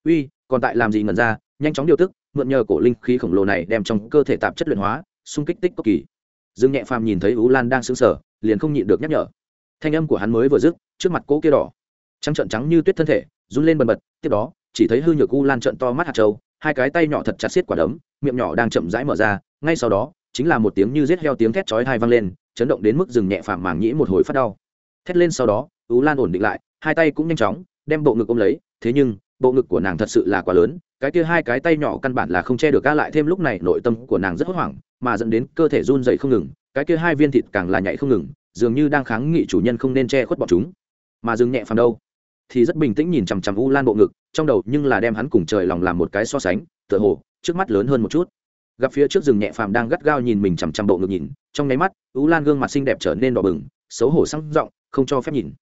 Uy, còn tại làm gì ngần ra, nhanh chóng điều tức, mượn nhờ cổ linh khí khổng lồ này đem trong cơ thể tạp chất luyện hóa, xung kích tích cực kỳ. Dương nhẹ phàm nhìn thấy ú lan đang sững sờ, liền không nhịn được nhắc nhở. Thanh âm của hắn mới vừa dứt, trước mặt cỗ kia đỏ, trắng trợn trắng như tuyết thân thể, run lên bần bật, tiếp đó chỉ thấy hư nhược u lan trợn to mắt hạt trâu hai cái tay nhỏ thật chặt xiết quả đấm, miệng nhỏ đang chậm rãi mở ra, ngay sau đó, chính là một tiếng như rết heo tiếng thét chói hai vang lên, chấn động đến mức rừng nhẹ phàm màng nhĩ một hồi phát đau. Thét lên sau đó, u lan ổn định lại, hai tay cũng nhanh chóng, đem bộ ngực ôm lấy, thế nhưng, bộ ngực của nàng thật sự là quá lớn, cái kia hai cái tay nhỏ căn bản là không che được ca lại thêm lúc này nội tâm của nàng rất hốt hoảng, mà dẫn đến cơ thể run dậy không ngừng, cái kia hai viên thịt càng là nhảy không ngừng, dường như đang kháng nghị chủ nhân không nên che khuất bọn chúng. Mà dừng nhẹ phàm đâu? Thì rất bình tĩnh nhìn chằm chằm u lan bộ ngực, trong đầu nhưng là đem hắn cùng trời lòng làm một cái so sánh, tựa hồ, trước mắt lớn hơn một chút. Gặp phía trước rừng nhẹ phàm đang gắt gao nhìn mình chằm chằm bộ ngực nhìn, trong nháy mắt, u lan gương mặt xinh đẹp trở nên đỏ bừng, xấu hổ sang giọng, không cho phép nhìn.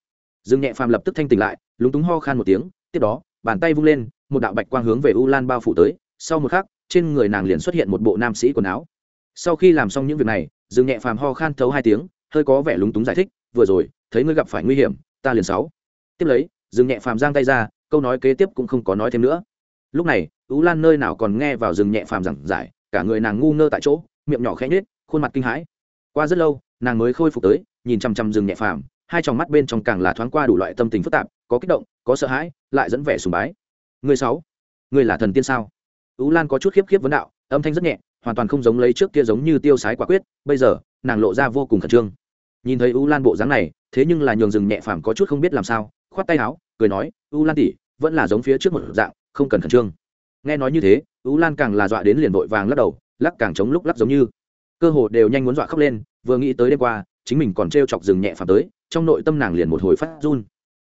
Rừng nhẹ phàm lập tức thanh tỉnh lại, lúng túng ho khan một tiếng, tiếp đó, bàn tay vung lên, một đạo bạch quang hướng về u lan bao phủ tới, sau một khắc, trên người nàng liền xuất hiện một bộ nam sĩ quần áo. Sau khi làm xong những việc này, rừng nhẹ phàm ho khan thấu hai tiếng, hơi có vẻ lúng túng giải thích, vừa rồi, thấy ngươi gặp phải nguy hiểm, ta liền sáu. Tiếp lấy dừng nhẹ phàm giang tay ra, câu nói kế tiếp cũng không có nói thêm nữa. Lúc này, ú lan nơi nào còn nghe vào rừng nhẹ phàm giảng giải, cả người nàng ngu ngơ tại chỗ, miệng nhỏ khẽ nhết khuôn mặt kinh hãi. Qua rất lâu, nàng mới khôi phục tới, nhìn chăm chăm rừng nhẹ phàm, hai tròng mắt bên trong càng là thoáng qua đủ loại tâm tình phức tạp, có kích động, có sợ hãi, lại dẫn vẻ sùng bái. Người sáu, người là thần tiên sao? Ú lan có chút khiếp khiếp vấn đạo, âm thanh rất nhẹ, hoàn toàn không giống lấy trước kia giống như tiêu sái quả quyết, bây giờ, nàng lộ ra vô cùng khẩn trương. Nhìn thấy ú lan bộ dáng này, thế nhưng là nhường rừng nhẹ phàm có chút không biết làm sao khoát tay áo, cười nói, u lan tỷ, vẫn là giống phía trước một dạng, không cần khẩn trương. Nghe nói như thế, u lan càng là dọa đến liền vội vàng lắc đầu, lắc càng chống lúc lắc giống như. Cơ hồ đều nhanh muốn dọa khóc lên, vừa nghĩ tới đêm qua, chính mình còn t chọc rừng nhẹ phàm tới, trong nội tâm nàng liền một hồi phát run.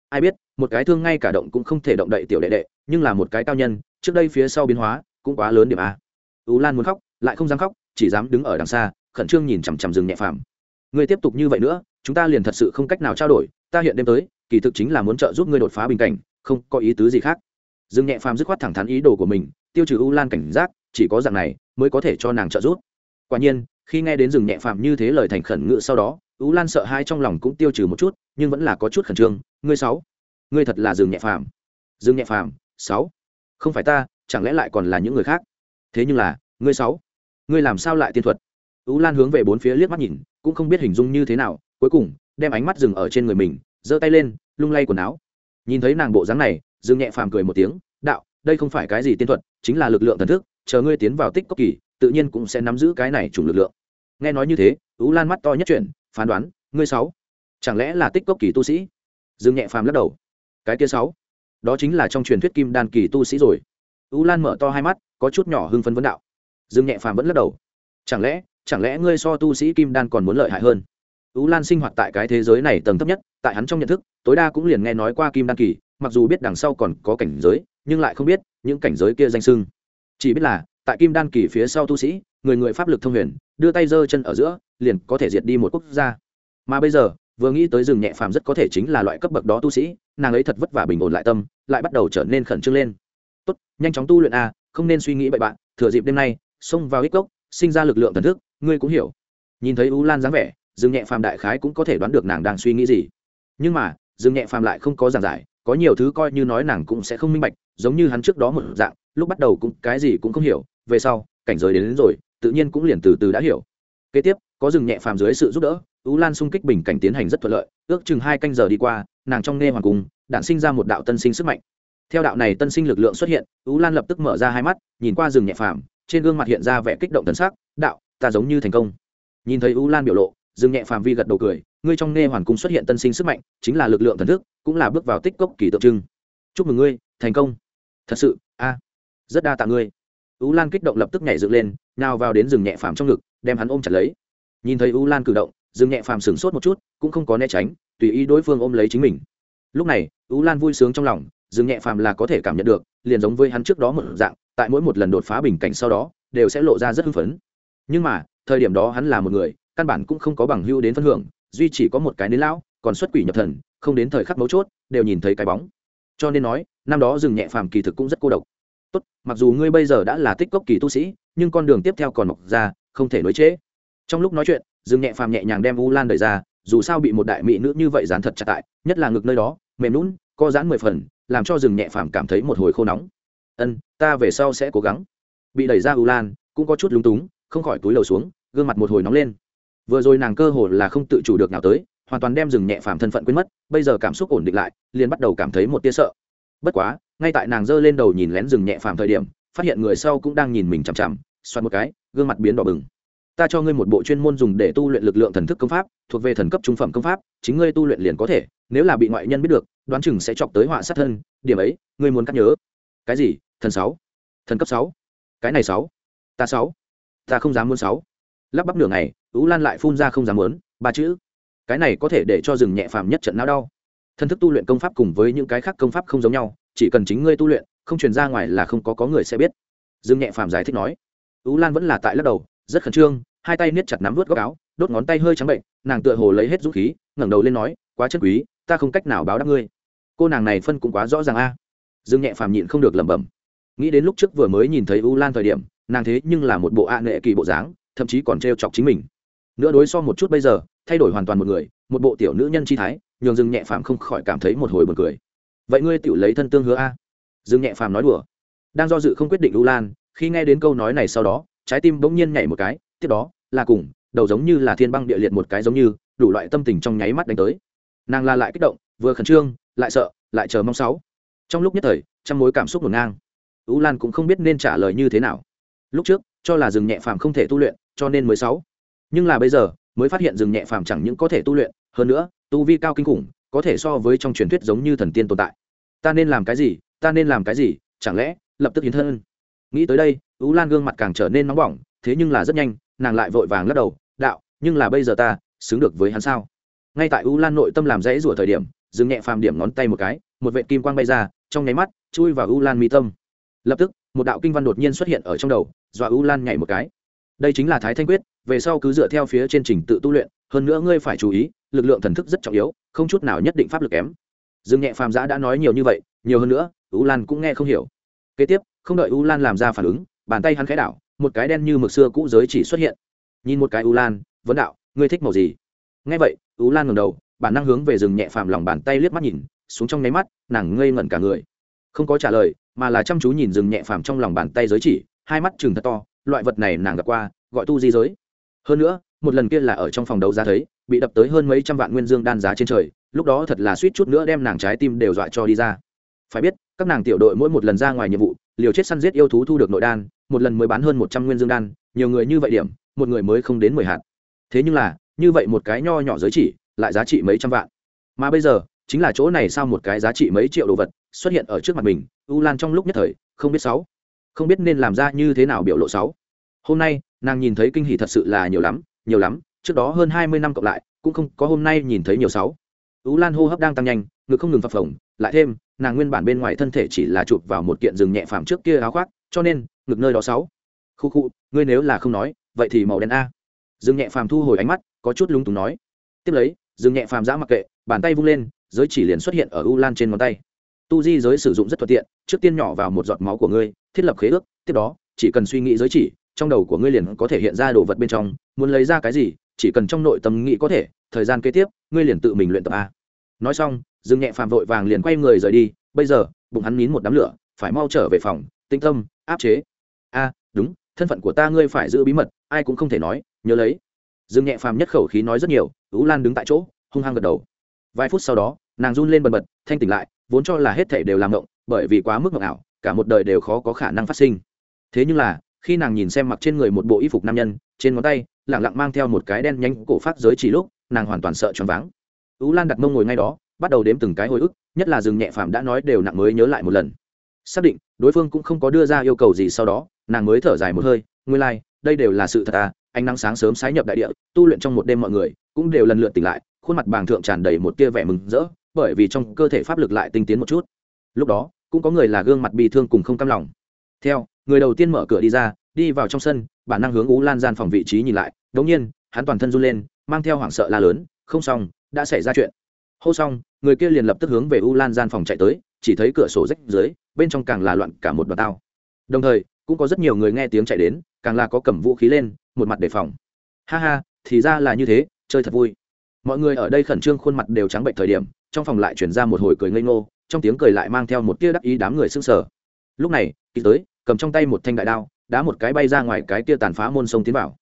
Ai biết, một cái thương ngay cả động cũng không thể động đậy tiểu đệ đệ, nhưng là một cái cao nhân, trước đây phía sau biến hóa, cũng quá lớn điểm a. U lan muốn khóc, lại không dám khóc, chỉ dám đứng ở đằng xa, khẩn trương nhìn chằm chằm rừng nhẹ phàm. Ngươi tiếp tục như vậy nữa, chúng ta liền thật sự không cách nào trao đổi, ta hiện đêm tới kỳ thực chính là muốn trợ giúp ngươi đột phá bình cảnh, không có ý tứ gì khác. Dương nhẹ phàm dứt khoát thẳng thắn ý đồ của mình, tiêu trừ u lan cảnh giác, chỉ có dạng này mới có thể cho nàng trợ giúp. Quả nhiên, khi nghe đến rừng nhẹ phàm như thế lời thành khẩn ngự sau đó, u lan sợ hai trong lòng cũng tiêu trừ một chút, nhưng vẫn là có chút khẩn trương. Ngươi sáu, ngươi thật là rừng nhẹ phàm. Rừng nhẹ phàm, sáu, không phải ta, chẳng lẽ lại còn là những người khác? Thế nhưng là, ngươi sáu, ngươi làm sao lại tiên thuật? U lan hướng về bốn phía liếc mắt nhìn, cũng không biết hình dung như thế nào, cuối cùng, đem ánh mắt dừng ở trên người mình giơ tay lên, lung lay quần áo. Nhìn thấy nàng bộ dáng này, dương nhẹ phàm cười một tiếng, đạo, đây không phải cái gì tiên thuật, chính là lực lượng thần thức, chờ ngươi tiến vào tích cốc kỳ, tự nhiên cũng sẽ nắm giữ cái này chủng lực lượng. Nghe nói như thế ú lan mắt to nhất chuyển, phán đoán, ngươi sáu, chẳng lẽ là tích cốc kỳ tu sĩ? Dương nhẹ phàm lắc đầu, cái kia sáu, đó chính là trong truyền thuyết kim đan kỳ tu sĩ rồi. Ú lan mở to hai mắt, có chút nhỏ hưng phấn vấn đạo. Dương nhẹ phàm vẫn lắc đầu, chẳng lẽ chẳng lẽ ngươi so tu sĩ kim đan còn muốn lợi hại hơn? Ú lan sinh hoạt tại cái thế giới này tầng thấp nhất, tại hắn trong nhận thức, tối đa cũng liền nghe nói qua kim đan kỳ, mặc dù biết đằng sau còn có cảnh giới, nhưng lại không biết những cảnh giới kia danh sưng chỉ biết là, tại kim đan kỳ phía sau tu sĩ, người người pháp lực thông huyền, đưa tay giơ chân ở giữa, liền có thể diệt đi một quốc gia. Mà bây giờ, vừa nghĩ tới rừng nhẹ phàm rất có thể chính là loại cấp bậc đó tu sĩ, nàng ấy thật vất vả bình ổn lại tâm, lại bắt đầu trở nên khẩn trương lên. Tốt, nhanh chóng tu luyện a không nên suy nghĩ bậy bạn, thừa dịp đêm nay, xông vào ích cốc sinh ra lực lượng thần thức, ngươi cũng hiểu. Nhìn thấy u lan dáng vẻ dương nhẹ phàm đại khái cũng có thể đoán được nàng đang suy nghĩ gì. Nhưng mà dương nhẹ phàm lại không có giảng giải có nhiều thứ coi như nói nàng cũng sẽ không minh bạch giống như hắn trước đó một dạng lúc bắt đầu cũng cái gì cũng không hiểu về sau cảnh giới đến, đến rồi tự nhiên cũng liền từ từ đã hiểu. Kế tiếp có rừng nhẹ phàm dưới sự giúp đỡ ú lan xung kích bình cảnh tiến hành rất thuận lợi ước chừng hai canh giờ đi qua nàng trong nghe hoàng cung đản sinh ra một đạo tân sinh sức mạnh. Theo đạo này tân sinh lực lượng xuất hiện ú lan lập tức mở ra hai mắt nhìn qua rừng nhẹ phàm trên gương mặt hiện ra vẻ kích động tân sắc đạo ta giống như thành công. Nhìn thấy ú lan biểu lộ Dương nhẹ phàm vi gật đầu cười, ngươi trong nghe hoàn cung xuất hiện tân sinh sức mạnh, chính là lực lượng thần thức, cũng là bước vào tích cốc kỳ tượng trưng. Chúc mừng ngươi, thành công. Thật sự, a, rất đa tạ ngươi. U lan kích động lập tức nhảy dựng lên, nào vào đến rừng nhẹ phàm trong ngực, đem hắn ôm chặt lấy. Nhìn thấy U lan cử động rừng nhẹ phàm sửng sốt một chút, cũng không có né tránh, tùy ý đối phương ôm lấy chính mình. Lúc này U lan vui sướng trong lòng rừng nhẹ phàm là có thể cảm nhận được, liền giống với hắn trước đó một dạng, tại mỗi một lần đột phá bình cảnh sau đó, đều sẽ lộ ra rất hưng phấn. Nhưng mà, thời điểm đó hắn là một người căn bản cũng không có bằng hưu đến phân hưởng, duy chỉ có một cái nến lão, còn xuất quỷ nhập thần, không đến thời khắc mấu chốt, đều nhìn thấy cái bóng. Cho nên nói, năm đó rừng nhẹ phàm kỳ thực cũng rất cô độc. Tốt, mặc dù ngươi bây giờ đã là tích cốc kỳ tu sĩ, nhưng con đường tiếp theo còn mọc ra, không thể nối chế. trong lúc nói chuyện, rừng nhẹ phàm nhẹ nhàng đem u lan đẩy ra, dù sao bị một đại mỹ nữ như vậy dán thật chặt tại, nhất là ngực nơi đó, mềm lún co giãn mười phần, làm cho rừng nhẹ phàm cảm thấy một hồi khô nóng. Ân, ta về sau sẽ cố gắng. Bị đẩy ra u lan, cũng có chút lúng túng, không khỏi túi lầu xuống, gương mặt một hồi nóng lên vừa rồi nàng cơ hồ là không tự chủ được nào tới, hoàn toàn đem rừng nhẹ phàm thân phận quên mất, bây giờ cảm xúc ổn định lại, liền bắt đầu cảm thấy một tia sợ. Bất quá, ngay tại nàng giơ lên đầu nhìn lén rừng nhẹ phàm thời điểm, phát hiện người sau cũng đang nhìn mình chằm chằm, xoắn một cái, gương mặt biến đỏ bừng. Ta cho ngươi một bộ chuyên môn dùng để tu luyện lực lượng thần thức công pháp, thuộc về thần cấp trung phẩm công pháp, chính ngươi tu luyện liền có thể, nếu là bị ngoại nhân biết được, đoán chừng sẽ chọc tới họa sát thân, điểm ấy, ngươi muốn cắt nhớ. Cái gì? Thần sáu? Thần cấp sáu? Cái này sáu? Ta sáu? Ta không dám muốn sáu? Lắp bắp nửa ngày ú lan lại phun ra không dám muốn, ba chữ. Cái này có thể để cho rừng nhẹ phàm nhất trận não đau. Thân thức tu luyện công pháp cùng với những cái khác công pháp không giống nhau, chỉ cần chính ngươi tu luyện, không truyền ra ngoài là không có có người sẽ biết. Dương nhẹ phàm giải thích nói. Ú lan vẫn là tại lắc đầu, rất khẩn trương, hai tay niết chặt nắm vớt góc áo, đốt ngón tay hơi trắng bệnh, nàng tựa hồ lấy hết dũng khí, ngẩng đầu lên nói, quá chân quý, ta không cách nào báo đáp ngươi. Cô nàng này phân cũng quá rõ ràng a. Dương nhẹ phàm nhịn không được lẩm bẩm. Nghĩ đến lúc trước vừa mới nhìn thấy u lan thời điểm, nàng thế nhưng là một bộ ạ nghệ kỳ bộ dáng, thậm chí còn t chọc chính mình nữa đối so một chút bây giờ, thay đổi hoàn toàn một người, một bộ tiểu nữ nhân chi thái, nhường dương nhẹ phàm không khỏi cảm thấy một hồi buồn cười. Vậy ngươi tự lấy thân tương hứa a? Dương nhẹ phàm nói đùa. Đang do dự không quyết định lưu lan, khi nghe đến câu nói này sau đó, trái tim bỗng nhiên nhảy một cái, tiếp đó, là cùng, đầu giống như là thiên băng địa liệt một cái giống như, đủ loại tâm tình trong nháy mắt đánh tới. Nàng la lại kích động, vừa khẩn trương, lại sợ, lại chờ mong sáu. Trong lúc nhất thời, trăm mối cảm xúc ngổn ngang. U lan cũng không biết nên trả lời như thế nào. Lúc trước, cho là rừng nhẹ phàm không thể tu luyện, cho nên mới sáu nhưng là bây giờ, mới phát hiện rừng nhẹ phàm chẳng những có thể tu luyện, hơn nữa, tu vi cao kinh khủng, có thể so với trong truyền thuyết giống như thần tiên tồn tại. Ta nên làm cái gì, ta nên làm cái gì, chẳng lẽ, lập tức hiến thân? Nghĩ tới đây, ú lan gương mặt càng trở nên nóng bỏng, thế nhưng là rất nhanh, nàng lại vội vàng lắc đầu, đạo, nhưng là bây giờ ta, xứng được với hắn sao? Ngay tại ú lan nội tâm làm rẫy rủa thời điểm dừng nhẹ phàm điểm ngón tay một cái, một vệ kim quang bay ra, trong nháy mắt, chui vào ú lan mi tâm. Lập tức, một đạo kinh văn đột nhiên xuất hiện ở trong đầu, dọa ú lan nhảy một cái đây chính là thái thanh quyết, về sau cứ dựa theo phía trên trình tự tu luyện, hơn nữa ngươi phải chú ý, lực lượng thần thức rất trọng yếu, không chút nào nhất định pháp lực kém. Dương nhẹ phàm giã đã nói nhiều như vậy, nhiều hơn nữa, U lan cũng nghe không hiểu. Kế tiếp, không đợi U lan làm ra phản ứng, bàn tay hắn khẽ đảo, một cái đen như mực xưa cũ giới chỉ xuất hiện. Nhìn một cái U lan, vấn đạo, ngươi thích màu gì? Nghe vậy, U lan ngầm đầu, bản năng hướng về rừng nhẹ phàm lòng bàn tay liếc mắt nhìn, xuống trong nháy mắt, nàng ngây ngẩn cả người. Không có trả lời, mà là chăm chú nhìn rừng nhẹ phàm trong lòng bàn tay giới chỉ, hai mắt chừng thật to loại vật này nàng gặp qua, gọi tu di giới. Hơn nữa, một lần kia là ở trong phòng đấu giá thấy, bị đập tới hơn mấy trăm vạn nguyên dương đan giá trên trời, lúc đó thật là suýt chút nữa đem nàng trái tim đều dọa cho đi ra. Phải biết, các nàng tiểu đội mỗi một lần ra ngoài nhiệm vụ, liều chết săn giết yêu thú thu được nội đan, một lần mới bán hơn một trăm nguyên dương đan, nhiều người như vậy điểm, một người mới không đến mười hạt. Thế nhưng là, như vậy một cái nho nhỏ giới chỉ, lại giá trị mấy trăm vạn. Mà bây giờ, chính là chỗ này sao một cái giá trị mấy triệu đồ vật xuất hiện ở trước mặt mình, u lan trong lúc nhất thời, không biết sáu không biết nên làm ra như thế nào biểu lộ sáu. Hôm nay, nàng nhìn thấy kinh hỷ thật sự là nhiều lắm nhiều lắm, trước đó hơn hai mươi năm cộng lại, cũng không có hôm nay nhìn thấy nhiều sáu. Ú lan hô hấp đang tăng nhanh, ngực không ngừng phập phồng, lại thêm, nàng nguyên bản bên ngoài thân thể chỉ là chụp vào một kiện rừng nhẹ phàm trước kia áo khoác, cho nên, ngực nơi đó sáu. Khu khu, ngươi nếu là không nói, vậy thì màu đen a. Rừng nhẹ phàm thu hồi ánh mắt, có chút lúng túng nói. Tiếp lấy rừng nhẹ phàm giã mặc kệ, bàn tay vung lên, giới chỉ liền xuất hiện ở u lan trên ngón tay tu di giới sử dụng rất thuận tiện, trước tiên nhỏ vào một giọt máu của ngươi, thiết lập khế ước, tiếp đó, chỉ cần suy nghĩ giới chỉ, trong đầu của ngươi liền có thể hiện ra đồ vật bên trong, muốn lấy ra cái gì, chỉ cần trong nội tâm nghĩ có thể, thời gian kế tiếp, ngươi liền tự mình luyện tập a. Nói xong, dương nhẹ phàm vội vàng liền quay người rời đi, bây giờ, bụng hắn nín một đám lửa, phải mau trở về phòng tinh tâm, áp chế. A, đúng, thân phận của ta ngươi phải giữ bí mật, ai cũng không thể nói, nhớ lấy. Dương nhẹ phàm nhất khẩu khí nói rất nhiều, ú lan đứng tại chỗ, hung hăng gật đầu. Vài phút sau đó, nàng run lên bần bật, thanh tỉnh lại vốn cho là hết thể đều làm ngộng bởi vì quá mức ngộng ảo cả một đời đều khó có khả năng phát sinh. Thế nhưng là khi nàng nhìn xem mặc trên người một bộ y phục nam nhân trên ngón tay lẳng lặng mang theo một cái đen nhánh cổ phát giới chỉ lúc nàng hoàn toàn sợ choáng váng. Ú lan đặt mông ngồi ngay đó bắt đầu đếm từng cái hồi ức nhất là rừng nhẹ phàm đã nói đều nặng mới nhớ lại một lần. Xác định đối phương cũng không có đưa ra yêu cầu gì sau đó nàng mới thở dài một hơi nguyên lai、like, đây đều là sự thật à ánh nắng sáng sớm sái nhập đại địa tu luyện trong một đêm mọi người cũng đều lần lượt tỉnh lại khuôn mặt bàng thượng tràn đầy một tia vẻ mừng rỡ bởi vì trong cơ thể pháp lực lại tinh tiến một chút. Lúc đó, cũng có người là gương mặt bị thương cùng không cam lòng. Theo, người đầu tiên mở cửa đi ra, đi vào trong sân, bản năng hướng ú lan gian phòng vị trí nhìn lại đống nhiên, hắn toàn thân run lên, mang theo hoảng sợ la lớn, không xong, đã xảy ra chuyện. Hô xong, người kia liền lập tức hướng về u lan gian phòng chạy tới, chỉ thấy cửa sổ rách dưới, bên trong càng là loạn cả một đoàn tao. Đồng thời, cũng có rất nhiều người nghe tiếng chạy đến, càng là có cầm vũ khí lên, một mặt đề phòng. Ha ha, thì ra là như thế, chơi thật vui. Mọi người ở đây khẩn trương khuôn mặt đều trắng bệnh thời điểm trong phòng lại chuyển ra một hồi cười ngây ngô, trong tiếng cười lại mang theo một tia đắc ý đám người s ư n g sở lúc này, kỳ tới, cầm trong tay một thanh đại đao, đá một cái bay ra ngoài cái tia tàn phá môn sông tiến vào.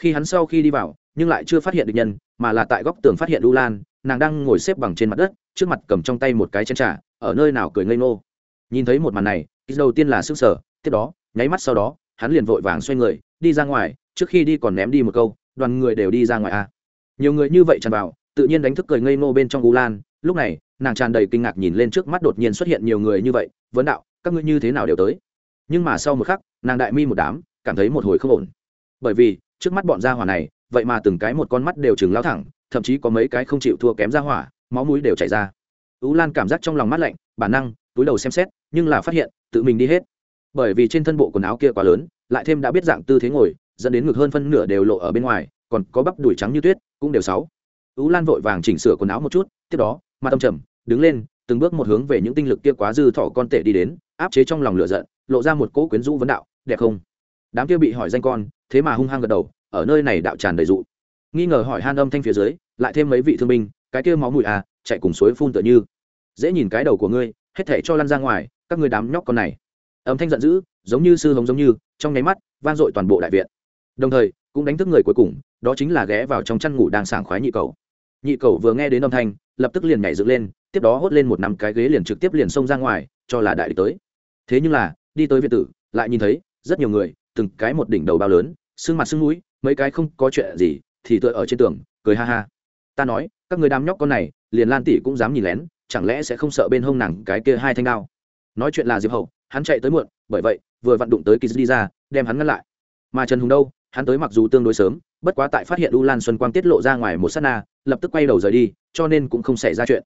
Khi hắn sau khi đi vào, nhưng lại chưa phát hiện được nhân, mà là tại góc tường phát hiện lu lan, nàng đang ngồi xếp bằng trên mặt đất, trước mặt cầm trong tay một cái chén trà, ở nơi nào cười ngây ngô. Nhìn thấy một màn này, kỳ đầu tiên là s ư n g sở tiếp đó, nháy mắt sau đó, hắn liền vội vàng xoay người, đi ra ngoài, trước khi đi còn ném đi một câu, đoàn người đều đi ra ngoài a nhiều người như vậy tràn vào, tự nhiên đánh thức cười ngây ngô bên trong u lan lúc này, nàng tràn đầy kinh ngạc nhìn lên trước mắt đột nhiên xuất hiện nhiều người như vậy, vấn đạo, các ngươi như thế nào đều tới? Nhưng mà sau một khắc, nàng đại mi một đám, cảm thấy một hồi không ổn. Bởi vì, trước mắt bọn gia hỏa này, vậy mà từng cái một con mắt đều chừng lao thẳng, thậm chí có mấy cái không chịu thua kém gia hỏa, máu mũi đều chảy ra. U lan cảm giác trong lòng mát lạnh, bản năng, túi đầu xem xét, nhưng là phát hiện, tự mình đi hết. Bởi vì trên thân bộ quần áo kia quá lớn, lại thêm đã biết dạng tư thế ngồi, dẫn đến ngực hơn phân nửa đều lộ ở bên ngoài, còn có bắp đùi trắng như tuyết, cũng đều sáu. Ú lan vội vàng chỉnh sửa quần áo một chút, tiếp đó mà tâm trầm, đứng lên, từng bước một hướng về những tinh lực kia quá dư thỏ con tệ đi đến, áp chế trong lòng lửa giận, lộ ra một cỗ quyến rũ vấn đạo, đẹp không? Đám kia bị hỏi danh con, thế mà hung hăng gật đầu, ở nơi này đạo tràn đầy dụ. Nghi ngờ hỏi han âm thanh phía dưới, lại thêm mấy vị thương binh, cái kia máu mùi à chạy cùng suối phun tựa như. Dễ nhìn cái đầu của ngươi, hết thể cho lăn ra ngoài, các ngươi đám nhóc con này. Âm thanh giận dữ, giống như sư hống giống như, trong nháy mắt, vang dội toàn bộ đại viện. Đồng thời, cũng đánh thức người cuối cùng, đó chính là ghé vào trong chăn ngủ đang sảng khoái nhị cầu. Nhị cầu vừa nghe đến âm thanh lập tức liền nhảy dựng lên, tiếp đó hốt lên một nắm cái ghế liền trực tiếp liền xông ra ngoài, cho là đại địch tới. Thế nhưng là, đi tới viện tử, lại nhìn thấy, rất nhiều người, từng cái một đỉnh đầu bao lớn, xương mặt xương mũi, mấy cái không có chuyện gì, thì tựa ở trên tường, cười ha ha. Ta nói, các người đám nhóc con này, liền lan tỷ cũng dám nhìn lén, chẳng lẽ sẽ không sợ bên hông nàng cái kia hai thanh đao? Nói chuyện là diệp hậu, hắn chạy tới muộn, bởi vậy, vừa vặn đụng tới kỳ đi ra, đem hắn ngăn lại. Mà trần hùng đâu, hắn tới mặc dù tương đối sớm, bất quá tại phát hiện u lan xuân quang tiết lộ ra ngoài một s á t na lập tức quay đầu rời đi, cho nên cũng không xảy ra chuyện.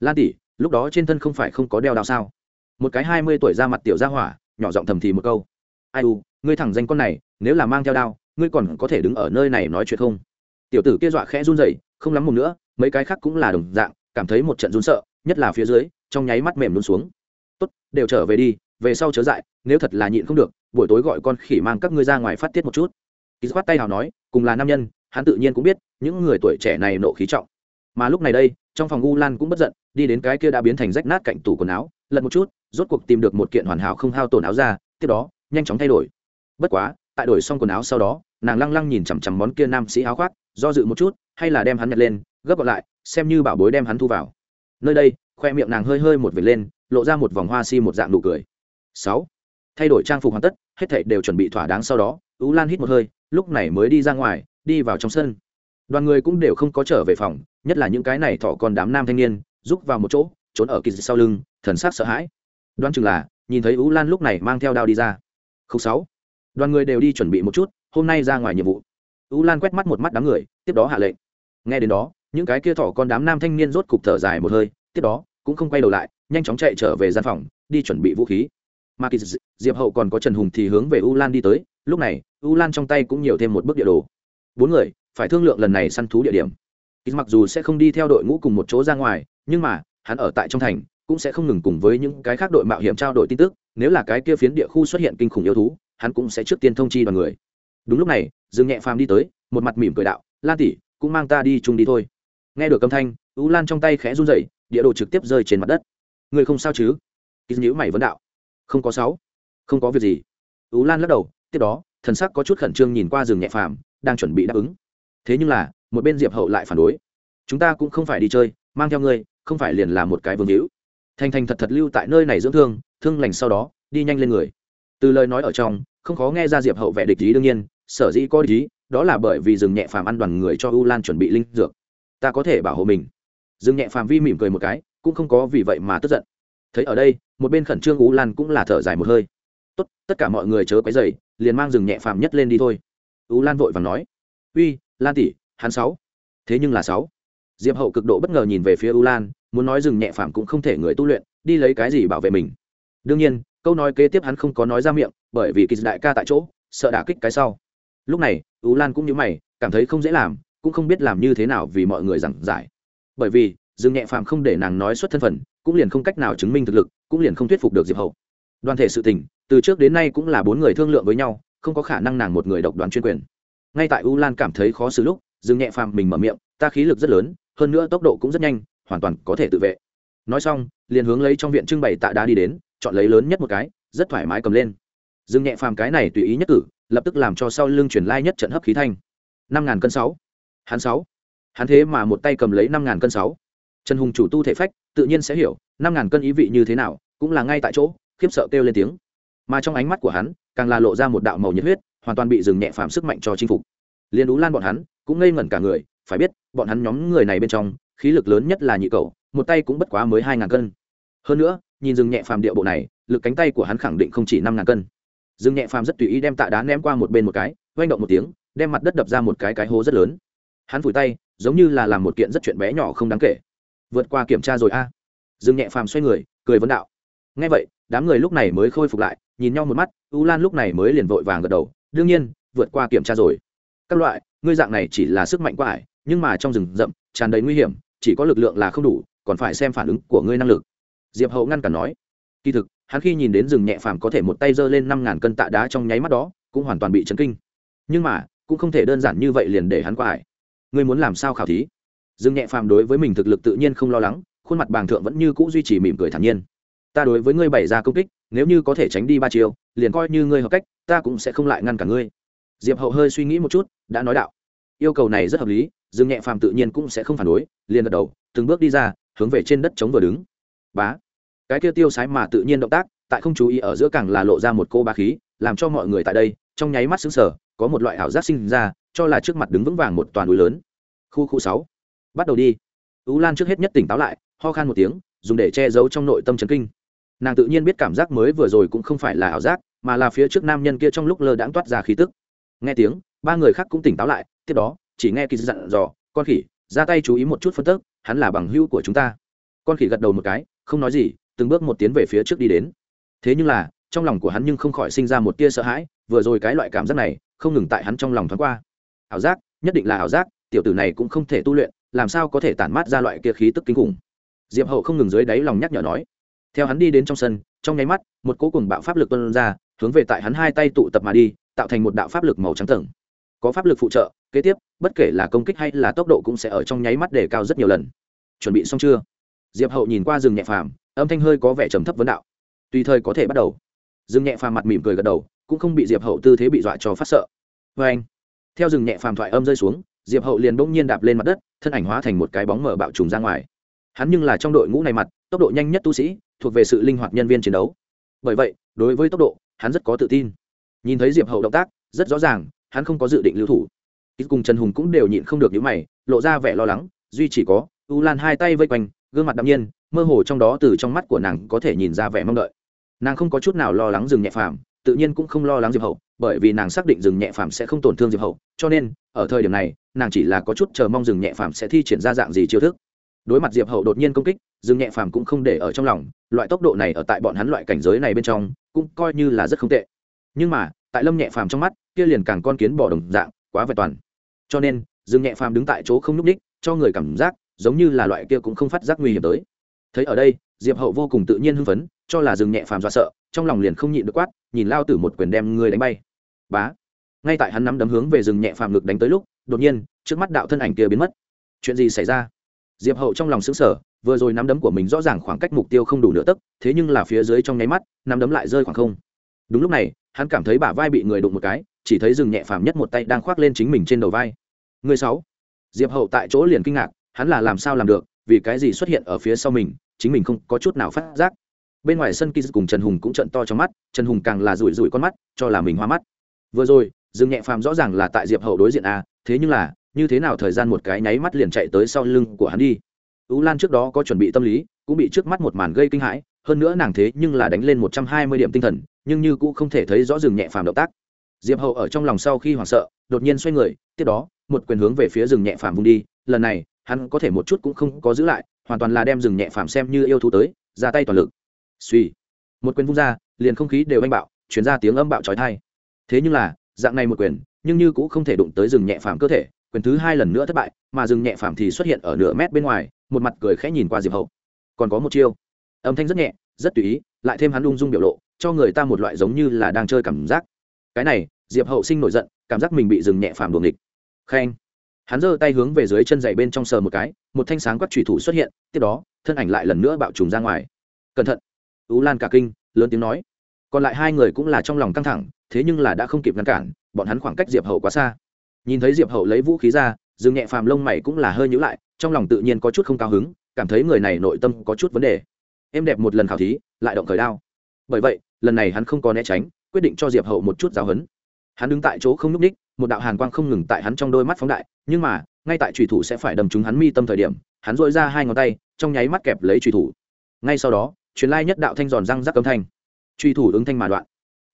Lan tỷ, lúc đó trên thân không phải không có đeo đao sao? Một cái hai mươi tuổi ra mặt tiểu ra hỏa, nhỏ giọng thầm thì một câu. Ai u, ngươi thẳng danh con này, nếu là mang theo đao, ngươi còn có thể đứng ở nơi này nói chuyện không? Tiểu tử kia dọa khẽ run rẩy, không lắm mồm nữa mấy cái khác cũng là đồng dạng, cảm thấy một trận run sợ, nhất là phía dưới, trong nháy mắt mềm luôn xuống. Tốt, đều trở về đi, về sau chớ dại, nếu thật là nhịn không được, buổi tối gọi con khỉ mang các ngươi ra ngoài phát tiết một chút. Ký khoát tay hào nói, cùng là nam nhân, hắn tự nhiên cũng biết những người tuổi trẻ này nộ khí trọng. Mà lúc này đây, trong phòng u lan cũng bất giận, đi đến cái kia đã biến thành rách nát cạnh tủ quần áo, lật một chút, rốt cuộc tìm được một kiện hoàn hảo không hao tổn áo ra tiếp đó, nhanh chóng thay đổi. Bất quá, tại đổi xong quần áo sau đó, nàng lăng lăng nhìn chằm chằm món kia nam sĩ áo khoác, do dự một chút, hay là đem hắn nhặt lên, gấp gọn lại, xem như bảo bối đem hắn thu vào. Nơi đây, khoe miệng nàng hơi hơi một vệt lên, lộ ra một vòng hoa si một dạng nụ cười. Sáu, thay đổi trang phục hoàn tất, hết thảy đều chuẩn bị thỏa đáng sau đó ú lan hít một hơi, lúc này mới đi ra ngoài, đi vào trong sân đoàn người cũng đều không có trở về phòng, nhất là những cái này thọ còn đám nam thanh niên, rúc vào một chỗ, trốn ở kỳ sau lưng, thần sắc sợ hãi. Đoán chừng là, nhìn thấy ú lan lúc này mang theo đao đi ra. Không sáu. Đoàn người đều đi chuẩn bị một chút, hôm nay ra ngoài nhiệm vụ. Ú lan quét mắt một mắt đám người, tiếp đó hạ lệnh. Nghe đến đó, những cái kia thỏ con đám nam thanh niên rốt cục thở dài một hơi, tiếp đó, cũng không quay đầu lại, nhanh chóng chạy trở về gian phòng, đi chuẩn bị vũ khí. Mà kỳ diệp hậu còn có trần hùng thì hướng về u lan đi tới, lúc này u lan trong tay cũng nhiều thêm một bức địa đồ. Bốn người phải thương lượng lần này săn thú địa điểm. Ít mặc dù sẽ không đi theo đội ngũ cùng một chỗ ra ngoài, nhưng mà, hắn ở tại trong thành, cũng sẽ không ngừng cùng với những cái khác đội mạo hiểm trao đổi tin tức, nếu là cái kia phiến địa khu xuất hiện kinh khủng yêu thú, hắn cũng sẽ trước tiên thông chi đoàn người. Đúng lúc này, dương nhẹ phàm đi tới, một mặt mỉm cười đạo, lan tỷ, cũng mang ta đi chung đi thôi. Nghe được âm thanh, u lan trong tay khẽ run rẩy, địa đồ trực tiếp rơi trên mặt đất. Người không sao chứ? Ít nhữ mày vấn đạo. Không có sáu, không có việc gì. U lan lắc đầu, tiếp đó, thần sắc có chút khẩn trương nhìn qua rừng nhẹ phàm, đang chuẩn bị đáp ứng thế nhưng là, một bên diệp hậu lại phản đối. Chúng ta cũng không phải đi chơi, mang theo ngươi, không phải liền là một cái vương hữu. Thành thành thật thật lưu tại nơi này dưỡng thương thương lành sau đó, đi nhanh lên người. Từ lời nói ở trong, không khó nghe ra diệp hậu vẻ địch ý đương nhiên, sở dĩ có địch ý, đó là bởi vì rừng nhẹ phàm ăn đoàn người cho u lan chuẩn bị linh dược. Ta có thể bảo hộ mình. Rừng nhẹ phàm vi mỉm cười một cái, cũng không có vì vậy mà tức giận. Thấy ở đây, một bên khẩn trương u lan cũng là thở dài một hơi. Tốt, tất cả mọi người chớ quấy dày liền mang rừng nhẹ phàm nhất lên đi thôi. U lan vội và nói. Uy lan tỷ, hắn sáu. Thế nhưng là sáu. Diệp hậu cực độ bất ngờ nhìn về phía u lan, muốn nói rừng nhẹ phàm cũng không thể người tu luyện, đi lấy cái gì bảo vệ mình. Đương nhiên, câu nói kế tiếp hắn không có nói ra miệng, bởi vì kỳ đại ca tại chỗ, sợ đả kích cái sau. Lúc này, u lan cũng như mày, cảm thấy không dễ làm, cũng không biết làm như thế nào vì mọi người giảng giải. Bởi vì dương nhẹ phàm không để nàng nói xuất thân phận, cũng liền không cách nào chứng minh thực lực, cũng liền không thuyết phục được diệp hậu. Đoàn thể sự tình, từ trước đến nay cũng là bốn người thương lượng với nhau, không có khả năng nàng một người độc đoán chuyên quyền ngay tại u lan cảm thấy khó xử lúc, dương nhẹ phàm mình mở miệng, ta khí lực rất lớn, hơn nữa tốc độ cũng rất nhanh, hoàn toàn có thể tự vệ. Nói xong, liền hướng lấy trong viện trưng bày tạ đá đi đến, chọn lấy lớn nhất một cái, rất thoải mái cầm lên. Dương nhẹ phàm cái này tùy ý nhất cử, lập tức làm cho sau lưng chuyển lai nhất trận hấp khí thanh. Năm ngàn cân sáu. Hắn sáu. Hắn thế mà một tay cầm lấy năm ngàn cân sáu. Trần hùng chủ tu thể phách, tự nhiên sẽ hiểu, năm ngàn cân ý vị như thế nào, cũng là ngay tại chỗ, khiếp sợ kêu lên tiếng. Mà trong ánh mắt của hắn, càng là lộ ra một đạo màu nhiệt huyết hoàn toàn bị dừng nhẹ phàm sức mạnh cho chinh phục. Liên ú lan bọn hắn cũng ngây ngẩn cả người, phải biết, bọn hắn nhóm người này bên trong, khí lực lớn nhất là nhị cầu một tay cũng bất quá mới hai ngàn cân. Hơn nữa, nhìn dừng nhẹ phàm điệu bộ này, lực cánh tay của hắn khẳng định không chỉ năm ngàn cân. Dừng nhẹ phàm rất tùy ý đem tạ đá ném qua một bên một cái oanh động một tiếng, đem mặt đất đập ra một cái cái hố rất lớn. Hắn phủi tay, giống như là làm một kiện rất chuyện bé nhỏ không đáng kể. Vượt qua kiểm tra rồi a. À. nhẹ phàm xoay người, cười vấn đạo. Ngay vậy, đám người lúc này mới khôi phục lại, nhìn nhau một mắt, u lan lúc này mới liền vội vàng gật đầu đương nhiên, vượt qua kiểm tra rồi. Các loại, ngươi dạng này chỉ là sức mạnh quá ải, nhưng mà trong rừng rậm, tràn đầy nguy hiểm, chỉ có lực lượng là không đủ, còn phải xem phản ứng của ngươi năng lực. Diệp hậu ngăn cản nói. Kỳ thực, hắn khi nhìn đến rừng nhẹ phàm có thể một tay giơ lên năm ngàn cân tạ đá trong nháy mắt đó, cũng hoàn toàn bị chấn kinh. Nhưng mà, cũng không thể đơn giản như vậy liền để hắn qua ải. Ngươi muốn làm sao khảo thí? Rừng nhẹ phàm đối với mình thực lực tự nhiên không lo lắng, khuôn mặt bàng thượng vẫn như cũ duy trì mỉm cười thản nhiên. Ta đối với ngươi bày ra công kích nếu như có thể tránh đi ba chiều, liền coi như ngươi hợp cách, ta cũng sẽ không lại ngăn cả ngươi. Diệp hậu hơi suy nghĩ một chút, đã nói đạo. Yêu cầu này rất hợp lý, dương nhẹ phàm tự nhiên cũng sẽ không phản đối, liền gật đầu, từng bước đi ra, hướng về trên đất chống vừa đứng. Bá. Cái kia tiêu sái mà tự nhiên động tác, tại không chú ý ở giữa càng là lộ ra một cô ba khí, làm cho mọi người tại đây, trong nháy mắt xứng sở có một loại ảo giác sinh ra, cho là trước mặt đứng vững vàng một toàn núi lớn. Khu khu sáu. Bắt đầu đi. Tú lan trước hết nhất tỉnh táo lại, ho khan một tiếng, dùng để che giấu trong nội tâm trấn kinh nàng tự nhiên biết cảm giác mới vừa rồi cũng không phải là ảo giác, mà là phía trước nam nhân kia trong lúc lơ đãng toát ra khí tức. Nghe tiếng, ba người khác cũng tỉnh táo lại, tiếp đó, chỉ nghe kỳ dặn dò, con khỉ, ra tay chú ý một chút phân tức, hắn là bằng hữu của chúng ta. Con khỉ gật đầu một cái, không nói gì, từng bước một tiến về phía trước đi đến. Thế nhưng là, trong lòng của hắn nhưng không khỏi sinh ra một tia sợ hãi, vừa rồi cái loại cảm giác này, không ngừng tại hắn trong lòng thoáng qua. Ảo giác, nhất định là ảo giác, tiểu tử này cũng không thể tu luyện, làm sao có thể tản mát ra loại kia khí tức kinh khủng. Diệp hậu không ngừng dưới đáy lòng nhắc nhở nói theo hắn đi đến trong sân, trong nháy mắt, một cỗ cùng bạo pháp lực tuân ra, hướng về tại hắn hai tay tụ tập mà đi, tạo thành một đạo pháp lực màu trắng tầng. Có pháp lực phụ trợ, kế tiếp, bất kể là công kích hay là tốc độ cũng sẽ ở trong nháy mắt để cao rất nhiều lần. Chuẩn bị xong chưa? Diệp hậu nhìn qua rừng nhẹ phàm, âm thanh hơi có vẻ trầm thấp vấn đạo. Tùy thời có thể bắt đầu. Rừng nhẹ phàm mặt mỉm cười gật đầu, cũng không bị diệp hậu tư thế bị dọa cho phát sợ. Vê anh, theo rừng nhẹ phàm thoại âm rơi xuống, diệp hậu liền bỗng nhiên đạp lên mặt đất, thân ảnh hóa thành một cái bóng mở bạo trùng ra ngoài. Hắn nhưng là trong đội ngũ này mặt, tốc độ nhanh nhất tu sĩ thuộc về sự linh hoạt nhân viên chiến đấu. Bởi vậy, đối với tốc độ, hắn rất có tự tin. Nhìn thấy diệp hậu động tác, rất rõ ràng, hắn không có dự định lưu thủ. Ít cùng trần hùng cũng đều nhịn không được những mày, lộ ra vẻ lo lắng, duy chỉ có, u lan hai tay vây quanh, gương mặt đ ạ m nhiên, mơ hồ trong đó từ trong mắt của nàng có thể nhìn ra vẻ mong đợi. Nàng không có chút nào lo lắng dừng nhẹ phàm, tự nhiên cũng không lo lắng diệp hậu, bởi vì nàng xác định dừng nhẹ phàm sẽ không tổn thương diệp hậu, cho nên, ở thời điểm này, nàng chỉ là có chút chờ mong dừng nhẹ phàm sẽ thi triển ra dạng gì chiêu thức. Đối mặt diệp hậu đột nhiên công kích Dương nhẹ phàm cũng không để ở trong lòng, loại tốc độ này ở tại bọn hắn loại cảnh giới này bên trong, cũng coi như là rất không tệ. Nhưng mà, tại lâm nhẹ phàm trong mắt, kia liền càng con kiến bỏ đồng dạng, quá vẹn toàn. Cho nên, Dương nhẹ phàm đứng tại chỗ không n ú c ních cho người cảm giác, giống như là loại kia cũng không phát giác nguy hiểm tới. Thấy ở đây, diệp hậu vô cùng tự nhiên hưng phấn, cho là Dương nhẹ phàm dọa sợ, trong lòng liền không nhịn được quát, nhìn lao tử một quyền đem người đánh bay. Bá! Ngay tại hắn nắm đấm hướng về rừng nhẹ phàm ngực đánh tới lúc, đột nhiên, trước mắt đạo thân ảnh kia biến mất. Chuyện gì xảy ra? Diệp hậu trong lòng xứng sở vừa rồi nắm đấm của mình rõ ràng khoảng cách mục tiêu không đủ nửa tấc, thế nhưng là phía dưới trong nháy mắt, nắm đấm lại rơi khoảng không. Đúng lúc này, hắn cảm thấy bả vai bị người đụng một cái, chỉ thấy rừng nhẹ phàm nhất một tay đang khoác lên chính mình trên đầu vai. Người sáu. Diệp hậu tại chỗ liền kinh ngạc, hắn là làm sao làm được, vì cái gì xuất hiện ở phía sau mình, chính mình không có chút nào phát giác. Bên ngoài sân kia cùng trần hùng cũng trận to trong mắt, trần hùng càng là rủi rủi con mắt, cho là mình hoa mắt. Vừa rồi dương nhẹ phàm rõ ràng là tại diệp hậu đối diện a thế nhưng là, như thế nào thời gian một cái nháy mắt liền chạy tới sau lưng của hắn đi ú lan trước đó có chuẩn bị tâm lý, cũng bị trước mắt một màn gây kinh hãi, hơn nữa nàng thế nhưng là đánh lên một trăm hai mươi điểm tinh thần, nhưng như cũng không thể thấy rõ rừng nhẹ phàm động tác diệp hậu ở trong lòng sau khi hoảng sợ, đột nhiên xoay người, tiếp đó, một quyền hướng về phía rừng nhẹ phàm vung đi, lần này, hắn có thể một chút cũng không có giữ lại, hoàn toàn là đem rừng nhẹ phàm xem như yêu thú tới, ra tay toàn lực suy một quyền vung ra, liền không khí đều anh bạo, truyền ra tiếng âm bạo chói tai. thế nhưng là, dạng này một quyền, nhưng như cũng không thể đụng tới rừng nhẹ phàm cơ thể, quyền thứ hai lần nữa thất bại, mà rừng nhẹ phàm thì xuất hiện ở nửa mét bên ngoài một mặt cười khẽ nhìn qua diệp hậu còn có một chiêu âm thanh rất nhẹ rất tùy ý lại thêm hắn ung dung biểu lộ cho người ta một loại giống như là đang chơi cảm giác cái này diệp hậu sinh nổi giận cảm giác mình bị dừng nhẹ phàm đuồng địch khen hắn giơ tay hướng về dưới chân dày bên trong sờ một cái một thanh sáng quắc thủy thủ xuất hiện tiếp đó thân ảnh lại lần nữa bạo trùng ra ngoài cẩn thận ú lan cả kinh lớn tiếng nói còn lại hai người cũng là trong lòng căng thẳng thế nhưng là đã không kịp ngăn cản bọn hắn khoảng cách diệp hậu quá xa nhìn thấy diệp hậu lấy vũ khí ra dương nhẹ phàm lông mày cũng là hơi nhữ lại trong lòng tự nhiên có chút không cao hứng, cảm thấy người này nội tâm có chút vấn đề. Em đẹp một lần khảo thí, lại động khởi đao. Bởi vậy, lần này hắn không có né tránh, quyết định cho diệp hậu một chút giáo hấn hắn đứng tại chỗ không nhúc ních một đạo hàn quang không ngừng tại hắn trong đôi mắt phóng đại, nhưng mà, ngay tại trùy thủ sẽ phải đầm trúng hắn mi tâm thời điểm, hắn dội ra hai ngón tay, trong nháy mắt kẹp lấy trùy thủ. Ngay sau đó, truyền lai nhất đạo thanh giòn răng rắc âm thanh. Truy thủ ứng thanh mà đoạn.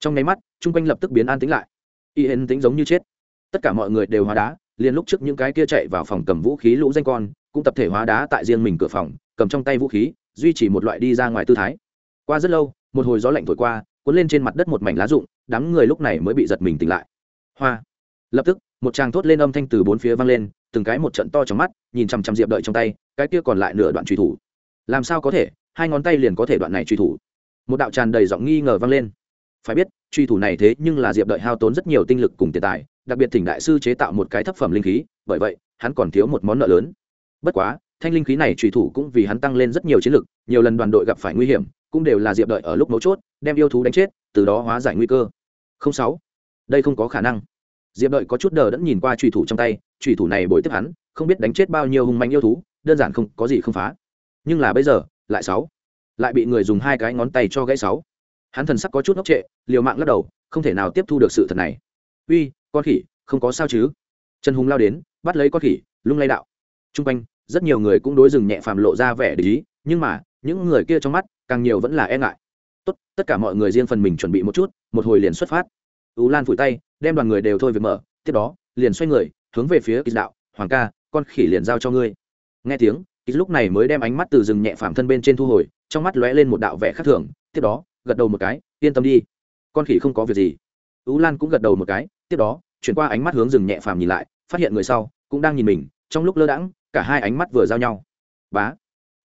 Trong nháy mắt, chung quanh lập tức biến an tĩnh lại. Y hên tính giống như chết. Tất cả mọi người đều hóa đá liền lúc trước những cái kia chạy vào phòng cầm vũ khí lũ danh con, cũng tập thể hóa đá tại riêng mình cửa phòng, cầm trong tay vũ khí, duy trì một loại đi ra ngoài tư thái. Qua rất lâu, một hồi gió lạnh thổi qua, cuốn lên trên mặt đất một mảnh lá rụng, đám người lúc này mới bị giật mình tỉnh lại. Hoa! Lập tức, một tràng thốt lên âm thanh từ bốn phía vang lên, từng cái một trận to trong mắt, nhìn chằm chằm diệp đợi trong tay, cái kia còn lại nửa đoạn truy thủ. Làm sao có thể, hai ngón tay liền có thể đoạn này truy thủ? Một đạo tràn đầy giọng nghi ngờ vang lên. Phải biết, truy thủ này thế nhưng là diệp đợi hao tốn rất nhiều tinh lực cùng tiền tài đặc biệt thỉnh đại sư chế tạo một cái thấp phẩm linh khí, bởi vậy, hắn còn thiếu một món nợ lớn. Bất quá, thanh linh khí này trùy thủ cũng vì hắn tăng lên rất nhiều chiến lực, nhiều lần đoàn đội gặp phải nguy hiểm, cũng đều là diệp đợi ở lúc mấu chốt, đem yêu thú đánh chết, từ đó hóa giải nguy cơ. Không sáu, đây không có khả năng. Diệp đợi có chút đờ đẫn nhìn qua trùy thủ trong tay, trùy thủ này bồi tiếp hắn, không biết đánh chết bao nhiêu hung mạnh yêu thú, đơn giản không, có gì không phá. Nhưng là bây giờ, lại sáu, lại bị người dùng hai cái ngón tay cho gãy sáu. Hắn thần sắc có chút ngốc trệ, liều mạng lắc đầu, không thể nào tiếp thu được sự thật này. Uy con khỉ, không có sao chứ? Trần hùng lao đến, bắt lấy con khỉ, lung lay đạo. T r u n g quanh, rất nhiều người cũng đối rừng nhẹ phàm lộ ra vẻ để ý, nhưng mà, những người kia trong mắt, càng nhiều vẫn là e ngại. Tốt, tất cả mọi người riêng phần mình chuẩn bị một chút, một hồi liền xuất phát. Ú lan phủi tay, đem đoàn người đều thôi việc mở, tiếp đó, liền xoay người, hướng về phía kịch đạo, hoàng ca, con khỉ liền giao cho ngươi. Nghe tiếng, kịch lúc này mới đem ánh mắt từ rừng nhẹ phàm thân bên trên thu hồi, trong mắt lóe lên một đạo vẻ khác thường, tiếp đó, gật đầu một cái, yên tâm đi, con khỉ không có việc gì. Ú lan cũng gật đầu một cái tiếp đó, chuyển qua ánh mắt hướng rừng nhẹ phàm nhìn lại, phát hiện người sau cũng đang nhìn mình, trong lúc lơ đãng, cả hai ánh mắt vừa giao nhau. Bá!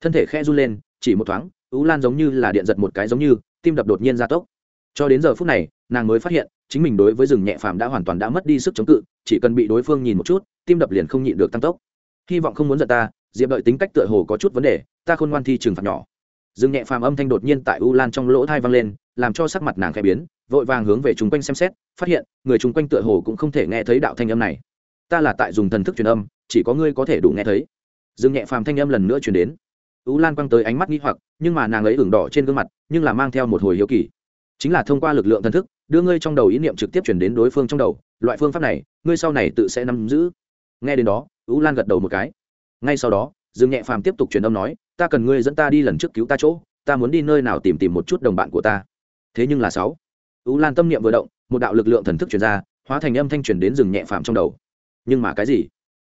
Thân thể khe run lên, chỉ một thoáng, ú lan giống như là điện giật một cái giống như, tim đập đột nhiên gia tốc. Cho đến giờ phút này, nàng mới phát hiện, chính mình đối với rừng nhẹ phàm đã hoàn toàn đã mất đi sức chống cự, chỉ cần bị đối phương nhìn một chút, tim đập liền không nhịn được tăng tốc. Hy vọng không muốn giận ta, diệp đợi tính cách tựa hồ có chút vấn đề, ta khôn ngoan thi trừng phạt nhỏ. Rừng nhẹ phàm âm thanh đột nhiên tại u lan trong lỗ thai vang lên, làm cho sắc mặt nàng khẽ biến vội vàng hướng về chúng quanh xem xét, phát hiện, người chúng quanh tựa hồ cũng không thể nghe thấy đạo thanh âm này. Ta là tại dùng thần thức truyền âm, chỉ có ngươi có thể đủ nghe thấy. Dương nhẹ phàm thanh âm lần nữa truyền đến. U lan quăng tới ánh mắt nghi hoặc, nhưng mà nàng ấy ửng đỏ trên gương mặt, nhưng là mang theo một hồi hiếu kỳ. Chính là thông qua lực lượng thần thức, đưa ngươi trong đầu ý niệm trực tiếp chuyển đến đối phương trong đầu, loại phương pháp này, ngươi sau này tự sẽ nắm giữ. Nghe đến đó, u lan gật đầu một cái. Ngay sau đó, dương nhẹ phàm tiếp tục truyền âm nói, ta cần ngươi dẫn ta đi lần trước cứu ta chỗ, ta muốn đi nơi nào tìm tìm một chút đồng bạn của ta. Thế nhưng là sáu u lan tâm niệm vừa động, một đạo lực lượng thần thức truyền ra, hóa thành âm thanh truyền đến rừng nhẹ phàm trong đầu. Nhưng mà cái gì?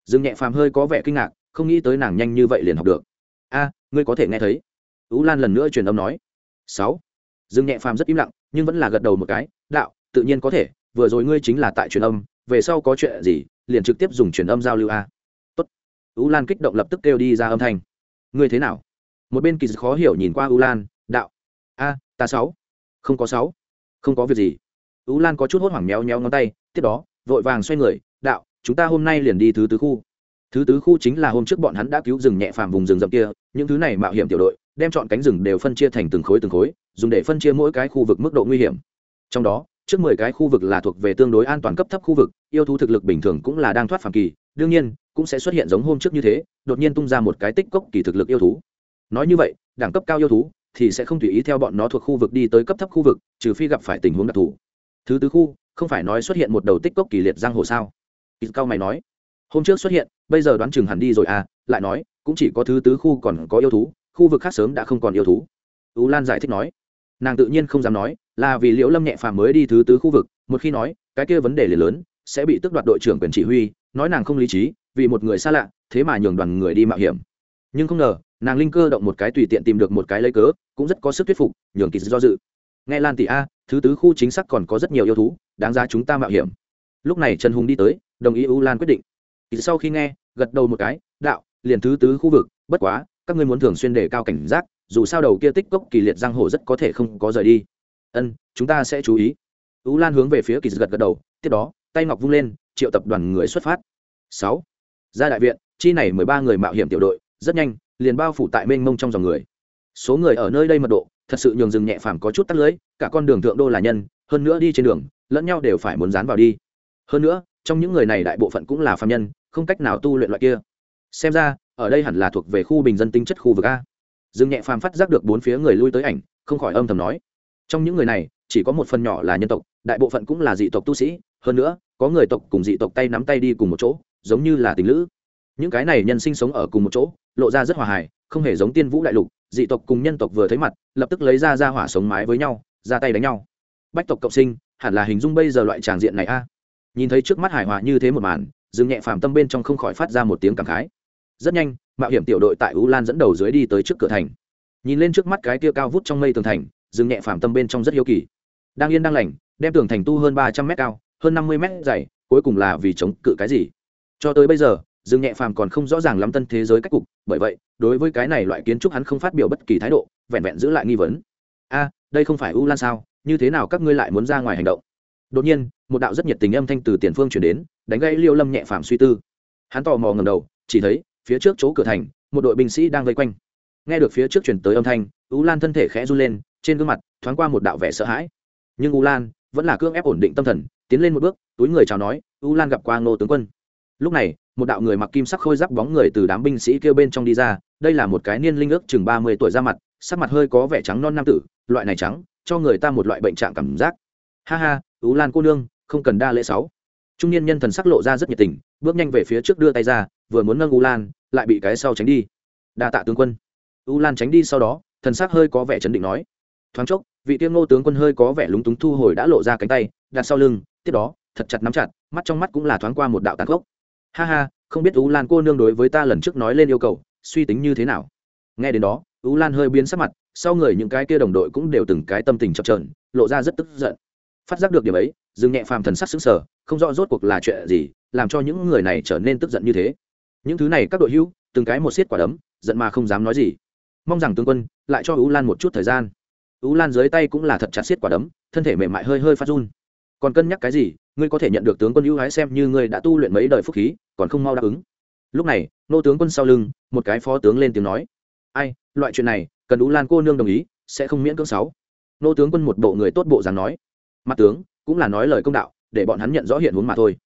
Rừng nhẹ phàm hơi có vẻ kinh ngạc, không nghĩ tới nàng nhanh như vậy liền học được. A, ngươi có thể nghe thấy. U lan lần nữa truyền âm nói. Sáu. Dương nhẹ phàm rất im lặng, nhưng vẫn là gật đầu một cái, đạo, tự nhiên có thể, vừa rồi ngươi chính là tại truyền âm, về sau có chuyện gì, liền trực tiếp dùng truyền âm giao lưu a. Tốt. U lan kích động lập tức kêu đi ra âm thanh. Ngươi thế nào? Một bên kỳ khó hiểu nhìn qua u lan, đạo. A, ta sáu. Không có sáu không có việc gì. Tú lan có chút hốt hoảng méo méo ngón tay, tiếp đó, vội vàng xoay người, đạo, chúng ta hôm nay liền đi thứ tứ khu. Thứ tứ khu chính là hôm trước bọn hắn đã cứu rừng nhẹ phàm vùng rừng rậm kia, những thứ này mạo hiểm tiểu đội, đem chọn cánh rừng đều phân chia thành từng khối từng khối, dùng để phân chia mỗi cái khu vực mức độ nguy hiểm. Trong đó, trước mười cái khu vực là thuộc về tương đối an toàn cấp thấp khu vực, yêu thú thực lực bình thường cũng là đang thoát phàm kỳ, đương nhiên, cũng sẽ xuất hiện giống hôm trước như thế, đột nhiên tung ra một cái tích cốc kỳ thực lực yêu thú. Nói như vậy, đẳng cấp cao yêu thú thì sẽ không tùy ý theo bọn nó thuộc khu vực đi tới cấp thấp khu vực, trừ phi gặp phải tình huống đặc thù. Thứ tứ khu, không phải nói xuất hiện một đầu tích cốc kỳ liệt giang hồ sao? Ít cao mày nói. Hôm trước xuất hiện, bây giờ đoán chừng hẳn đi rồi à lại nói, cũng chỉ có thứ tứ khu còn có yêu thú, khu vực khác sớm đã không còn yêu thú. Tú lan giải thích nói. Nàng tự nhiên không dám nói, là vì liễu lâm nhẹ phàm mới đi thứ tứ khu vực, một khi nói, cái kia vấn đề liền lớn, sẽ bị tước đoạt đội trưởng quyền chỉ huy, nói nàng không lý trí, vì một người xa lạ, thế mà nhường đoàn người đi mạo hiểm. Nhưng không ngờ nàng linh cơ động một cái tùy tiện tìm được một cái lấy cớ, cũng rất có sức thuyết phục, nhường kỳ do dự. Nghe lan tỷ a, thứ tứ khu chính xác còn có rất nhiều yêu thú, đáng ra chúng ta mạo hiểm. Lúc này trần hùng đi tới, đồng ý u lan quyết định. Kỳ sau khi nghe, gật đầu một cái, đạo, liền thứ tứ khu vực, bất quá, các ngươi muốn thường xuyên đề cao cảnh giác, dù sao đầu kia tích cốc kỳ liệt giang hồ rất có thể không có rời đi. Ân, chúng ta sẽ chú ý. U lan hướng về phía kỳ gật gật đầu, tiếp đó, tay ngọc vung lên, triệu tập đoàn người xuất phát. Sáu, ra đại viện, chi này mười ba người mạo hiểm tiểu đội, rất nhanh liền bao phủ tại mênh mông trong dòng người. Số người ở nơi đây mật độ, thật sự nhường rừng nhẹ phàm có chút tắt lưới, cả con đường thượng đô là nhân, hơn nữa đi trên đường, lẫn nhau đều phải muốn dán vào đi. Hơn nữa, trong những người này đại bộ phận cũng là phạm nhân, không cách nào tu luyện loại kia. Xem ra, ở đây hẳn là thuộc về khu bình dân tính chất khu vực a. Rừng nhẹ phàm phát giác được bốn phía người lui tới ảnh, không khỏi âm thầm nói. Trong những người này, chỉ có một phần nhỏ là nhân tộc, đại bộ phận cũng là dị tộc tu sĩ, hơn nữa, có người tộc cùng dị tộc tay nắm tay đi cùng một chỗ, giống như là tình lữ những cái này nhân sinh sống ở cùng một chỗ, lộ ra rất hòa hài, không hề giống tiên vũ đại lục, dị tộc cùng nhân tộc vừa thấy mặt, lập tức lấy ra ra hỏa sống mái với nhau, ra tay đánh nhau. Bách tộc cộng sinh, hẳn là hình dung bây giờ loại tràng diện này a. À? Nhìn thấy trước mắt hài hòa như thế một màn, dương nhẹ phàm tâm bên trong không khỏi phát ra một tiếng cảm khái. Rất nhanh, mạo hiểm tiểu đội tại u lan dẫn đầu dưới đi tới trước cửa thành. Nhìn lên trước mắt cái kia cao vút trong mây tường thành, dương nhẹ phàm tâm bên trong rất hiếu kỳ. Đang yên đang lành, đem tường thành tu hơn ba trăm mét cao, hơn năm mươi mét dày, cuối cùng là vì chống cự cái gì? Cho tới bây giờ dương nhẹ phàm còn không rõ ràng lắm tân thế giới cách cục, bởi vậy, đối với cái này loại kiến trúc hắn không phát biểu bất kỳ thái độ, vẹn vẹn giữ lại nghi vấn. A, đây không phải u lan sao? Như thế nào các ngươi lại muốn ra ngoài hành động? Đột nhiên, một đạo rất nhiệt tình âm thanh từ tiền phương chuyển đến, đánh gây liêu lâm nhẹ phàm suy tư. Hắn tò mò ngầm đầu, chỉ thấy, phía trước chỗ cửa thành, một đội binh sĩ đang vây quanh. Nghe được phía trước chuyển tới âm thanh, u lan thân thể khẽ run lên, trên gương mặt thoáng qua một đạo vẻ sợ hãi. Nhưng u lan vẫn là cương ép ổn định tâm thần, tiến lên một bước, túi người chào nói, u lan gặp qua ngô tướng quân lúc này, một đạo người mặc kim sắc khôi giáp bóng người từ đám binh sĩ kêu bên trong đi ra, đây là một cái niên linh ước chừng ba mươi tuổi ra mặt, sắc mặt hơi có vẻ trắng non nam tử, loại này trắng, cho người ta một loại bệnh trạng cảm giác. Ha ha, ú lan cô nương, không cần đa lễ sáu. Trung niên nhân thần sắc lộ ra rất nhiệt tình, bước nhanh về phía trước đưa tay ra, vừa muốn nâng u lan, lại bị cái sau tránh đi. Đa tạ tướng quân. U lan tránh đi sau đó, thần sắc hơi có vẻ chấn định nói. Thoáng chốc, vị tiêm ngô tướng quân hơi có vẻ lúng túng thu hồi đã lộ ra cánh tay, đặt sau lưng, tiếp đó, thật chặt nắm chặt, mắt trong mắt cũng là thoáng qua một đạo tàn gốc ha ha, không biết u lan cô nương đối với ta lần trước nói lên yêu cầu, suy tính như thế nào? Nghe đến đó u lan hơi biến sắc mặt, sau người những cái kia đồng đội cũng đều từng cái tâm tình chập trờn lộ ra rất tức giận. Phát giác được điểm ấy, dương nhẹ phàm thần sắc xứng sở không rõ rốt cuộc là chuyện gì, làm cho những người này trở nên tức giận như thế. Những thứ này các đội hữu từng cái một xiết quả đấm, giận mà không dám nói gì. Mong rằng tướng quân, lại cho ú lan một chút thời gian. Ú lan dưới tay cũng là thật chặt xiết quả đấm, thân thể mềm mại hơi hơi phát run. Còn cân nhắc cái gì ngươi có thể nhận được tướng quân ưu ái xem như ngươi đã tu luyện mấy đời phúc khí, còn không mau đáp ứng. Lúc này, nô tướng quân sau lưng, một cái phó tướng lên tiếng nói. Ai, loại chuyện này, cần ú lan cô nương đồng ý, sẽ không miễn cưỡng sáu. Nô tướng quân một bộ người tốt bộ dáng nói. Mặt tướng, cũng là nói lời công đạo, để bọn hắn nhận rõ hiện huống mà thôi.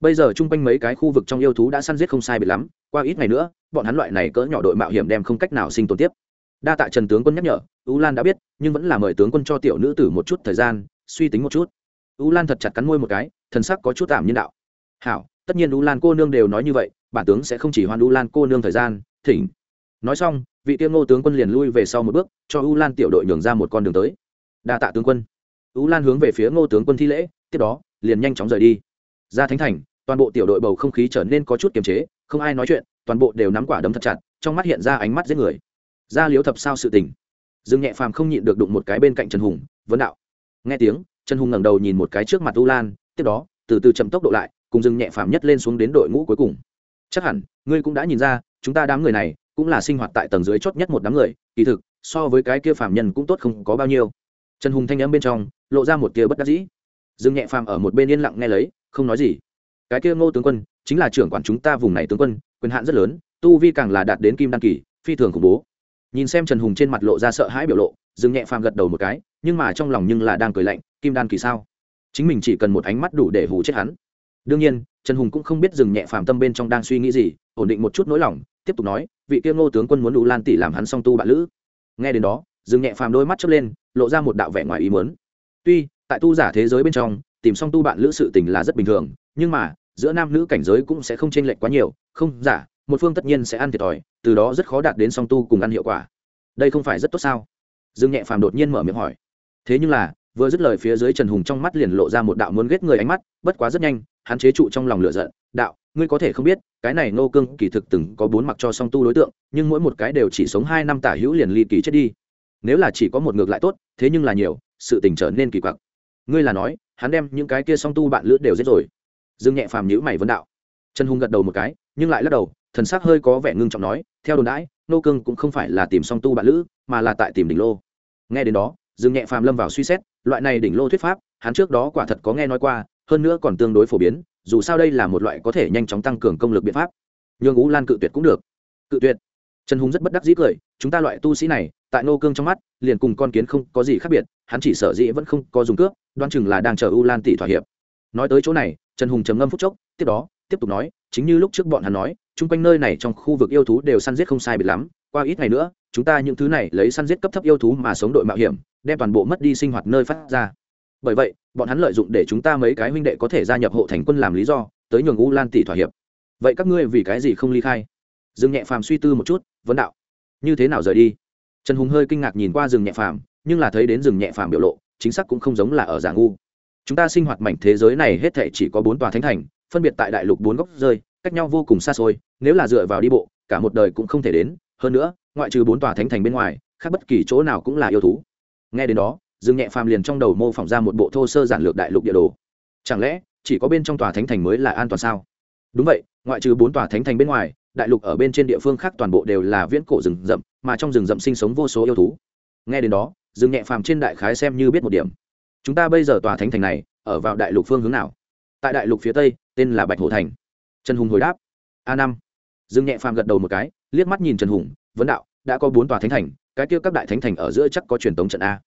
Bây giờ chung quanh mấy cái khu vực trong yêu thú đã săn giết không sai biệt lắm, qua ít ngày nữa, bọn hắn loại này cỡ nhỏ đội mạo hiểm đem không cách nào sinh tồn tiếp. Đa tạ trần tướng quân nhắc nhở, ú lan đã biết, nhưng vẫn là mời tướng quân cho tiểu nữ tử một chút thời gian, suy tính một chút. Ú lan thật chặt cắn môi một cái thần sắc có chút tạm nhân đạo. Hảo, tất nhiên u lan cô nương đều nói như vậy, bản tướng sẽ không chỉ hoan u lan cô nương thời gian, thỉnh. Nói xong, vị tiêu ngô tướng quân liền lui về sau một bước, cho u lan tiểu đội nhường ra một con đường tới. Đa tạ tướng quân. U lan hướng về phía ngô tướng quân thi lễ, tiếp đó, liền nhanh chóng rời đi. Ra thánh thành, toàn bộ tiểu đội bầu không khí trở nên có chút kiềm chế, không ai nói chuyện, toàn bộ đều nắm quả đấm thật chặt, trong mắt hiện ra ánh mắt giết người. Ra liếu thập sao sự tình. Dương nhẹ phàm không nhịn được đụng một cái bên cạnh trần hùng, vấn đạo. Nghe tiếng, trần hùng ngẩng đầu nhìn một cái trước mặt u lan tiếp đó, từ từ chậm tốc độ lại, cùng dương nhẹ phàm nhất lên xuống đến đội ngũ cuối cùng. Chắc hẳn, ngươi cũng đã nhìn ra, chúng ta đám người này cũng là sinh hoạt tại tầng dưới chót nhất một đám người, kỳ thực, so với cái kia phàm nhân cũng tốt không có bao nhiêu. Trần hùng thanh âm bên trong, lộ ra một tia bất đắc dĩ. Dương nhẹ phàm ở một bên yên lặng nghe lấy, không nói gì. Cái kia ngô tướng quân, chính là trưởng quản chúng ta vùng này tướng quân, quyền hạn rất lớn, tu vi càng là đạt đến kim đan kỳ, phi thường khủng bố. Nhìn xem trần hùng trên mặt lộ ra sợ hãi biểu lộ dương nhẹ phàm gật đầu một cái, nhưng mà trong lòng nhưng là đang cười lạnh, kim đan kỳ sao? Chính mình chỉ cần một ánh mắt đủ để hù chết hắn. Đương nhiên, trần hùng cũng không biết dừng nhẹ phàm tâm bên trong đang suy nghĩ gì, ổn định một chút nỗi lòng, tiếp tục nói, vị kia ngô tướng quân muốn đủ lan tỷ làm hắn song tu bạn lữ. Nghe đến đó, dừng nhẹ phàm đôi mắt chớp lên, lộ ra một đạo vẻ ngoài ý muốn. Tuy, tại tu giả thế giới bên trong, tìm song tu bạn lữ sự tình là rất bình thường, nhưng mà, giữa nam nữ cảnh giới cũng sẽ không chênh lệch quá nhiều. Không, giả, một phương tất nhiên sẽ ăn thiệt thòi, từ đó rất khó đạt đến song tu cùng ăn hiệu quả. Đây không phải rất tốt sao? Dương nhẹ phàm đột nhiên mở miệng hỏi. Thế nhưng là vừa dứt lời phía dưới trần hùng trong mắt liền lộ ra một đạo muốn ghét người ánh mắt, bất quá rất nhanh, hắn chế trụ trong lòng lửa giận, đạo, ngươi có thể không biết, cái này nô cương kỳ thực từng có bốn mặc cho song tu đối tượng, nhưng mỗi một cái đều chỉ sống hai năm tả hữu liền ly kỳ chết đi. Nếu là chỉ có một ngược lại tốt, thế nhưng là nhiều, sự tình trở nên kỳ quặc. Ngươi là nói, hắn đem những cái kia song tu bạn lữ đều giết rồi. Dương nhẹ phàm nhữ mày vấn đạo. Trần hùng gật đầu một cái, nhưng lại lắc đầu, thần sắc hơi có vẻ ngưng trọng nói, theo đồn đãi nô cương cũng không phải là tìm song tu bạn lữ, mà là tại tìm đỉnh lô. Nghe đến đó dừng nhẹ phàm lâm vào suy xét, loại này đỉnh lô thuyết pháp, hắn trước đó quả thật có nghe nói qua, hơn nữa còn tương đối phổ biến, dù sao đây là một loại có thể nhanh chóng tăng cường công lực biện pháp. Nhường ú lan cự tuyệt cũng được. Cự tuyệt. Trần hùng rất bất đắc dĩ cười, chúng ta loại tu sĩ này, tại nô cương trong mắt, liền cùng con kiến không có gì khác biệt, hắn chỉ sở dĩ vẫn không có dùng cướp đoan chừng là đang chờ u lan tỷ thỏa hiệp. Nói tới chỗ này, trần hùng trầm ngâm phút chốc, tiếp đó, tiếp tục nói, chính như lúc trước bọn hắn nói, chung quanh nơi này trong khu vực yêu thú đều săn giết không sai biệt lắm, qua ít ngày nữa, chúng ta những thứ này lấy săn giết cấp thấp yêu thú mà sống đội mạo hiểm đem toàn bộ mất đi sinh hoạt nơi phát ra. Bởi vậy, bọn hắn lợi dụng để chúng ta mấy cái huynh đệ có thể gia nhập hộ thành quân làm lý do, tới nhường u lan tỷ thỏa hiệp. Vậy các ngươi vì cái gì không ly khai? Dương nhẹ phàm suy tư một chút, vấn đạo. Như thế nào rời đi? Trần hùng hơi kinh ngạc nhìn qua rừng nhẹ phàm, nhưng là thấy đến rừng nhẹ phàm biểu lộ, chính xác cũng không giống là ở giả ngu. Chúng ta sinh hoạt mảnh thế giới này hết thể chỉ có bốn tòa thánh thành, phân biệt tại đại lục bốn góc rơi, cách nhau vô cùng xa xôi, nếu là dựa vào đi bộ, cả một đời cũng không thể đến. Hơn nữa, ngoại trừ bốn tòa thánh thành bên ngoài, khác bất kỳ chỗ nào cũng là yêu thú nghe đến đó, dương nhẹ phàm liền trong đầu mô phỏng ra một bộ thô sơ giản lược đại lục địa đồ. Chẳng lẽ, chỉ có bên trong tòa thánh thành mới là an toàn sao? Đúng vậy, ngoại trừ bốn tòa thánh thành bên ngoài, đại lục ở bên trên địa phương khác toàn bộ đều là viễn cổ rừng rậm, mà trong rừng rậm sinh sống vô số yêu thú. Nghe đến đó, dương nhẹ phàm trên đại khái xem như biết một điểm. Chúng ta bây giờ tòa thánh thành này, ở vào đại lục phương hướng nào? Tại đại lục phía tây, tên là bạch hổ thành. Trần hùng hồi đáp, a năm. Dương nhẹ phàm gật đầu một cái, liếc mắt nhìn trần hùng, vấn đạo, đã có bốn tòa thánh thành cái kia các đại thánh thành ở giữa chắc có truyền tống trận a.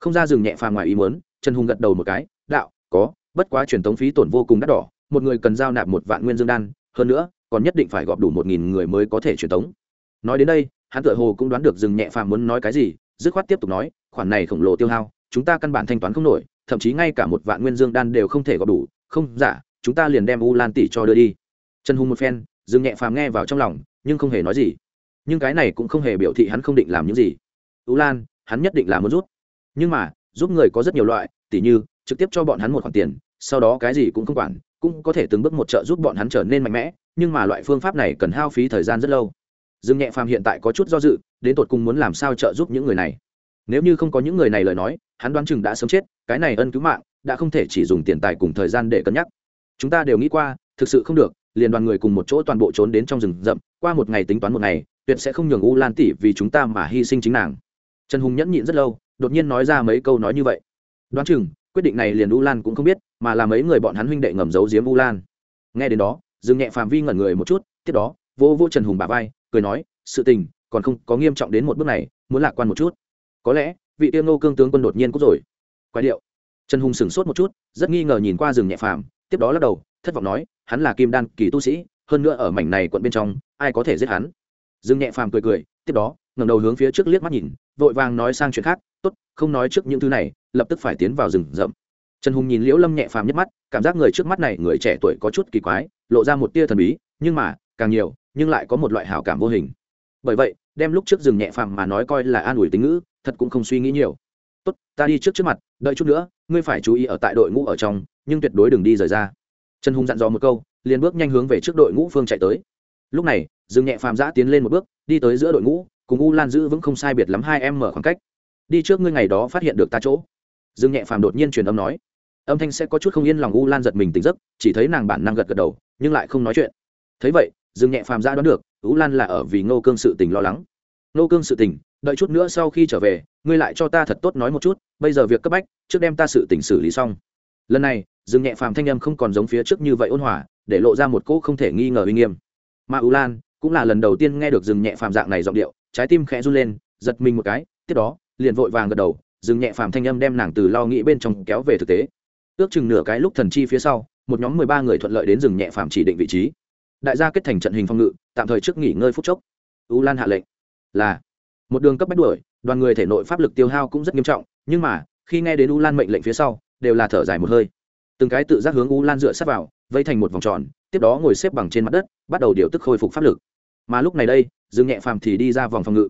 Không ra dừng nhẹ phàm ngoài ý muốn, trần hùng gật đầu một cái, đạo, có, bất quá truyền tống phí tổn vô cùng đắt đỏ, một người cần giao nạp một vạn nguyên dương đan, hơn nữa, còn nhất định phải gọp đủ một nghìn người mới có thể truyền tống. Nói đến đây, hắn tựa hồ cũng đoán được dừng nhẹ phàm muốn nói cái gì, dứt khoát tiếp tục nói, khoản này khổng lồ tiêu hao, chúng ta căn bản thanh toán không nổi, thậm chí ngay cả một vạn nguyên dương đan đều không thể gọp đủ, không giả chúng ta liền đem u lan tỷ cho đưa đi. Trần hùng một phen dừng nhẹ phàm nghe vào trong lòng, nhưng không hề nói gì nhưng cái này cũng không hề biểu thị hắn không định làm những gì. U lan, hắn nhất định là muốn rút. Nhưng mà, giúp người có rất nhiều loại, tỉ như, trực tiếp cho bọn hắn một khoản tiền, sau đó cái gì cũng không quản, cũng có thể từng bước một trợ giúp bọn hắn trở nên mạnh mẽ, nhưng mà loại phương pháp này cần hao phí thời gian rất lâu. Dương nhẹ phàm hiện tại có chút do dự, đến tột cùng muốn làm sao trợ giúp những người này. Nếu như không có những người này lời nói, hắn đoán chừng đã sớm chết, cái này ân cứu mạng, đã không thể chỉ dùng tiền tài cùng thời gian để cân nhắc. Chúng ta đều nghĩ qua, thực sự không được, liền đoàn người cùng một chỗ toàn bộ trốn đến trong rừng rậm, qua một ngày tính toán một ngày tuyệt sẽ không nhường u lan tỷ vì chúng ta mà hy sinh chính nàng. Trần hùng nhẫn nhịn rất lâu, đột nhiên nói ra mấy câu nói như vậy. Đoán chừng, quyết định này liền u lan cũng không biết, mà là mấy người bọn hắn huynh đệ ngầm giấu giếm u lan. Nghe đến đó dừng nhẹ phàm vi ngẩn người một chút, tiếp đó, vô vô trần hùng bà vai, cười nói, sự tình, còn không có nghiêm trọng đến một bước này, muốn lạc quan một chút. Có lẽ, vị tiêu nô cương tướng quân đột nhiên cũng rồi. Quái điệu. Trần hùng sửng sốt một chút, rất nghi ngờ nhìn qua rừng nhẹ phàm, tiếp đó lắc đầu, thất vọng nói, hắn là kim đan kỳ tu sĩ, hơn nữa ở mảnh này quận bên trong, ai có thể giết hắn? Dương nhẹ phàm cười cười, tiếp đó, ngẩng đầu hướng phía trước liếc mắt nhìn, vội vàng nói sang chuyện khác, tốt, không nói trước những thứ này, lập tức phải tiến vào rừng rậm. Trần hùng nhìn liễu lâm nhẹ phàm nhất mắt, cảm giác người trước mắt này, người trẻ tuổi có chút kỳ quái, lộ ra một tia thần bí, nhưng mà, càng nhiều, nhưng lại có một loại hảo cảm vô hình. Bởi vậy, đem lúc trước rừng nhẹ phàm mà nói coi là an ủi tính ngữ, thật cũng không suy nghĩ nhiều. Tốt, ta đi trước trước mặt, đợi chút nữa, ngươi phải chú ý ở tại đội ngũ ở trong, nhưng tuyệt đối đừng đi rời ra. Trần hùng dặn dò một câu, liền bước nhanh hướng về trước đội ngũ phương chạy tới. Lúc này dừng nhẹ phàm giã tiến lên một bước, đi tới giữa đội ngũ, cùng u lan giữ vững không sai biệt lắm hai em mở khoảng cách. Đi trước ngươi ngày đó phát hiện được ta chỗ. Dương nhẹ phàm đột nhiên truyền âm nói. Âm thanh sẽ có chút không yên lòng u lan giật mình tỉnh giấc, chỉ thấy nàng bản năng gật gật đầu, nhưng lại không nói chuyện. Thấy vậy dương nhẹ phàm ra đoán được, u lan là ở vì ngô cương sự tình lo lắng. Ngô cương sự tình, đợi chút nữa sau khi trở về, ngươi lại cho ta thật tốt nói một chút, bây giờ việc cấp bách, trước đem ta sự tình xử lý xong. Lần này dương nhẹ phàm thanh âm không còn giống phía trước như vậy ôn hòa, để lộ ra một cỗ không thể nghi ngờ uy nghiêm. Mà u lan cũng là lần đầu tiên nghe được rừng nhẹ phàm dạng này giọng điệu, trái tim khẽ run lên, giật mình một cái, tiếp đó, liền vội vàng gật đầu dừng nhẹ phàm thanh âm đem nàng từ lo nghĩ bên trong kéo về thực tế. Ước chừng nửa cái lúc thần chi phía sau, một nhóm mười ba người thuận lợi đến rừng nhẹ phàm chỉ định vị trí. Đại gia kết thành trận hình phòng ngự, tạm thời trước nghỉ ngơi phút chốc. U lan hạ lệnh. Là. Một đường cấp bách đuổi, đoàn người thể nội pháp lực tiêu hao cũng rất nghiêm trọng, nhưng mà, khi nghe đến u lan mệnh lệnh phía sau, đều là thở dài một hơi. Từng cái tự giác hướng u lan dựa sát vào, vây thành một vòng tròn, tiếp đó ngồi xếp bằng trên mặt đất, bắt đầu điều tức khôi phục pháp lực mà lúc này đây, dương nhẹ phàm thì đi ra vòng phòng ngự.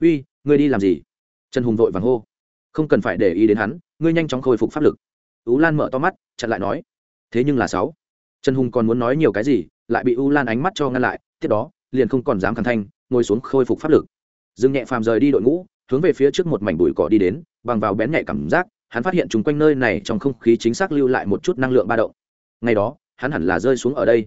Uy, ngươi đi làm gì? Trần hùng vội vàng hô. Không cần phải để ý đến hắn, ngươi nhanh chóng khôi phục pháp lực. Ú lan mở to mắt, chặn lại nói. Thế nhưng là sáu. Trần hùng còn muốn nói nhiều cái gì, lại bị u lan ánh mắt cho ngăn lại, tiếp đó, liền không còn dám khẳng thanh ngồi xuống khôi phục pháp lực. Dương nhẹ phàm rời đi đội ngũ, hướng về phía trước một mảnh bụi cỏ đi đến, bằng vào bén nhạy cảm giác, hắn phát hiện chung quanh nơi này trong không khí chính xác lưu lại một chút năng lượng ba động. Ngày đó, hắn hẳn là rơi xuống ở đây,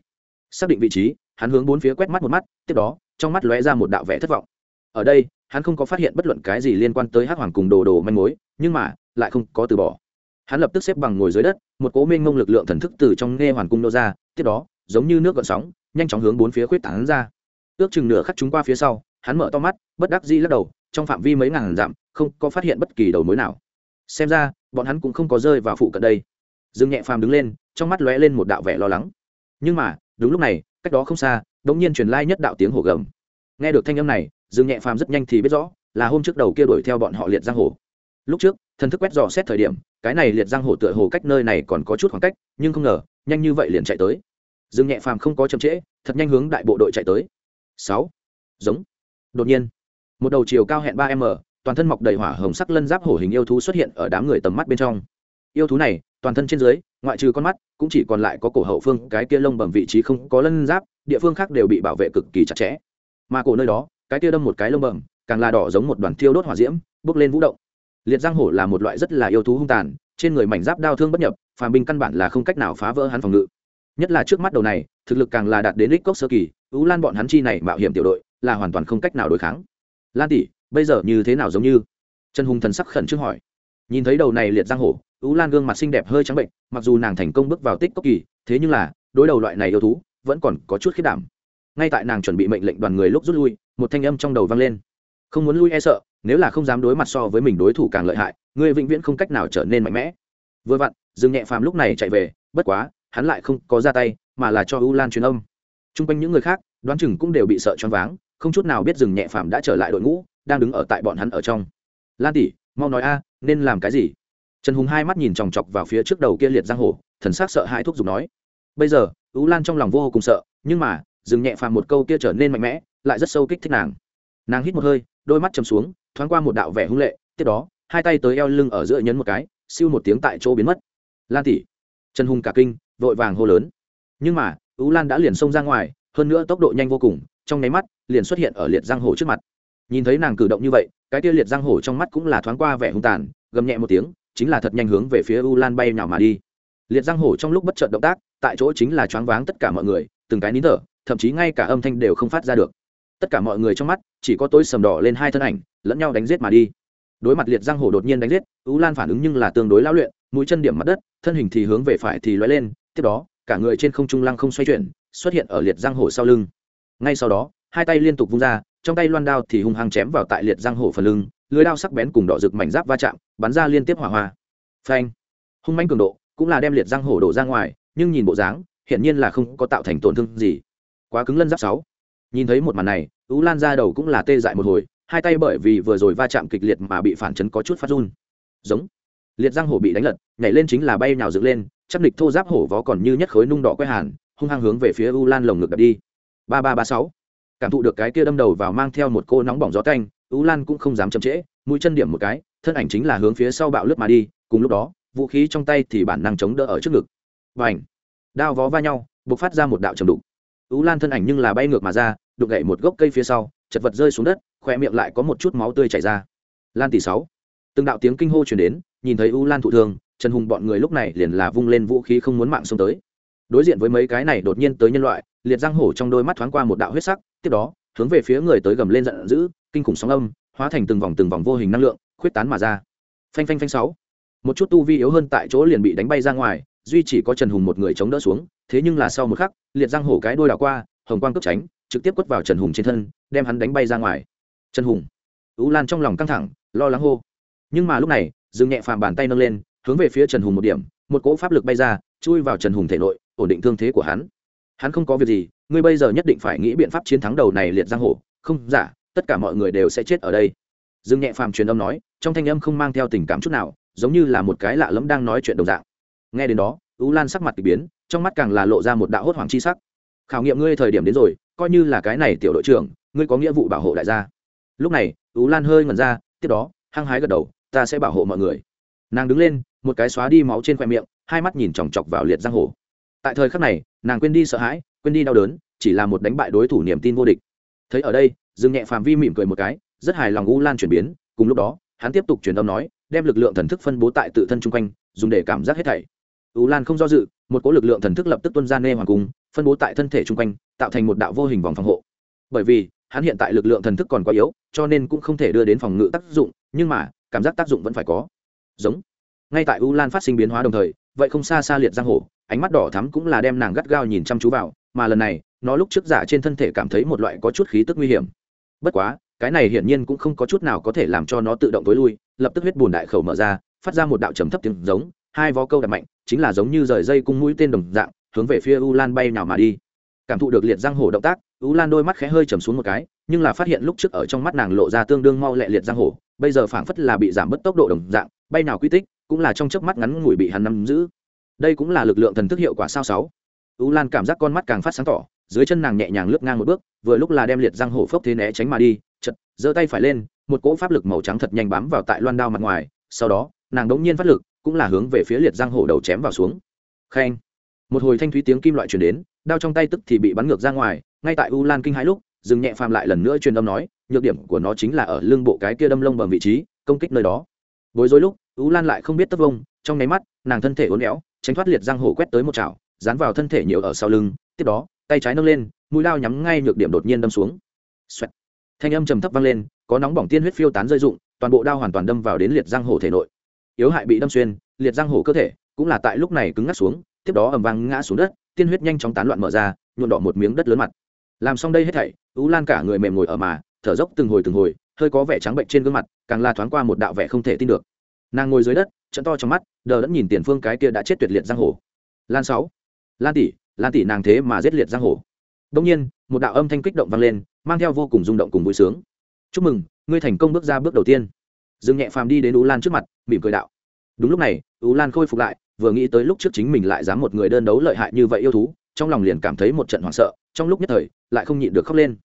xác định vị trí hắn hướng bốn phía quét mắt một mắt, tiếp đó, trong mắt lóe ra một đạo vẻ thất vọng. Ở đây, hắn không có phát hiện bất luận cái gì liên quan tới hắc hoàng cùng đồ đồ manh mối, nhưng mà, lại không có từ bỏ. Hắn lập tức xếp bằng ngồi dưới đất, một cố minh ngông lực lượng thần thức từ trong nghe hoàn cung nô ra, tiếp đó, giống như nước gợn sóng, nhanh chóng hướng bốn phía khuyết tảng ra. Ước chừng nửa khắc chúng qua phía sau, hắn mở to mắt, bất đắc dĩ lắc đầu, trong phạm vi mấy ngàn dặm, không có phát hiện bất kỳ đầu mối nào. Xem ra, bọn hắn cũng không có rơi vào phụ cận đây. Dương nhẹ phàm đứng lên, trong mắt lóe lên một đạo vẻ lo lắng. Nhưng mà, đúng lúc này cách đó không xa đống nhiên truyền lai nhất đạo tiếng hổ gầm. Nghe được thanh âm này, dương nhẹ phàm rất nhanh thì biết rõ, là hôm trước đầu kia đuổi theo bọn họ liệt giang hồ. Lúc trước, thần thức quét dò xét thời điểm, cái này liệt giang hồ tựa hồ cách nơi này còn có chút khoảng cách, nhưng không ngờ, nhanh như vậy liền chạy tới. Dương nhẹ phàm không có chậm trễ, thật nhanh hướng đại bộ đội chạy tới. Sáu. Giống. Đột nhiên, một đầu chiều cao hẹn ba m, toàn thân mọc đầy hỏa hồng sắc lân giáp hổ hình yêu thú xuất hiện ở đám người tầm mắt bên trong. Yêu thú này, toàn thân trên dưới, ngoại trừ con mắt cũng chỉ còn lại có cổ hậu phương, cái kia lông bầm vị trí không có lân giáp, địa phương khác đều bị bảo vệ cực kỳ chặt chẽ. Mà cổ nơi đó, cái kia đâm một cái lông bẩm càng là đỏ giống một đoàn thiêu đốt hỏa diễm bước lên vũ động. Liệt giang hổ là một loại rất là yêu thú hung tàn, trên người mảnh giáp đau thương bất nhập, phàm binh căn bản là không cách nào phá vỡ hắn phòng ngự. Nhất là trước mắt đầu này, thực lực càng là đạt đến đích cốc sơ kỳ ú lan bọn hắn chi này mạo hiểm tiểu đội, là hoàn toàn không cách nào đối kháng. Lan tỷ, bây giờ như thế nào giống như? Trần hùng thần sắc khẩn trương hỏi. Nhìn thấy đầu này liệt giang hổ ú lan gương mặt xinh đẹp hơi trắng bệnh mặc dù nàng thành công bước vào tích cốc kỳ thế nhưng là đối đầu loại này yêu thú vẫn còn có chút khiếp đảm. Ngay tại nàng chuẩn bị mệnh lệnh đoàn người lúc rút lui một thanh âm trong đầu vang lên. Không muốn lui e sợ nếu là không dám đối mặt so với mình đối thủ càng lợi hại ngươi vĩnh viễn không cách nào trở nên mạnh mẽ. Vừa vặn dương nhẹ phàm lúc này chạy về bất quá hắn lại không có ra tay mà là cho u lan truyền âm. Trung quanh những người khác đoán chừng cũng đều bị sợ choáng váng không chút nào biết Dương nhẹ phàm đã trở lại đội ngũ đang đứng ở tại bọn hắn ở trong. Lan tỷ, mau nói a nên làm cái gì? Trần hùng hai mắt nhìn chòng chọc vào phía trước đầu kia liệt giang hồ, thần s á c sợ hãi thuốc giục nói, bây giờ u lan trong lòng vô cùng sợ, nhưng mà, dừng nhẹ phàm một câu kia trở nên mạnh mẽ, lại rất sâu kích thích nàng. Nàng hít một hơi, đôi mắt chầm xuống, thoáng qua một đạo vẻ hung lệ, tiếp đó, hai tay tới eo lưng ở giữa nhấn một cái, siêu một tiếng tại chỗ biến mất. Lan tỷ. Trần hùng cả kinh, vội vàng hô lớn. Nhưng mà ú lan đã liền xông ra ngoài, hơn nữa tốc độ nhanh vô cùng, trong nháy mắt, liền xuất hiện ở liệt giang hồ trước mặt. Nhìn thấy nàng cử động như vậy, cái tia liệt giang hồ trong mắt cũng là thoáng qua vẻ hung tàn, gầm nhẹ một tiếng chính là thật nhanh hướng về phía u lan bay nào mà đi. Liệt giang Hổ trong lúc bất chợt động tác, tại chỗ chính là choáng váng tất cả mọi người, từng cái nín thở, thậm chí ngay cả âm thanh đều không phát ra được. Tất cả mọi người trong mắt, chỉ có tôi sầm đỏ lên hai thân ảnh, lẫn nhau đánh giết mà đi. Đối mặt liệt giang Hổ đột nhiên đánh giết, u lan phản ứng nhưng là tương đối lao luyện, mũi chân điểm mặt đất, thân hình thì hướng về phải thì loay lên, tiếp đó, cả người trên không trung lăng không xoay chuyển, xuất hiện ở liệt giang Hổ sau lưng. Ngay sau đó, hai tay liên tục vung ra, trong tay loan đao thì hung hăng chém vào tại liệt giang Hổ phần lưng, lưới đao sắc bén cùng đỏ rực mảnh giáp va chạm bắn ra liên tiếp hỏa hoa. Phanh. Hung manh cường độ cũng là đem liệt giang hổ đổ ra ngoài, nhưng nhìn bộ dáng, hiển nhiên là không có tạo thành tổn thương gì. Quá cứng lân giáp sáu. Nhìn thấy một màn này ú lan ra đầu cũng là tê dại một hồi, hai tay bởi vì vừa rồi va chạm kịch liệt mà bị phản chấn có chút phát run. Giống. Liệt giang hổ bị đánh lật, nhảy lên chính là bay nhào dựng lên, chắc địch thô giáp hổ vó còn như nhất khối nung đỏ quét hàn, hung hăng hướng về phía u lan lồng ngực đập đi. Ba ba ba sáu. Cảm thụ được cái kia đâm đầu vào mang theo một cô nóng bỏng gió canh u lan cũng không dám chậm trễ, mũi chân điểm một cái thân ảnh chính là hướng phía sau bạo lướt mà đi, cùng lúc đó, vũ khí trong tay thì bản năng chống đỡ ở trước ngực. Và ảnh đao vó va nhau b ộ c phát ra một đạo trầm đục. U lan thân ảnh nhưng là bay ngược mà ra, đục gậy một gốc cây phía sau, chật vật rơi xuống đất khoe miệng lại có một chút máu tươi chảy ra. Lan tỷ sáu. Từng đạo tiếng kinh hô chuyển đến, nhìn thấy u lan thụ thương, trần hùng bọn người lúc này liền là vung lên vũ khí không muốn mạng xông tới. Đối diện với mấy cái này đột nhiên tới nhân loại, liệt giang hổ trong đôi mắt thoáng qua một đạo huyết sắc, tiếp đó, hướng về phía người tới gầm lên giận dữ, kinh khủng sóng âm, hóa thành từng vòng từng vòng vô hình năng lượng khuyết tán mà ra. Phanh phanh phanh sáu. Một chút tu vi yếu hơn tại chỗ liền bị đánh bay ra ngoài, duy chỉ có trần hùng một người chống đỡ xuống, thế nhưng là sau một khắc, liệt giang hổ cái đôi đảo qua, hồng quang cướp tránh, trực tiếp quất vào trần hùng trên thân, đem hắn đánh bay ra ngoài. Trần hùng. Ú lan trong lòng căng thẳng, lo lắng hô. Nhưng mà lúc này, dương nhẹ phàm bàn tay nâng lên, hướng về phía trần hùng một điểm, một cỗ pháp lực bay ra, chui vào trần hùng thể nội, ổn định thương thế của hắn. Hắn không có việc gì, ngươi bây giờ nhất định phải nghĩ biện pháp chiến thắng đầu này liệt giang hổ, không giả tất cả mọi người đều sẽ chết ở đây. Dương nhẹ phàm truyền âm nói trong thanh âm không mang theo tình cảm chút nào, giống như là một cái lạ lẫm đang nói chuyện đồng dạng. Nghe đến đó ú lan sắc mặt k ỳ biến, trong mắt càng là lộ ra một đạo hốt hoàng chi sắc. Khảo nghiệm ngươi thời điểm đến rồi, coi như là cái này tiểu đội trưởng, ngươi có nghĩa vụ bảo hộ đại gia. Lúc này ú lan hơi ngẩn ra, tiếp đó, hăng hái gật đầu, ta sẽ bảo hộ mọi người. Nàng đứng lên, một cái xóa đi máu trên khoe miệng, hai mắt nhìn chòng chọc vào liệt giang hồ. Tại thời khắc này, nàng quên đi sợ hãi, quên đi đau đớn, chỉ là một đánh bại đối thủ niềm tin vô địch. Thấy ở đây, dương nhẹ phàm vi mỉm cười một cái, rất hài lòng u lan chuyển biến, cùng lúc đó hắn tiếp tục truyền âm nói, đem lực lượng thần thức phân bố tại tự thân chung quanh, dùng để cảm giác hết thảy. U lan không do dự, một cỗ lực lượng thần thức lập tức tuân ra nê hoàng cung, phân bố tại thân thể chung quanh, tạo thành một đạo vô hình vòng phòng hộ. Bởi vì, hắn hiện tại lực lượng thần thức còn quá yếu, cho nên cũng không thể đưa đến phòng ngự tác dụng, nhưng mà, cảm giác tác dụng vẫn phải có. Giống. Ngay tại u lan phát sinh biến hóa đồng thời, vậy không xa xa liệt giang hồ, ánh mắt đỏ thắm cũng là đem nàng gắt gao nhìn chăm chú vào, mà lần này, nó lúc trước giả trên thân thể cảm thấy một loại có chút khí tức nguy hiểm. Bất quá cái này hiển nhiên cũng không có chút nào có thể làm cho nó tự động tối lui, lập tức huyết bùn đại khẩu mở ra, phát ra một đạo trầm thấp tiếng giống, hai vó câu đặt mạnh, chính là giống như rời dây cung mũi tên đồng dạng, hướng về phía u lan bay nào mà đi. Cảm thụ được liệt giang hổ động tác, u lan đôi mắt khẽ hơi chầm xuống một cái, nhưng là phát hiện lúc trước ở trong mắt nàng lộ ra tương đương mau lẹ liệt giang hổ bây giờ phảng phất là bị giảm bớt tốc độ đồng dạng, bay nào quy tích, cũng là trong chớp mắt ngắn ngủi bị hắn nắm giữ. Đây cũng là lực lượng thần thức hiệu quả sao sáu. U lan cảm giác con mắt càng phát sáng tỏ dưới chân nàng nhẹ nhàng lướt ngang một bước, vừa lúc là đem liệt giang hổ phốc thế né tránh mà đi chật giơ tay phải lên, một cỗ pháp lực màu trắng thật nhanh bám vào tại loan đao mặt ngoài, sau đó, nàng đống nhiên phát lực, cũng là hướng về phía liệt giang hổ đầu chém vào xuống. Khen. Một hồi thanh thúy tiếng kim loại truyền đến, đao trong tay tức thì bị bắn ngược ra ngoài, ngay tại u lan kinh hãi lúc, dừng nhẹ phàm lại lần nữa truyền âm nói, nhược điểm của nó chính là ở lưng bộ cái kia đâm lông bầm vị trí, công kích nơi đó. Bối rối lúc, u lan lại không biết tất vông, trong nháy mắt, nàng thân thể uốn éo, tránh thoát liệt giang hổ quét tới một chảo, dán vào thân thể nhiều ở sau lưng, tiếp đó tay trái nâng lên, mũi lao nhắm ngay nhược điểm đột nhiên đâm xuống. Xoẹt. thanh âm trầm thấp vang lên, có nóng bỏng tiên huyết phiêu tán rơi rụng, toàn bộ đao hoàn toàn đâm vào đến liệt giang hổ thể nội. Yếu hại bị đâm xuyên, liệt giang hổ cơ thể cũng là tại lúc này cứng ngắc xuống, tiếp đó ầm vang ngã xuống đất, tiên huyết nhanh chóng tán loạn mở ra nhuộn đỏ một miếng đất lớn mặt. Làm xong đây hết thảy ú lan cả người mềm ngồi ở mà, thở dốc từng hồi từng hồi, hơi có vẻ trắng bệnh trên gương mặt, càng la thoáng qua một đạo vẻ không thể tin được. Nàng ngồi dưới đất, trận to trong mắt, đờ đẫn nhìn tiền phương cái kia đã chết tuyệt liệt giang hồ lan sáu. Lan tỷ lan tỷ nàng thế mà giết liệt giang hồ. Đông nhiên, một đạo âm thanh kích động vang lên, mang theo vô cùng rung động cùng vui sướng. Chúc mừng, ngươi thành công bước ra bước đầu tiên. Dương nhẹ phàm đi đến ú lan trước mặt, mỉm cười đạo. Đúng lúc này, ú lan khôi phục lại, vừa nghĩ tới lúc trước chính mình lại dám một người đơn đấu lợi hại như vậy yêu thú, trong lòng liền cảm thấy một trận hoảng sợ, trong lúc nhất thời, lại không nhịn được khóc lên.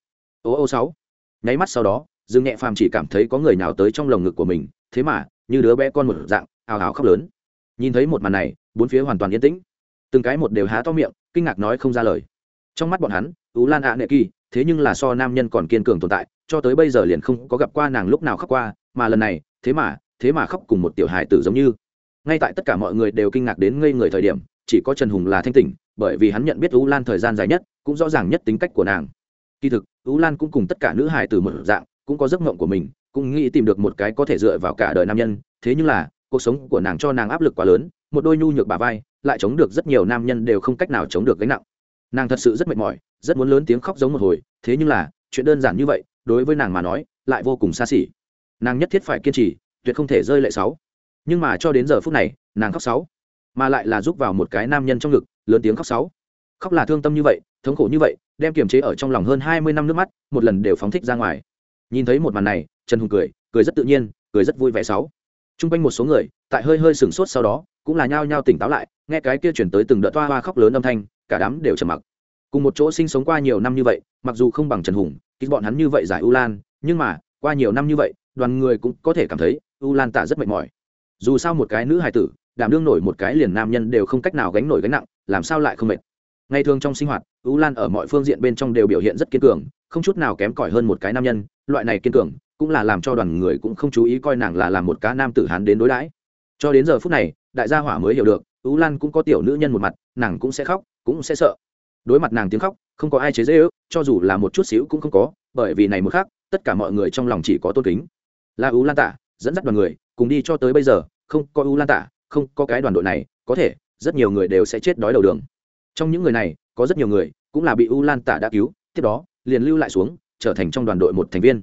Ô ô, sáu. Nháy mắt sau đó, dương nhẹ phàm chỉ cảm thấy có người nào tới trong lồng ngực của mình, thế mà, như đứa bé con một dạng, ào ào khóc lớn. Nhìn thấy một màn này, bốn phía hoàn toàn yên tĩnh từng cái một đều há to miệng, kinh ngạc nói không ra lời. Trong mắt bọn hắn ú lan ạ nệ kỳ, thế nhưng là so nam nhân còn kiên cường tồn tại, cho tới bây giờ liền không có gặp qua nàng lúc nào khóc qua, mà lần này, thế mà thế mà khóc cùng một tiểu hài tử giống như. Ngay tại tất cả mọi người đều kinh ngạc đến ngây người thời điểm, chỉ có trần hùng là thanh tỉnh, bởi vì hắn nhận biết ú lan thời gian dài nhất, cũng rõ ràng nhất tính cách của nàng. Kỳ thực ú lan cũng cùng tất cả nữ hài tử một dạng, cũng có giấc mộng của mình, cũng nghĩ tìm được một cái có thể dựa vào cả đời nam nhân, thế nhưng là, cuộc sống của nàng cho nàng áp lực quá lớn, một đôi nhu nhược bà vai lại chống được rất nhiều nam nhân đều không cách nào chống được gánh nặng. Nàng thật sự rất mệt mỏi, rất muốn lớn tiếng khóc giống một hồi, thế nhưng là, chuyện đơn giản như vậy, đối với nàng mà nói, lại vô cùng xa xỉ. Nàng nhất thiết phải kiên trì, tuyệt không thể rơi lệ sáu. Nhưng mà cho đến giờ phút này, nàng khóc sáu, mà lại là giúp vào một cái nam nhân trong ngực, lớn tiếng khóc sáu. Khóc là thương tâm như vậy, thống khổ như vậy, đem kiềm chế ở trong lòng hơn hai mươi năm nước mắt, một lần đều phóng thích ra ngoài. Nhìn thấy một màn này, trần hùng cười cười rất tự nhiên, cười rất vui vẻ sáu. T r u n g quanh một số người, tại hơi hơi sửng sốt sau đó cũng là nhao nhao tỉnh táo lại, nghe cái kia chuyển tới từng đợt toa hoa khóc lớn âm thanh, cả đám đều trầm mặc. Cùng một chỗ sinh sống qua nhiều năm như vậy, mặc dù không bằng trần hùng kích bọn hắn như vậy giải u lan, nhưng mà, qua nhiều năm như vậy, đoàn người cũng có thể cảm thấy u lan tạ rất mệt mỏi. Dù sao một cái nữ hài tử, đảm đương nổi một cái liền nam nhân đều không cách nào gánh nổi gánh nặng, làm sao lại không mệt? Ngày thường trong sinh hoạt, u lan ở mọi phương diện bên trong đều biểu hiện rất kiên cường, không chút nào kém cỏi hơn một cái nam nhân, loại này kiên cường, cũng là làm cho đoàn người cũng không chú ý coi nàng là làm một cá nam tử hán đến đối đãi. Cho đến giờ phút này đại gia hỏa mới hiểu được, ú lan cũng có tiểu nữ nhân một mặt, nàng cũng sẽ khóc, cũng sẽ sợ. Đối mặt nàng tiếng khóc, không có ai chế dễ ước, cho dù là một chút xíu cũng không có, bởi vì này một khác tất cả mọi người trong lòng chỉ có tôn kính. Là ú lan tả, dẫn dắt đoàn người, cùng đi cho tới bây giờ, không có ú lan tả, không có cái đoàn đội này, có thể, rất nhiều người đều sẽ chết đói đầu đường. Trong những người này, có rất nhiều người cũng là bị u lan tả đã cứu, tiếp đó, liền lưu lại xuống, trở thành trong đoàn đội một thành viên.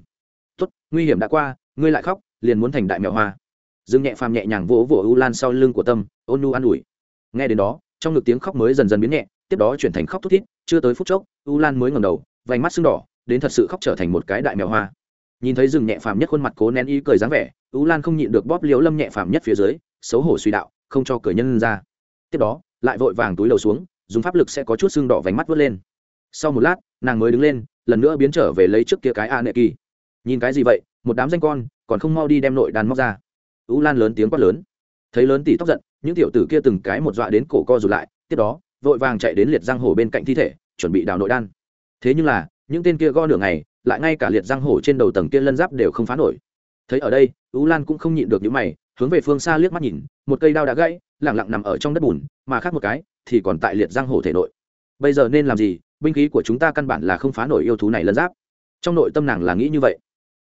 Tốt, nguy hiểm đã qua, ngươi lại khóc, liền muốn thành đại mèo hoa dương nhẹ phàm nhẹ nhàng vỗ vỗ u lan sau lưng của tâm, ôn nu an ủi. Nghe đến đó, trong ngực tiếng khóc mới dần dần biến nhẹ, tiếp đó chuyển thành khóc thút thít, chưa tới phút chốc, u lan mới ngầm đầu, vành mắt sưng đỏ, đến thật sự khóc trở thành một cái đại mèo hoa. Nhìn thấy rừng nhẹ phàm nhất khuôn mặt cố nén ý cười dáng vẻ, u lan không nhịn được bóp liễu lâm nhẹ phàm nhất phía dưới, xấu hổ suy đạo, không cho cười nhân ra. Tiếp đó, lại vội vàng túi đầu xuống, dùng pháp lực sẽ có chút sưng đỏ vành mắt vớt lên. Sau một lát, nàng mới đứng lên, lần nữa biến trở về lấy trước kia cái a nệ kỳ. Nhìn cái gì vậy, một đám danh con, còn không mau đi đem nội đàn móc ra ú lan lớn tiếng quát lớn. Thấy lớn tỷ tóc giận, những tiểu tử kia từng cái một dọa đến cổ co rụt lại, tiếp đó, vội vàng chạy đến liệt giang hồ bên cạnh thi thể, chuẩn bị đào nội đan. Thế nhưng là, những tên kia go nửa ngày, lại ngay cả liệt giang hồ trên đầu tầng kia lân giáp đều không phá nổi. Thấy ở đây, ú lan cũng không nhịn được những mày, hướng về phương xa liếc mắt nhìn, một cây đao đã gãy, lẳng lặng nằm ở trong đất bùn, mà khác một cái, thì còn tại liệt giang hồ thể nội. Bây giờ nên làm gì? Binh khí của chúng ta căn bản là không phá nổi yêu thú này lân giáp. Trong nội tâm nàng là nghĩ như vậy.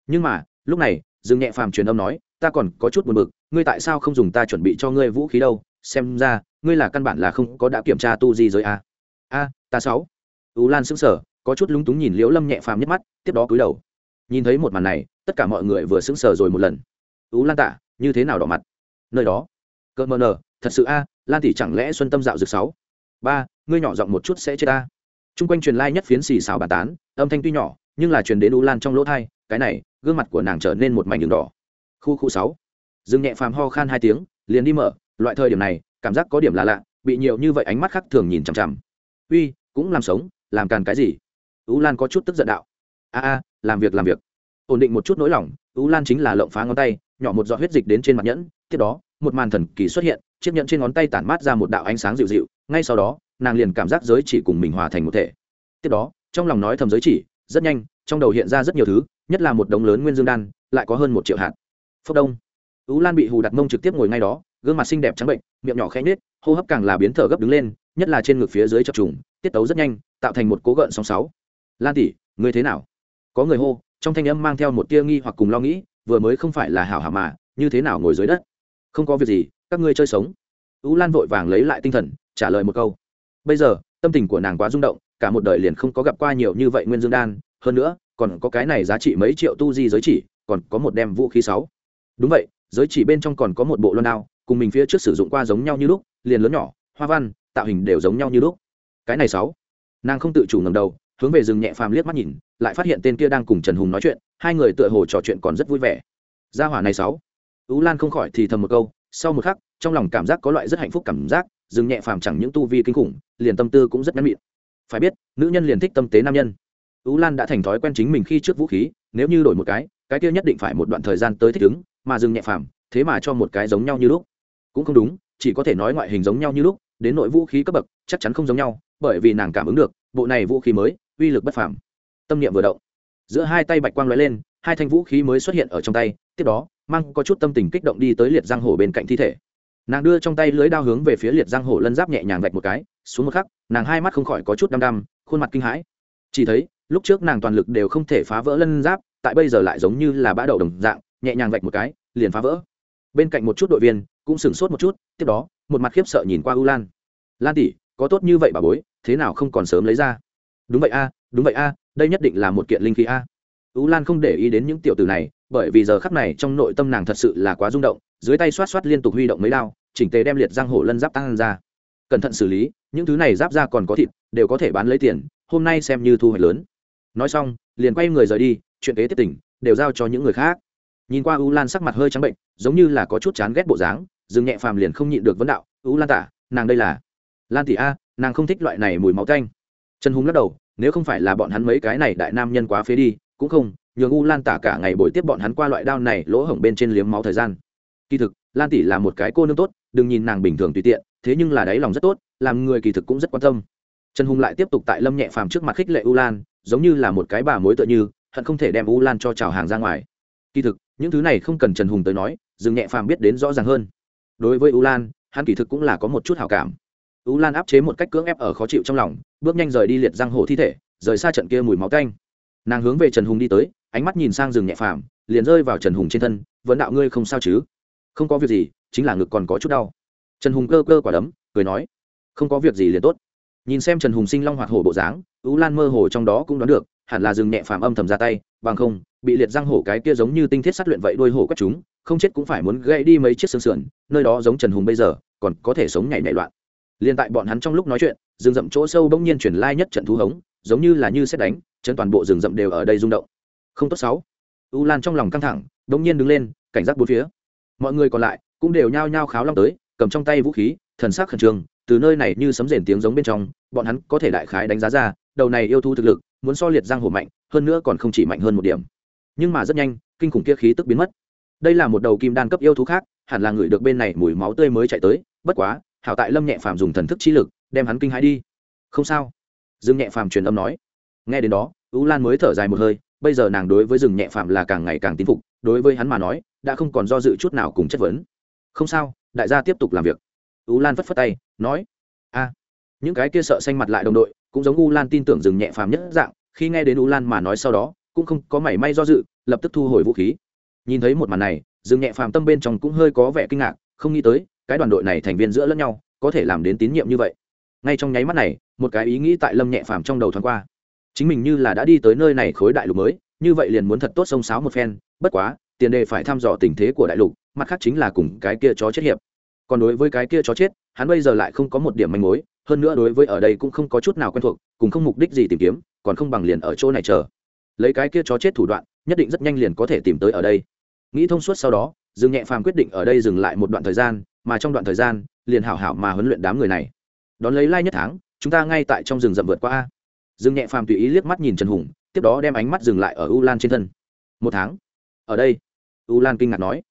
Nhưng mà, lúc này, dương nhẹ phàm truyền âm nói ta còn có chút buồn bực, ngươi tại sao không dùng ta chuẩn bị cho ngươi vũ khí đâu? Xem ra, ngươi là căn bản là không có đã kiểm tra tu di giới a a, ta sáu. U lan sững sờ, có chút lúng túng nhìn liễu lâm nhẹ phàm nhất mắt, tiếp đó cúi đầu. Nhìn thấy một màn này, tất cả mọi người vừa sững sờ rồi một lần. U lan tạ, như thế nào đỏ mặt? Nơi đó. Cơ mờ nờ, thật sự a, lan tỷ chẳng lẽ xuân tâm dạo dược sáu? Ba, ngươi nhỏ giọng một chút sẽ chết ta. Chung quanh truyền lai nhất phiến xì xào bàn tán, âm thanh tuy nhỏ, nhưng là truyền đến u lan trong lỗ thai cái này, gương mặt của nàng trở nên một mảnh đường đỏ khu khu sáu. Dừng nhẹ phàm ho khan hai tiếng, liền đi mở. Loại thời điểm này, cảm giác có điểm là lạ, bị nhiều như vậy ánh mắt khác thường nhìn chằm chằm. Uy, cũng làm sống, làm càn cái gì? Ú lan có chút tức giận đạo. A a, làm việc làm việc. Ổn định một chút nỗi lòng, ú lan chính là lộng phá ngón tay, nhỏ một giọt huyết dịch đến trên mặt nhẫn. Tiếp đó, một màn thần kỳ xuất hiện, chiếc nhẫn trên ngón tay tản mát ra một đạo ánh sáng dịu dịu. Ngay sau đó, nàng liền cảm giác giới chỉ cùng mình hòa thành một thể. Tiếp đó, trong lòng nói thầm giới chỉ, rất nhanh, trong đầu hiện ra rất nhiều thứ, nhất là một đống lớn nguyên dương đan, lại có hơn một triệu hạt phốc đông. Ú lan bị hù đặt mông trực tiếp ngồi ngay đó, gương mặt xinh đẹp trắng bệnh, miệng nhỏ khẽ nết hô hấp càng là biến thở gấp đứng lên, nhất là trên ngực phía dưới chập trùng, tiết tấu rất nhanh, tạo thành một cố gợn sóng sáu. Lan tỷ người thế nào? Có người hô, trong thanh âm mang theo một tia nghi hoặc cùng lo nghĩ, vừa mới không phải là hảo hảo mà, như thế nào ngồi dưới đất? Không có việc gì, các ngươi chơi sống. Ú lan vội vàng lấy lại tinh thần, trả lời một câu. Bây giờ, tâm tình của nàng quá rung động, cả một đời liền không có gặp qua nhiều như vậy nguyên dương đan, hơn nữa, còn có cái này giá trị mấy triệu tu di giới chỉ, còn có một đem vũ khí sáu đúng vậy, giới chỉ bên trong còn có một bộ loan đao, cùng mình phía trước sử dụng qua giống nhau như lúc, liền lớn nhỏ, hoa văn, tạo hình đều giống nhau như lúc. Cái này sáu. Nàng không tự chủ ngầm đầu, hướng về rừng nhẹ phàm liếc mắt nhìn, lại phát hiện tên kia đang cùng trần hùng nói chuyện, hai người tựa hồ trò chuyện còn rất vui vẻ. Gia hỏa này sáu. Ú lan không khỏi thì thầm một câu, sau một khắc, trong lòng cảm giác có loại rất hạnh phúc cảm giác, rừng nhẹ phàm chẳng những tu vi kinh khủng, liền tâm tư cũng rất nhắn mịn. Phải biết, nữ nhân liền thích tâm tế nam nhân. Ú lan đã thành thói quen chính mình khi trước vũ khí, nếu như đổi một cái cái kia nhất định phải một đoạn thời gian tới thích ứng mà dừng nhẹ phàm, thế mà cho một cái giống nhau như lúc. Cũng không đúng, chỉ có thể nói ngoại hình giống nhau như lúc, đến nội vũ khí cấp bậc, chắc chắn không giống nhau, bởi vì nàng cảm ứng được, bộ này vũ khí mới, uy lực bất phàm. Tâm niệm vừa động, giữa hai tay bạch quang lóe lên, hai thanh vũ khí mới xuất hiện ở trong tay, tiếp đó, mang có chút tâm tình kích động đi tới liệt giang hồ bên cạnh thi thể. Nàng đưa trong tay lưới đao hướng về phía liệt giang hổ lân giáp nhẹ nhàng vạch một cái, xuống một khắc, nàng hai mắt không khỏi có chút đăm đăm, khuôn mặt kinh hãi. Chỉ thấy, lúc trước nàng toàn lực đều không thể phá vỡ lân giáp, tại bây giờ lại giống như là bã đậu đồng dạng nhẹ nhàng vạch một cái, liền phá vỡ. Bên cạnh một chút đội viên cũng sửng sốt một chút, tiếp đó, một mặt khiếp sợ nhìn qua u lan. Lan tỷ, có tốt như vậy bà bối, thế nào không còn sớm lấy ra? Đúng vậy a, đúng vậy a, đây nhất định là một kiện linh khí a. U lan không để ý đến những tiểu tử này, bởi vì giờ khắc này trong nội tâm nàng thật sự là quá rung động, dưới tay xoát xoát liên tục huy động mấy đao, chỉnh tề đem liệt giang hổ lân giáp tăng ra. Cẩn thận xử lý, những thứ này giáp ra còn có thịt, đều có thể bán lấy tiền, hôm nay xem như thu hoạch lớn. Nói xong, liền quay người rời đi, chuyện kế tiếp tỉnh, đều giao cho những người khác nhìn qua u lan sắc mặt hơi trắng bệnh, giống như là có chút chán ghét bộ dáng, dừng nhẹ phàm liền không nhịn được vấn đạo, u lan tả, nàng đây là? Lan tỷ a, nàng không thích loại này mùi máu canh trần hùng lắc đầu, nếu không phải là bọn hắn mấy cái này đại nam nhân quá phế đi, cũng không, nhường u lan tả cả ngày buổi tiếp bọn hắn qua loại đao này lỗ hổng bên trên liếm máu thời gian. Kỳ thực, lan tỷ là một cái cô nương tốt, đừng nhìn nàng bình thường tùy tiện, thế nhưng là đáy lòng rất tốt, làm người kỳ thực cũng rất quan tâm. Trần hùng lại tiếp tục tại lâm nhẹ phàm trước mặt khích lệ u lan, giống như là một cái bà mối tựa như, hận không thể đem u lan cho trào hàng ra ngoài. Kỳ thực những thứ này không cần trần hùng tới nói dừng nhẹ phàm biết đến rõ ràng hơn. Đối với u lan, hắn kỳ thực cũng là có một chút hào cảm. U lan áp chế một cách cưỡng ép ở khó chịu trong lòng, bước nhanh rời đi liệt giang hồ thi thể, rời xa trận kia mùi máu canh nàng hướng về trần hùng đi tới, ánh mắt nhìn sang rừng nhẹ phàm, liền rơi vào trần hùng trên thân vẫn đạo ngươi không sao chứ? Không có việc gì, chính là ngực còn có chút đau. Trần hùng cơ cơ quả đấm, cười nói, không có việc gì liền tốt. Nhìn xem trần hùng sinh long hoạt hổ bộ dáng ú lan mơ hồ trong đó cũng đoán được hẳn là dừng nhẹ phàm âm thầm ra tay, bằng không, bị liệt răng hổ cái kia giống như tinh thiết sát luyện vậy đuôi hổ quất chúng, không chết cũng phải muốn gãy đi mấy chiếc xương sườn, nơi đó giống trần hùng bây giờ, còn có thể sống nhảy nhảy loạn. Liên tại bọn hắn trong lúc nói chuyện, rừng rậm chỗ sâu bỗng nhiên chuyển lai nhất trận thú hống, giống như là như xét đánh, chân toàn bộ rừng rậm đều ở đây rung động. Không tốt sáu. U lan trong lòng căng thẳng, bỗng nhiên đứng lên, cảnh giác bốn phía. Mọi người còn lại cũng đều nhao nhao kháo long tới, cầm trong tay vũ khí, thần sắc khẩn trương, từ nơi này như sấm rền tiếng giống bên trong, bọn hắn có thể đại khái đánh giá ra, đầu này yêu thu thực lực muốn so liệt giang hồ mạnh, hơn nữa còn không chỉ mạnh hơn một điểm. Nhưng mà rất nhanh, kinh khủng kia khí tức biến mất. Đây là một đầu kim đan cấp yêu thú khác, hẳn là người được bên này mùi máu tươi mới chạy tới, bất quá, hảo tại lâm nhẹ phàm dùng thần thức trí lực, đem hắn kinh hãi đi. Không sao. Dương nhẹ phàm truyền âm nói. Nghe đến đó, u lan mới thở dài một hơi, bây giờ nàng đối với rừng nhẹ phàm là càng ngày càng tín phục, đối với hắn mà nói, đã không còn do dự chút nào cùng chất vấn. Không sao, đại gia tiếp tục làm việc. U lan phất phất tay, nói. A những cái kia sợ xanh mặt lại đồng đội cũng giống u lan tin tưởng rừng nhẹ phàm nhất dạng, khi nghe đến u lan mà nói sau đó, cũng không có mảy may do dự, lập tức thu hồi vũ khí. Nhìn thấy một màn này, rừng nhẹ phàm tâm bên trong cũng hơi có vẻ kinh ngạc, không nghĩ tới, cái đoàn đội này thành viên giữa lẫn nhau, có thể làm đến tín nhiệm như vậy. Ngay trong nháy mắt này, một cái ý nghĩ tại lâm nhẹ phàm trong đầu thoáng qua. Chính mình như là đã đi tới nơi này khối đại lục mới, như vậy liền muốn thật tốt sông sáo một phen, bất quá, tiền đề phải thăm dò tình thế của đại lục, mặt khác chính là cùng cái kia chó chết hiệp. Còn đối với cái kia chó chết, hắn bây giờ lại không có một điểm manh mối hơn nữa đối với ở đây cũng không có chút nào quen thuộc, cùng không mục đích gì tìm kiếm, còn không bằng liền ở chỗ này chờ. Lấy cái kia chó chết thủ đoạn, nhất định rất nhanh liền có thể tìm tới ở đây. Nghĩ thông suốt sau đó, dương nhẹ phàm quyết định ở đây dừng lại một đoạn thời gian, mà trong đoạn thời gian, liền hảo hảo mà huấn luyện đám người này. Đón lấy lai nhất tháng, chúng ta ngay tại trong rừng rậm vượt qua dương nhẹ phàm tùy ý liếc mắt nhìn trần hùng, tiếp đó đem ánh mắt dừng lại ở u lan trên thân. Một tháng? Ở đây? U lan kinh ngạc nói.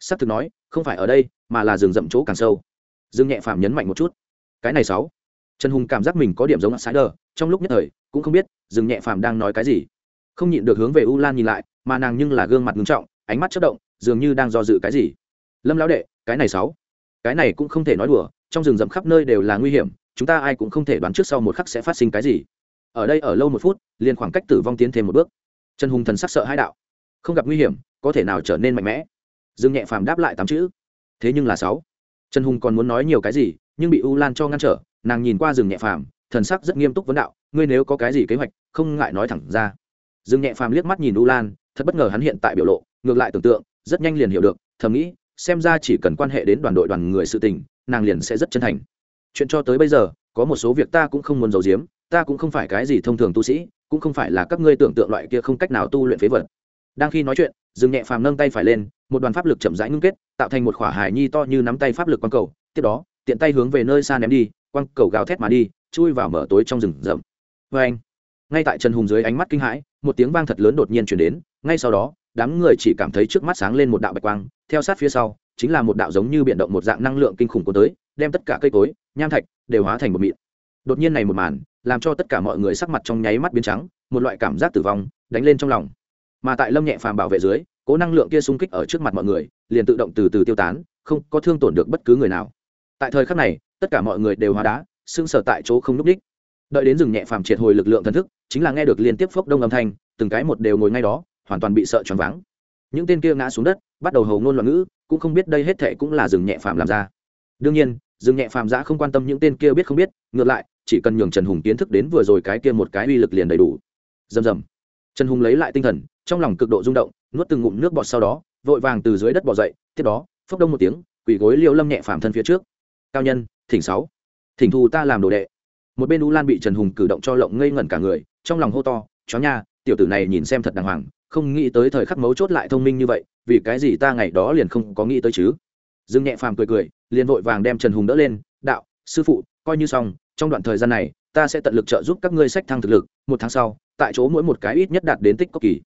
S ắ c thực nói, không phải ở đây, mà là rừng rậm chỗ càng sâu. Dương nhẹ phàm nhấn mạnh một chút. Cái này sáu trần hùng cảm giác mình có điểm giống đờ trong lúc nhất thời, cũng không biết dương nhẹ phàm đang nói cái gì. Không nhịn được hướng về u lan nhìn lại, mà nàng nhưng là gương mặt ngưng trọng, ánh mắt chất động, dường như đang do dự cái gì. Lâm lão đệ, cái này sáu. Cái này cũng không thể nói đùa, trong rừng rậm khắp nơi đều là nguy hiểm, chúng ta ai cũng không thể đoán trước sau một khắc sẽ phát sinh cái gì. Ở đây ở lâu một phút, liền khoảng cách tử vong tiến thêm một bước. Trần hùng thần sắc sợ hai đạo. Không gặp nguy hiểm, có thể nào trở nên mạnh mẽ? Dương nhẹ phàm đáp lại tám chữ. Thế nhưng là sáu. Trần hùng còn muốn nói nhiều cái gì, nhưng bị u lan cho ngăn trở nàng nhìn qua rừng nhẹ phàm, thần sắc rất nghiêm túc vấn đạo, ngươi nếu có cái gì kế hoạch, không ngại nói thẳng ra. Dương nhẹ phàm liếc mắt nhìn u lan, thật bất ngờ hắn hiện tại biểu lộ, ngược lại tưởng tượng, rất nhanh liền hiểu được, thầm nghĩ, xem ra chỉ cần quan hệ đến đoàn đội đoàn người sự tình, nàng liền sẽ rất chân thành. Chuyện cho tới bây giờ, có một số việc ta cũng không muốn giấu giếm, ta cũng không phải cái gì thông thường tu sĩ, cũng không phải là các ngươi tưởng tượng loại kia không cách nào tu luyện phế vật. Đang khi nói chuyện dương nhẹ phàm nâng tay phải lên, một đoàn pháp lực chậm rãi ngưng kết, tạo thành một khỏa hải nhi to như nắm tay pháp lực quang cầu, tiếp đó, tiện tay hướng về nơi xa ném đi quang cầu gào thét mà đi, chui vào mở tối trong rừng rậm. Vê anh, ngay tại trần hùng dưới ánh mắt kinh hãi, một tiếng vang thật lớn đột nhiên chuyển đến, ngay sau đó, đám người chỉ cảm thấy trước mắt sáng lên một đạo bạch quang, theo sát phía sau, chính là một đạo giống như biển động một dạng năng lượng kinh khủng của tới, đem tất cả cây cối, nham thạch đều hóa thành một mịn. Đột nhiên này một màn, làm cho tất cả mọi người sắc mặt trong nháy mắt biến trắng, một loại cảm giác tử vong đánh lên trong lòng. Mà tại lâm nhẹ phàm bảo vệ dưới, cố năng lượng kia xung kích ở trước mặt mọi người, liền tự động từ từ tiêu tán, không có thương tổn được bất cứ người nào. Tại thời khắc này tất cả mọi người đều hóa đá sưng sở tại chỗ không núp đích. Đợi đến rừng nhẹ phàm triệt hồi lực lượng thần thức, chính là nghe được liên tiếp phốc đông âm thanh, từng cái một đều ngồi ngay đó, hoàn toàn bị sợ choáng váng. Những tên kia ngã xuống đất, bắt đầu hầu ngôn loạn ngữ, cũng không biết đây hết thệ cũng là rừng nhẹ phàm làm ra. Đương nhiên, rừng nhẹ phàm giã không quan tâm những tên kia biết không biết, ngược lại, chỉ cần nhường trần hùng kiến thức đến vừa rồi cái kia một cái uy lực liền đầy đủ. Rầm rầm. Trần hùng lấy lại tinh thần, trong lòng cực độ rung động, nuốt từng ngụm nước bọt sau đó, vội vàng từ dưới đất bỏ dậy, tiếp đó, phốc đông một tiếng, quỳ gối liêu lâm nhẹ phàm thân phía trước. Cao nhân thỉnh sáu. Thỉnh thu ta làm đồ đệ. Một bên u lan bị trần hùng cử động cho lộng ngây ngẩn cả người, trong lòng hô to, chó nha, tiểu tử này nhìn xem thật đàng hoàng, không nghĩ tới thời khắc mấu chốt lại thông minh như vậy, vì cái gì ta ngày đó liền không có nghĩ tới chứ? Dương nhẹ phàm cười cười, liền vội vàng đem trần hùng đỡ lên, đạo, sư phụ, coi như xong, trong đoạn thời gian này, ta sẽ tận lực trợ giúp các ngươi sách thăng thực lực, một tháng sau, tại chỗ mỗi một cái ít nhất đạt đến tích cốc kỳ.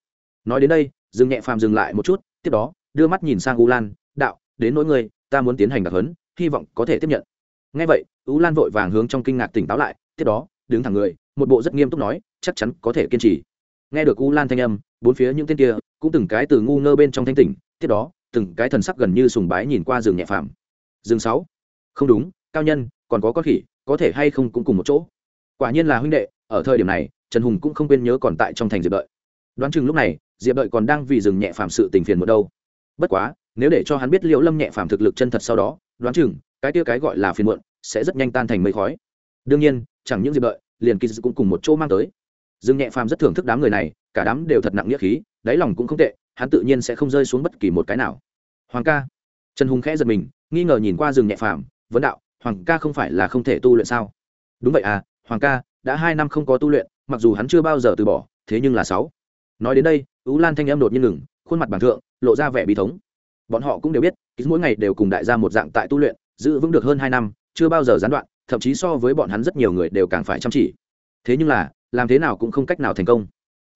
Nói đến đây, dương nhẹ phàm dừng lại một chút, tiếp đó, đưa mắt nhìn sang u lan, đạo, đến nỗi ngươi, ta muốn tiến hành đặc hấn hy vọng có thể tiếp nhận ngay vậy u lan vội vàng hướng trong kinh ngạc tỉnh táo lại, tiếp đó, đứng thẳng người, một bộ rất nghiêm túc nói, chắc chắn có thể kiên trì. Nghe được u lan thanh âm, bốn phía những tên kia cũng từng cái từ ngu ngơ bên trong thanh tỉnh, tiếp đó, từng cái thần sắc gần như sùng bái nhìn qua rừng nhẹ phàm. Rừng sáu. Không đúng, cao nhân, còn có con khỉ, có thể hay không cũng cùng một chỗ. Quả nhiên là huynh đệ, ở thời điểm này, trần hùng cũng không quên nhớ còn tại trong thành diệp đợi. Đoán chừng lúc này, diệp đợi còn đang vì Dương nhẹ phàm sự tình phiền một đâu. Bất quá, nếu để cho hắn biết liệu lâm nhẹ phàm thực lực chân thật sau đó, đoán chừng cái kia cái gọi là phiền muộn sẽ rất nhanh tan thành mây khói. Đương nhiên, chẳng những gì đợi, liền kỳ cũng cùng một chỗ mang tới. Dương nhẹ phàm rất thưởng thức đám người này, cả đám đều thật nặng nghĩa khí, đáy lòng cũng không tệ, hắn tự nhiên sẽ không rơi xuống bất kỳ một cái nào. Hoàng ca. Trần hùng khẽ giật mình, nghi ngờ nhìn qua Dương nhẹ phàm, vấn đạo, hoàng ca không phải là không thể tu luyện sao? Đúng vậy à hoàng ca, đã hai năm không có tu luyện, mặc dù hắn chưa bao giờ từ bỏ, thế nhưng là sáu. Nói đến đây, ú lan thanh em đột nhiên ngừng, khuôn mặt bằng thượng, lộ ra vẻ bi thống. Bọn họ cũng đều biết mỗi ngày đều cùng đại gia một dạng tại tu luyện giữ vững được hơn hai năm, chưa bao giờ gián đoạn, thậm chí so với bọn hắn rất nhiều người đều càng phải chăm chỉ. Thế nhưng là, làm thế nào cũng không cách nào thành công.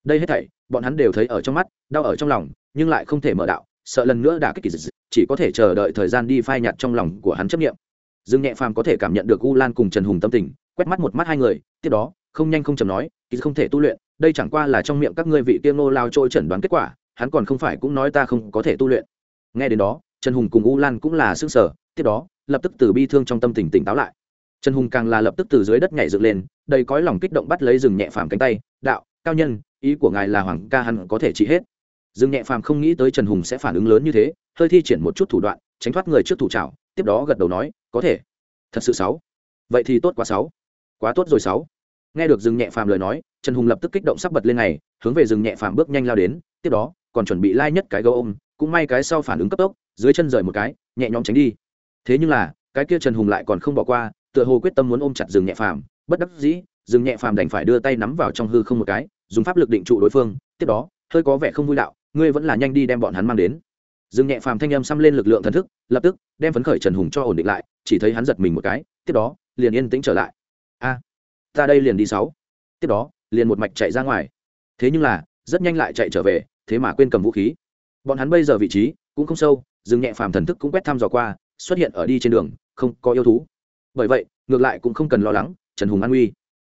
Đây hết thảy, bọn hắn đều thấy ở trong mắt, đau ở trong lòng, nhưng lại không thể mở đạo, sợ lần nữa đã kích kỳ dị chỉ có thể chờ đợi thời gian đi phai nhạt trong lòng của hắn chấp nghiệm dương nhẹ phàm có thể cảm nhận được u lan cùng trần hùng tâm tình, quét mắt một mắt hai người, tiếp đó, không nhanh không chầm nói, kỳ không thể tu luyện, đây chẳng qua là trong miệng các ngươi vị tiên nô lao trôi chẩn đoán kết quả, hắn còn không phải cũng nói ta không có thể tu luyện. Nghe đến đó, trần hùng cùng u lan cũng là xương sở tiếp đó, lập tức từ bi thương trong tâm tình tỉnh táo lại. Trần hùng càng là lập tức từ dưới đất nhảy dựng lên, đầy cõi lòng kích động bắt lấy rừng nhẹ phàm cánh tay, đạo, cao nhân, ý của ngài là hoàng ca hắn có thể trị hết. Rừng nhẹ phàm không nghĩ tới trần hùng sẽ phản ứng lớn như thế, hơi thi triển một chút thủ đoạn, tránh thoát người trước thủ trào tiếp đó gật đầu nói, có thể. Thật sự sáu. Vậy thì tốt quá sáu. Quá tốt rồi sáu. Nghe được rừng nhẹ phàm lời nói, trần hùng lập tức kích động sắp bật lên này hướng về rừng nhẹ phàm bước nhanh lao đến, tiếp đó, còn chuẩn bị lai nhất cái gấu ôm, cũng may cái sau phản ứng cấp tốc, dưới chân rời một cái, nhẹ nhõm tránh đi thế nhưng là cái kia trần hùng lại còn không bỏ qua tựa hồ quyết tâm muốn ôm chặt rừng nhẹ phàm bất đắc dĩ rừng nhẹ phàm đành phải đưa tay nắm vào trong hư không một cái dùng pháp lực định trụ đối phương tiếp đó hơi có vẻ không vui đạo ngươi vẫn là nhanh đi đem bọn hắn mang đến. Rừng nhẹ phàm thanh âm xăm lên lực lượng thần thức lập tức đem phấn khởi trần hùng cho ổn định lại chỉ thấy hắn giật mình một cái tiếp đó liền yên tĩnh trở lại. A à, ta đây liền đi sáu. Tiếp đó liền một mạch chạy ra ngoài. Thế nhưng là rất nhanh lại chạy trở về thế mà quên cầm vũ khí. Bọn hắn bây giờ vị trí cũng không sâu rừng nhẹ phàm thần thức cũng quét thăm dò qua xuất hiện ở đi trên đường, không có yêu thú. Bởi vậy, ngược lại cũng không cần lo lắng, trần hùng an nguy.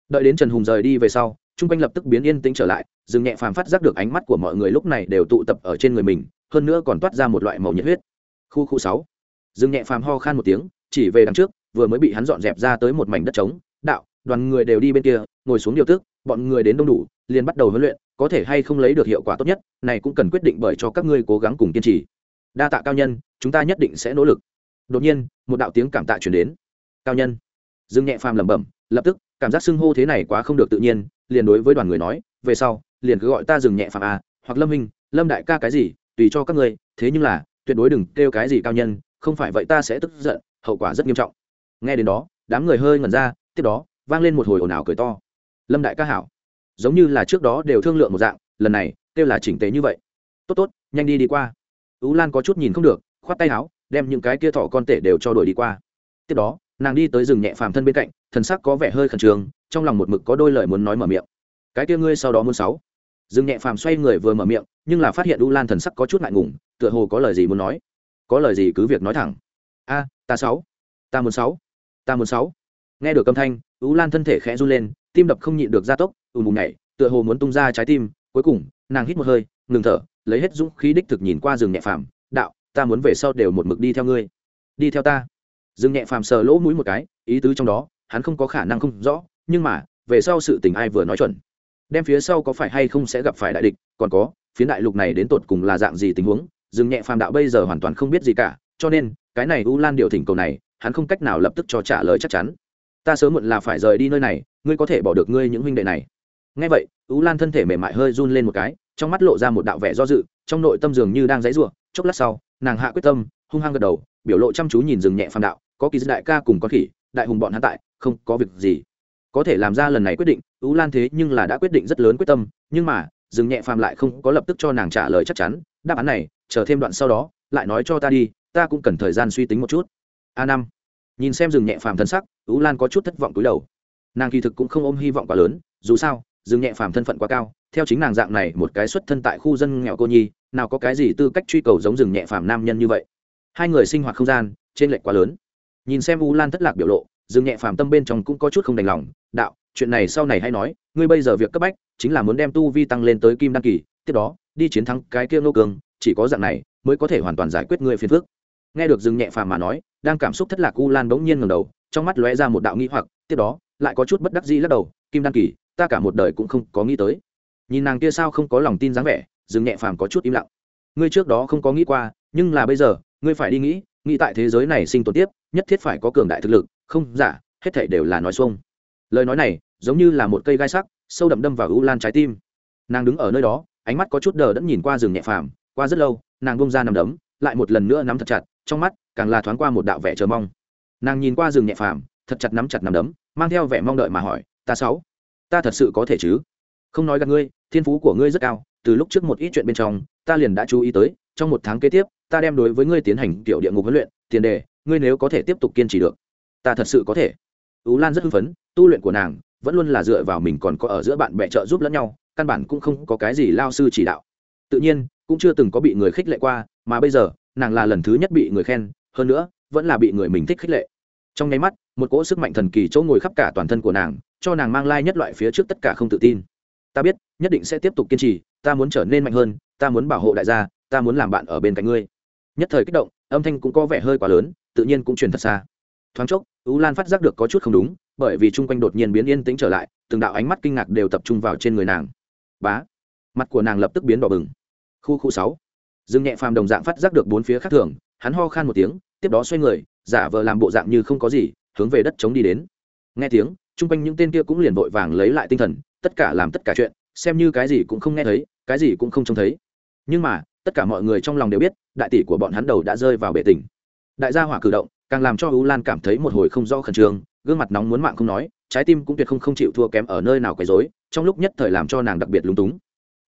Đợi đến trần hùng rời đi về sau, chung quanh lập tức biến yên tĩnh trở lại dừng nhẹ phàm phát giác được ánh mắt của mọi người lúc này đều tụ tập ở trên người mình, hơn nữa còn toát ra một loại màu nhiệt huyết. Khu khu sáu. Dừng nhẹ phàm ho khan một tiếng, chỉ về đằng trước, vừa mới bị hắn dọn dẹp ra tới một mảnh đất trống. Đạo, đoàn người đều đi bên kia, ngồi xuống điều tức, bọn người đến đông đủ, liền bắt đầu huấn luyện, có thể hay không lấy được hiệu quả tốt nhất, này cũng cần quyết định bởi cho các ngươi cố gắng cùng kiên trì. Đa tạ cao nhân, chúng ta nhất định sẽ nỗ lực đột nhiên, một đạo tiếng cảm tạ chuyển đến. Cao nhân. Dương nhẹ phàm lẩm bẩm, lập tức, cảm giác xưng hô thế này quá không được tự nhiên, liền đối với đoàn người nói, về sau, liền cứ gọi ta dừng nhẹ phàm à hoặc lâm minh lâm đại ca cái gì, tùy cho các ngươi, thế nhưng là, tuyệt đối đừng kêu cái gì cao nhân, không phải vậy ta sẽ tức giận, hậu quả rất nghiêm trọng. Nghe đến đó, đám người hơi ngẩn ra, tiếp đó, vang lên một hồi ồn ào cười to. Lâm đại ca hảo. Giống như là trước đó đều thương lượng một dạng, lần này, kêu là chỉnh tế như vậy. Tốt tốt, nhanh đi đi qua. Ú lan có chút nhìn không được, khoát tay áo đem những cái kia thỏ con tể đều cho đuổi đi qua. Tiếp đó, nàng đi tới rừng nhẹ phàm thân bên cạnh, thần sắc có vẻ hơi khẩn trương, trong lòng một mực có đôi lời muốn nói mở miệng. Cái kia ngươi sau đó muốn sáu. Rừng nhẹ phàm xoay người vừa mở miệng, nhưng là phát hiện u lan thần sắc có chút ngại ngùng, tựa hồ có lời gì muốn nói. Có lời gì cứ việc nói thẳng. A, ta sáu. Ta muốn sáu. Ta muốn sáu. Nghe được âm thanh, u lan thân thể khẽ run lên, tim đập không nhịn được gia tốc, ù ùm nhảy, tựa hồ muốn tung ra trái tim. Cuối cùng, nàng hít một hơi, ngừng thở, lấy hết dũng khí đích thực nhìn qua rừng nhẹ phàm, đạo ta muốn về sau đều một mực đi theo ngươi. Đi theo ta. Dương nhẹ phàm sờ lỗ mũi một cái, ý tứ trong đó, hắn không có khả năng không rõ, nhưng mà, về sau sự tình ai vừa nói chuẩn. Đem phía sau có phải hay không sẽ gặp phải đại địch, còn có phía đại lục này đến tột cùng là dạng gì tình huống, dương nhẹ phàm đạo bây giờ hoàn toàn không biết gì cả, cho nên, cái này u lan điều thỉnh cầu này, hắn không cách nào lập tức cho trả lời chắc chắn. Ta sớm muộn là phải rời đi nơi này, ngươi có thể bỏ được ngươi những huynh đệ này. Ngay vậy, u lan thân thể mềm mại hơi run lên một cái, trong mắt lộ ra một đạo vẻ do dự, trong nội tâm dường như đang dãy ruộng chốc lát sau, nàng hạ quyết tâm, hung hăng gật đầu, biểu lộ chăm chú nhìn rừng nhẹ phàm đạo, có kỳ đại ca cùng con khỉ, đại hùng bọn hắn tại, không có việc gì. Có thể làm ra lần này quyết định u lan thế nhưng là đã quyết định rất lớn quyết tâm, nhưng mà, rừng nhẹ phàm lại không có lập tức cho nàng trả lời chắc chắn, đáp án này, chờ thêm đoạn sau đó, lại nói cho ta đi, ta cũng cần thời gian suy tính một chút. A năm. Nhìn xem rừng nhẹ phàm thân sắc u lan có chút thất vọng túi đầu. Nàng kỳ thực cũng không ôm hy vọng quá lớn, dù sao, rừng nhẹ phàm thân phận quá cao, theo chính nàng dạng này, một cái xuất thân tại khu dân nghèo cô nhi nào có cái gì tư cách truy cầu giống rừng nhẹ phàm nam nhân như vậy? Hai người sinh hoạt không gian trên lệch quá lớn. Nhìn xem u lan thất lạc biểu lộ, rừng nhẹ phàm tâm bên trong cũng có chút không đành lòng. Đạo, chuyện này sau này hay nói, ngươi bây giờ việc cấp bách, chính là muốn đem tu vi tăng lên tới kim đăng kỳ, tiếp đó, đi chiến thắng cái kia nô cường, chỉ có dạng này mới có thể hoàn toàn giải quyết ngươi phiền phức. Nghe được rừng nhẹ phàm mà nói, đang cảm xúc thất lạc u lan bỗng nhiên ngầm đầu, trong mắt lóe ra một đạo nghĩ hoặc, tiếp đó, lại có chút bất đắc dĩ lắc đầu, kim đăng kỳ, ta cả một đời cũng không có nghĩ tới. Nhìn nàng kia sao không có lòng tin dáng vẻ dừng nhẹ phàm có chút im lặng. Ngươi trước đó không có nghĩ qua, nhưng là bây giờ, ngươi phải đi nghĩ nghĩ tại thế giới này sinh tồn tiếp, nhất thiết phải có cường đại thực lực, không giả hết thảy đều là nói xuông. Lời nói này, giống như là một cây gai sắc, sâu đậm đâm vào u lan trái tim. Nàng đứng ở nơi đó, ánh mắt có chút đờ đẫn nhìn qua rừng nhẹ phàm, qua rất lâu, nàng bông ra nằm đấm, lại một lần nữa nắm thật chặt, trong mắt, càng là thoáng qua một đạo vẻ chờ mong. Nàng nhìn qua rừng nhẹ phàm, thật chặt nắm chặt nằm đấm, mang theo vẻ mong đợi mà hỏi, ta sáu, ta thật sự có thể chứ? Không nói gặp ngươi, thiên phú của ngươi rất cao từ lúc trước một ít chuyện bên trong, ta liền đã chú ý tới, trong một tháng kế tiếp, ta đem đối với ngươi tiến hành tiểu địa ngục huấn luyện, tiền đề, ngươi nếu có thể tiếp tục kiên trì được, ta thật sự có thể. Ú lan rất hưng phấn, tu luyện của nàng, vẫn luôn là dựa vào mình còn có ở giữa bạn bè trợ giúp lẫn nhau, căn bản cũng không có cái gì lao sư chỉ đạo. Tự nhiên, cũng chưa từng có bị người khích lệ qua, mà bây giờ, nàng là lần thứ nhất bị người khen, hơn nữa, vẫn là bị người mình thích khích lệ. Trong nháy mắt, một cỗ sức mạnh thần kỳ chỗ ngồi khắp cả toàn thân của nàng, cho nàng mang lai nhất loại phía trước tất cả không tự tin. Ta biết, nhất định sẽ tiếp tục kiên trì ta muốn trở nên mạnh hơn, ta muốn bảo hộ đại gia, ta muốn làm bạn ở bên cạnh ngươi. Nhất thời kích động, âm thanh cũng có vẻ hơi quá lớn, tự nhiên cũng truyền thật xa. Thoáng chốc ú lan phát giác được có chút không đúng, bởi vì chung quanh đột nhiên biến yên tĩnh trở lại, từng đạo ánh mắt kinh ngạc đều tập trung vào trên người nàng. Bá! Mặt của nàng lập tức biến đỏ bừng. Khu khu sáu. Dương nhẹ phàm đồng dạng phát giác được bốn phía khác thường, hắn ho khan một tiếng, tiếp đó xoay người, giả vờ làm bộ dạng như không có gì, hướng về đất chống đi đến. Nghe tiếng, chung quanh những tên kia cũng liền vội vàng lấy lại tinh thần, tất cả làm tất cả chuyện xem như cái gì cũng không nghe thấy, cái gì cũng không trông thấy. Nhưng mà, tất cả mọi người trong lòng đều biết, đại tỷ của bọn hắn đầu đã rơi vào bể tỉnh đại gia hỏa cử động, càng làm cho u lan cảm thấy một hồi không rõ khẩn trương, gương mặt nóng muốn mạng không nói, trái tim cũng tuyệt không không chịu thua kém ở nơi nào quấy rối, trong lúc nhất thời làm cho nàng đặc biệt lúng túng.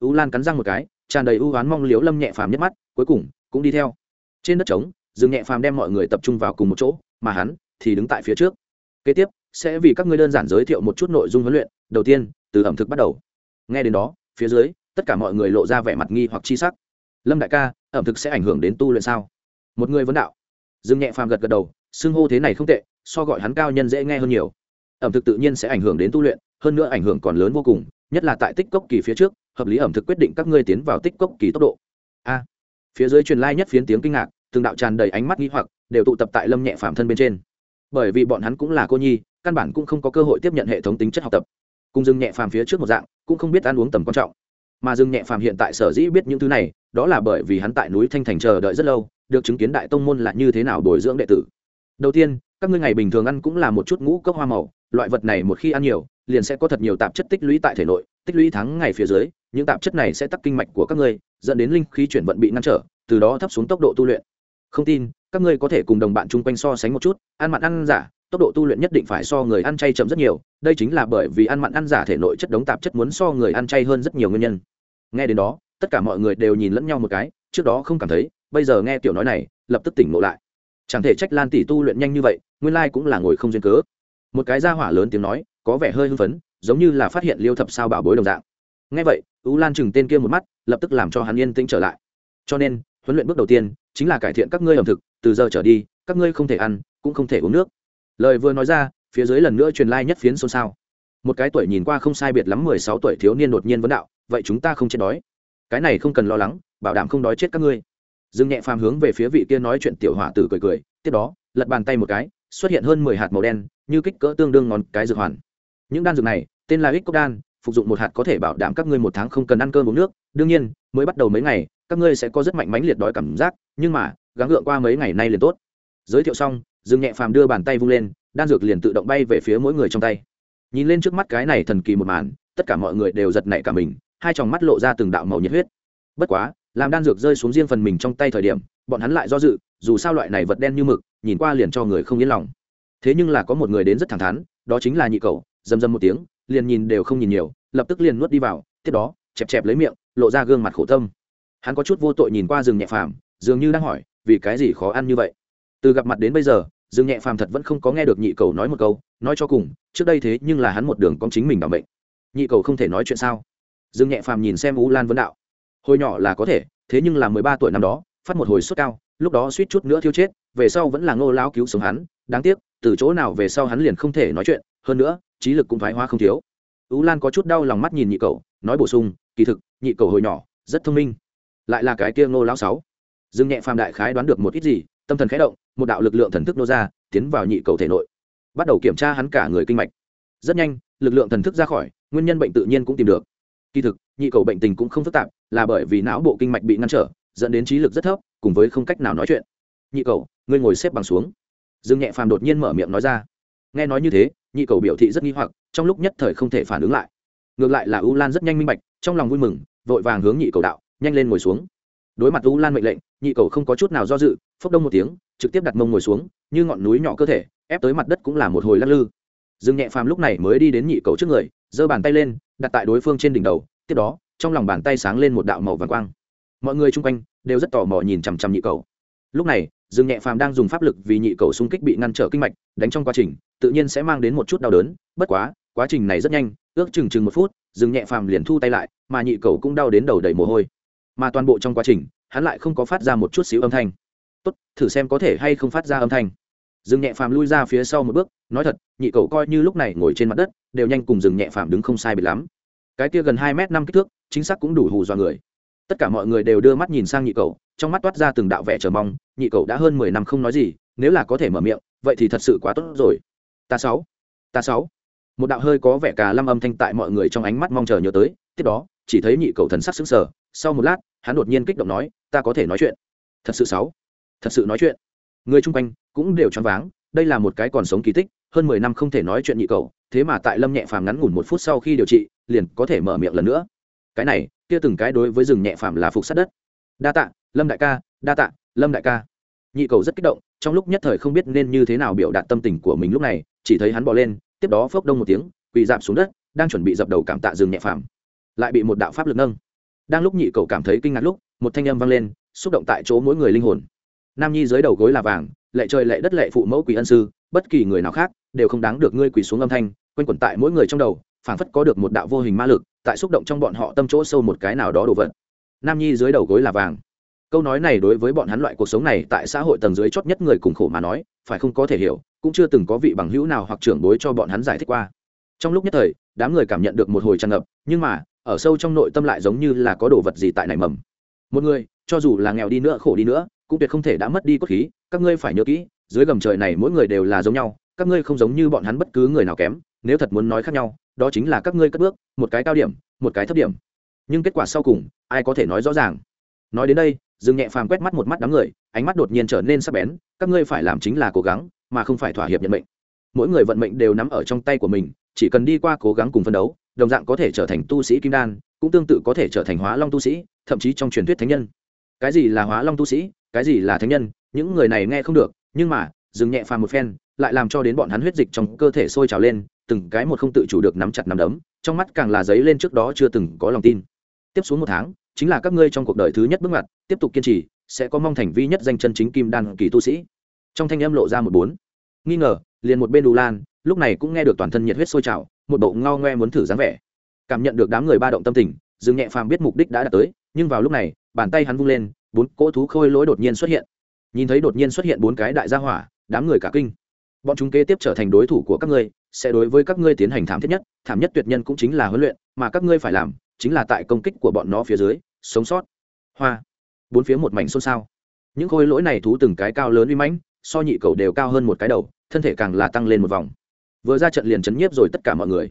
U lan cắn răng một cái, tràn đầy ưu oán mong liếu lâm nhẹ phàm nhất mắt, cuối cùng, cũng đi theo. Trên đất trống, dương nhẹ phàm đem mọi người tập trung vào cùng một chỗ, mà hắn thì đứng tại phía trước. Kế tiếp, sẽ vì các ngươi đơn giản giới thiệu một chút nội dung huấn luyện. Đầu tiên, từ ẩm thực bắt đầu nghe đến đó, phía dưới, tất cả mọi người lộ ra vẻ mặt nghi hoặc chi sắc. Lâm đại ca, ẩm thực sẽ ảnh hưởng đến tu luyện sao? Một người vấn đạo. Dương nhẹ phàm gật gật đầu, xưng hô thế này không tệ, so gọi hắn cao nhân dễ nghe hơn nhiều. Ẩm thực tự nhiên sẽ ảnh hưởng đến tu luyện, hơn nữa ảnh hưởng còn lớn vô cùng, nhất là tại tích cốc kỳ phía trước, hợp lý ẩm thực quyết định các ngươi tiến vào tích cốc kỳ tốc độ. A. Phía dưới truyền lai nhất phiến tiếng kinh ngạc, từng đạo tràn đầy ánh mắt nghi hoặc, đều tụ tập tại lâm nhẹ phàm thân bên trên. Bởi vì bọn hắn cũng là cô nhi, căn bản cũng không có cơ hội tiếp nhận hệ thống tính chất học tập. Cùng dừng nhẹ phàm phía trước một dạng cũng không biết ăn uống tầm quan trọng. Mà Dương nhẹ phàm hiện tại sở dĩ biết những thứ này, đó là bởi vì hắn tại núi thanh thành chờ đợi rất lâu, được chứng kiến đại tông môn là như thế nào bồi dưỡng đệ tử. Đầu tiên, các ngươi ngày bình thường ăn cũng là một chút ngũ cốc hoa màu, loại vật này một khi ăn nhiều, liền sẽ có thật nhiều tạp chất tích lũy tại thể nội, tích lũy tháng ngày phía dưới, những tạp chất này sẽ tắc kinh mạch của các ngươi, dẫn đến linh khí chuyển vận bị ngăn trở, từ đó thấp xuống tốc độ tu luyện. Không tin, các ngươi có thể cùng đồng bạn chung quanh so sánh một chút, ăn mặn ăn giả tốc độ tu luyện nhất định phải so người ăn chay chậm rất nhiều, đây chính là bởi vì ăn mặn ăn giả thể nội chất đống tạp chất muốn so người ăn chay hơn rất nhiều nguyên nhân. Nghe đến đó, tất cả mọi người đều nhìn lẫn nhau một cái, trước đó không cảm thấy, bây giờ nghe tiểu nói này, lập tức tỉnh ngộ lại. Chẳng thể trách lan tỷ tu luyện nhanh như vậy, nguyên lai cũng là ngồi không duyên cớ. Một cái ra hỏa lớn tiếng nói, có vẻ hơi hưng phấn, giống như là phát hiện liêu thập sao bảo bối đồng dạng. Nghe vậy, ú lan chừng tên kia một mắt, lập tức làm cho hắn yên tĩnh trở lại. Cho nên, huấn luyện bước đầu tiên, chính là cải thiện các ngươi ẩm thực, từ giờ trở đi, các ngươi không thể ăn, cũng không thể uống nước lời vừa nói ra, phía dưới lần nữa truyền lai、like、nhất phiến xôn xao. Một cái tuổi nhìn qua không sai biệt lắm mười sáu tuổi thiếu niên đột nhiên vấn đạo, vậy chúng ta không chết đói. Cái này không cần lo lắng, bảo đảm không đói chết các ngươi. Dương nhẹ phàm hướng về phía vị kia nói chuyện tiểu hỏa tử cười cười, tiếp đó, lật bàn tay một cái, xuất hiện hơn mười hạt màu đen, như kích cỡ tương đương ngón cái dược hoàn. Những đan dược này, tên là ích cốc đan, phục dụng một hạt có thể bảo đảm các ngươi một tháng không cần ăn cơm uống nước. Đương nhiên, mới bắt đầu mấy ngày, các ngươi sẽ có rất mạnh mánh liệt đói cảm giác, nhưng mà, gắng gượng qua mấy ngày nay liền tốt. Giới thiệu xong dương nhẹ phàm đưa bàn tay vung lên, đan dược liền tự động bay về phía mỗi người trong tay. Nhìn lên trước mắt cái này thần kỳ một màn, tất cả mọi người đều giật nảy cả mình, hai tròng mắt lộ ra từng đạo màu nhiệt huyết. Bất quá, làm đan dược rơi xuống riêng phần mình trong tay thời điểm, bọn hắn lại do dự, dù sao loại này vật đen như mực, nhìn qua liền cho người không yên lòng. Thế nhưng là có một người đến rất thẳng thắn, đó chính là nhị cầu dầm dầm một tiếng, liền nhìn đều không nhìn nhiều, lập tức liền nuốt đi vào, tiếp đó, chẹp chẹp lấy miệng, lộ ra gương mặt khổ tâm. Hắn có chút vô tội nhìn qua rừng nhẹ phàm, dường như đang hỏi, vì cái gì khó ăn như vậy? Từ gặp mặt đến bây giờ dương nhẹ phàm thật vẫn không có nghe được nhị cầu nói một câu nói cho cùng trước đây thế nhưng là hắn một đường con chính mình bảo bệnh, nhị cầu không thể nói chuyện sao? Dương nhẹ phàm nhìn xem u lan vấn đạo. Hồi nhỏ là có thể thế nhưng là mười ba tuổi năm đó phát một hồi sốt cao lúc đó suýt chút nữa thiêu chết về sau vẫn là ngô lao cứu sống hắn đáng tiếc từ chỗ nào về sau hắn liền không thể nói chuyện hơn nữa trí lực cũng thoái hoa không thiếu. U lan có chút đau lòng mắt nhìn nhị cầu nói bổ sung kỳ thực nhị cầu hồi nhỏ rất thông minh. Lại là cái kia ngô lão sáu. Dương nhẹ phàm đại khái đoán được một ít gì tâm thần khẽ động, một đạo lực lượng thần thức nô ra, tiến vào nhị cầu thể nội. Bắt đầu kiểm tra hắn cả người kinh mạch. Rất nhanh, lực lượng thần thức ra khỏi, nguyên nhân bệnh tự nhiên cũng tìm được. Kỳ thực, nhị cầu bệnh tình cũng không phức tạp, là bởi vì não bộ kinh mạch bị ngăn trở, dẫn đến trí lực rất thấp, cùng với không cách nào nói chuyện. Nhị cầu, ngươi ngồi xếp bằng xuống. Dương nhẹ phàm đột nhiên mở miệng nói ra. Nghe nói như thế, nhị cầu biểu thị rất nghi hoặc, trong lúc nhất thời không thể phản ứng lại. Ngược lại là u lan rất nhanh minh bạch, trong lòng vui mừng, vội vàng hướng nhị cầu đạo, nhanh lên ngồi xuống đối mặt u lan mệnh lệnh, nhị cầu không có chút nào do dự, phốc đông một tiếng, trực tiếp đặt mông ngồi xuống, như ngọn núi nhỏ cơ thể, ép tới mặt đất cũng là một hồi lắc lư. Dương nhẹ phàm lúc này mới đi đến nhị cầu trước người, giơ bàn tay lên, đặt tại đối phương trên đỉnh đầu, tiếp đó, trong lòng bàn tay sáng lên một đạo màu vàng quang. Mọi người chung quanh đều rất tò mò nhìn chằm chằm nhị cầu. Lúc này, dương nhẹ phàm đang dùng pháp lực vì nhị cầu xung kích bị ngăn trở kinh mạch, đánh trong quá trình, tự nhiên sẽ mang đến một chút đau đớn, bất quá quá trình này rất nhanh, ước chừng chừng một phút, dương nhẹ phàm liền thu tay lại, mà nhị cầu cũng đau đến đầu đầy mồ hôi mà toàn bộ trong quá trình, hắn lại không có phát ra một chút xíu âm thanh. Tốt, thử xem có thể hay không phát ra âm thanh. Dương nhẹ phàm lui ra phía sau một bước, nói thật, nhị cậu coi như lúc này ngồi trên mặt đất, đều nhanh cùng dừng nhẹ phàm đứng không sai biệt lắm. Cái kia gần hai m năm kích thước, chính xác cũng đủ hù dọa người. Tất cả mọi người đều đưa mắt nhìn sang nhị cậu, trong mắt toát ra từng đạo vẻ chờ mong, nhị cậu đã hơn mười năm không nói gì, nếu là có thể mở miệng, vậy thì thật sự quá tốt rồi. Ta sáu ta sáu. Một đạo hơi có vẻ cà lâm âm thanh tại mọi người trong ánh mắt mong chờ nhớ tới, tiếp đó, chỉ thấy nhị cậu thần sắc sững sờ, sau một lát hắn đột nhiên kích động nói, ta có thể nói chuyện. Thật sự sáu? Thật sự nói chuyện? Người chung quanh cũng đều choáng váng, đây là một cái còn sống kỳ tích, hơn mười năm không thể nói chuyện nhị cầu, thế mà tại lâm nhẹ phàm ngắn ngủn một phút sau khi điều trị, liền có thể mở miệng lần nữa. Cái này, kia từng cái đối với rừng nhẹ phàm là phục sát đất. Đa tạ, lâm đại ca, đa tạ, lâm đại ca. Nhị cầu rất kích động, trong lúc nhất thời không biết nên như thế nào biểu đạt tâm tình của mình lúc này, chỉ thấy hắn bỏ lên, tiếp đó phốc đông một tiếng, quỳ dạp xuống đất, đang chuẩn bị dập đầu cảm tạ rừng nhẹ phàm. Lại bị một đạo pháp lực nâng đang lúc nhị cậu cảm thấy kinh ngạc lúc, một thanh âm vang lên, xúc động tại chỗ mỗi người linh hồn. Nam nhi dưới đầu gối là vàng, lệ trời lệ đất lệ phụ mẫu quỷ ân sư, bất kỳ người nào khác đều không đáng được ngươi quỳ xuống âm thanh, quanh quẩn tại mỗi người trong đầu, phảng phất có được một đạo vô hình ma lực, tại xúc động trong bọn họ tâm chỗ sâu một cái nào đó đồ vật. Nam nhi dưới đầu gối là vàng. Câu nói này đối với bọn hắn loại cuộc sống này tại xã hội tầng dưới chót nhất người cùng khổ mà nói, phải không có thể hiểu, cũng chưa từng có vị bằng hữu nào hoặc trưởng bối cho bọn hắn giải thích qua. Trong lúc nhất thời, đám người cảm nhận được một hồi tràn ngập, nhưng mà ở sâu trong nội tâm lại giống như là có đồ vật gì tại nảy mầm. Một người, cho dù là nghèo đi nữa, khổ đi nữa, cũng tuyệt không thể đã mất đi cốt khí, các ngươi phải nhớ kỹ, dưới gầm trời này mỗi người đều là giống nhau, các ngươi không giống như bọn hắn bất cứ người nào kém, nếu thật muốn nói khác nhau, đó chính là các ngươi cất bước, một cái cao điểm, một cái thấp điểm. Nhưng kết quả sau cùng, ai có thể nói rõ ràng? Nói đến đây, dương nhẹ phàm quét mắt một mắt đám người, ánh mắt đột nhiên trở nên sắc bén, các ngươi phải làm chính là cố gắng, mà không phải thỏa hiệp nhận mệnh. Mỗi người vận mệnh đều nắm ở trong tay của mình, chỉ cần đi qua cố gắng cùng phân đấu đồng dạng có thể trở thành tu sĩ kim đan, cũng tương tự có thể trở thành hóa long tu sĩ, thậm chí trong truyền thuyết thánh nhân. Cái gì là hóa long tu sĩ, cái gì là thánh nhân, những người này nghe không được, nhưng mà, dừng nhẹ phàm một phen, lại làm cho đến bọn hắn huyết dịch trong cơ thể sôi trào lên, từng cái một không tự chủ được nắm chặt nắm đấm, trong mắt càng là giấy lên trước đó chưa từng có lòng tin. Tiếp xuống một tháng, chính là các ngươi trong cuộc đời thứ nhất bước ngoặt, tiếp tục kiên trì, sẽ có mong thành vi nhất danh chân chính kim đan kỳ tu sĩ. Trong thanh âm lộ ra một bốn. Nghi ngờ, liền một bên đù lan, lúc này cũng nghe được toàn thân nhiệt huyết sôi trào một bộ ngao ngoe muốn thử dáng vẻ. Cảm nhận được đám người ba động tâm tình, dương nhẹ phàm biết mục đích đã đạt tới, nhưng vào lúc này, bàn tay hắn vung lên, bốn cỗ thú khôi lỗi đột nhiên xuất hiện. Nhìn thấy đột nhiên xuất hiện bốn cái đại gia hỏa, đám người cả kinh. Bọn chúng kế tiếp trở thành đối thủ của các ngươi, sẽ đối với các ngươi tiến hành thảm thiết nhất, thảm nhất tuyệt nhân cũng chính là huấn luyện, mà các ngươi phải làm chính là tại công kích của bọn nó phía dưới, sống sót. Hoa. Bốn phía một mảnh xôn xao. Những khôi lỗi này thú từng cái cao lớn uy mãnh, so nhị cầu đều cao hơn một cái đầu, thân thể càng là tăng lên một vòng vừa ra trận liền chấn nhiếp rồi tất cả mọi người.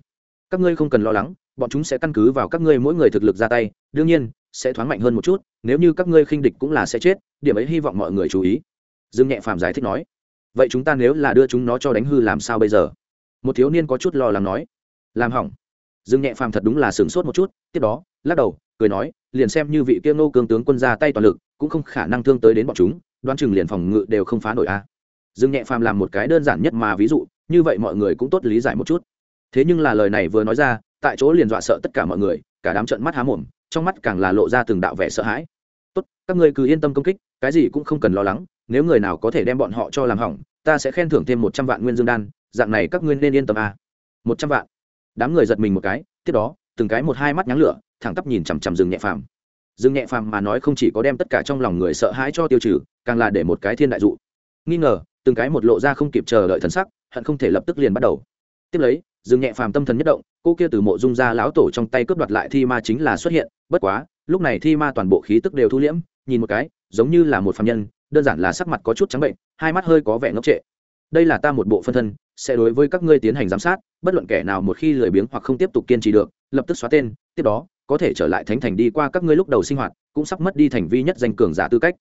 Các ngươi không cần lo lắng, bọn chúng sẽ căn cứ vào các ngươi mỗi người thực lực ra tay, đương nhiên, sẽ thoáng mạnh hơn một chút, nếu như các ngươi khinh địch cũng là sẽ chết, điểm ấy hy vọng mọi người chú ý. Dương nhẹ phàm giải thích nói. Vậy chúng ta nếu là đưa chúng nó cho đánh hư làm sao bây giờ? Một thiếu niên có chút lo lắng nói. Làm hỏng. Dương nhẹ phàm thật đúng là sửng sốt một chút, tiếp đó, lắc đầu, cười nói, liền xem như vị kia ngô cương tướng quân ra tay toàn lực, cũng không khả năng thương tới đến bọn chúng, đoán chừng liền phòng ngự đều không phá nổi a. Dương nhẹ phàm làm một cái đơn giản nhất mà ví dụ như vậy mọi người cũng tốt lý giải một chút. Thế nhưng là lời này vừa nói ra, tại chỗ liền dọa sợ tất cả mọi người, cả đám trận mắt há mồm, trong mắt càng là lộ ra từng đạo vẻ sợ hãi. Tốt, các ngươi cứ yên tâm công kích, cái gì cũng không cần lo lắng, nếu người nào có thể đem bọn họ cho làm hỏng, ta sẽ khen thưởng thêm một trăm vạn nguyên dương đan, dạng này các ngươi nên yên tâm à. một trăm vạn. Đám người giật mình một cái, tiếp đó, từng cái một hai mắt nháng lửa, thẳng tắp nhìn chằm chằm rừng nhẹ phàm. Rừng nhẹ phàm mà nói không chỉ có đem tất cả trong lòng người sợ hãi cho tiêu trừ, càng là để một cái thiên đại dụ. Nghi ngờ, từng cái một lộ ra không kịp chờ đợi thần sắc hận không thể lập tức liền bắt đầu. Tiếp lấy, dừng nhẹ phàm tâm thần nhất động, cô kia từ mộ dung ra lão tổ trong tay cướp đoạt lại thi ma chính là xuất hiện, bất quá, lúc này thi ma toàn bộ khí tức đều thu liễm, nhìn một cái, giống như là một phạm nhân, đơn giản là sắc mặt có chút trắng bệnh, hai mắt hơi có vẻ ngốc trệ. Đây là ta một bộ phân thân, sẽ đối với các ngươi tiến hành giám sát, bất luận kẻ nào một khi lười biếng hoặc không tiếp tục kiên trì được, lập tức xóa tên, tiếp đó, có thể trở lại thánh thành đi qua các ngươi lúc đầu sinh hoạt, cũng sắp mất đi thành vi nhất danh cường giả tư cách.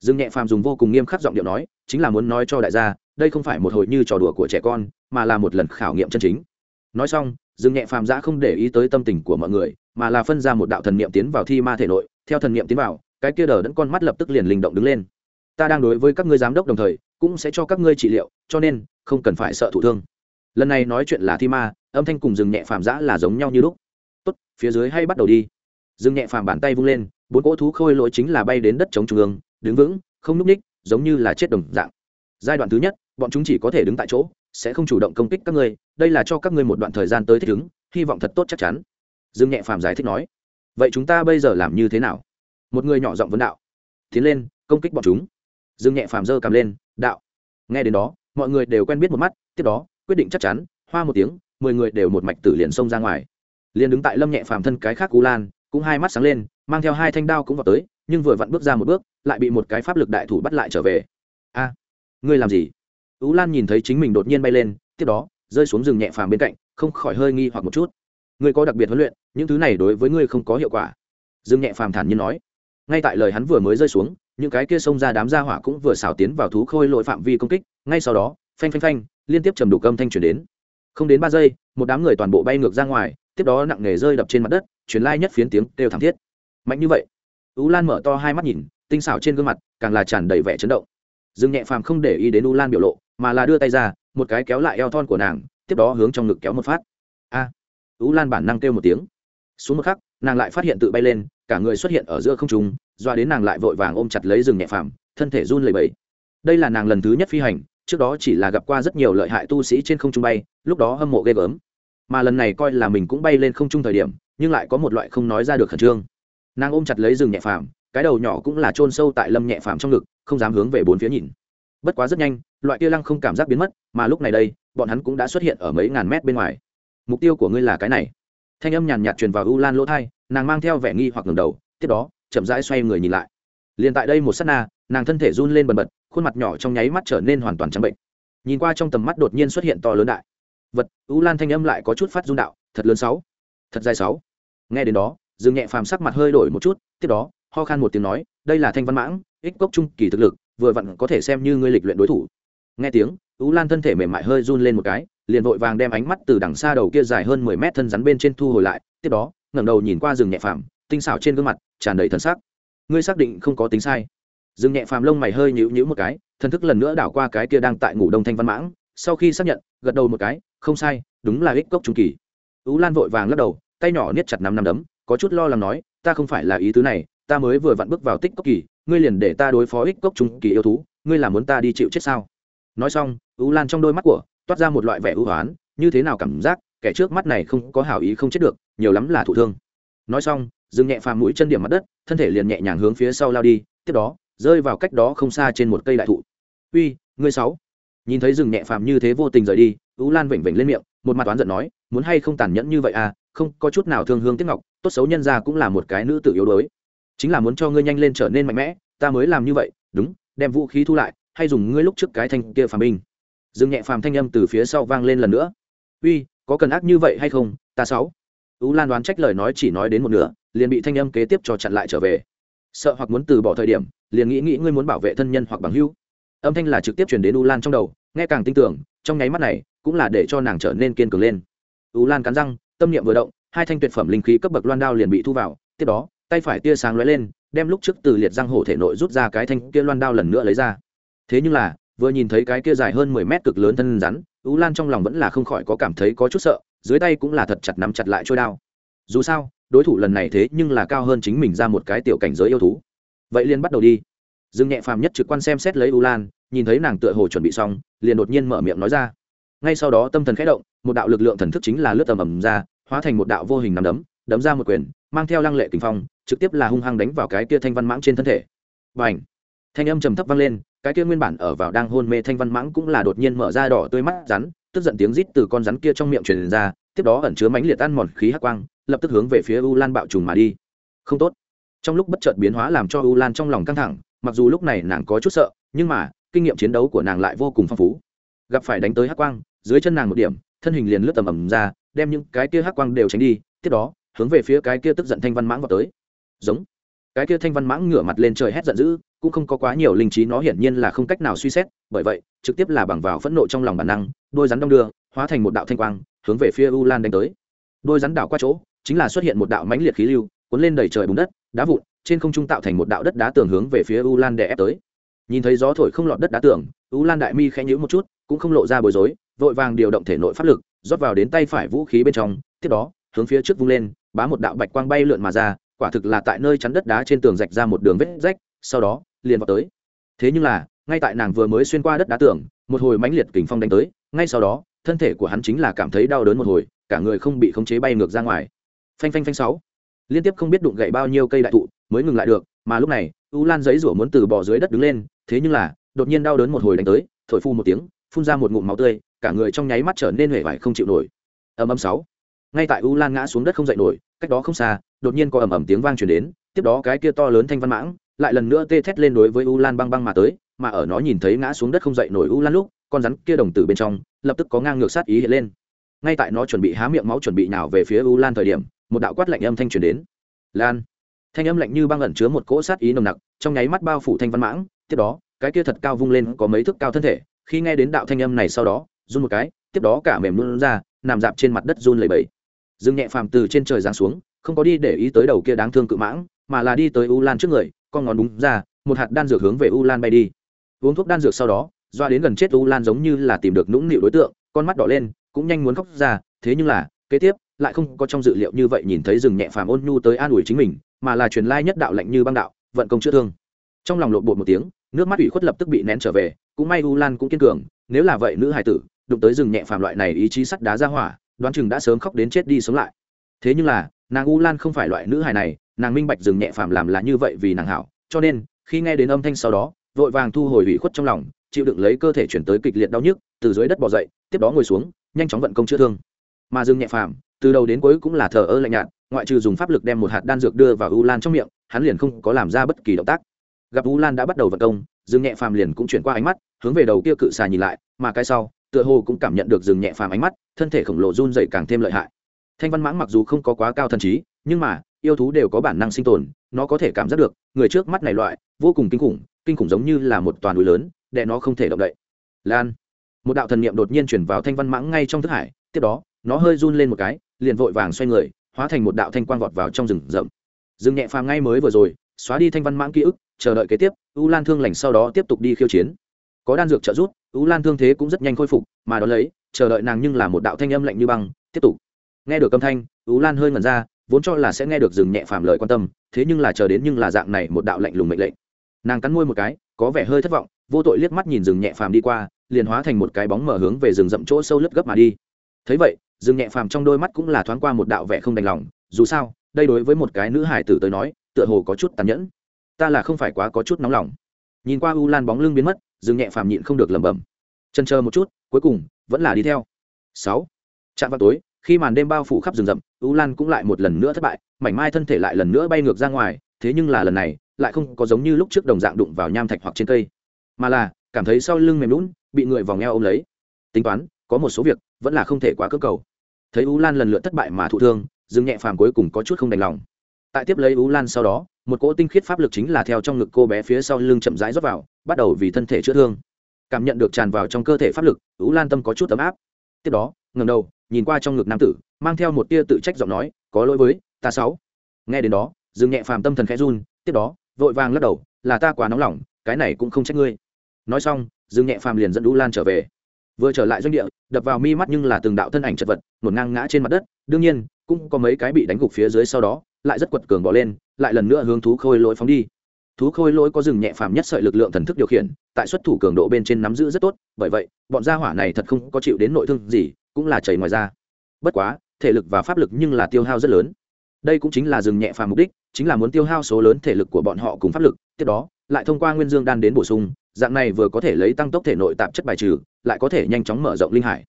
Dương nhẹ phàm dùng vô cùng nghiêm khắc giọng điệu nói, chính là muốn nói cho đại gia đây không phải một hồi như trò đùa của trẻ con, mà là một lần khảo nghiệm chân chính. Nói xong, dương nhẹ phàm giã không để ý tới tâm tình của mọi người, mà là phân ra một đạo thần niệm tiến vào thi ma thể nội, theo thần niệm tiến vào, cái kia đờ đẫn con mắt lập tức liền linh động đứng lên. Ta đang đối với các ngươi giám đốc đồng thời, cũng sẽ cho các ngươi trị liệu, cho nên, không cần phải sợ thụ thương. Lần này nói chuyện là thi ma, âm thanh cùng rừng nhẹ phàm giã là giống nhau như lúc. Tốt, phía dưới hay bắt đầu đi. Rừng nhẹ phàm bàn tay vung lên, bốn cỗ thú khôi lỗi chính là bay đến đất chống trung ương, đứng vững, không núp ních giống như là chết đồng dạng. Giai đoạn thứ nhất bọn chúng chỉ có thể đứng tại chỗ, sẽ không chủ động công kích các ngươi, đây là cho các ngươi một đoạn thời gian tới thích ứng, hy vọng thật tốt chắc chắn. Dương nhẹ phàm giải thích nói. Vậy chúng ta bây giờ làm như thế nào? Một người nhỏ giọng vấn đạo. Tiến lên, công kích bọn chúng. Dương nhẹ phàm giơ cầm lên, đạo. Nghe đến đó, mọi người đều quen biết một mắt, tiếp đó, quyết định chắc chắn, hoa một tiếng, mười người đều một mạch tử liền xông ra ngoài. Liền đứng tại lâm nhẹ phàm thân cái khác cú lan, cũng hai mắt sáng lên, mang theo hai thanh đao cũng vào tới, nhưng vừa vặn bước ra một bước, lại bị một cái pháp lực đại thủ bắt lại trở về. A, ngươi làm gì? Ú lan nhìn thấy chính mình đột nhiên bay lên, tiếp đó, rơi xuống rừng nhẹ phàm bên cạnh, không khỏi hơi nghi hoặc một chút. Ngươi có đặc biệt huấn luyện, những thứ này đối với ngươi không có hiệu quả. Dương nhẹ phàm thản nhiên nói. Ngay tại lời hắn vừa mới rơi xuống, những cái kia xông ra đám gia hỏa cũng vừa xảo tiến vào thú khôi lội phạm vi công kích, ngay sau đó, phanh phanh phanh, liên tiếp trầm đủ âm thanh chuyển đến. Không đến ba giây, một đám người toàn bộ bay ngược ra ngoài, tiếp đó nặng nề rơi đập trên mặt đất chuyển lai nhất phiến tiếng đều thảm thiết. Mạnh như vậy, ú lan mở to hai mắt nhìn, tinh xảo trên gương mặt, càng là tràn đầy vẻ chấn động. Dương nhẹ phàm không để ý đến u lan biểu lộ mà là đưa tay ra một cái kéo lại eo thon của nàng tiếp đó hướng trong ngực kéo một phát. A! À, lan bản năng kêu một tiếng. Xuống một khắc nàng lại phát hiện tự bay lên cả người xuất hiện ở giữa không trung doa đến nàng lại vội vàng ôm chặt lấy rừng nhẹ phàm thân thể run lẩy bẩy. Đây là nàng lần thứ nhất phi hành trước đó chỉ là gặp qua rất nhiều lợi hại tu sĩ trên không trung bay lúc đó hâm mộ ghê gớm. Mà lần này coi là mình cũng bay lên không trung thời điểm nhưng lại có một loại không nói ra được khẩn trương. Nàng ôm chặt lấy rừng nhẹ phàm cái đầu nhỏ cũng là chôn sâu tại lâm nhẹ phàm trong ngực không dám hướng về bốn phía nhìn bất quá rất nhanh, loại kia lăng không cảm giác biến mất, mà lúc này đây, bọn hắn cũng đã xuất hiện ở mấy ngàn mét bên ngoài. Mục tiêu của ngươi là cái này. Thanh âm nhàn nhạt truyền vào u lan lỗ thai, nàng mang theo vẻ nghi hoặc ngừng đầu, tiếp đó, chậm rãi xoay người nhìn lại. Liền tại đây một s á t na, nàng thân thể run lên bần bật, khuôn mặt nhỏ trong nháy mắt trở nên hoàn toàn trắng bệnh. Nhìn qua trong tầm mắt đột nhiên xuất hiện to lớn đại vật, u lan thanh âm lại có chút phát run đạo, thật lớn sáu, thật dài sáu. Nghe đến đó, dương nhẹ phàm sắc mặt hơi đổi một chút, tiếp đó, ho khan một tiếng nói, đây là thanh văn mãng, ích cốc trung kỳ thực lực vừa vặn có thể xem như ngươi lịch luyện đối thủ. Nghe tiếng, ú lan thân thể mềm mại hơi run lên một cái, liền vội vàng đem ánh mắt từ đằng xa đầu kia dài hơn mười mét thân rắn bên trên thu hồi lại, tiếp đó, ngẩng đầu nhìn qua rừng nhẹ phàm, tinh xảo trên gương mặt, tràn đầy thân sắc. Ngươi xác định không có tính sai. Rừng nhẹ phàm lông mày hơi nhíu nhíu một cái thân thức lần nữa đảo qua cái kia đang tại ngủ đông thanh văn mãng, sau khi xác nhận, gật đầu một cái, không sai, đúng là ích cốc trung kỳ. Ú lan vội vàng lắc đầu, tay nhỏ niết chặt năm năm đấm, có chút lo lắng nói, ta không phải là ý tứ này, ta mới vừa vặn bước vào tích cốc kỳ ngươi liền để ta đối phó ích cốc trung kỳ yêu thú, ngươi là muốn ta đi chịu chết sao? Nói xong ưu lan trong đôi mắt của, toát ra một loại vẻ ưu hoán, như thế nào cảm giác, kẻ trước mắt này không có hảo ý không chết được, nhiều lắm là thụ thương. Nói xong, dừng nhẹ phàm mũi chân điểm mặt đất, thân thể liền nhẹ nhàng hướng phía sau lao đi, tiếp đó, rơi vào cách đó không xa trên một cây đại thụ. Uy, ngươi sáu. Nhìn thấy rừng nhẹ phàm như thế vô tình rời đi ú lan vểnh vểnh lên miệng, một mặt toán giận nói, muốn hay không tàn nhẫn như vậy à không có chút nào thương hương tiếc ngọc, tốt xấu nhân ra cũng là một cái nữ tự yếu đuối chính là muốn cho ngươi nhanh lên trở nên mạnh mẽ, ta mới làm như vậy, đúng, đem vũ khí thu lại, hay dùng ngươi lúc trước cái thanh kia phàm binh. Dương nhẹ phàm thanh âm từ phía sau vang lên lần nữa. Uy, có cần ác như vậy hay không, ta sáu. U lan đoán trách lời nói chỉ nói đến một nửa, liền bị thanh âm kế tiếp cho chặn lại trở về. Sợ hoặc muốn từ bỏ thời điểm, liền nghĩ nghĩ ngươi muốn bảo vệ thân nhân hoặc bằng hữu. Âm thanh là trực tiếp truyền đến u lan trong đầu, nghe càng tin tưởng, trong nháy mắt này, cũng là để cho nàng trở nên kiên cường lên. U lan cắn răng, tâm niệm vừa động, hai thanh tuyệt phẩm linh khí cấp bậc loan đao liền bị thu vào, tiếp đó tay phải tia sáng lóe lên, đem lúc trước từ liệt răng hổ thể nội rút ra cái thanh kia loan đao lần nữa lấy ra. Thế nhưng là, vừa nhìn thấy cái kia dài hơn mười mét cực lớn thân rắn ú lan trong lòng vẫn là không khỏi có cảm thấy có chút sợ, dưới tay cũng là thật chặt nắm chặt lại trôi đao. Dù sao, đối thủ lần này thế nhưng là cao hơn chính mình ra một cái tiểu cảnh giới yêu thú. Vậy liền bắt đầu đi. Dương nhẹ phàm nhất trực quan xem xét lấy u lan, nhìn thấy nàng tựa hồ chuẩn bị xong, liền đột nhiên mở miệng nói ra. Ngay sau đó tâm thần khẽ động, một đạo lực lượng thần thức chính là lướt tầm ầm ra, hóa thành một đạo vô hình nằm đấm đấm ra một quyền mang theo lăng lệ kinh phong, trực tiếp là hung hăng đánh vào cái kia thanh văn mãng trên thân thể. Và ảnh thanh âm trầm thấp vang lên, cái kia nguyên bản ở vào đang hôn mê thanh văn mãng cũng là đột nhiên mở ra đỏ tươi mắt rắn, tức giận tiếng rít từ con rắn kia trong miệng truyền ra, tiếp đó ẩn chứa mãnh liệt ăn mòn khí hắc quang, lập tức hướng về phía u lan bạo trùng mà đi. Không tốt. Trong lúc bất chợt biến hóa làm cho u lan trong lòng căng thẳng, mặc dù lúc này nàng có chút sợ, nhưng mà, kinh nghiệm chiến đấu của nàng lại vô cùng phong phú. Gặp phải đánh tới hắc quang, dưới chân nàng một điểm, thân hình liền lướt tầm ầm ra, đem những cái kia hắc quang đều tránh đi, tiếp đó hướng về phía cái kia tức giận thanh văn mãng vào tới. Giống. Cái kia thanh văn mãng ngửa mặt lên trời hét giận dữ, cũng không có quá nhiều linh trí, nó hiển nhiên là không cách nào suy xét, bởi vậy, trực tiếp là bằng vào phẫn nộ trong lòng bản năng, đôi rắn đong đưa, hóa thành một đạo thanh quang, hướng về phía u lan đánh tới. Đôi rắn đảo qua chỗ, chính là xuất hiện một đạo mãnh liệt khí lưu, cuốn lên đầy trời bùn đất, đá vụn, trên không trung tạo thành một đạo đất đá tường hướng về phía u lan để ép tới. Nhìn thấy gió thổi không lọt đất đá tường, u lan đại mi khẽ nhíu một chút, cũng không lộ ra bối rối, vội vàng điều động thể nội pháp lực, rót vào đến tay phải vũ khí bên trong, tiếp đó, hướng phía trước vung lên bá một đạo bạch quang bay lượn mà ra, quả thực là tại nơi chắn đất đá trên tường rạch ra một đường vết rách, sau đó, liền vào tới. Thế nhưng là, ngay tại nàng vừa mới xuyên qua đất đá tường, một hồi mãnh liệt kình phong đánh tới, ngay sau đó, thân thể của hắn chính là cảm thấy đau đớn một hồi, cả người không bị khống chế bay ngược ra ngoài. Phanh phanh phanh sáu. Liên tiếp không biết đụng gậy bao nhiêu cây đại thụ mới ngừng lại được, mà lúc này, u lan giấy rủa muốn từ bò dưới đất đứng lên, thế nhưng là, đột nhiên đau đớn một hồi đánh tới, thổi phu một tiếng, phun ra một ngụm máu tươi, cả người trong nháy mắt trở nên huệ vải không chịu nổi. Ầm ầm sáu ngay tại u lan ngã xuống đất không dậy nổi, cách đó không xa, đột nhiên có ầm ầm tiếng vang truyền đến, tiếp đó cái kia to lớn thanh văn mãng lại lần nữa tê thét lên đối với u lan băng băng mà tới, mà ở nó nhìn thấy ngã xuống đất không dậy nổi u lan lúc, con rắn kia đồng tử bên trong lập tức có ngang ngược sát ý hiện lên. Ngay tại nó chuẩn bị há miệng máu chuẩn bị nào về phía u lan thời điểm, một đạo quát lạnh âm thanh truyền đến. Lan, thanh âm lạnh như băng ẩn chứa một cỗ sát ý nồng nặc, trong nháy mắt bao phủ thanh văn mãng, tiếp đó, cái kia thật cao vung lên có mấy thước cao thân thể, khi nghe đến đạo thanh âm này sau đó, run một cái, tiếp đó cả mềm luôn ra, nằm dạp trên mặt đất run lẩy bẩy dương nhẹ phàm từ trên trời giáng xuống, không có đi để ý tới đầu kia đáng thương cự mãng, mà là đi tới u lan trước người, con ngón đúng ra, một hạt đan dược hướng về u lan bay đi. Uống thuốc đan dược sau đó, doa đến gần chết u lan giống như là tìm được nũng nịu đối tượng, con mắt đỏ lên, cũng nhanh muốn khóc ra, thế nhưng là, kế tiếp, lại không có trong dự liệu như vậy nhìn thấy rừng nhẹ phàm ôn nhu tới an ủi chính mình, mà là truyền lai nhất đạo lạnh như băng đạo, vận công chữa thương. Trong lòng lộn bột một tiếng, nước mắt ủy khuất lập tức bị nén trở về, cũng may u lan cũng kiên cường, nếu là vậy nữ hải tử, đụng tới rừng nhẹ phàm loại này ý chí sắt đá ra hỏa đoán chừng đã sớm khóc đến chết đi sống lại. Thế nhưng là, nàng u lan không phải loại nữ hài này, nàng minh bạch dừng nhẹ phàm làm là như vậy vì nàng hảo, cho nên, khi nghe đến âm thanh sau đó, vội vàng thu hồi ủy khuất trong lòng, chịu đựng lấy cơ thể chuyển tới kịch liệt đau nhức, từ dưới đất bỏ dậy, tiếp đó ngồi xuống, nhanh chóng vận công chữa thương. Mà dừng nhẹ phàm, từ đầu đến cuối cũng là thờ ơ lạnh nhạt, ngoại trừ dùng pháp lực đem một hạt đan dược đưa vào u lan trong miệng, hắn liền không có làm ra bất kỳ động tác. Gặp u lan đã bắt đầu vận công dừng nhẹ phàm liền cũng chuyển qua ánh mắt, hướng về đầu kia cự xà nhìn lại, mà cái sau tựa hồ cũng cảm nhận được rừng nhẹ phàm ánh mắt, thân thể khổng lồ run dậy càng thêm lợi hại. Thanh văn mãng mặc dù không có quá cao thần trí, nhưng mà, yêu thú đều có bản năng sinh tồn, nó có thể cảm giác được, người trước mắt này loại, vô cùng kinh khủng kinh khủng giống như là một toàn núi lớn, để nó không thể động đậy. Lan, một đạo thần niệm đột nhiên chuyển vào thanh văn mãng ngay trong thức hải, tiếp đó, nó hơi run lên một cái, liền vội vàng xoay người, hóa thành một đạo thanh quang vọt vào trong rừng rậm. Rừng nhẹ phàm ngay mới vừa rồi, xóa đi thanh văn mãng ký ức, chờ đợi kế tiếp, u lan thương lành sau đó tiếp tục đi khiêu chiến có đan dược trợ giúp, ú lan thương thế cũng rất nhanh khôi phục, mà đ ó lấy, chờ đợi nàng nhưng là một đạo thanh âm lạnh như băng, tiếp tục. Nghe được âm thanh, ú lan hơi ngẩn ra, vốn cho là sẽ nghe được dừng nhẹ phàm lời quan tâm, thế nhưng là chờ đến nhưng là dạng này một đạo lạnh lùng mệnh lệnh. Nàng cắn môi một cái, có vẻ hơi thất vọng, vô tội liếc mắt nhìn rừng nhẹ phàm đi qua, liền hóa thành một cái bóng mở hướng về rừng rậm chỗ sâu lướt gấp mà đi. Thấy vậy rừng nhẹ phàm trong đôi mắt cũng là thoáng qua một đạo vẻ không đành lòng, dù sao, đây đối với một cái nữ hải tử tới nói, tựa hồ có chút tàn nhẫn. Ta là không phải quá có chút nóng lòng. Nhìn qua u lan bóng lưng biến mất Dừng nhẹ phàm nhịn không được lẩm bẩm. Chân chờ một chút, cuối cùng, vẫn là đi theo. Sáu. Chạm vào tối, khi màn đêm bao phủ khắp rừng rậm, u lan cũng lại một lần nữa thất bại, mảnh mai thân thể lại lần nữa bay ngược ra ngoài, thế nhưng là lần này, lại không có giống như lúc trước đồng dạng đụng vào nham thạch hoặc trên cây. Mà là, cảm thấy sau lưng mềm lún bị người vòng eo ôm lấy. Tính toán, có một số việc, vẫn là không thể quá cơ cầu. Thấy U lan lần lượt thất bại mà thụ thương dương nhẹ phàm cuối cùng có chút không đành lòng tại tiếp lấy ú lan sau đó, một cỗ tinh khiết pháp lực chính là theo trong ngực cô bé phía sau lưng chậm rãi rót vào, bắt đầu vì thân thể chữa thương. Cảm nhận được tràn vào trong cơ thể pháp lực, ú lan tâm có chút ấm áp. Tiếp đó ngầm đầu, nhìn qua trong ngực nam tử, mang theo một tia tự trách giọng nói, có lỗi với ta sáu. Nghe đến đó, dương nhẹ phàm tâm thần khẽ run, tiếp đó, vội vàng lắc đầu, là ta quá nóng lòng, cái này cũng không trách ngươi. Nói xong, dương nhẹ phàm liền dẫn ú lan trở về. Vừa trở lại doanh địa, đập vào mi mắt nhưng là từng đạo thân ảnh chật vật một ngang ngã trên mặt đất, đương nhiên, cũng có mấy cái bị đánh gục phía dưới sau đó lại rất quật cường bỏ lên, lại lần nữa hướng thú khôi lỗi phóng đi. Thú khôi lỗi có rừng nhẹ phàm nhất sợi lực lượng thần thức điều khiển, tại xuất thủ cường độ bên trên nắm giữ rất tốt, bởi vậy, bọn gia hỏa này thật không có chịu đến nội thương gì, cũng là chảy ngoài ra bất quá, thể lực và pháp lực nhưng là tiêu hao rất lớn. Đây cũng chính là rừng nhẹ phàm mục đích, chính là muốn tiêu hao số lớn thể lực của bọn họ cùng pháp lực, tiếp đó, lại thông qua nguyên dương đan đến bổ sung, dạng này vừa có thể lấy tăng tốc thể nội tạp chất bài trừ, lại có thể nhanh chóng mở rộng linh hải.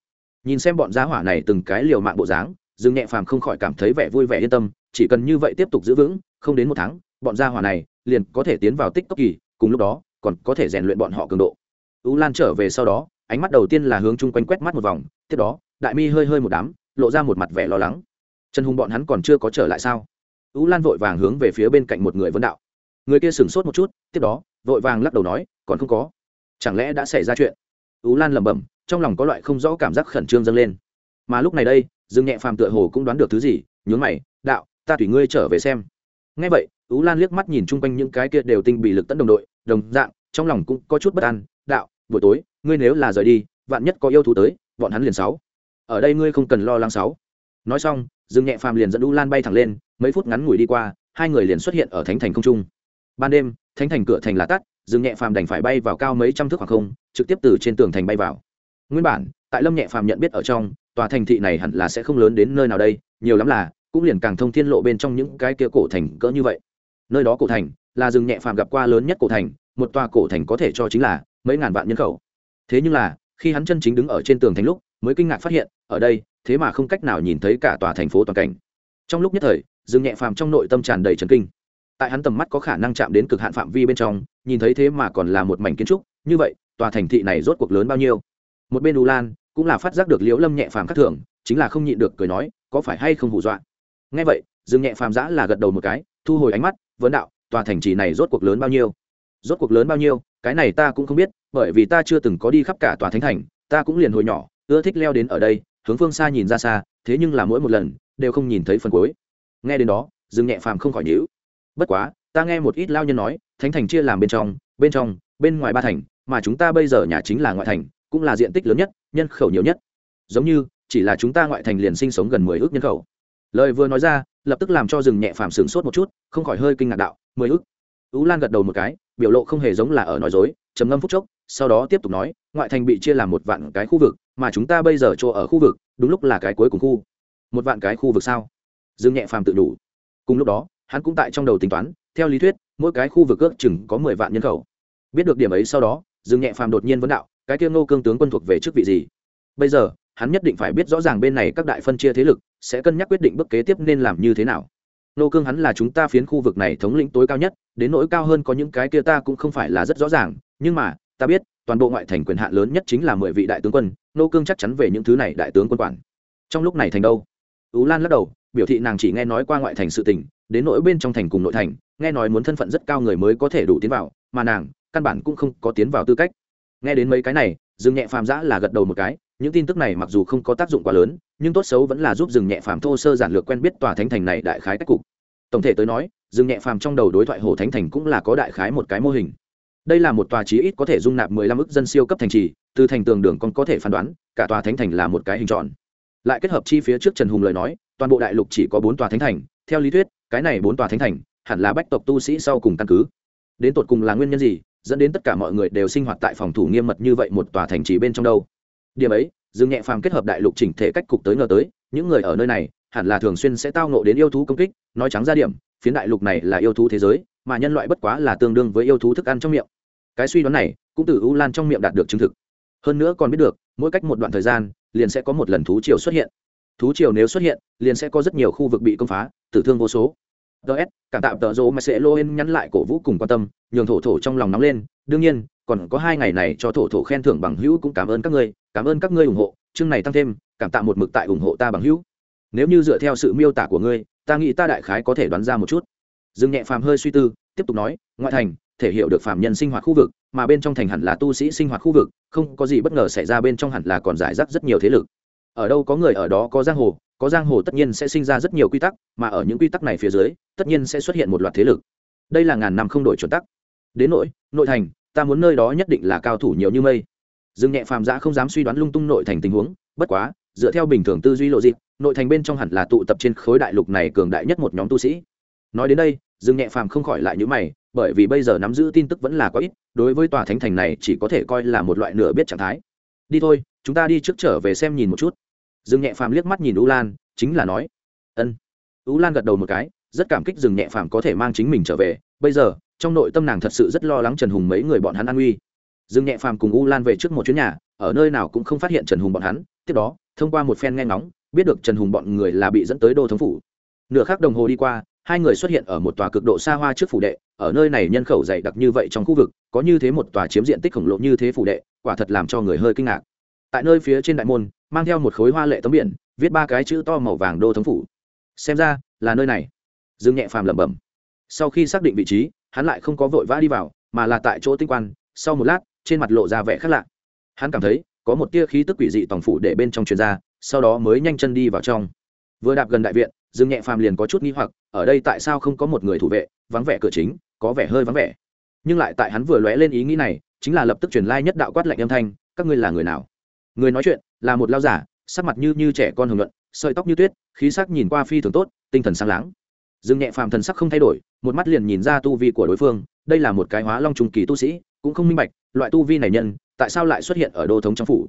Nhìn xem bọn gia hỏa này từng cái liều mạng bộ dáng, rừng nhẹ phàm không khỏi cảm thấy vẻ vui vẻ yên tâm chỉ cần như vậy tiếp tục giữ vững, không đến một tháng, bọn gia hỏa này liền có thể tiến vào tích tốc kỳ, cùng lúc đó, còn có thể rèn luyện bọn họ cường độ. U lan trở về sau đó, ánh mắt đầu tiên là hướng chung quanh quét mắt một vòng, tiếp đó, đại mi hơi hơi một đám, lộ ra một mặt vẻ lo lắng. Trần hùng bọn hắn còn chưa có trở lại sao? U lan vội vàng hướng về phía bên cạnh một người vấn đạo. Người kia sửng sốt một chút, tiếp đó, vội vàng lắc đầu nói, còn không có. Chẳng lẽ đã xảy ra chuyện? U lan lẩm bẩm, trong lòng có loại không rõ cảm giác khẩn trương dâng lên. Mà lúc này đây, dương nhẹ phàm tựa hồ cũng đoán được thứ gì nhún mày, đạo ta tùy ngươi trở về xem. Ngay vậy ú lan liếc mắt nhìn chung quanh những cái kia đều tinh bị lực tấn đồng đội, đồng dạng, trong lòng cũng có chút bất an. Đạo, buổi tối, ngươi nếu là rời đi, vạn nhất có yêu thú tới, bọn hắn liền sáu. Ở đây ngươi không cần lo lắng sáu. Nói xong, dương nhẹ phàm liền dẫn ú lan bay thẳng lên, mấy phút ngắn ngủi đi qua, hai người liền xuất hiện ở thánh thành không trung. Ban đêm, thánh thành cửa thành là tắt, dương nhẹ phàm đành phải bay vào cao mấy trăm thước khoảng không, trực tiếp từ trên tường thành bay vào. Nguyên bản, tại lâm nhẹ phàm nhận biết ở trong, tòa thành thị này hẳn là sẽ không lớn đến nơi nào đây, nhiều lắm là cũng liền càng thông thiên lộ bên trong những cái kia cổ thành cỡ như vậy. Nơi đó cổ thành là rừng nhẹ phàm gặp qua lớn nhất cổ thành, một tòa cổ thành có thể cho chính là mấy ngàn vạn nhân khẩu. Thế nhưng là, khi hắn chân chính đứng ở trên tường thành lúc, mới kinh ngạc phát hiện, ở đây, thế mà không cách nào nhìn thấy cả tòa thành phố toàn cảnh. Trong lúc nhất thời, rừng nhẹ phàm trong nội tâm tràn đầy trần kinh. Tại hắn tầm mắt có khả năng chạm đến cực hạn phạm vi bên trong, nhìn thấy thế mà còn là một mảnh kiến trúc, như vậy, tòa thành thị này rốt cuộc lớn bao nhiêu? Một bên u lan cũng là phát giác được liễu lâm nhẹ phàm khắc thường, chính là không nhịn được cười nói, có phải hay không hù dọa? Ngay vậy, dương nhẹ phàm giã là gật đầu một cái, thu hồi ánh mắt vấn đạo, tòa thành trì này rốt cuộc lớn bao nhiêu? Rốt cuộc lớn bao nhiêu? Cái này ta cũng không biết, bởi vì ta chưa từng có đi khắp cả tòa thánh thành, ta cũng liền hồi nhỏ, ưa thích leo đến ở đây, hướng phương xa nhìn ra xa, thế nhưng là mỗi một lần, đều không nhìn thấy phần cuối. Nghe đến đó, dương nhẹ phàm không khỏi nhữ bất quá, ta nghe một ít lao nhân nói, thánh thành chia làm bên trong bên trong, bên ngoài ba thành, mà chúng ta bây giờ nhà chính là ngoại thành, cũng là diện tích lớn nhất, nhân khẩu nhiều nhất. Giống như, chỉ là chúng ta ngoại thành liền sinh sống gần mười ước nhân khẩu lời vừa nói ra, lập tức làm cho rừng nhẹ phàm sửng sốt một chút, không khỏi hơi kinh ngạc đạo, mười ức. Tú lan gật đầu một cái, biểu lộ không hề giống là ở nói dối, trầm ngâm phút chốc, sau đó tiếp tục nói, ngoại thành bị chia làm một vạn cái khu vực, mà chúng ta bây giờ chỗ ở khu vực, đúng lúc là cái cuối cùng khu. Một vạn cái khu vực sao? Dương nhẹ phàm tự đủ. Cùng lúc đó, hắn cũng tại trong đầu tính toán, theo lý thuyết, mỗi cái khu vực ước chừng có mười vạn nhân khẩu. Biết được điểm ấy sau đó dương nhẹ phàm đột nhiên vấn đạo, cái kia ngô cương tướng quân thuộc về chức vị gì? Bây giờ hắn nhất định phải biết rõ ràng bên này các đại phân chia thế lực sẽ cân nhắc quyết định bước kế tiếp nên làm như thế nào. Nô cương hắn là chúng ta phiến khu vực này thống lĩnh tối cao nhất, đến nỗi cao hơn có những cái kia ta cũng không phải là rất rõ ràng, nhưng mà, ta biết, toàn bộ ngoại thành quyền hạn lớn nhất chính là mười vị đại tướng quân, nô cương chắc chắn về những thứ này đại tướng quân quản. Trong lúc này thành đâu? Tú lan lắc đầu, biểu thị nàng chỉ nghe nói qua ngoại thành sự tình, đến nỗi bên trong thành cùng nội thành, nghe nói muốn thân phận rất cao người mới có thể đủ tiến vào, mà nàng, căn bản cũng không có tiến vào tư cách. Nghe đến mấy cái này, dương nhẹ phàm giã là gật đầu một cái những tin tức này mặc dù không có tác dụng quá lớn, nhưng tốt xấu vẫn là giúp rừng nhẹ phàm thô sơ giản lược quen biết tòa thánh thành này đại khái cách cục. Tổng thể tới nói, rừng nhẹ phàm trong đầu đối thoại hồ thánh thành cũng là có đại khái một cái mô hình. Đây là một tòa chí ít có thể dung nạp mười lăm ức dân siêu cấp thành trì, từ thành tường đường còn có thể phán đoán, cả tòa thánh thành là một cái hình tròn. Lại kết hợp chi phía trước trần hùng lời nói, toàn bộ đại lục chỉ có bốn tòa thánh thành, theo lý thuyết, cái này bốn tòa thánh thành hẳn là bách tộc tu sĩ sau cùng căn cứ. Đến tột cùng là nguyên nhân gì, dẫn đến tất cả mọi người đều sinh hoạt tại phòng thủ nghiêm mật như vậy một tòa thành trì bên trong đâu? Điểm ấy, dương nhẹ phàm kết hợp đại lục chỉnh thể cách cục tới ngờ tới, những người ở nơi này, hẳn là thường xuyên sẽ tao nộ đến yêu thú công kích, nói trắng ra điểm, phiến đại lục này là yêu thú thế giới, mà nhân loại bất quá là tương đương với yêu thú thức ăn trong miệng. Cái suy đoán này, cũng từ u lan trong miệng đạt được chứng thực. Hơn nữa còn biết được, mỗi cách một đoạn thời gian, liền sẽ có một lần thú triều xuất hiện. Thú triều nếu xuất hiện, liền sẽ có rất nhiều khu vực bị công phá, tử thương vô số. Ts cảm tạm tợ rô mà sẽ lô hên nhắn lại cổ vũ cùng quan tâm, nhường thổ thổ trong lòng nóng lên. Đương nhiên, còn có hai ngày này cho thổ thổ khen thưởng bằng hữu cũng cảm ơn các ngươi cảm ơn các ngươi ủng hộ, chương này tăng thêm, cảm tạ một mực tại ủng hộ ta bằng hữu. Nếu như dựa theo sự miêu tả của ngươi, ta nghĩ ta đại khái có thể đoán ra một chút. Dương nhẹ phàm hơi suy tư, tiếp tục nói, ngoại thành, thể hiện được phàm nhân sinh hoạt khu vực, mà bên trong thành hẳn là tu sĩ sinh hoạt khu vực, không có gì bất ngờ xảy ra bên trong hẳn là còn giải rác rất nhiều thế lực. Ở đâu có người ở đó có giang hồ, có giang hồ tất nhiên sẽ sinh ra rất nhiều quy tắc, mà ở những quy tắc này phía dưới, tất nhiên sẽ xuất hiện một loạt thế lực. Đây là ngàn năm không đổi chuẩn tắc. Đến nỗi, nội thành, ta muốn nơi đó nhất định là cao thủ nhiều như mây dương nhẹ phàm giã không dám suy đoán lung tung nội thành tình huống, bất quá, dựa theo bình thường tư duy lộ dịp nội thành bên trong hẳn là tụ tập trên khối đại lục này cường đại nhất một nhóm tu sĩ. Nói đến đây dương nhẹ phàm không khỏi lại những mày, bởi vì bây giờ nắm giữ tin tức vẫn là có ít, đối với tòa thánh thành này chỉ có thể coi là một loại nửa biết trạng thái. Đi thôi, chúng ta đi trước trở về xem nhìn một chút. Dương nhẹ phàm liếc mắt nhìn u lan, chính là nói, ân. U lan gật đầu một cái, rất cảm kích dương nhẹ phàm có thể mang chính mình trở về. Bây giờ, trong nội tâm nàng thật sự rất lo lắng trần hùng mấy người bọn hắn an uy dương nhẹ phàm cùng u lan về trước một chuyến nhà, ở nơi nào cũng không phát hiện trần hùng bọn hắn, tiếp đó, thông qua một phen nghe ngóng, biết được trần hùng bọn người là bị dẫn tới đô thống phủ. Nửa khắc đồng hồ đi qua, hai người xuất hiện ở một tòa cực độ xa hoa trước phủ đệ, ở nơi này nhân khẩu dày đặc như vậy trong khu vực, có như thế một tòa chiếm diện tích khổng lồ như thế phủ đệ, quả thật làm cho người hơi kinh ngạc. Tại nơi phía trên đại môn, mang theo một khối hoa lệ tấm biển, viết ba cái chữ to màu vàng đô thống phủ. Xem ra, là nơi này. Dương nhẹ phàm lẩm bẩm. Sau khi xác định vị trí, hắn lại không có vội vã đi vào, mà là tại chỗ tinh quan, sau một lát trên mặt lộ ra vẻ khác lạ. Hắn cảm thấy, có một tia khí tức quỷ dị tòng phủ để bên trong truyền ra, sau đó mới nhanh chân đi vào trong. Vừa đạp gần đại viện, dương nhẹ phàm liền có chút nghi hoặc, ở đây tại sao không có một người thủ vệ, vắng vẻ cửa chính, có vẻ hơi vắng vẻ. Nhưng lại tại hắn vừa lóe lên ý nghĩ này, chính là lập tức truyền lai nhất đạo quát lạnh âm thanh, các ngươi là người nào? Người nói chuyện, là một lao giả, sắc mặt như như trẻ con hồng luận sợi tóc như tuyết, khí sắc nhìn qua phi thường tốt, tinh thần sáng láng. Dương nhẹ phàm thần sắc không thay đổi, một mắt liền nhìn ra tu vi của đối phương, đây là một cái hóa long trung kỳ tu sĩ, cũng không minh bạch loại tu vi này nhân, tại sao lại xuất hiện ở đô thống trong phủ?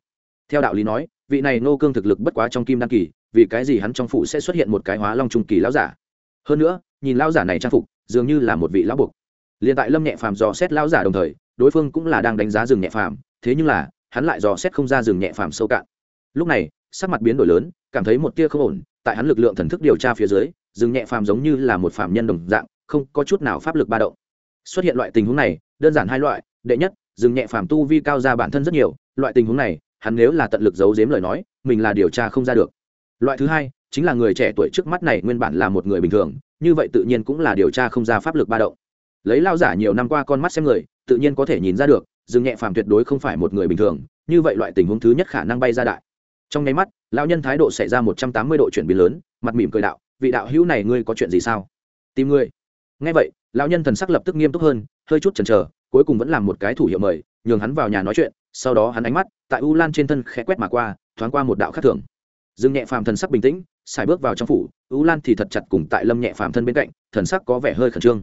Theo đạo lý nói, vị này nô cương thực lực bất quá trong kim đăng kỳ, vì cái gì hắn trong phủ sẽ xuất hiện một cái hóa long trung kỳ lão giả? Hơn nữa, nhìn lão giả này trang phục, dường như là một vị lão buộc. Liền tại lâm nhẹ phàm dò xét lão giả đồng thời, đối phương cũng là đang đánh giá rừng nhẹ phàm, thế nhưng là, hắn lại dò xét không ra rừng nhẹ phàm sâu cạn. Lúc này, sắc mặt biến đổi lớn, cảm thấy một tia không ổn, tại hắn lực lượng thần thức điều tra phía dưới, rừng nhẹ phàm giống như là một phàm nhân đồng dạng, không có chút nào pháp lực ba động. Xuất hiện loại tình huống này, đơn giản hai loại, đệ nhất Dừng nhẹ phàm tu vi cao ra bản thân rất nhiều, loại tình huống này, hắn nếu là tận lực giấu giếm lời nói, mình là điều tra không ra được. Loại thứ hai, chính là người trẻ tuổi trước mắt này nguyên bản là một người bình thường, như vậy tự nhiên cũng là điều tra không ra pháp lực ba động. Lấy lao giả nhiều năm qua con mắt xem người, tự nhiên có thể nhìn ra được, Dừng nhẹ phàm tuyệt đối không phải một người bình thường, như vậy loại tình huống thứ nhất khả năng bay ra đại. Trong nháy mắt, lão nhân thái độ xảy ra một trăm tám mươi độ chuyển biến lớn, mặt mỉm cười đạo, vị đạo hữu này ngươi có chuyện gì sao? Tìm ngươi ngay vậy, lão nhân thần sắc lập tức nghiêm túc hơn, hơi chút chần chờ cuối cùng vẫn làm một cái thủ hiệu mời, nhường hắn vào nhà nói chuyện, sau đó hắn ánh mắt tại u lan trên thân khẽ quét mà qua, thoáng qua một đạo khác thường. Dương nhẹ phàm thần sắc bình tĩnh, xài bước vào trong phủ, u lan thì thật chặt cùng tại lâm nhẹ phàm thân bên cạnh, thần sắc có vẻ hơi khẩn trương.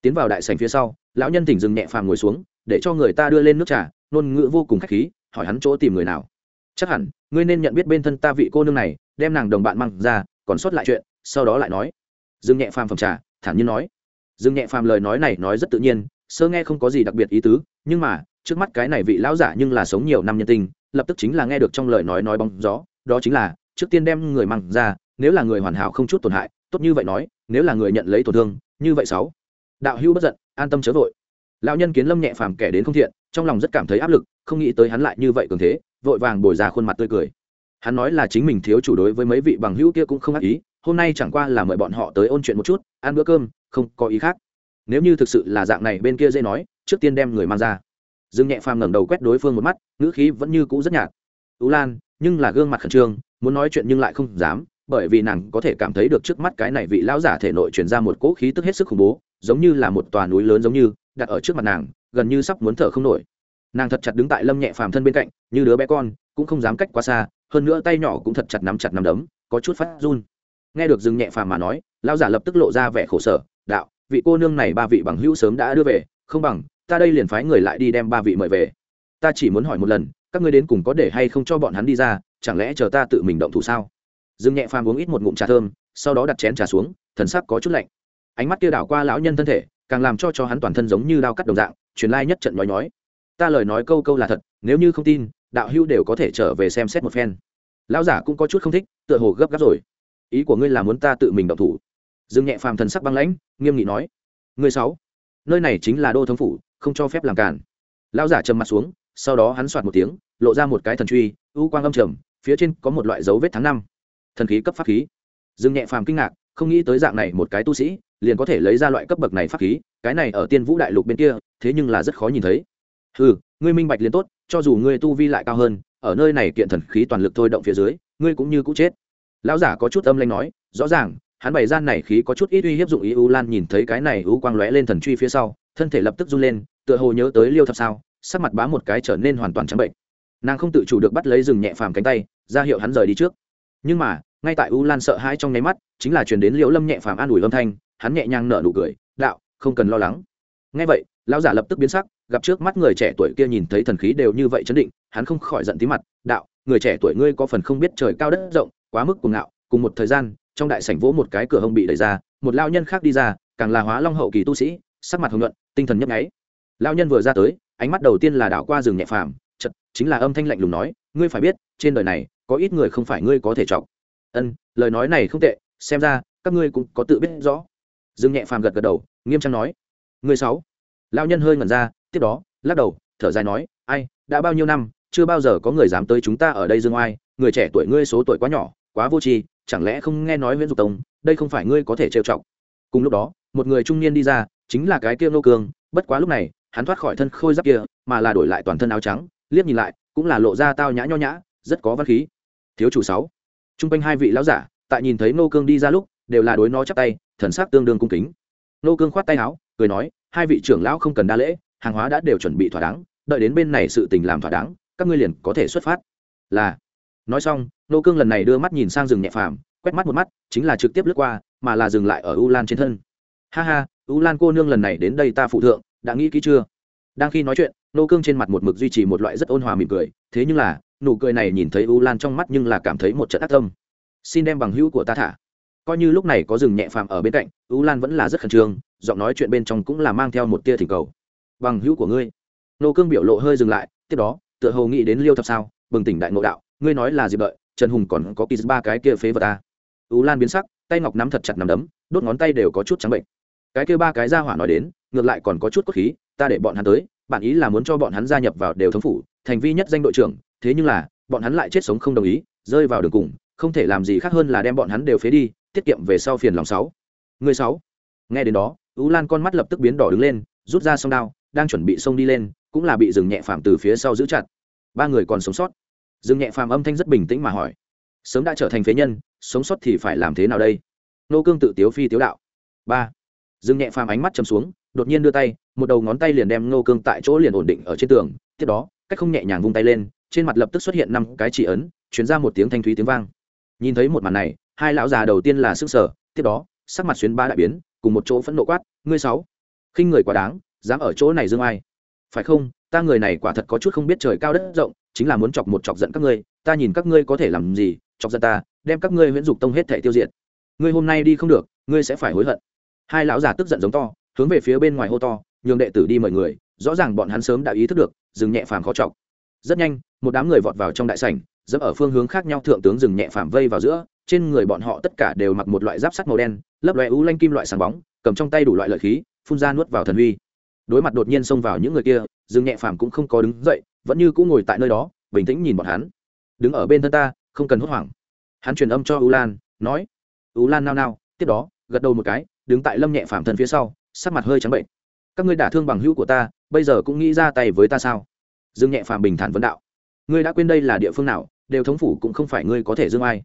Tiến vào đại sành phía sau, lão nhân tỉnh dừng nhẹ phàm ngồi xuống, để cho người ta đưa lên nước trà, ngôn ngữ vô cùng khách khí, hỏi hắn chỗ tìm người nào. Chắc hẳn, ngươi nên nhận biết bên thân ta vị cô nương này, đem nàng đồng bạn mang ra, còn sót lại chuyện, sau đó lại nói. Dương nhẹ phàm phẩm trà, thản nhiên nói. Dương nhẹ phàm lời nói này nói rất tự nhiên sơ nghe không có gì đặc biệt ý tứ, nhưng mà, trước mắt cái này vị lão giả nhưng là sống nhiều năm nhân tình, lập tức chính là nghe được trong lời nói nói bóng gió, đó chính là, trước tiên đem người mang ra, nếu là người hoàn hảo không chút tổn hại, tốt như vậy nói, nếu là người nhận lấy tổn thương, như vậy sáu. Đạo hữu bất giận, an tâm chớ vội. Lão nhân kiến lâm nhẹ phàm kẻ đến không thiện, trong lòng rất cảm thấy áp lực, không nghĩ tới hắn lại như vậy cường thế, vội vàng bồi ra khuôn mặt tươi cười. Hắn nói là chính mình thiếu chủ đối với mấy vị bằng hữu kia cũng không ác ý, hôm nay chẳng qua là mời bọn họ tới ôn chuyện một chút, ăn bữa cơm, không có ý khác nếu như thực sự là dạng này bên kia dễ nói, trước tiên đem người mang ra. Dương nhẹ phàm ngẩng đầu quét đối phương một mắt, ngữ khí vẫn như cũ rất nhạt. Tú lan, nhưng là gương mặt khẩn trương, muốn nói chuyện nhưng lại không dám, bởi vì nàng có thể cảm thấy được trước mắt cái này vị lão giả thể nội truyền ra một cỗ khí tức hết sức khủng bố, giống như là một tòa núi lớn giống như, đặt ở trước mặt nàng, gần như sắp muốn thở không nổi. Nàng thật chặt đứng tại lâm nhẹ phàm thân bên cạnh, như đứa bé con, cũng không dám cách quá xa, hơn nữa tay nhỏ cũng thật chặt nắm chặt nắm đấm, có chút phát run. Nghe được dừng nhẹ phàm mà nói, lão giả lập tức lộ ra vẻ khổ sở, đạo vị cô nương này ba vị bằng hữu sớm đã đưa về, không bằng, ta đây liền phái người lại đi đem ba vị mời về. Ta chỉ muốn hỏi một lần, các ngươi đến cùng có để hay không cho bọn hắn đi ra, chẳng lẽ chờ ta tự mình động thủ sao? Dương nhẹ phàm uống ít một ngụm trà thơm, sau đó đặt chén trà xuống, thần sắc có chút lạnh. Ánh mắt kia đảo qua lão nhân thân thể, càng làm cho cho hắn toàn thân giống như đao cắt đồng dạng, truyền lai nhất trận nói nói ta lời nói câu câu là thật, nếu như không tin, đạo hữu đều có thể trở về xem xét một phen. Lão giả cũng có chút không thích, tựa hồ gấp gáp rồi. Ý của ngươi là muốn ta tự mình động thủ dương nhẹ phàm thần sắc băng lãnh, nghiêm nghị nói ngươi sáu, nơi này chính là đô thống phủ, không cho phép làm cản lão giả trầm mặt xuống, sau đó hắn soạt một tiếng, lộ ra một cái thần truy, u quang âm trầm, phía trên có một loại dấu vết tháng năm. Thần khí cấp pháp khí. Dương nhẹ phàm kinh ngạc, không nghĩ tới dạng này một cái tu sĩ, liền có thể lấy ra loại cấp bậc này pháp khí, cái này ở tiên vũ đại lục bên kia, thế nhưng là rất khó nhìn thấy. Ừ ngươi minh bạch liền tốt, cho dù ngươi tu vi lại cao hơn, ở nơi này kiện thần khí toàn lực thôi động phía dưới, ngươi cũng như cũ chết. Lão giả có chút âm lanh nói, rõ ràng hắn bày gian này khí có chút ít uy hiếp dụng ý u lan nhìn thấy cái này u quang lóe lên thần truy phía sau, thân thể lập tức run lên, tựa hồ nhớ tới liêu thập sao, sắc mặt bá một cái trở nên hoàn toàn trắng bệnh. Nàng không tự chủ được bắt lấy rừng nhẹ phàm cánh tay, ra hiệu hắn rời đi trước. Nhưng mà, ngay tại u lan sợ hãi trong nháy mắt, chính là chuyển đến liễu lâm nhẹ phàm an ủi âm thanh, hắn nhẹ nhàng nở nụ cười, đạo, không cần lo lắng. Ngay vậy, lão giả lập tức biến sắc, gặp trước mắt người trẻ tuổi kia nhìn thấy thần khí đều như vậy chấn định, hắn không khỏi giận tí mặt, đạo, người trẻ tuổi ngươi có phần không biết trời cao đất rộng, quá mức cuồng ngạo, cùng một thời gian trong đại sảnh vỗ một cái cửa hông bị đẩy ra, một lao nhân khác đi ra, càng là hóa long hậu kỳ tu sĩ, sắc mặt hồng nhuận, tinh thần nhấp nháy. Lao nhân vừa ra tới, ánh mắt đầu tiên là đảo qua rừng nhẹ phàm chật chính là âm thanh lạnh lùng nói, ngươi phải biết, trên đời này, có ít người không phải ngươi có thể chọc. Ân, lời nói này không tệ, xem ra, các ngươi cũng có tự biết rõ. Dương nhẹ phàm gật gật đầu, nghiêm trang nói, ngươi sáu. Lao nhân hơi ngẩn ra, tiếp đó, lắc đầu, thở dài nói, ai, đã bao nhiêu năm, chưa bao giờ có người dám tới chúng ta ở đây dương oai, người trẻ tuổi ngươi số tuổi quá nhỏ quá vô tri, chẳng lẽ không nghe nói nguyễn dục tông, đây không phải ngươi có thể trêu chọc. Cùng lúc đó, một người trung niên đi ra, chính là cái kia nô cương bất quá lúc này, hắn thoát khỏi thân khôi giáp kia, mà là đổi lại toàn thân áo trắng, liếc nhìn lại, cũng là lộ ra tao nhã nho nhã, rất có văn khí. Thiếu chủ sáu. Chung quanh hai vị lão giả, tại nhìn thấy nô cương đi ra lúc, đều là đối nó chắp tay, thần sắc tương đương cung kính. Nô cương khoát tay áo, cười nói, hai vị trưởng lão không cần đa lễ, hàng hóa đã đều chuẩn bị thỏa đáng, đợi đến bên này sự tình làm thỏa đáng, các ngươi liền có thể xuất phát. Là nói xong, nô cương lần này đưa mắt nhìn sang rừng nhẹ phàm, quét mắt một mắt, chính là trực tiếp lướt qua, mà là dừng lại ở u lan trên thân. Ha ha, u lan cô nương lần này đến đây ta phụ thượng, đã nghĩ kỹ chưa? Đang khi nói chuyện, nô cương trên mặt một mực duy trì một loại rất ôn hòa mỉm cười, thế nhưng là, nụ cười này nhìn thấy u lan trong mắt nhưng là cảm thấy một trận ác tâm. Xin đem bằng hữu của ta thả. Coi như lúc này có rừng nhẹ phàm ở bên cạnh, u lan vẫn là rất khẩn trương, giọng nói chuyện bên trong cũng là mang theo một tia thỉnh cầu. Bằng hữu của ngươi. Nô cương biểu lộ hơi dừng lại, tiếp đó, tựa hồ nghĩ đến liêu thập sao, bừng tỉnh đại ngộ đạo ngươi nói là gì đợi, trần hùng còn có kỳ ba cái kia phế vật ta u lan biến sắc, tay ngọc nắm thật chặt nắm đấm, đốt ngón tay đều có chút trắng bệnh. Cái kia ba cái ra hỏa nói đến, ngược lại còn có chút cốt khí, ta để bọn hắn tới bản ý là muốn cho bọn hắn gia nhập vào đều thống phủ, thành vi nhất danh đội trưởng, thế nhưng là, bọn hắn lại chết sống không đồng ý, rơi vào đường cùng, không thể làm gì khác hơn là đem bọn hắn đều phế đi, tiết kiệm về sau phiền lòng sáu. Người sáu. Nghe đến đó ú lan con mắt lập tức biến đỏ đứng lên, rút ra song đao, đang chuẩn bị xông đi lên, cũng là bị dừng nhẹ phạm từ phía sau giữ chặt. Ba người còn sống sót. Dương nhẹ phàm âm thanh rất bình tĩnh mà hỏi, sớm đã trở thành phế nhân, sống sót thì phải làm thế nào đây? Nô cương tự tiếu phi tiếu đạo. Ba. Dương nhẹ phàm ánh mắt chầm xuống, đột nhiên đưa tay, một đầu ngón tay liền đem nô cương tại chỗ liền ổn định ở trên tường, tiếp đó, cách không nhẹ nhàng vung tay lên, trên mặt lập tức xuất hiện năm cái chỉ ấn chuyển ra một tiếng thanh thúy tiếng vang. Nhìn thấy một màn này, hai lão già đầu tiên là sức sở, tiếp đó, sắc mặt xuyến ba đại biến, cùng một chỗ phẫn nộ quát, ngươi sáu, khinh người quá đáng, dám ở chỗ này dương ai? Phải không, ta người này quả thật có chút không biết trời cao đất rộng chính là muốn chọc một chọc giận các ngươi, ta nhìn các ngươi có thể làm gì, chọc giận ta, đem các ngươi huyễn dục tông hết thể tiêu diệt. Ngươi hôm nay đi không được, ngươi sẽ phải hối hận. Hai lão già tức giận giống to, hướng về phía bên ngoài hô to, nhường đệ tử đi mời người, rõ ràng bọn hắn sớm đã ý thức được dừng nhẹ phàm khó chọc. Rất nhanh, một đám người vọt vào trong đại sảnh, dẫm ở phương hướng khác nhau thượng tướng dừng nhẹ phàm vây vào giữa, trên người bọn họ tất cả đều mặc một loại giáp sắt màu đen, lấp loe ú lanh kim loại sáng bóng, cầm trong tay đủ loại lợi khí, phun ra nuốt vào thần huy. Đối mặt đột nhiên xông vào những người kia dương nhẹ phàm cũng không có đứng dậy vẫn như cũng ngồi tại nơi đó, bình tĩnh nhìn bọn hắn. Đứng ở bên thân ta, không cần hốt hoảng. Hắn truyền âm cho u lan, nói, u lan nao nao. Tiếp đó, gật đầu một cái, đứng tại lâm nhẹ phàm thân phía sau, sắc mặt hơi trắng bệnh. Các ngươi đả thương bằng hữu của ta, bây giờ cũng nghĩ ra tay với ta sao? Dương nhẹ phàm bình thản vấn đạo. Ngươi đã quên đây là địa phương nào, đều thống phủ cũng không phải ngươi có thể dương ai.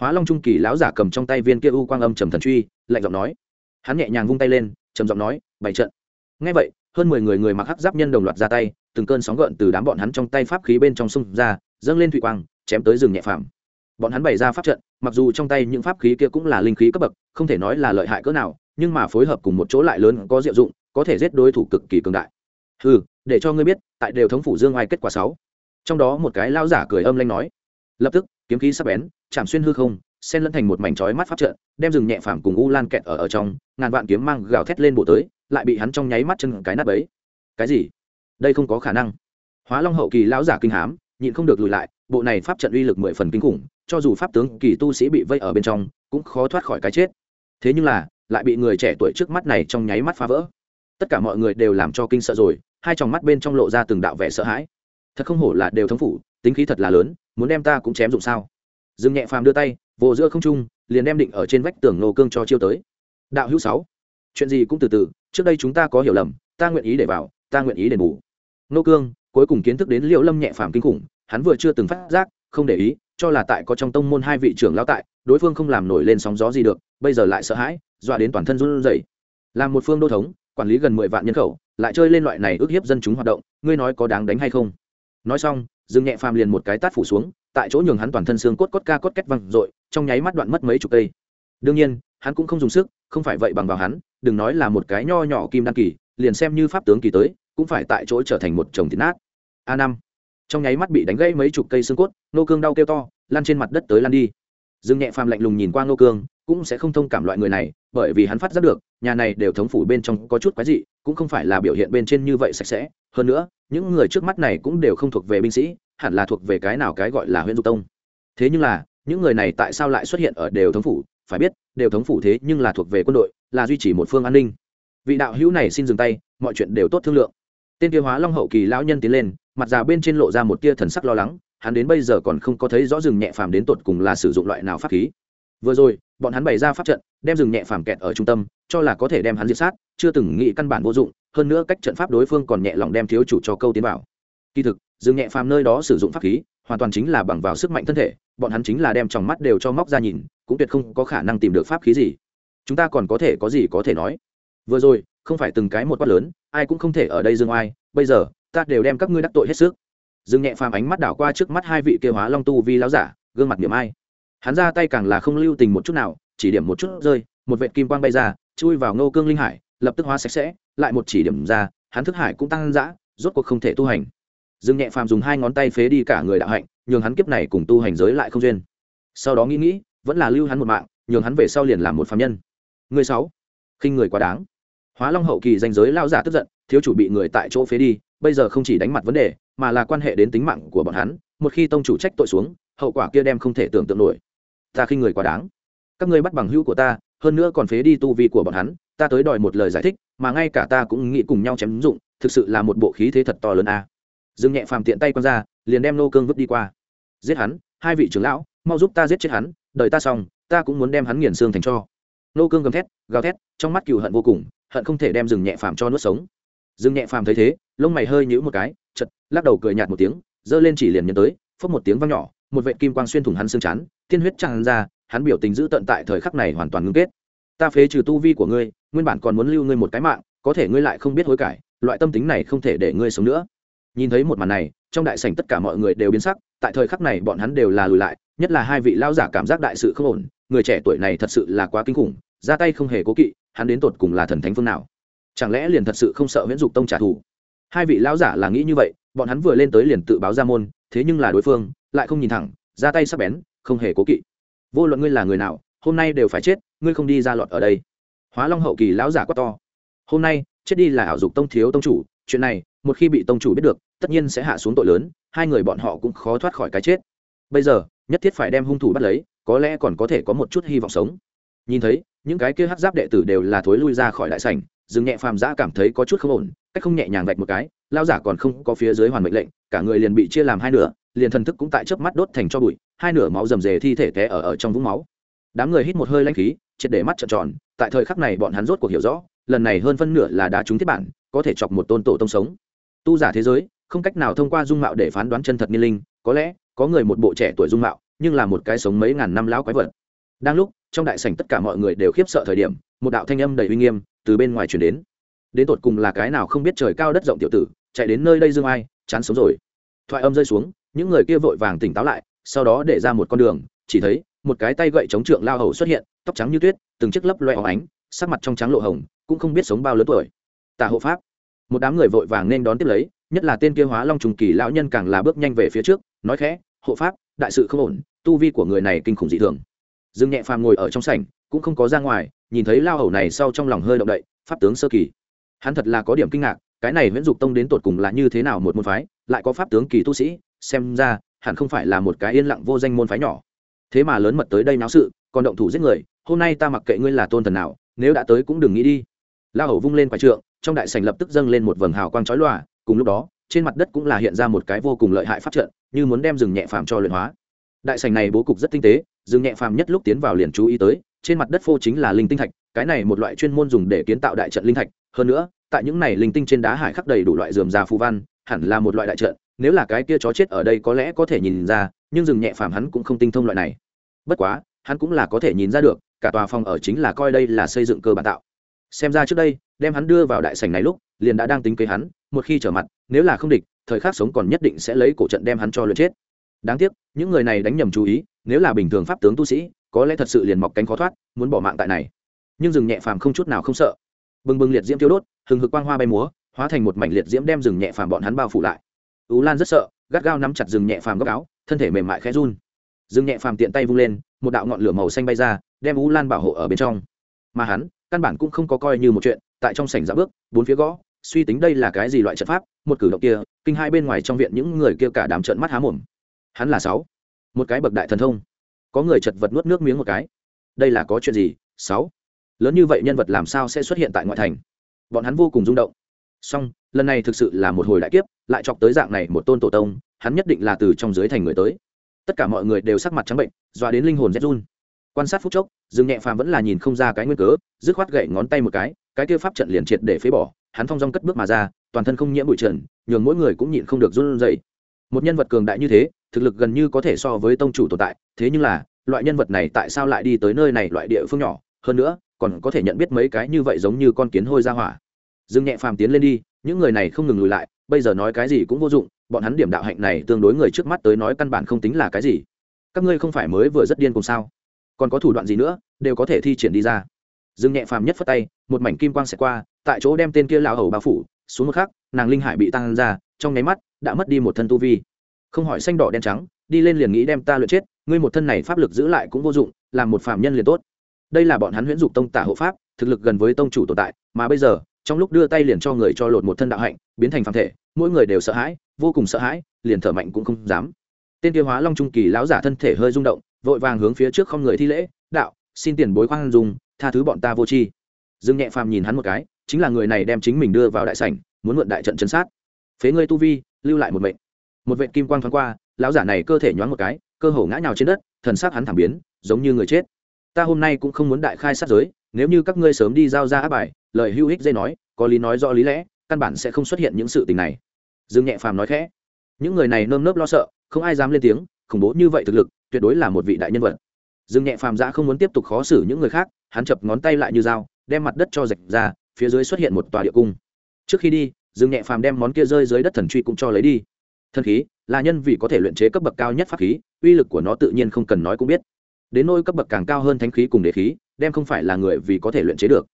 Hóa long trung kỳ lão giả cầm trong tay viên kia u quang âm trầm thần truy, lạnh giọng nói. Hắn nhẹ nhàng vung tay lên, trầm giọng nói bảy trận. Ngay vậy, hơn mười người người mặc hắc giáp nhân đồng loạt ra tay từng cơn sóng gợn từ đám bọn hắn trong tay pháp khí bên trong sông ra, dâng lên thủy quang, chém tới rừng nhẹ phàm. Bọn hắn bày ra pháp trận, mặc dù trong tay những pháp khí kia cũng là linh khí cấp bậc, không thể nói là lợi hại cỡ nào, nhưng mà phối hợp cùng một chỗ lại lớn có diệu dụng, có thể giết đối thủ cực kỳ cường đại. Ừ để cho ngươi biết, tại đều thống phủ dương ai kết quả sáu. Trong đó một cái lao giả cười âm lanh nói, lập tức, kiếm khí sắp bén, chạm xuyên hư không, xen lẫn thành một mảnh chói mắt pháp trận, đem rừng nhẹ phàm cùng u lan kẹt ở ở trong, ngàn vạn kiếm mang gào thét lên bộ tới, lại bị hắn trong nháy mắt chân cái nát bấy. Cái gì? Đây không có khả năng. Hóa long hậu kỳ lão giả kinh hám, nhịn không được lùi lại, bộ này pháp trận uy lực mười phần kinh khủng, cho dù pháp tướng kỳ tu sĩ bị vây ở bên trong, cũng khó thoát khỏi cái chết. Thế nhưng là, lại bị người trẻ tuổi trước mắt này trong nháy mắt phá vỡ. Tất cả mọi người đều làm cho kinh sợ rồi, hai tròng mắt bên trong lộ ra từng đạo vẻ sợ hãi. Thật không hổ là đều thống phủ, tính khí thật là lớn, muốn đem ta cũng chém dụng sao? Dương nhẹ phàm đưa tay vồ giữa không trung, liền đem định ở trên vách tường nô cương cho chiêu tới. Đạo hữu sáu, chuyện gì cũng từ từ, trước đây chúng ta có hiểu lầm, ta nguyện ý để vào, ta nguyện ý đền bù nô cương, cuối cùng kiến thức đến Liễu lâm nhẹ phàm kinh khủng, hắn vừa chưa từng phát giác, không để ý, cho là tại có trong tông môn hai vị trưởng lão tại, đối phương không làm nổi lên sóng gió gì được, bây giờ lại sợ hãi, dọa đến toàn thân run rẩy. Làm một phương đô thống, quản lý gần mười vạn nhân khẩu, lại chơi lên loại này ước hiếp dân chúng hoạt động, ngươi nói có đáng đánh hay không? Nói xong, dương nhẹ phàm liền một cái tát phủ xuống, tại chỗ nhường hắn toàn thân xương cốt cốt ca cốt kết văng r trong nháy mắt đoạn mất mấy chục cây. Đương nhiên, hắn cũng không dùng sức, không phải vậy bằng vào hắn, đừng nói là một cái nho nhỏ kim đan kỳ, liền xem như pháp tướng kỳ tới cũng phải tại chỗ trở thành một chồng thịt nát. A năm. Trong nháy mắt bị đánh gãy mấy chục cây xương cốt nô cương đau kêu to, lăn trên mặt đất tới lăn đi. Dương nhẹ phàm lạnh lùng nhìn qua nô cương, cũng sẽ không thông cảm loại người này, bởi vì hắn phát giác được, nhà này đều thống phủ bên trong có chút quái dị, cũng không phải là biểu hiện bên trên như vậy sạch sẽ. Hơn nữa, những người trước mắt này cũng đều không thuộc về binh sĩ, hẳn là thuộc về cái nào cái gọi là huyện dục tông. Thế nhưng là, những người này tại sao lại xuất hiện ở đều thống phủ? Phải biết, đều thống phủ thế nhưng là thuộc về quân đội, là duy trì một phương an ninh. Vị đạo hữu này xin dừng tay, mọi chuyện đều tốt thương lượng tên tiêu hóa long hậu kỳ lão nhân tiến lên, mặt già bên trên lộ ra một tia thần sắc lo lắng, hắn đến bây giờ còn không có thấy rõ rừng nhẹ phàm đến tột cùng là sử dụng loại nào pháp khí. Vừa rồi, bọn hắn bày ra pháp trận, đem rừng nhẹ phàm kẹt ở trung tâm, cho là có thể đem hắn diệt sát, chưa từng nghĩ căn bản vô dụng, hơn nữa cách trận pháp đối phương còn nhẹ lòng đem thiếu chủ cho câu tiến vào. Kỳ thực, rừng nhẹ phàm nơi đó sử dụng pháp khí, hoàn toàn chính là bằng vào sức mạnh thân thể, bọn hắn chính là đem tròng mắt đều cho móc ra nhìn, cũng tuyệt không có khả năng tìm được pháp khí gì. Chúng ta còn có thể có gì có thể nói. Vừa rồi không phải từng cái một quát lớn, ai cũng không thể ở đây dương oai, bây giờ, ta đều đem các ngươi đắc tội hết sức. Dương nhẹ phàm ánh mắt đảo qua trước mắt hai vị kêu hóa long tu vi láo giả, gương mặt điểm ai. Hắn ra tay càng là không lưu tình một chút nào, chỉ điểm một chút rơi, một vệ kim quang bay ra, chui vào ngô cương linh hải, lập tức hóa sạch sẽ, lại một chỉ điểm ra, hắn thức hải cũng tăng dã, rốt cuộc không thể tu hành. Dương nhẹ phàm dùng hai ngón tay phế đi cả người đạo hạnh, nhường hắn kiếp này cùng tu hành giới lại không duyên. Sau đó nghĩ nghĩ, vẫn là lưu hắn một mạng, nhường hắn về sau liền làm một phạm nhân. Người sáu. Khinh người quá đáng hóa long hậu kỳ danh giới lao giả tức giận, thiếu chủ bị người tại chỗ phế đi, bây giờ không chỉ đánh mặt vấn đề, mà là quan hệ đến tính mạng của bọn hắn, một khi tông chủ trách tội xuống, hậu quả kia đem không thể tưởng tượng nổi. Ta khi người quá đáng. Các ngươi bắt bằng hữu của ta, hơn nữa còn phế đi tu vi của bọn hắn, ta tới đòi một lời giải thích, mà ngay cả ta cũng nghĩ cùng nhau chém dụng, thực sự là một bộ khí thế thật to lớn a. À. dương nhẹ phàm tiện tay q ra, liền đem nô cương vứt đi qua. Giết hắn, hai vị trưởng lão, mau giúp ta giết chết hắn, đợi ta xong, ta cũng muốn đem hắn nghiền xương thành cho. Nô cương gầm thét, gào thét, trong mắt cừu hận vô cùng hận không thể đem rừng nhẹ phàm cho nuốt sống. Rừng nhẹ phàm thấy thế, lông mày hơi nhíu một cái chật lắc đầu cười nhạt một tiếng, giơ lên chỉ liền nhấn tới, phốc một tiếng vang nhỏ, một vệ kim quang xuyên thủng hắn xương chán, tiên huyết tràn ra, hắn biểu tình giữ tận tại thời khắc này hoàn toàn ngưng kết. Ta phế trừ tu vi của ngươi, nguyên bản còn muốn lưu ngươi một cái mạng, có thể ngươi lại không biết hối cải, loại tâm tính này không thể để ngươi sống nữa. Nhìn thấy một màn này, trong đại sảnh tất cả mọi người đều biến sắc, tại thời khắc này bọn hắn đều là lùi lại, nhất là hai vị lao giả cảm giác đại sự không ổn, người trẻ tuổi này thật sự là quá kinh khủng, ra tay không hề cố kỵ hắn đến tột cùng là thần thánh phương nào? Chẳng lẽ liền thật sự không sợ viễn dục tông trả thù? Hai vị lão giả là nghĩ như vậy, bọn hắn vừa lên tới liền tự báo ra môn, thế nhưng là đối phương, lại không nhìn thẳng, ra tay sắp bén, không hề cố kỵ. Vô luận ngươi là người nào, hôm nay đều phải chết, ngươi không đi ra lọt ở đây. Hóa long hậu kỳ lão giả quát to. Hôm nay, chết đi là ảo dục tông thiếu tông chủ, chuyện này, một khi bị tông chủ biết được, tất nhiên sẽ hạ xuống tội lớn, hai người bọn họ cũng khó thoát khỏi cái chết. Bây giờ, nhất thiết phải đem hung thủ bắt lấy, có lẽ còn có thể có một chút hy vọng sống. Nhìn thấy những cái kia hát giáp đệ tử đều là thối lui ra khỏi đại sảnh, dừng nhẹ phàm giã cảm thấy có chút không ổn, cách không nhẹ nhàng vạch một cái lao giả còn không có phía dưới hoàn mệnh lệnh, cả người liền bị chia làm hai nửa, liền thần thức cũng tại chớp mắt đốt thành cho bụi, hai nửa máu rầm rề thi thể té ở ở trong vũng máu. Đám người hít một hơi lanh khí, triệt để mắt trợn tròn, tại thời khắc này bọn hắn rốt cuộc hiểu rõ, lần này hơn phân nửa là đá trúng thiết bản, có thể chọc một tôn tổ tông sống. Tu giả thế giới, không cách nào thông qua dung mạo để phán đoán chân thật niên linh, có lẽ có người một bộ trẻ tuổi dung mạo, nhưng là một cái sống mấy ngàn năm lão quái vật. Đang lúc trong đại sảnh tất cả mọi người đều khiếp sợ thời điểm, một đạo thanh âm đầy uy nghiêm từ bên ngoài truyền đến. Đến tột cùng là cái nào không biết trời cao đất rộng tiểu tử, chạy đến nơi đây dương ai, chán sống rồi. Thoại âm rơi xuống, những người kia vội vàng tỉnh táo lại, sau đó để ra một con đường, chỉ thấy một cái tay gậy chống trượng lao hầu xuất hiện, tóc trắng như tuyết, từng chiếc lấp loe óng ánh, sắc mặt trong trắng lộ hồng, cũng không biết sống bao lớn tuổi. Tả hộ pháp. Một đám người vội vàng nên đón tiếp lấy, nhất là tên kia hóa long trùng kỳ lão nhân càng là bước nhanh về phía trước, nói khẽ, hộ pháp, đại sự không ổn, tu vi của người này kinh khủng dị thường dương nhẹ phàm ngồi ở trong sảnh, cũng không có ra ngoài, nhìn thấy lao hầu này sau trong lòng hơi động đậy, pháp tướng sơ kỳ. Hắn thật là có điểm kinh ngạc, cái này nguyễn dục tông đến tột cùng là như thế nào một môn phái, lại có pháp tướng kỳ tu sĩ, xem ra, hẳn không phải là một cái yên lặng vô danh môn phái nhỏ. Thế mà lớn mật tới đây náo sự, còn động thủ giết người, hôm nay ta mặc kệ ngươi là tôn thần nào, nếu đã tới cũng đừng nghĩ đi. Lao hầu vung lên quả trượng, trong đại sành lập tức dâng lên một vầng hào quang chói lòa, cùng lúc đó, trên mặt đất cũng là hiện ra một cái vô cùng lợi hại pháp trận, như muốn đem rừng nhẹ phàm cho luyện hóa. Đại sành này bố cục rất tinh tế Dương nhẹ phàm nhất lúc tiến vào liền chú ý tới, trên mặt đất phô chính là linh tinh thạch, cái này một loại chuyên môn dùng để kiến tạo đại trận linh thạch. Hơn nữa, tại những này linh tinh trên đá hải khắc đầy đủ loại dườm già phù văn, hẳn là một loại đại trận, nếu là cái kia chó chết ở đây có lẽ có thể nhìn ra, nhưng dừng nhẹ phàm hắn cũng không tinh thông loại này. Bất quá, hắn cũng là có thể nhìn ra được, cả tòa phòng ở chính là coi đây là xây dựng cơ bản tạo. Xem ra trước đây, đem hắn đưa vào đại sảnh này lúc, liền đã đang tính kế hắn, một khi trở mặt, nếu là không địch, thời khắc sống còn nhất định sẽ lấy cổ trận đem hắn cho lượt chết đáng tiếc, những người này đánh nhầm chú ý, nếu là bình thường pháp tướng tu sĩ, có lẽ thật sự liền mọc cánh khó thoát, muốn bỏ mạng tại này. Nhưng rừng nhẹ phàm không chút nào không sợ. Bừng bừng liệt diễm tiêu đốt, hừng hực quang hoa bay múa, hóa thành một mảnh liệt diễm đem rừng nhẹ phàm bọn hắn bao phủ lại. Ú lan rất sợ, gắt gao nắm chặt rừng nhẹ phàm góc áo, thân thể mềm mại khẽ run. Rừng nhẹ phàm tiện tay vung lên, một đạo ngọn lửa màu xanh bay ra, đem ú lan bảo hộ ở bên trong. Mà hắn, căn bản cũng không có coi như một chuyện, tại trong sảnh dạ bước, bốn phía gõ, suy tính đây là cái gì loại trận pháp, một cử động kia, kinh hai bên ngoài trong viện những người kia cả đám trận mắt há mồm hắn là sáu. Một cái bậc đại thần thông. Có người chật vật nuốt nước miếng một cái. Đây là có chuyện gì? Sáu. Lớn như vậy nhân vật làm sao sẽ xuất hiện tại ngoại thành? Bọn hắn vô cùng rung động. Song lần này thực sự là một hồi đại kiếp, lại chọc tới dạng này một tôn tổ tông, hắn nhất định là từ trong dưới thành người tới. Tất cả mọi người đều sắc mặt trắng bệnh dọa đến linh hồn rét run. Quan sát phút chốc, dương nhẹ phàm vẫn là nhìn không ra cái nguyên cớ, dứt khoát gậy ngón tay một cái cái kia pháp trận liền triệt để phế bỏ, hắn thong dong cất bước mà ra, toàn thân không nhiễm bụi trần, nhường mỗi người cũng nhịn không được run rẩy. Một nhân vật cường đại như thế thực lực gần như có thể so với tông chủ tồn tại, thế nhưng là, loại nhân vật này tại sao lại đi tới nơi này loại địa phương nhỏ? Hơn nữa, còn có thể nhận biết mấy cái như vậy giống như con kiến hôi ra hỏa. Dương nhẹ phàm tiến lên đi, những người này không ngừng lùi lại, bây giờ nói cái gì cũng vô dụng, bọn hắn điểm đạo hạnh này tương đối người trước mắt tới nói căn bản không tính là cái gì. Các ngươi không phải mới vừa rất điên cùng sao? Còn có thủ đoạn gì nữa, đều có thể thi triển đi ra. Dương nhẹ phàm nhất phất tay, một mảnh kim quang sẽ qua, tại chỗ đem tên kia lão hầu bao phủ, xuống một khắc, nàng linh hải bị tăng ra, trong nháy mắt, đã mất đi một thân tu vi không hỏi xanh đỏ đen trắng, đi lên liền nghĩ đem ta luyện chết, ngươi một thân này pháp lực giữ lại cũng vô dụng, làm một phạm nhân liền tốt. Đây là bọn hắn huyễn dục tông tả hộ pháp, thực lực gần với tông chủ tồn tại, mà bây giờ, trong lúc đưa tay liền cho người cho lột một thân đạo hạnh, biến thành phạm thể, mỗi người đều sợ hãi, vô cùng sợ hãi, liền thở mạnh cũng không dám. Tên tiêu hóa long trung kỳ lão giả thân thể hơi rung động, vội vàng hướng phía trước không người thi lễ, đạo, xin tiền bối khoan dùng tha thứ bọn ta vô tri. Dương nhẹ phàm nhìn hắn một cái, chính là người này đem chính mình đưa vào đại sảnh, muốn mượn đại trận chấn sát. Phế ngươi tu vi, lưu lại một mệnh một vệ kim quang thoáng qua, lão giả này cơ thể nhoáng một cái, cơ hồ ngã nhào trên đất, thần sắc hắn thảm biến, giống như người chết. Ta hôm nay cũng không muốn đại khai sát giới, nếu như các ngươi sớm đi giao ra áp bài, lời hưu hích dây nói, có lý nói rõ lý lẽ, căn bản sẽ không xuất hiện những sự tình này. Dương nhẹ phàm nói khẽ. Những người này nơm nớp lo sợ, không ai dám lên tiếng, khủng bố như vậy thực lực, tuyệt đối là một vị đại nhân vật. Dương nhẹ phàm giã không muốn tiếp tục khó xử những người khác, hắn chập ngón tay lại như dao, đem mặt đất cho rạch ra, phía dưới xuất hiện một tòa địa cung. Trước khi đi, dương nhẹ phàm đem món kia rơi dưới đất thần truy cũng cho lấy đi thần khí, là nhân vì có thể luyện chế cấp bậc cao nhất pháp khí, uy lực của nó tự nhiên không cần nói cũng biết. Đến nôi cấp bậc càng cao hơn thánh khí cùng đế khí, đem không phải là người vì có thể luyện chế được.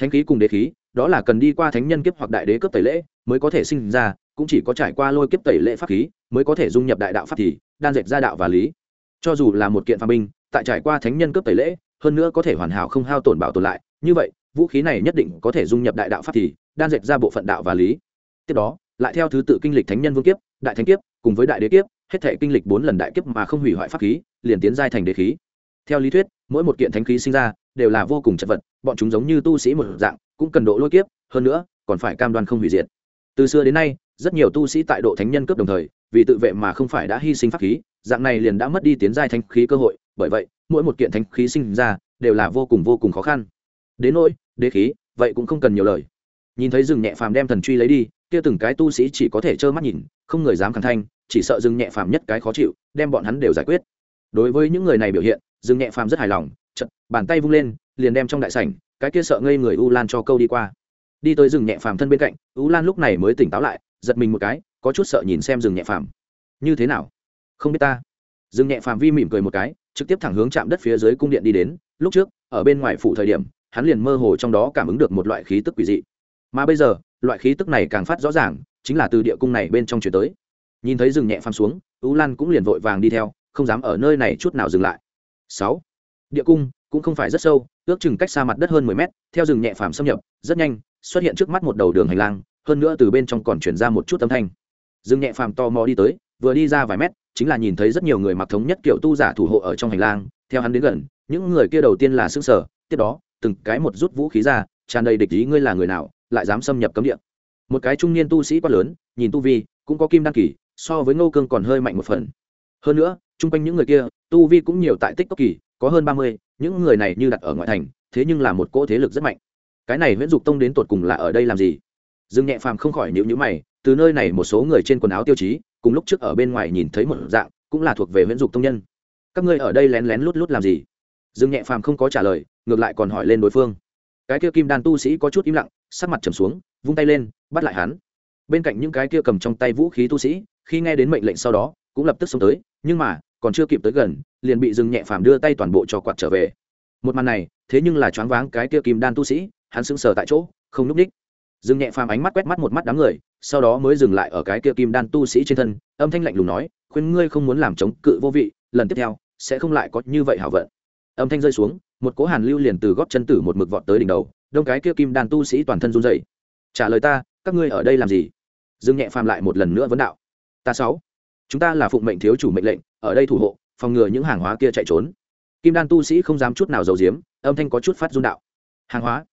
Thánh khí cùng đế khí, đó là cần đi qua thánh nhân kiếp hoặc đại đế cấp tẩy lễ mới có thể sinh ra, cũng chỉ có trải qua lôi kiếp tẩy lễ pháp khí mới có thể dung nhập đại đạo pháp thì, đan dệt ra đạo và lý. Cho dù là một kiện phàm binh, tại trải qua thánh nhân cấp tẩy lễ, hơn nữa có thể hoàn hảo không hao tổn bảo tồn lại, như vậy, vũ khí này nhất định có thể dung nhập đại đạo pháp thì, đan dệt ra bộ phận đạo và lý. Tiếp đó lại theo thứ tự kinh lịch thánh nhân vương kiếp, đại thánh kiếp, cùng với đại đế kiếp, hết thể kinh lịch bốn lần đại kiếp mà không hủy hoại pháp khí, liền tiến giai thành đế khí. Theo lý thuyết, mỗi một kiện thánh khí sinh ra đều là vô cùng chật vật, bọn chúng giống như tu sĩ một dạng, cũng cần độ lôi kiếp, hơn nữa, còn phải cam đoan không hủy diệt. Từ xưa đến nay, rất nhiều tu sĩ tại độ thánh nhân cướp đồng thời, vì tự vệ mà không phải đã hy sinh pháp khí, dạng này liền đã mất đi tiến giai thánh khí cơ hội, bởi vậy, mỗi một kiện thánh khí sinh ra đều là vô cùng vô cùng khó khăn. Đến nỗi, đế khí, vậy cũng không cần nhiều lời. Nhìn thấy rừng nhẹ phàm đem thần truy lấy đi kia từng cái tu sĩ chỉ có thể trơ mắt nhìn, không người dám khẳng thanh, chỉ sợ dừng nhẹ phàm nhất cái khó chịu, đem bọn hắn đều giải quyết. Đối với những người này biểu hiện dừng nhẹ phàm rất hài lòng chật bàn tay vung lên, liền đem trong đại sảnh, cái kia sợ ngây người u lan cho câu đi qua. Đi tới rừng nhẹ phàm thân bên cạnh, u lan lúc này mới tỉnh táo lại, giật mình một cái, có chút sợ nhìn xem rừng nhẹ phàm. Như thế nào? Không biết ta? Rừng nhẹ phàm vi mỉm cười một cái, trực tiếp thẳng hướng chạm đất phía dưới cung điện đi đến, lúc trước, ở bên ngoài phủ thời điểm, hắn liền mơ hồ trong đó cảm ứng được một loại khí tức quỷ dị. Mà bây giờ loại khí tức này càng phát rõ ràng, chính là từ địa cung này bên trong chuyển tới. Nhìn thấy rừng nhẹ phàm xuống ú lan cũng liền vội vàng đi theo, không dám ở nơi này chút nào dừng lại. Sáu, địa cung cũng không phải rất sâu, ước chừng cách xa mặt đất hơn mười mét, theo rừng nhẹ phàm xâm nhập, rất nhanh xuất hiện trước mắt một đầu đường hành lang, hơn nữa từ bên trong còn chuyển ra một chút âm thanh. Rừng nhẹ phàm to mò đi tới, vừa đi ra vài mét, chính là nhìn thấy rất nhiều người mặc thống nhất kiểu tu giả thủ hộ ở trong hành lang, theo hắn đến gần, những người kia đầu tiên là xương sở tiếp đó, từng cái một rút vũ khí ra, tràn đầy địch ý ngươi là người nào lại dám xâm nhập cấm địa. Một cái trung niên tu sĩ quá lớn, nhìn tu vi, cũng có kim đan kỳ, so với ngô cương còn hơi mạnh một phần. Hơn nữa, chung quanh những người kia, tu vi cũng nhiều tại tích cốc kỳ, có hơn ba mươi, những người này như đặt ở ngoại thành, thế nhưng là một cỗ thế lực rất mạnh. Cái này nguyễn dục tông đến tột cùng là ở đây làm gì? Dương nhẹ phàm không khỏi nhịu nhữ mày, từ nơi này một số người trên quần áo tiêu chí, cùng lúc trước ở bên ngoài nhìn thấy một dạng, cũng là thuộc về nguyễn dục tông nhân. Các ngươi ở đây lén lén lút lút làm gì? Dương nhẹ phàm không có trả lời, ngược lại còn hỏi lên đối phương. Cái kia kim đan tu sĩ có chút im lặng sắc mặt trầm xuống, vung tay lên, bắt lại hắn. Bên cạnh những cái kia cầm trong tay vũ khí tu sĩ, khi nghe đến mệnh lệnh sau đó, cũng lập tức xông tới, nhưng mà, còn chưa kịp tới gần, liền bị dừng nhẹ phàm đưa tay toàn bộ cho quạt trở về. Một màn này, thế nhưng là choáng váng cái kia kim đan tu sĩ, hắn sững sờ tại chỗ, không núp đích. Dừng nhẹ phàm ánh mắt quét mắt một mắt đám người, sau đó mới dừng lại ở cái kia kim đan tu sĩ trên thân, âm thanh lạnh lùng nói, khuyên ngươi không muốn làm chống cự vô vị, lần tiếp theo sẽ không lại có như vậy hảo vận. Âm thanh rơi xuống một cố hàn lưu liền từ góp chân tử một mực vọt tới đỉnh đầu, đông cái kia kim đan tu sĩ toàn thân run dậy trả lời ta, các ngươi ở đây làm gì? Dương nhẹ phàm lại một lần nữa vấn đạo. Ta sáu, chúng ta là phụng mệnh thiếu chủ mệnh lệnh, ở đây thủ hộ, phòng ngừa những hàng hóa kia chạy trốn. Kim đan tu sĩ không dám chút nào giấu giếm, âm thanh có chút phát run đạo. Hàng hóa,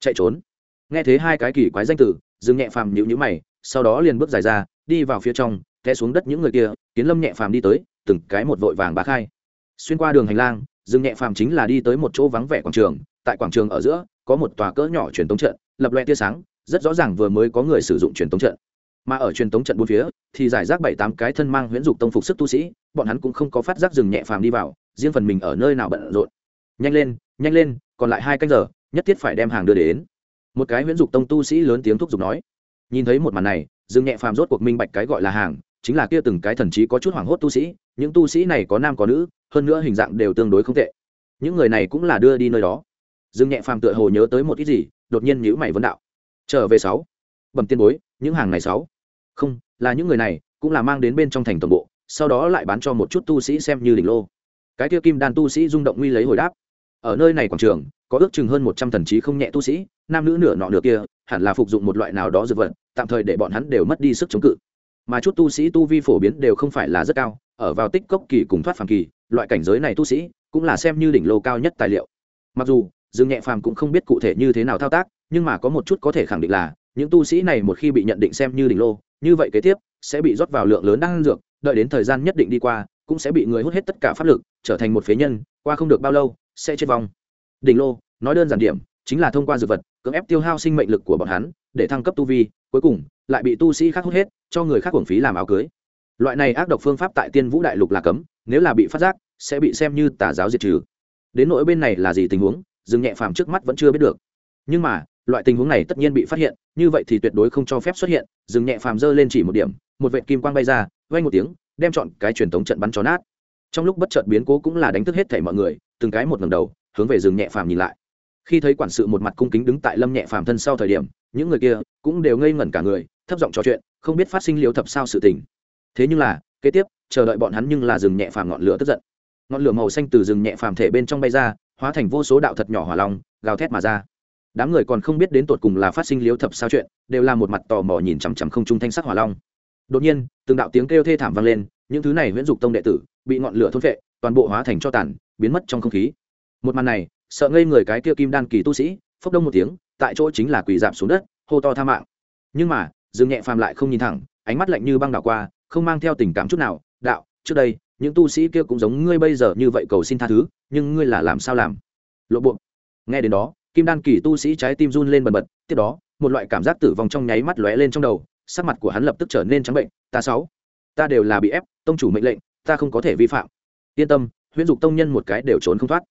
chạy trốn. Nghe thấy hai cái kỳ quái danh tử, dương nhẹ phàm nhịu nhữ mày, sau đó liền bước dài ra, đi vào phía trong, té xuống đất những người kia, kiến lâm nhẹ phàm đi tới, từng cái một vội vàng bá khai. Xuyên qua đường hành lang dương nhẹ phàm chính là đi tới một chỗ vắng vẻ quảng trường, tại quảng trường ở giữa, có một tòa cỡ nhỏ truyền tống trận, lập loe tia sáng, rất rõ ràng vừa mới có người sử dụng truyền tống trận. Mà ở truyền tống trận bốn phía, thì giải rác bảy tám cái thân mang huyễn dục tông phục sức tu sĩ, bọn hắn cũng không có phát giác dừng nhẹ phàm đi vào, riêng phần mình ở nơi nào bận rộn. Nhanh lên nhanh lên, còn lại hai canh giờ, nhất thiết phải đem hàng đưa đến. Một cái huyễn dục tông tu sĩ lớn tiếng thúc giục nói. Nhìn thấy một màn này, dừng nhẹ phàm rốt cuộc minh bạch cái gọi là hàng, chính là kia từng cái thần trí có chút hoảng hốt tu sĩ, những tu sĩ này có nam có nữ hơn nữa hình dạng đều tương đối không tệ. Những người này cũng là đưa đi nơi đó. Dương nhẹ phàm tựa hồ nhớ tới một ít gì, đột nhiên nhữ mày vấn đạo. Trở về sáu. Bẩm tiên bối, những hàng này sáu. Không, là những người này, cũng là mang đến bên trong thành toàn bộ, sau đó lại bán cho một chút tu sĩ xem như đỉnh lô. Cái kia kim đan tu sĩ rung động nguy lấy hồi đáp. Ở nơi này quảng trường, có ước chừng hơn một trăm thần trí không nhẹ tu sĩ, nam nữ nửa nọ nửa kia, hẳn là phục dụng một loại nào đó dược vật, tạm thời để bọn hắn đều mất đi sức chống cự. Mà chút tu sĩ tu vi phổ biến đều không phải là rất cao, ở vào tích cốc kỳ cùng thoát phàm kỳ loại cảnh giới này tu sĩ cũng là xem như đỉnh lô cao nhất tài liệu. Mặc dù, dương nhẹ phàm cũng không biết cụ thể như thế nào thao tác, nhưng mà có một chút có thể khẳng định là, những tu sĩ này một khi bị nhận định xem như đỉnh lô, như vậy kế tiếp sẽ bị rót vào lượng lớn đan dược, đợi đến thời gian nhất định đi qua, cũng sẽ bị người hút hết tất cả pháp lực, trở thành một phế nhân, qua không được bao lâu, sẽ chết vong. Đỉnh lô, nói đơn giản điểm, chính là thông qua dược vật, cưỡng ép tiêu hao sinh mệnh lực của bọn hắn, để thăng cấp tu vi, cuối cùng, lại bị tu sĩ khác hút hết, cho người khác hưởng phí làm áo cưới. Loại này ác độc phương pháp tại tiên vũ đại lục là cấm, nếu là bị phát giác sẽ bị xem như tà giáo diệt trừ. Đến nỗi bên này là gì tình huống dừng nhẹ phàm trước mắt vẫn chưa biết được. Nhưng mà, loại tình huống này tất nhiên bị phát hiện, như vậy thì tuyệt đối không cho phép xuất hiện dừng nhẹ phàm giơ lên chỉ một điểm, một vệ kim quang bay ra vay một tiếng, đem chọn cái truyền thống trận bắn chó nát. Trong lúc bất chợt biến cố cũng là đánh thức hết thảy mọi người, từng cái một ngầm đầu, hướng về rừng nhẹ phàm nhìn lại. Khi thấy quản sự một mặt cung kính đứng tại lâm nhẹ phàm thân sau thời điểm, những người kia cũng đều ngây ngẩn cả người, thấp giọng trò chuyện, không biết phát sinh liều thập sao sự tình. Thế nhưng là, kế tiếp, chờ đợi bọn hắn nhưng là rừng nhẹ phàm ngọn lửa tức giận ngọn lửa màu xanh từ rừng nhẹ phàm thể bên trong bay ra, hóa thành vô số đạo thật nhỏ hỏa long, gào thét mà ra. Đám người còn không biết đến tột cùng là phát sinh liếu thập sao chuyện, đều là một mặt tò mò nhìn chằm chằm không trung thanh sắc hỏa long. Đột nhiên, từng đạo tiếng kêu thê thảm vang lên, những thứ này huyễn dục tông đệ tử, bị ngọn lửa thôn vệ toàn bộ hóa thành cho tàn, biến mất trong không khí. Một màn này, sợ ngây người cái kia kim đan kỳ tu sĩ, phốc đông một tiếng, tại chỗ chính là quỳ dạp xuống đất, hô to tha mạng. Nhưng mà dương nhẹ phàm lại không nhìn thẳng, ánh mắt lạnh như băng đảo qua, không mang theo tình cảm chút nào, đạo, trước đây những tu sĩ kia cũng giống ngươi bây giờ như vậy cầu xin tha thứ, nhưng ngươi là làm sao làm? Lộ buộc nghe đến đó, kim đan kỳ tu sĩ trái tim run lên bần bật, tiếp đó, một loại cảm giác tử vong trong nháy mắt lóe lên trong đầu, sắc mặt của hắn lập tức trở nên trắng bệnh. Ta sáu, ta đều là bị ép, tông chủ mệnh lệnh, ta không có thể vi phạm. Yên tâm, huyễn dục tông nhân một cái đều trốn không thoát.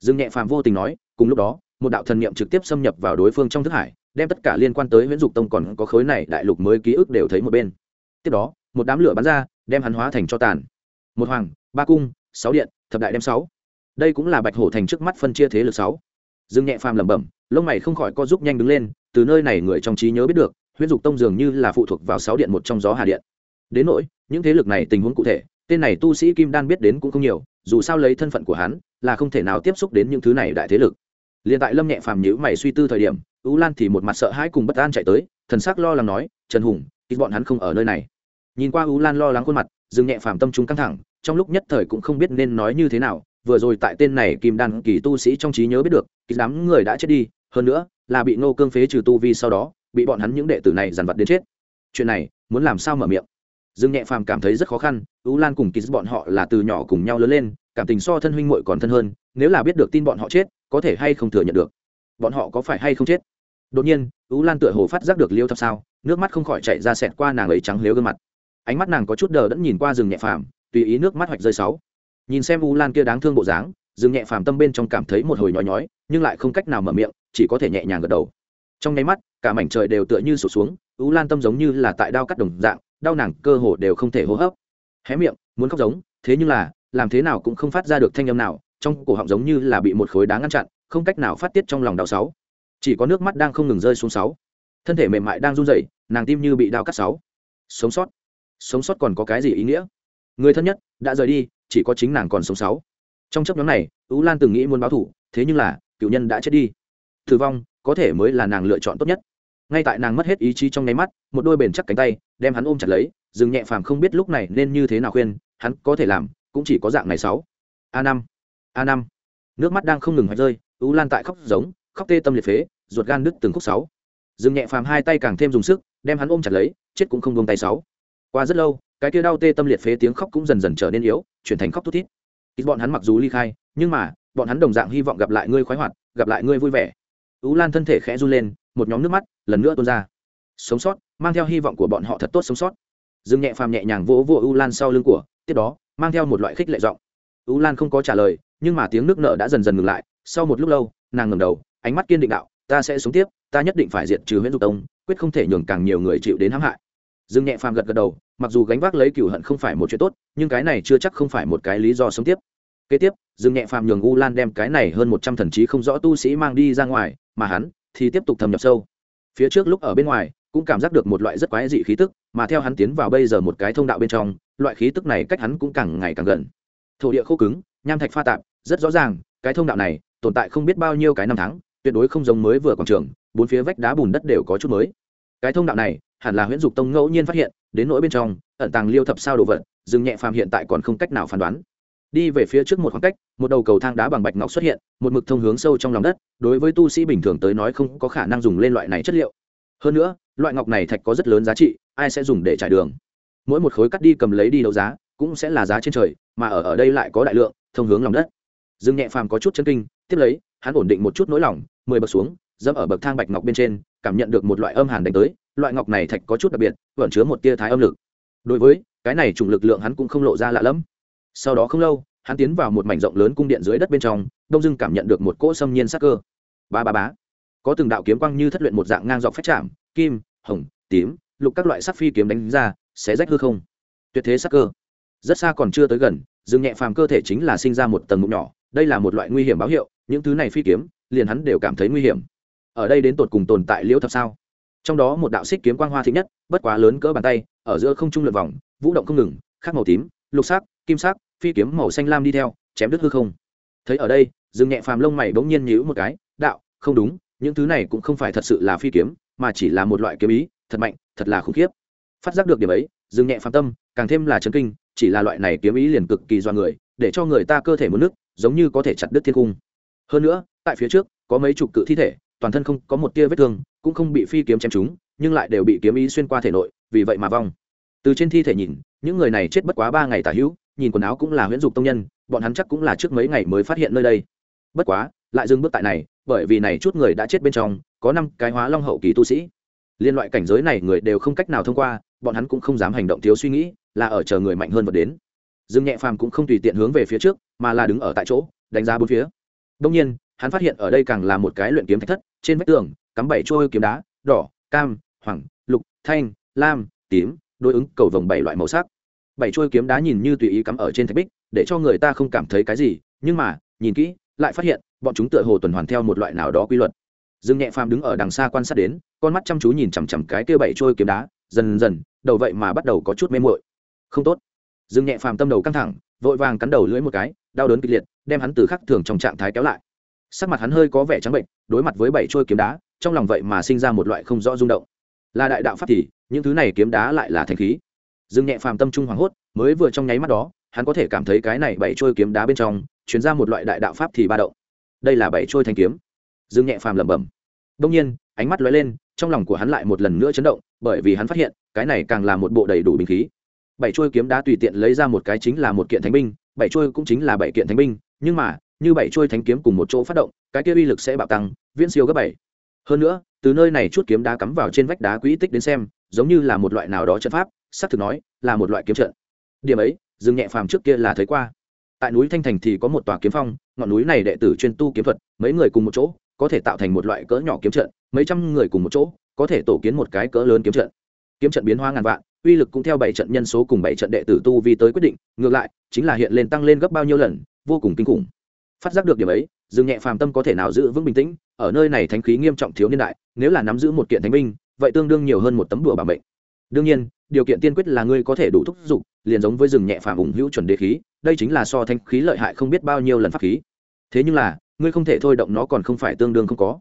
Dương nhẹ phàm vô tình nói, cùng lúc đó, một đạo thần niệm trực tiếp xâm nhập vào đối phương trong thức hải, đem tất cả liên quan tới huyễn dục tông còn có khối này đại lục mới ký ức đều thấy một bên. Tiếp đó, một đám lửa bắn ra, đem hắn hóa thành cho tàn một hoàng, ba cung, sáu điện, thập đại đem sáu. Đây cũng là bạch hổ thành trước mắt phân chia thế lực sáu. Dương nhẹ phàm lẩm bẩm, lông mày không khỏi co giúp nhanh đứng lên, từ nơi này người trong trí nhớ biết được huyễn dục tông dường như là phụ thuộc vào sáu điện một trong gió hà điện. Đến nỗi, những thế lực này tình huống cụ thể, tên này tu sĩ kim đan biết đến cũng không nhiều, dù sao lấy thân phận của hắn, là không thể nào tiếp xúc đến những thứ này đại thế lực. Liền tại lâm nhẹ phàm nhữ mày suy tư thời điểm ú lan thì một mặt sợ hãi cùng bất an chạy tới, thần sắc lo lắng nói, trần hùng ít bọn hắn không ở nơi này nhìn qua ú lan lo lắng khuôn mặt dừng nhẹ phàm tâm chúng căng thẳng, trong lúc nhất thời cũng không biết nên nói như thế nào, vừa rồi tại tên này kim đan kỳ tu sĩ trong trí nhớ biết được kỳ đám người đã chết đi, hơn nữa, là bị nô cương phế trừ tu vi sau đó, bị bọn hắn những đệ tử này dằn vặt đến chết. Chuyện này, muốn làm sao mở miệng? Dương nhẹ phàm cảm thấy rất khó khăn ưu lan cùng ký bọn họ là từ nhỏ cùng nhau lớn lên, cảm tình so thân huynh muội còn thân hơn, nếu là biết được tin bọn họ chết, có thể hay không thừa nhận được? Bọn họ có phải hay không chết? Đột nhiên ưu lan tựa hồ phát giác được liêu thập sao, nước mắt không khỏi chạy ra xẹt qua nàng ấy trắng lếu gương mặt ánh mắt nàng có chút đờ đẫn nhìn qua rừng nhẹ phàm, tùy ý nước mắt hoạch rơi sáu. Nhìn xem U lan kia đáng thương bộ dáng, rừng nhẹ phàm tâm bên trong cảm thấy một hồi nhói nhói, nhưng lại không cách nào mở miệng, chỉ có thể nhẹ nhàng gật đầu. Trong nháy mắt, cả mảnh trời đều tựa như sụt xuống, U lan tâm giống như là tại đao cắt đồng dạng, đau nàng cơ hồ đều không thể hô hấp. Hé miệng, muốn khóc giống, thế nhưng là, làm thế nào cũng không phát ra được thanh âm nào, trong cổ họng giống như là bị một khối đá ngăn chặn, không cách nào phát tiết trong lòng đau sáu. Chỉ có nước mắt đang không ngừng rơi xuống sáu. Thân thể mềm mại đang run rẩy, nàng tim như bị đau cắt sáu. Sống sót sống sót còn có cái gì ý nghĩa? Người thân nhất, đã rời đi, chỉ có chính nàng còn sống sáu. Trong chấp nhóm này, ú lan từng nghĩ muốn báo thủ, thế nhưng là, cựu nhân đã chết đi. Tử vong, có thể mới là nàng lựa chọn tốt nhất. Ngay tại nàng mất hết ý chí trong nháy mắt, một đôi bền chắc cánh tay, đem hắn ôm chặt lấy, dừng nhẹ phàm không biết lúc này nên như thế nào khuyên, hắn có thể làm, cũng chỉ có dạng này sáu. A năm a năm. Nước mắt đang không ngừng hoạch rơi, ú lan tại khóc giống, khóc tê tâm liệt phế, ruột gan đứt từng khúc sáu. Dừng nhẹ phàm hai tay càng thêm dùng sức, đem hắn ôm chặt lấy, chết cũng không buông tay sáu qua rất lâu, cái kia đau tê tâm liệt phế tiếng khóc cũng dần dần trở nên yếu, chuyển thành khóc thút thít. Ít bọn hắn mặc dù ly khai, nhưng mà, bọn hắn đồng dạng hy vọng gặp lại ngươi khoái hoạt, gặp lại ngươi vui vẻ. Ú lan thân thể khẽ run lên, một nhóm nước mắt lần nữa tuôn ra. Sống sót, mang theo hy vọng của bọn họ thật tốt sống sót. Dương nhẹ phàm nhẹ nhàng vỗ vỗ u lan sau lưng của, tiếp đó, mang theo một loại khích lệ giọng. U lan không có trả lời, nhưng mà tiếng nước nợ đã dần dần ngừng lại. Sau một lúc lâu, nàng ngẩng đầu, ánh mắt kiên định đạo, ta sẽ sống tiếp, ta nhất định phải diệt trừ huyện dục tông, quyết không thể nhường càng nhiều người chịu đến hãm hại dương nhẹ phàm gật gật đầu, mặc dù gánh vác lấy cửu hận không phải một chuyện tốt, nhưng cái này chưa chắc không phải một cái lý do sống tiếp. Kế tiếp, dương nhẹ phàm nhường u lan đem cái này hơn một trăm thần trí không rõ tu sĩ mang đi ra ngoài, mà hắn thì tiếp tục thâm nhập sâu. Phía trước lúc ở bên ngoài, cũng cảm giác được một loại rất quái dị khí tức, mà theo hắn tiến vào bây giờ một cái thông đạo bên trong, loại khí tức này cách hắn cũng càng ngày càng gần. Thổ địa khô cứng, nham thạch pha tạp, rất rõ ràng, cái thông đạo này tồn tại không biết bao nhiêu cái năm tháng, tuyệt đối không giống mới vừa quảng trường, bốn phía vách đá bùn đất đều có chút mới. Cái thông đạo này hẳn là huyễn dục tông ngẫu nhiên phát hiện, đến nỗi bên trong, ẩn tàng liêu thập sao đồ vật dừng nhẹ phàm hiện tại còn không cách nào phán đoán. Đi về phía trước một khoảng cách, một đầu cầu thang đá bằng bạch ngọc xuất hiện, một mực thông hướng sâu trong lòng đất, đối với tu sĩ bình thường tới nói không có khả năng dùng lên loại này chất liệu. Hơn nữa, loại ngọc này thạch có rất lớn giá trị, ai sẽ dùng để trải đường? Mỗi một khối cắt đi cầm lấy đi đấu giá, cũng sẽ là giá trên trời, mà ở ở đây lại có đại lượng, thông hướng lòng đất. Dương nhẹ phàm có chút chân kinh, tiếp lấy, hắn ổn định một chút nỗi lòng, mười bậc xuống, dẫm ở bậc thang bạch ngọc bên trên, cảm nhận được một loại âm hàn đánh tới loại ngọc này thạch có chút đặc biệt, vẫn chứa một tia thái âm lực. Đối với, cái này chủng lực lượng hắn cũng không lộ ra lạ lẫm. Sau đó không lâu, hắn tiến vào một mảnh rộng lớn cung điện dưới đất bên trong, đông dưng cảm nhận được một cỗ xâm nhiên sắc cơ. Ba ba bá có từng đạo kiếm quang như thất luyện một dạng ngang dọc phách chạm, kim, hồng, tím, lục các loại sắc phi kiếm đánh ra sẽ rách hư không. Tuyệt thế sắc cơ. Rất xa còn chưa tới gần dừng nhẹ phàm cơ thể chính là sinh ra một tầng mụn nhỏ, đây là một loại nguy hiểm báo hiệu, những thứ này phi kiếm, liền hắn đều cảm thấy nguy hiểm. Ở đây đến tột cùng tồn tại liễu thập sao? Trong đó một đạo xích kiếm quang hoa thịnh nhất, bất quá lớn cỡ bàn tay, ở giữa không trung lượt vòng, vũ động không ngừng khác màu tím, lục sắc, kim sắc, phi kiếm màu xanh lam đi theo, chém đứt hư không. Thấy ở đây dừng nhẹ phàm lông mày bỗng nhiên nhíu một cái, đạo, không đúng, những thứ này cũng không phải thật sự là phi kiếm, mà chỉ là một loại kiếm ý, thật mạnh, thật là khủng khiếp. Phát giác được điểm ấy dừng nhẹ phàm tâm càng thêm là chấn kinh, chỉ là loại này kiếm ý liền cực kỳ do người, để cho người ta cơ thể muốn nước giống như có thể chặt đứt thiên cung. Hơn nữa, tại phía trước, có mấy chục cự thi thể toàn thân không có một tia vết thương, cũng không bị phi kiếm chém trúng, nhưng lại đều bị kiếm ý xuyên qua thể nội, vì vậy mà vong. Từ trên thi thể nhìn, những người này chết bất quá ba ngày tả hữu, nhìn quần áo cũng là huyễn dục tông nhân, bọn hắn chắc cũng là trước mấy ngày mới phát hiện nơi đây. Bất quá, lại dừng bước tại này, bởi vì này chút người đã chết bên trong, có năm cái hóa long hậu kỳ tu sĩ. Liên loại cảnh giới này người đều không cách nào thông qua, bọn hắn cũng không dám hành động thiếu suy nghĩ, là ở chờ người mạnh hơn vật đến. Dương nhẹ phàm cũng không tùy tiện hướng về phía trước, mà là đứng ở tại chỗ, đánh giá bốn phía. Đông nhiên, hắn phát hiện ở đây càng là một cái luyện kiếm thạch thất trên vách tường, cắm bảy trôi kiếm đá, đỏ, cam, hoàng, lục, thanh, lam, tím, đối ứng cầu vồng bảy loại màu sắc. Bảy trôi kiếm đá nhìn như tùy ý cắm ở trên thạch bích, để cho người ta không cảm thấy cái gì, nhưng mà, nhìn kỹ, lại phát hiện, bọn chúng tựa hồ tuần hoàn theo một loại nào đó quy luật. Dương nhẹ phàm đứng ở đằng xa quan sát đến, con mắt chăm chú nhìn chằm chằm cái kia bảy trôi kiếm đá, dần dần, đầu vậy mà bắt đầu có chút mê muội. Không tốt. Dương nhẹ phàm tâm đầu căng thẳng, vội vàng cắn đầu lưỡi một cái, đau đớn kịch liệt, đem hắn từ khắc thường trong trạng thái kéo lại sắc mặt hắn hơi có vẻ trắng bệnh, đối mặt với bảy trôi kiếm đá, trong lòng vậy mà sinh ra một loại không rõ rung động. Là đại đạo pháp thì, những thứ này kiếm đá lại là thanh khí. Dương nhẹ phàm tâm trung hoảng hốt, mới vừa trong nháy mắt đó, hắn có thể cảm thấy cái này bảy trôi kiếm đá bên trong chuyển ra một loại đại đạo pháp thì ba động. Đây là bảy trôi thanh kiếm. Dương nhẹ phàm lẩm bẩm. Đông nhiên, ánh mắt lóe lên, trong lòng của hắn lại một lần nữa chấn động, bởi vì hắn phát hiện, cái này càng là một bộ đầy đủ binh khí. Bảy trôi kiếm đá tùy tiện lấy ra một cái chính là một kiện thánh binh, bảy trôi cũng chính là bảy kiện thánh binh, nhưng mà như bảy trôi thánh kiếm cùng một chỗ phát động, cái kia uy lực sẽ bạo tăng, viễn siêu gấp bảy. Hơn nữa, từ nơi này chút kiếm đá cắm vào trên vách đá quỹ tích đến xem, giống như là một loại nào đó trận pháp, xác thực nói, là một loại kiếm trận. Điểm ấy, dương nhẹ phàm trước kia là thấy qua. Tại núi thanh thành thì có một tòa kiếm phong, ngọn núi này đệ tử chuyên tu kiếm thuật, mấy người cùng một chỗ, có thể tạo thành một loại cỡ nhỏ kiếm trận, mấy trăm người cùng một chỗ, có thể tổ kiến một cái cỡ lớn kiếm trận. Kiếm trận biến hóa ngàn vạn, uy lực cũng theo bảy trận nhân số cùng bảy trận đệ tử tu vi tới quyết định, ngược lại, chính là hiện lên tăng lên gấp bao nhiêu lần, vô cùng kinh khủng phát giác được điểm ấy, dương nhẹ phàm tâm có thể nào giữ vững bình tĩnh, ở nơi này thánh khí nghiêm trọng thiếu niên đại, nếu là nắm giữ một kiện thánh binh, vậy tương đương nhiều hơn một tấm đùa bảo mệnh. Đương nhiên, điều kiện tiên quyết là ngươi có thể đủ thúc giục, liền giống với rừng nhẹ phàm ủng hữu chuẩn đế khí, đây chính là so thanh khí lợi hại không biết bao nhiêu lần pháp khí. Thế nhưng là, ngươi không thể thôi động nó còn không phải tương đương không có.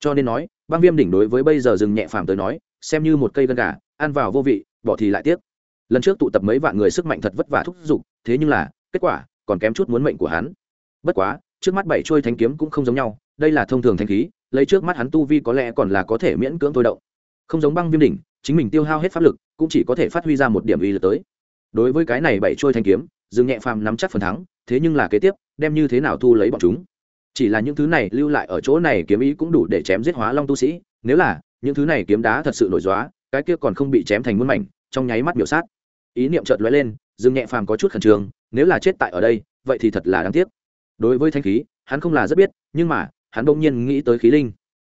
Cho nên nói, băng viêm đỉnh đối với bây giờ rừng nhẹ phàm tới nói, xem như một cây gân gà, ăn vào vô vị, bỏ thì lại tiếc. Lần trước tụ tập mấy vạn người sức mạnh thật vất vả thúc giục, thế nhưng là, kết quả, còn kém chút muốn mệnh của hắn bất quá, trước mắt bảy trôi thanh kiếm cũng không giống nhau, đây là thông thường thanh khí, lấy trước mắt hắn tu vi có lẽ còn là có thể miễn cưỡng thôi động. Không giống băng viêm đỉnh, chính mình tiêu hao hết pháp lực, cũng chỉ có thể phát huy ra một điểm uy lực tới. Đối với cái này bảy trôi thanh kiếm, dương nhẹ phàm nắm chắc phần thắng, thế nhưng là kế tiếp, đem như thế nào thu lấy bọn chúng? Chỉ là những thứ này lưu lại ở chỗ này kiếm ý cũng đủ để chém giết hóa long tu sĩ, nếu là, những thứ này kiếm đá thật sự nổi dóa cái kia còn không bị chém thành muôn mảnh, trong nháy mắt biểu sát. Ý niệm chợt lóe lên, dương nhẹ phàm có chút khẩn trương, nếu là chết tại ở đây, vậy thì thật là đáng tiếc đối với thanh khí, hắn không là rất biết, nhưng mà, hắn bỗng nhiên nghĩ tới khí linh.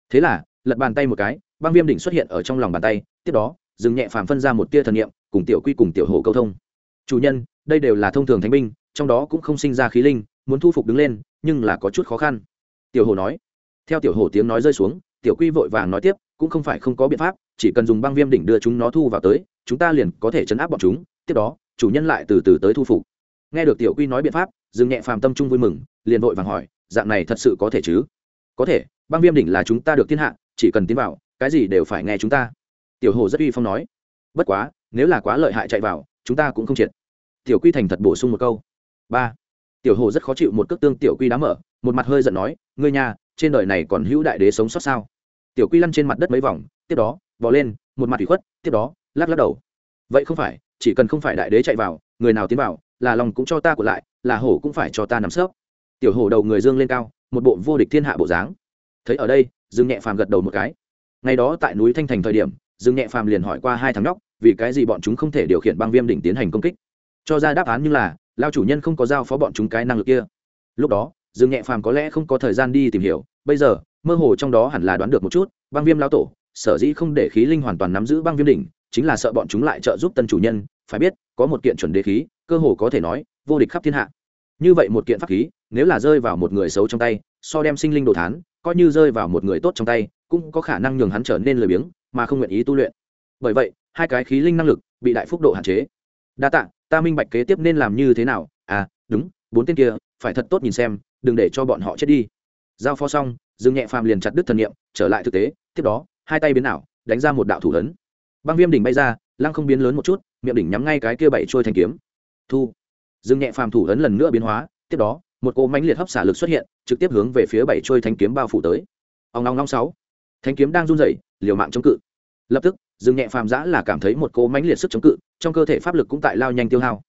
Thế là, lật bàn tay một cái, băng viêm đỉnh xuất hiện ở trong lòng bàn tay, tiếp đó, dừng nhẹ phàm phân ra một tia thần niệm, cùng tiểu quy cùng tiểu hồ câu thông. Chủ nhân, đây đều là thông thường thánh binh, trong đó cũng không sinh ra khí linh, muốn thu phục đứng lên, nhưng là có chút khó khăn. Tiểu hồ nói. Theo tiểu hồ tiếng nói rơi xuống, tiểu quy vội vàng nói tiếp, cũng không phải không có biện pháp, chỉ cần dùng băng viêm đỉnh đưa chúng nó thu vào tới, chúng ta liền có thể chấn áp bọn chúng, tiếp đó, chủ nhân lại từ từ tới thu phục. Nghe được tiểu quy nói biện pháp dừng nhẹ phàm tâm trung vui mừng, liền vội vàng hỏi, dạng này thật sự có thể chứ? Có thể, băng viêm đỉnh là chúng ta được thiên hạ, chỉ cần tiến vào, cái gì đều phải nghe chúng ta. Tiểu hồ rất uy phong nói, bất quá, nếu là quá lợi hại chạy vào, chúng ta cũng không triệt. Tiểu quy thành thật bổ sung một câu, ba. Tiểu hồ rất khó chịu một cước tương tiểu quy đá mở, một mặt hơi giận nói, ngươi nhà, trên đời này còn hữu đại đế sống sót sao? Tiểu quy lăn trên mặt đất mấy vòng, tiếp đó vò lên, một mặt ủy khuất, tiếp đó, lắc lắc đầu. Vậy không phải, chỉ cần không phải đại đế chạy vào, người nào tiến vào, là lòng cũng cho ta của lại là hổ cũng phải cho ta nằm sấp. tiểu hổ đầu người dương lên cao, một bộ vô địch thiên hạ bộ dáng. Thấy ở đây, dương nhẹ phàm gật đầu một cái. Ngày đó tại núi thanh thành thời điểm, dương nhẹ phàm liền hỏi qua hai thằng nhóc, vì cái gì bọn chúng không thể điều khiển băng viêm đỉnh tiến hành công kích. Cho ra đáp án như là, lao chủ nhân không có giao phó bọn chúng cái năng lực kia. Lúc đó, dương nhẹ phàm có lẽ không có thời gian đi tìm hiểu, bây giờ, mơ hồ trong đó hẳn là đoán được một chút, băng viêm lao tổ, sở dĩ không để khí linh hoàn toàn nắm giữ băng viêm đỉnh, chính là sợ bọn chúng lại trợ giúp tân chủ nhân, phải biết, có một kiện chuẩn đế khí, cơ hồ có thể nói vô địch khắp thiên hạ. Như vậy một kiện pháp khí, nếu là rơi vào một người xấu trong tay, so đem sinh linh đồ thán, coi như rơi vào một người tốt trong tay, cũng có khả năng nhường hắn trở nên lười biếng, mà không nguyện ý tu luyện. Bởi vậy, hai cái khí linh năng lực bị đại phúc độ hạn chế. Đa tạ, ta minh bạch kế tiếp nên làm như thế nào. À đúng, bốn tên kia, phải thật tốt nhìn xem, đừng để cho bọn họ chết đi. Giao phó xong, dương nhẹ phàm liền chặt đứt thần nghiệm trở lại thực tế, tiếp đó, hai tay biến ảo, đánh ra một đạo thủ lớn băng viêm đỉnh bay ra, lăng không biến lớn một chút, miệng đỉnh nhắm ngay cái kia bảy trôi thành kiếm. Thu. Dừng nhẹ phàm thủ ấn lần nữa biến hóa, tiếp đó, một cỗ mãnh liệt hấp xả lực xuất hiện, trực tiếp hướng về phía bảy trôi thanh kiếm bao phủ tới. Ông long long sáu. Thanh kiếm đang run rẩy, liều mạng chống cự. Lập tức, Dừng nhẹ phàm giã là cảm thấy một cỗ mãnh liệt sức chống cự, trong cơ thể pháp lực cũng tại lao nhanh tiêu hao.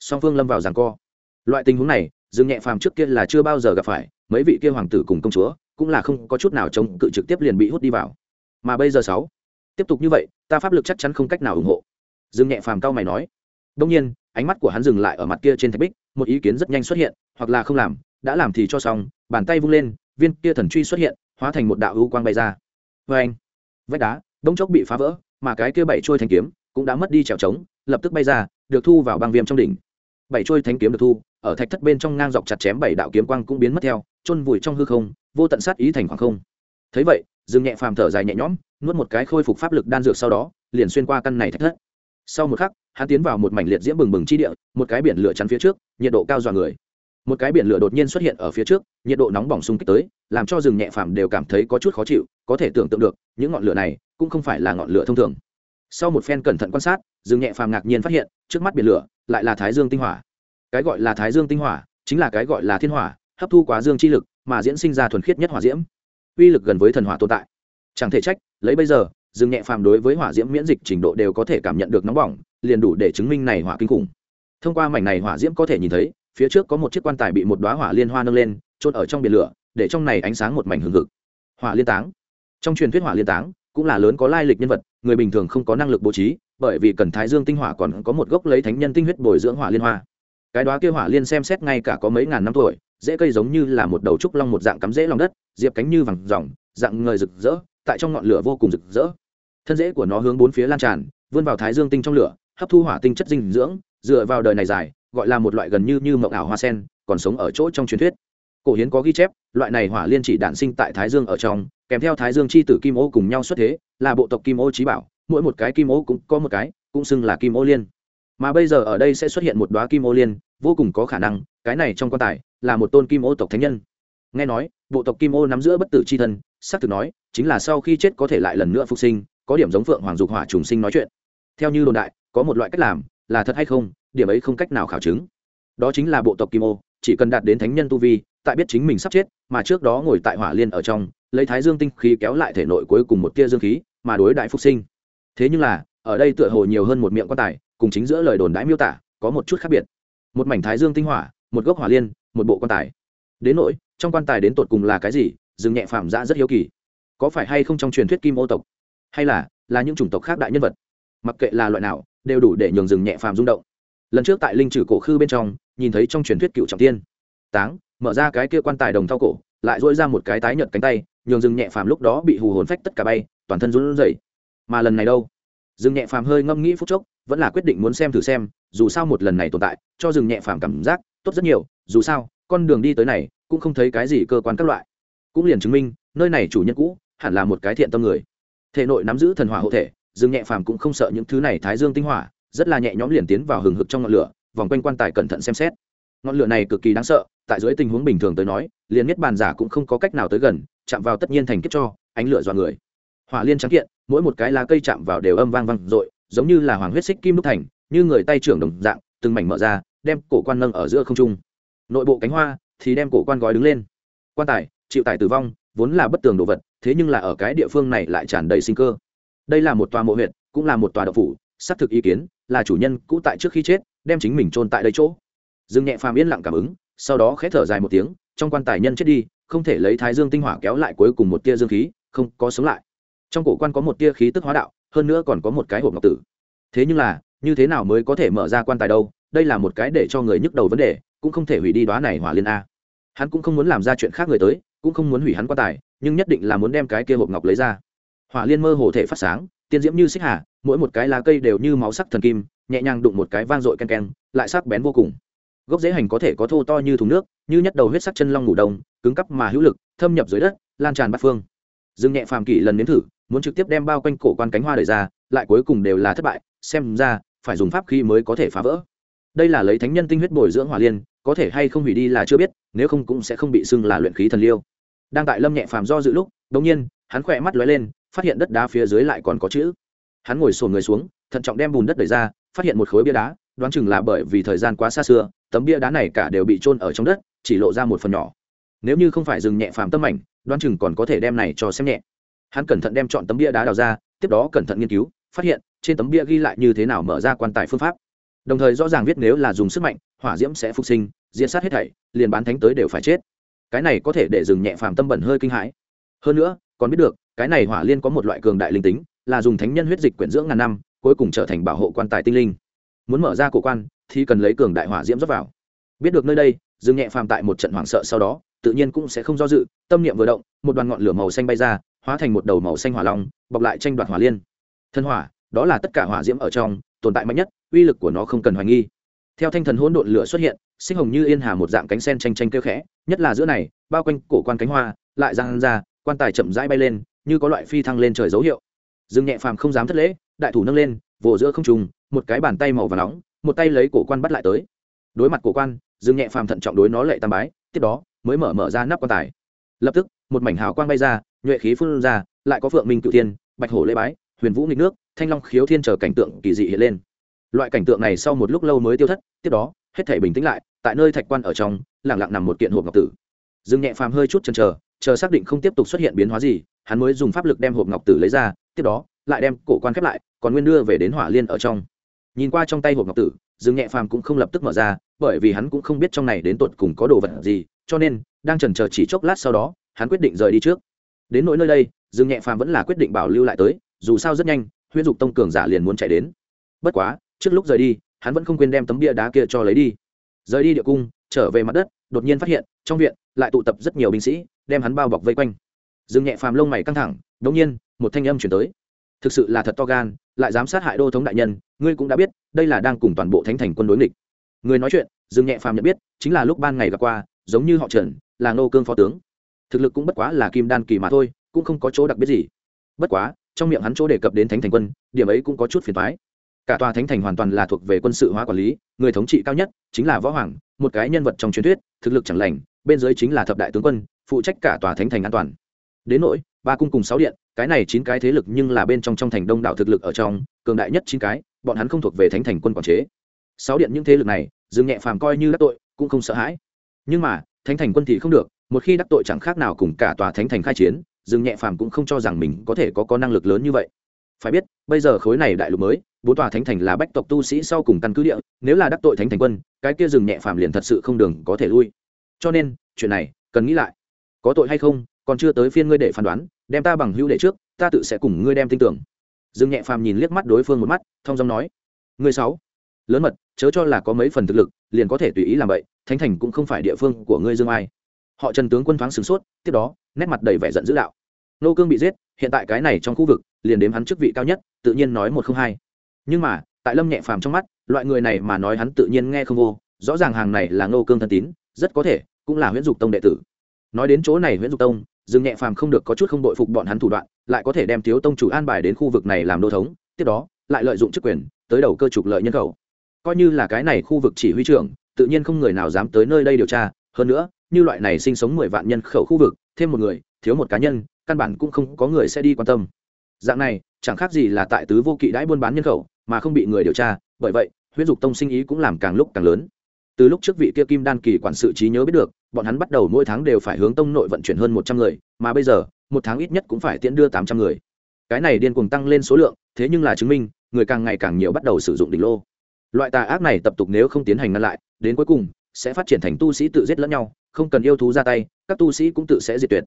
Song phương lâm vào giằng co. Loại tình huống này, Dừng nhẹ phàm trước kia là chưa bao giờ gặp phải, mấy vị kia hoàng tử cùng công chúa cũng là không có chút nào chống cự trực tiếp liền bị hút đi vào. Mà bây giờ sáu. Tiếp tục như vậy, ta pháp lực chắc chắn không cách nào ủng hộ. Dương nhẹ phàm cao mày nói. Đông nhiên ánh mắt của hắn dừng lại ở mặt kia trên thạch bích, một ý kiến rất nhanh xuất hiện, hoặc là không làm, đã làm thì cho xong, bàn tay vung lên, viên kia thần truy xuất hiện, hóa thành một đạo hữu quang bay ra. Vê anh, vách đá, đống chốc bị phá vỡ, mà cái kia bảy trôi thanh kiếm cũng đã mất đi trèo trống, lập tức bay ra, được thu vào băng viêm trong đỉnh. Bảy trôi thanh kiếm được thu, ở thạch thất bên trong ngang dọc chặt chém bảy đạo kiếm quang cũng biến mất theo, chôn vùi trong hư không, vô tận sát ý thành khoảng không. Thấy vậy, dương nhẹ phàm thở dài nhẹ nhõm, nuốt một cái khôi phục pháp lực đan dược sau đó, liền xuyên qua căn này thạch thất. Sau một khắc hắn tiến vào một mảnh liệt diễm bừng bừng chi địa, một cái biển lửa chắn phía trước, nhiệt độ cao dọa người. Một cái biển lửa đột nhiên xuất hiện ở phía trước, nhiệt độ nóng bỏng xung kích tới, làm cho rừng nhẹ phàm đều cảm thấy có chút khó chịu, có thể tưởng tượng được, những ngọn lửa này cũng không phải là ngọn lửa thông thường. Sau một phen cẩn thận quan sát, rừng nhẹ phàm ngạc nhiên phát hiện, trước mắt biển lửa lại là thái dương tinh hỏa. Cái gọi là thái dương tinh hỏa chính là cái gọi là thiên hỏa, hấp thu quá dương chi lực mà diễn sinh ra thuần khiết nhất hỏa diễm. Uy lực gần với thần hỏa tồn tại. Chẳng thể trách, lấy bây giờ dương nhẹ phàm đối với hỏa diễm miễn dịch trình độ đều có thể cảm nhận được nóng bỏng, liền đủ để chứng minh này hỏa kinh khủng. Thông qua mảnh này hỏa diễm có thể nhìn thấy, phía trước có một chiếc quan tài bị một đoá hỏa liên hoa nâng lên trôn ở trong biển lửa, để trong này ánh sáng một mảnh hừng hực. Hỏa liên táng. Trong truyền thuyết hỏa liên táng cũng là lớn có lai lịch nhân vật, người bình thường không có năng lực bố trí, bởi vì cần thái dương tinh hỏa còn có một gốc lấy thánh nhân tinh huyết bồi dưỡng hỏa liên hoa. Cái đó kia hỏa liên xem xét ngay cả có mấy ngàn năm tuổi dễ cây giống như là một đầu trúc long một dạng cắm rễ lòng đất, diệp cánh như vàng ròng, dạng ngời rực rỡ, tại trong ngọn lửa vô cùng rực rỡ thân rễ của nó hướng bốn phía lan tràn, vươn vào thái dương tinh trong lửa, hấp thu hỏa tinh chất dinh dưỡng, dựa vào đời này dài, gọi là một loại gần như như mộng ảo hoa sen, còn sống ở chỗ trong truyền thuyết. Cổ hiến có ghi chép, loại này hỏa liên chỉ đản sinh tại thái dương ở trong, kèm theo thái dương chi tử kim ô cùng nhau xuất thế, là bộ tộc kim ô trí bảo, mỗi một cái kim ô cũng có một cái, cũng xưng là kim ô liên. Mà bây giờ ở đây sẽ xuất hiện một đoá kim ô liên, vô cùng có khả năng, cái này trong quan tài, là một tôn kim ô tộc thánh nhân. Nghe nói, bộ tộc kim ô nắm giữa bất tử c h i thân, xác thực nói, chính là sau khi chết có thể lại lần nữa phục sinh có điểm giống phượng hoàng dục hỏa trùng sinh nói chuyện. Theo như đồn đại, có một loại cách làm, là thật hay không, điểm ấy không cách nào khảo chứng. Đó chính là bộ tộc kim ô, chỉ cần đạt đến thánh nhân tu vi, tại biết chính mình sắp chết, mà trước đó ngồi tại hỏa liên ở trong, lấy thái dương tinh khí kéo lại thể nội cuối cùng một tia dương khí, mà đối đại phục sinh. Thế nhưng là, ở đây tựa hồ nhiều hơn một miệng quan tài, cùng chính giữa lời đồn đãi miêu tả, có một chút khác biệt. Một mảnh thái dương tinh hỏa, một gốc hỏa liên, một bộ quan tài. Đến nỗi, trong quan tài đến tột cùng là cái gì dừng nhẹ phạm ra rất hiếu kỳ. Có phải hay không trong truyền thuyết kim ô tộc? Hay là là những chủng tộc khác đại nhân vật. Mặc kệ là loại nào, đều đủ để nhường rừng nhẹ phàm rung động. Lần trước tại linh trừ cổ khư bên trong, nhìn thấy trong truyền thuyết cựu trọng tiên. Táng, mở ra cái kia quan tài đồng thao cổ, lại dỗi ra một cái tái nhợt cánh tay, nhường rừng nhẹ phàm lúc đó bị hù hồn phách tất cả bay, toàn thân run rẩy. Mà lần này đâu? Rừng nhẹ phàm hơi ngâm nghĩ phút chốc, vẫn là quyết định muốn xem thử xem, dù sao một lần này tồn tại, cho rừng nhẹ phàm cảm giác tốt rất nhiều, dù sao, con đường đi tới này, cũng không thấy cái gì cơ quan các loại. Cũng liền chứng minh, nơi này chủ nhân cũ, hẳn là một cái thiện tâm người thể nội nắm giữ thần hỏa hộ thể, dương nhẹ phàm cũng không sợ những thứ này thái dương tinh hỏa, rất là nhẹ nhõm liền tiến vào hừng hực trong ngọn lửa, vòng quanh quan tài cẩn thận xem xét. Ngọn lửa này cực kỳ đáng sợ, tại dưới tình huống bình thường tới nói, liền nhất bàn giả cũng không có cách nào tới gần, chạm vào tất nhiên thành kết cho, ánh lửa dọa người. Hỏa liên trắng kiện, mỗi một cái lá cây chạm vào đều âm vang vang dội, giống như là hoàng huyết xích kim đúc thành, như người tay trưởng đồng dạng, từng mảnh mở ra, đem cổ quan nâng ở giữa không trung. Nội bộ cánh hoa thì đem cổ quan gói đứng lên. Quan tài, chịu tải tử vong vốn là bất tường đồ vật, thế nhưng là ở cái địa phương này lại tràn đầy sinh cơ. Đây là một tòa mộ huyện cũng là một tòa đậu phủ, xác thực ý kiến là chủ nhân cũ tại trước khi chết, đem chính mình chôn tại đây chỗ. Dương nhẹ phàm yên lặng cảm ứng, sau đó khẽ thở dài một tiếng, trong quan tài nhân chết đi, không thể lấy thái dương tinh hỏa kéo lại cuối cùng một tia dương khí, không có sống lại. Trong cổ quan có một tia khí tức hóa đạo, hơn nữa còn có một cái hộp ngọc tử. Thế nhưng là, như thế nào mới có thể mở ra quan tài đâu? Đây là một cái để cho người nhức đầu vấn đề, cũng không thể hủy đi đoá này hỏa liên a. Hắn cũng không muốn làm ra chuyện khác người tới cũng không muốn hủy hắn quan tài, nhưng nhất định là muốn đem cái kia hộp ngọc lấy ra. Hỏa liên mơ hồ thể phát sáng, tiên diễm như xích hà, mỗi một cái lá cây đều như máu sắc thần kim, nhẹ nhàng đụng một cái vang dội ken ken, lại sắc bén vô cùng. Gốc dễ hành có thể có thô to như thùng nước, như nhất đầu huyết sắc chân long ngủ đông, cứng cắp mà hữu lực, thâm nhập dưới đất, lan tràn bát phương. Dương nhẹ phàm kỷ lần nếm thử, muốn trực tiếp đem bao quanh cổ quan cánh hoa đời ra, lại cuối cùng đều là thất bại, xem ra, phải dùng pháp khí mới có thể phá vỡ. Đây là lấy thánh nhân tinh huyết bồi dưỡng hỏa liên, có thể hay không hủy đi là chưa biết, nếu không cũng sẽ không bị xưng là luyện khí thần liêu đang tại lâm nhẹ phàm do dự lúc đ nhiên, hắn khỏe mắt lóe lên, phát hiện đất đá phía dưới lại còn có chữ. Hắn ngồi sồn người xuống, thận trọng đem bùn đất đẩy ra, phát hiện một khối bia đá, đoán chừng là bởi vì thời gian quá xa xưa, tấm bia đá này cả đều bị trôn ở trong đất, chỉ lộ ra một phần nhỏ. Nếu như không phải dừng nhẹ phàm tâm ảnh đoán chừng còn có thể đem này cho xem nhẹ. Hắn cẩn thận đem chọn tấm bia đá đào ra, tiếp đó cẩn thận nghiên cứu, phát hiện, trên tấm bia ghi lại như thế nào mở ra quan tài phương pháp. Đồng thời rõ ràng viết nếu là dùng sức mạnh, hỏa diễm sẽ phục sinh diễn sát hết thảy, liền bán thánh tới đều phải chết cái này có thể để dừng nhẹ phàm tâm bẩn hơi kinh hãi. Hơn nữa, còn biết được, cái này hỏa liên có một loại cường đại linh tính, là dùng thánh nhân huyết dịch quyển dưỡng ngàn năm, cuối cùng trở thành bảo hộ quan tài tinh linh. Muốn mở ra cổ quan, thì cần lấy cường đại hỏa diễm dốc vào. Biết được nơi đây dừng nhẹ phàm tại một trận hoảng sợ sau đó, tự nhiên cũng sẽ không do dự, tâm niệm vừa động, một đoàn ngọn lửa màu xanh bay ra, hóa thành một đầu màu xanh hỏa long, bọc lại tranh đoạt hỏa liên. Thân hỏa, đó là tất cả hỏa diễm ở trong, tồn tại mạnh nhất, uy lực của nó không cần hoài nghi theo thanh thần hỗn độn lửa xuất hiện, sinh hồng như yên hà một dạng cánh sen tranh tranh kêu khẽ, nhất là giữa này, bao quanh cổ quan cánh hoa, lại giang ra, quan tài chậm rãi bay lên, như có loại phi thăng lên trời dấu hiệu. Dương nhẹ phàm không dám thất lễ, đại thủ nâng lên, vồ giữa không trùng một cái bàn tay màu và nóng, một tay lấy cổ quan bắt lại tới. Đối mặt cổ quan, dương nhẹ phàm thận trọng đối nó lệ tam bái, tiếp đó mới mở mở ra nắp quan tài. Lập tức, một mảnh hào quang bay ra, nhuệ khí phun ra, lại có phượng minh cựu thiên, bạch hổ lễ bái, huyền vũ nghịch nước, thanh long khiếu thiên chờ cảnh tượng kỳ dị hiện lên loại cảnh tượng này sau một lúc lâu mới tiêu thất, tiếp đó, hết thể bình tĩnh lại, tại nơi thạch quan ở trong lẳng lặng nằm một kiện hộp ngọc tử. Dương nhẹ phàm hơi chút chần chờ chờ xác định không tiếp tục xuất hiện biến hóa gì, hắn mới dùng pháp lực đem hộp ngọc tử lấy ra, tiếp đó, lại đem cổ quan khép lại, còn nguyên đưa về đến hỏa liên ở trong. Nhìn qua trong tay hộp ngọc tử, dương nhẹ phàm cũng không lập tức mở ra, bởi vì hắn cũng không biết trong này đến tột cùng có đồ vật gì, cho nên, đang chần chờ chỉ chốc lát sau đó, hắn quyết định rời đi trước. Đến nỗi nơi đây, dương nhẹ phàm vẫn là quyết định bảo lưu lại tới, dù sao rất nhanh, huyễn dục tông cường giả liền muốn chạy đến. Bất quá trước lúc rời đi, hắn vẫn không quên đem tấm bia đá kia cho lấy đi. Rời đi địa cung, trở về mặt đất, đột nhiên phát hiện, trong viện lại tụ tập rất nhiều binh sĩ, đem hắn bao bọc vây quanh. Dương nhẹ phàm lông mày căng thẳng đ ỗ n g nhiên, một thanh âm chuyển tới. Thực sự là thật to gan, lại dám sát hại đô thống đại nhân, ngươi cũng đã biết, đây là đang cùng toàn bộ thánh thành quân đối nghịch. Người nói chuyện, dương nhẹ phàm nhận biết, chính là lúc ban ngày gặp qua, giống như họ trần, là ngô cương phó tướng. Thực lực cũng bất quá là kim đan kỳ mà thôi, cũng không có chỗ đặc biệt gì. Bất quá, trong miệng hắn chỗ đề cập đến thánh thành quân, điểm ấy cũng có chút phiền thoái cả tòa thánh thành hoàn toàn là thuộc về quân sự hóa quản lý, người thống trị cao nhất chính là võ hoàng, một cái nhân vật trong truyền thuyết, thực lực chẳng lành, bên dưới chính là thập đại tướng quân, phụ trách cả tòa thánh thành an toàn. Đến nỗi, ba cung cùng sáu điện, cái này chín cái thế lực nhưng là bên trong trong thành đông đảo thực lực ở trong, cường đại nhất chín cái, bọn hắn không thuộc về thánh thành quân quản chế. Sáu điện những thế lực này dừng nhẹ phàm coi như đắc tội, cũng không sợ hãi. Nhưng mà, thánh thành quân thì không được, một khi đắc tội chẳng khác nào cùng cả tòa thánh thành khai chiến dừng nhẹ phàm cũng không cho rằng mình có thể có có năng lực lớn như vậy. Phải biết, bây giờ khối này đại lục mới bốn tòa thánh thành là bách tộc tu sĩ sau cùng căn cứ địa, nếu là đắc tội thánh thành quân, cái kia dừng nhẹ phàm liền thật sự không đường có thể lui. Cho nên, chuyện này, cần nghĩ lại. Có tội hay không, còn chưa tới phiên ngươi để phán đoán, đem ta bằng hữu đệ trước, ta tự sẽ cùng ngươi đem tin tưởng. Dương nhẹ phàm nhìn liếc mắt đối phương một mắt, thong dong nói. Ngươi sáu, lớn mật, chớ cho là có mấy phần thực lực, liền có thể tùy ý làm vậy, thánh thành cũng không phải địa phương của ngươi dương ai. Họ trần tướng quân thoáng sửng sốt, tiếp đó, nét mặt đầy vẻ giận dữ đạo. Nô cương bị giết, hiện tại cái này trong khu vực, liền đếm hắn chức vị cao nhất, tự nhiên nói một không hai nhưng mà, tại lâm nhẹ phàm trong mắt, loại người này mà nói hắn tự nhiên nghe không vô, rõ ràng hàng này là Ngô cương thân tín, rất có thể cũng là huyễn dục tông đệ tử. Nói đến chỗ này huyễn dục tông, dương nhẹ phàm không được có chút không đội phục bọn hắn thủ đoạn, lại có thể đem thiếu tông chủ an bài đến khu vực này làm đô thống, tiếp đó lại lợi dụng chức quyền tới đầu cơ trục lợi nhân khẩu. Coi như là cái này khu vực chỉ huy trưởng, tự nhiên không người nào dám tới nơi đây điều tra. Hơn nữa, như loại này sinh sống mười vạn nhân khẩu khu vực, thêm một người, thiếu một cá nhân, căn bản cũng không có người sẽ đi quan tâm. Dạng này, chẳng khác gì là tại tứ vô kỵ đãi buôn bán nhân khẩu mà không bị người điều tra, bởi vậy, huyết dục tông sinh ý cũng làm càng lúc càng lớn. Từ lúc trước vị kia kim đan kỳ quản sự trí nhớ biết được, bọn hắn bắt đầu mỗi tháng đều phải hướng tông nội vận chuyển hơn một trăm người, mà bây giờ, một tháng ít nhất cũng phải tiễn đưa tám trăm người. Cái này điên cuồng tăng lên số lượng, thế nhưng là chứng minh, người càng ngày càng nhiều bắt đầu sử dụng đỉnh lô. Loại tà ác này tập tục nếu không tiến hành ngăn lại, đến cuối cùng, sẽ phát triển thành tu sĩ tự giết lẫn nhau, không cần yêu thú ra tay, các tu sĩ cũng tự sẽ diệt tuyệt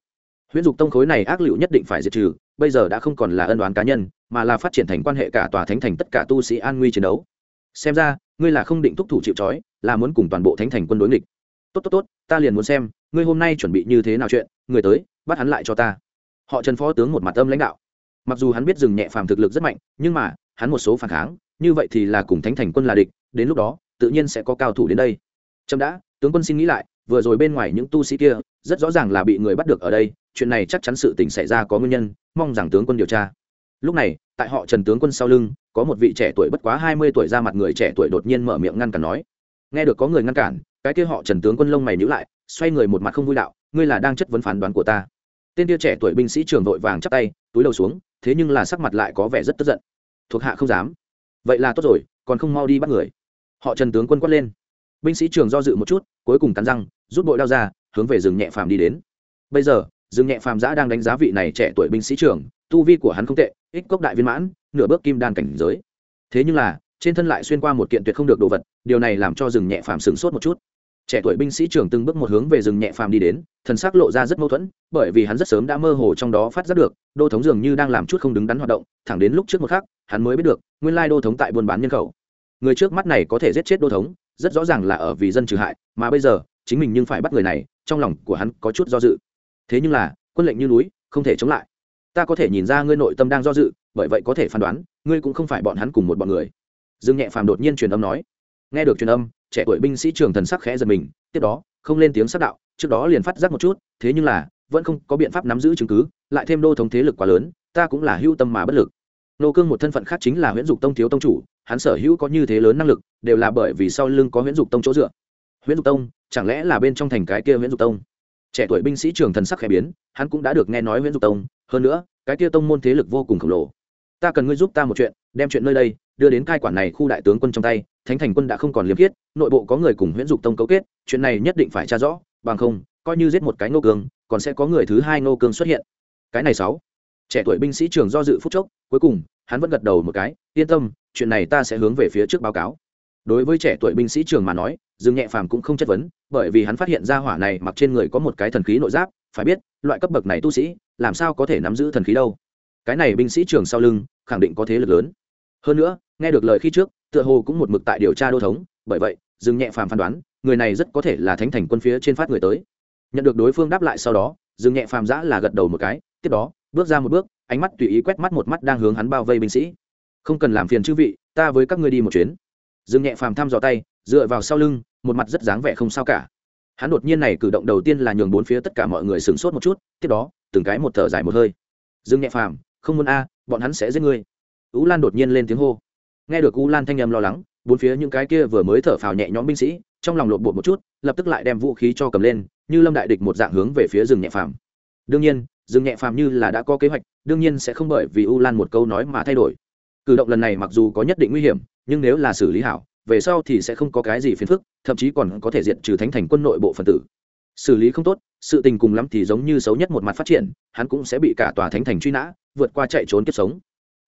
huyễn dục tông khối này ác liệu nhất định phải diệt trừ, bây giờ đã không còn là ân đoán cá nhân, mà là phát triển thành quan hệ cả tòa thánh thành tất cả tu sĩ an nguy chiến đấu. Xem ra, ngươi là không định thúc thủ chịu trói, là muốn cùng toàn bộ thánh thành quân đối nghịch. Tốt tốt tốt, ta liền muốn xem, ngươi hôm nay chuẩn bị như thế nào chuyện, người tới, bắt hắn lại cho ta. Họ trần phó tướng một mặt âm lãnh đạo. Mặc dù hắn biết dừng nhẹ phàm thực lực rất mạnh, nhưng mà, hắn một số phản kháng, như vậy thì là cùng thánh thành quân là địch, đến lúc đó, tự nhiên sẽ có cao thủ đến đây. Trâm đã, tướng quân xin nghĩ lại vừa rồi bên ngoài những tu sĩ kia, rất rõ ràng là bị người bắt được ở đây, chuyện này chắc chắn sự tình xảy ra có nguyên nhân, mong rằng tướng quân điều tra. Lúc này, tại họ trần tướng quân sau lưng, có một vị trẻ tuổi bất quá hai mươi tuổi ra mặt người trẻ tuổi đột nhiên mở miệng ngăn cản nói. Nghe được có người ngăn cản, cái kia họ trần tướng quân lông mày nhữ lại, xoay người một mặt không vui đạo, ngươi là đang chất vấn phán đoán của ta. Tên kia trẻ tuổi binh sĩ trường vội vàng chắp tay, túi đầu xuống, thế nhưng là sắc mặt lại có vẻ rất tức giận. Thuộc hạ không dám. Vậy là tốt rồi, còn không mau đi bắt người. Họ trần tướng quân quát lên binh sĩ trường do dự một chút, cuối cùng cắn răng, rút bội đao ra, hướng về rừng nhẹ phàm đi đến. Bây giờ, rừng nhẹ phàm giã đang đánh giá vị này trẻ tuổi binh sĩ trường, tu vi của hắn không tệ ích cốc đại viên mãn, nửa bước kim đan cảnh giới. Thế nhưng là, trên thân lại xuyên qua một kiện tuyệt không được đồ vật, điều này làm cho rừng nhẹ phàm sửng sốt một chút. Trẻ tuổi binh sĩ trưởng từng bước một hướng về rừng nhẹ phàm đi đến, thần sắc lộ ra rất mâu thuẫn, bởi vì hắn rất sớm đã mơ hồ trong đó phát giác được, đô thống dường như đang làm chút không đứng đắn hoạt động, thẳng đến lúc trước một khắc, hắn mới biết được, nguyên lai đô thống tại buôn bán nhân khẩu. Người trước mắt này có thể giết chết đô thống rất rõ ràng là ở vì dân trừ hại, mà bây giờ, chính mình nhưng phải bắt người này, trong lòng của hắn có chút do dự. Thế nhưng là, quân lệnh như núi, không thể chống lại. Ta có thể nhìn ra ngươi nội tâm đang do dự, bởi vậy có thể phán đoán, ngươi cũng không phải bọn hắn cùng một bọn người. Dương nhẹ phàm đột nhiên truyền âm nói. Nghe được truyền âm, trẻ tuổi binh sĩ trường thần sắc khẽ giật mình, tiếp đó, không lên tiếng sắc đạo, trước đó liền phát giác một chút, thế nhưng là, vẫn không có biện pháp nắm giữ chứng cứ, lại thêm đô thống thế lực quá lớn, ta cũng là hưu tâm mà bất lực. Nô cương một thân phận khác chính là huyễn dục tông thiếu tông chủ hắn sở hữu có như thế lớn năng lực, đều là bởi vì sau lưng có huyễn dục tông chỗ dựa. Huyễn dục tông, chẳng lẽ là bên trong thành cái kia huyễn dục tông? Trẻ tuổi binh sĩ trường thần sắc khẽ biến, hắn cũng đã được nghe nói huyễn dục tông, hơn nữa, cái kia tông môn thế lực vô cùng khổng lồ. Ta cần ngươi giúp ta một chuyện, đem chuyện nơi đây, đưa đến cai quản này khu đại tướng quân trong tay, thánh thành quân đã không còn liêm khiết, nội bộ có người cùng huyễn dục tông cấu kết, chuyện này nhất định phải tra rõ, bằng không, coi như giết một cái nô cương còn sẽ có người thứ hai nô cương xuất hiện. Cái này sáu. Trẻ tuổi binh sĩ trường do dự phút chốc, cuối cùng, hắn vẫn gật đầu một cái, yên tâm chuyện này ta sẽ hướng về phía trước báo cáo. Đối với trẻ tuổi binh sĩ trường mà nói, dương nhẹ phàm cũng không chất vấn, bởi vì hắn phát hiện ra hỏa này mặc trên người có một cái thần khí nội giáp, phải biết, loại cấp bậc này tu sĩ, làm sao có thể nắm giữ thần khí đâu. Cái này binh sĩ trường sau lưng, khẳng định có thế lực lớn. Hơn nữa, nghe được lời khi trước, tựa hồ cũng một mực tại điều tra đô thống, bởi vậy, dương nhẹ phàm phán đoán, người này rất có thể là thánh thành quân phía trên phát người tới. Nhận được đối phương đáp lại sau đó, dương nhẹ phàm giã là gật đầu một cái, tiếp đó, bước ra một bước, ánh mắt tùy ý quét mắt một mắt đang hướng hắn bao vây binh sĩ không cần làm phiền chư vị, ta với các ngươi đi một chuyến. Dương nhẹ phàm thăm dò tay, dựa vào sau lưng, một mặt rất dáng vẻ không sao cả. Hắn đột nhiên này cử động đầu tiên là nhường bốn phía tất cả mọi người sửng sốt một chút, tiếp đó, từng cái một thở dài một hơi. Dương nhẹ phàm, không muốn a, bọn hắn sẽ giết ngươi. Ú lan đột nhiên lên tiếng hô. Nghe được ú lan thanh âm lo lắng, bốn phía những cái kia vừa mới thở phào nhẹ nhõm binh sĩ, trong lòng lột bột một chút, lập tức lại đem vũ khí cho cầm lên, như lâm đại địch một dạng hướng về phía rừng nhẹ phàm. Đương nhiên rừng nhẹ phàm như là đã có kế hoạch, đương nhiên sẽ không bởi vì u lan một câu nói mà thay đổi cử động lần này mặc dù có nhất định nguy hiểm, nhưng nếu là xử lý hảo, về sau thì sẽ không có cái gì phiền phức, thậm chí còn có thể diệt trừ thánh thành quân nội bộ phần tử. Xử lý không tốt, sự tình cùng lắm thì giống như xấu nhất một mặt phát triển, hắn cũng sẽ bị cả tòa thánh thành truy nã, vượt qua chạy trốn kiếp sống.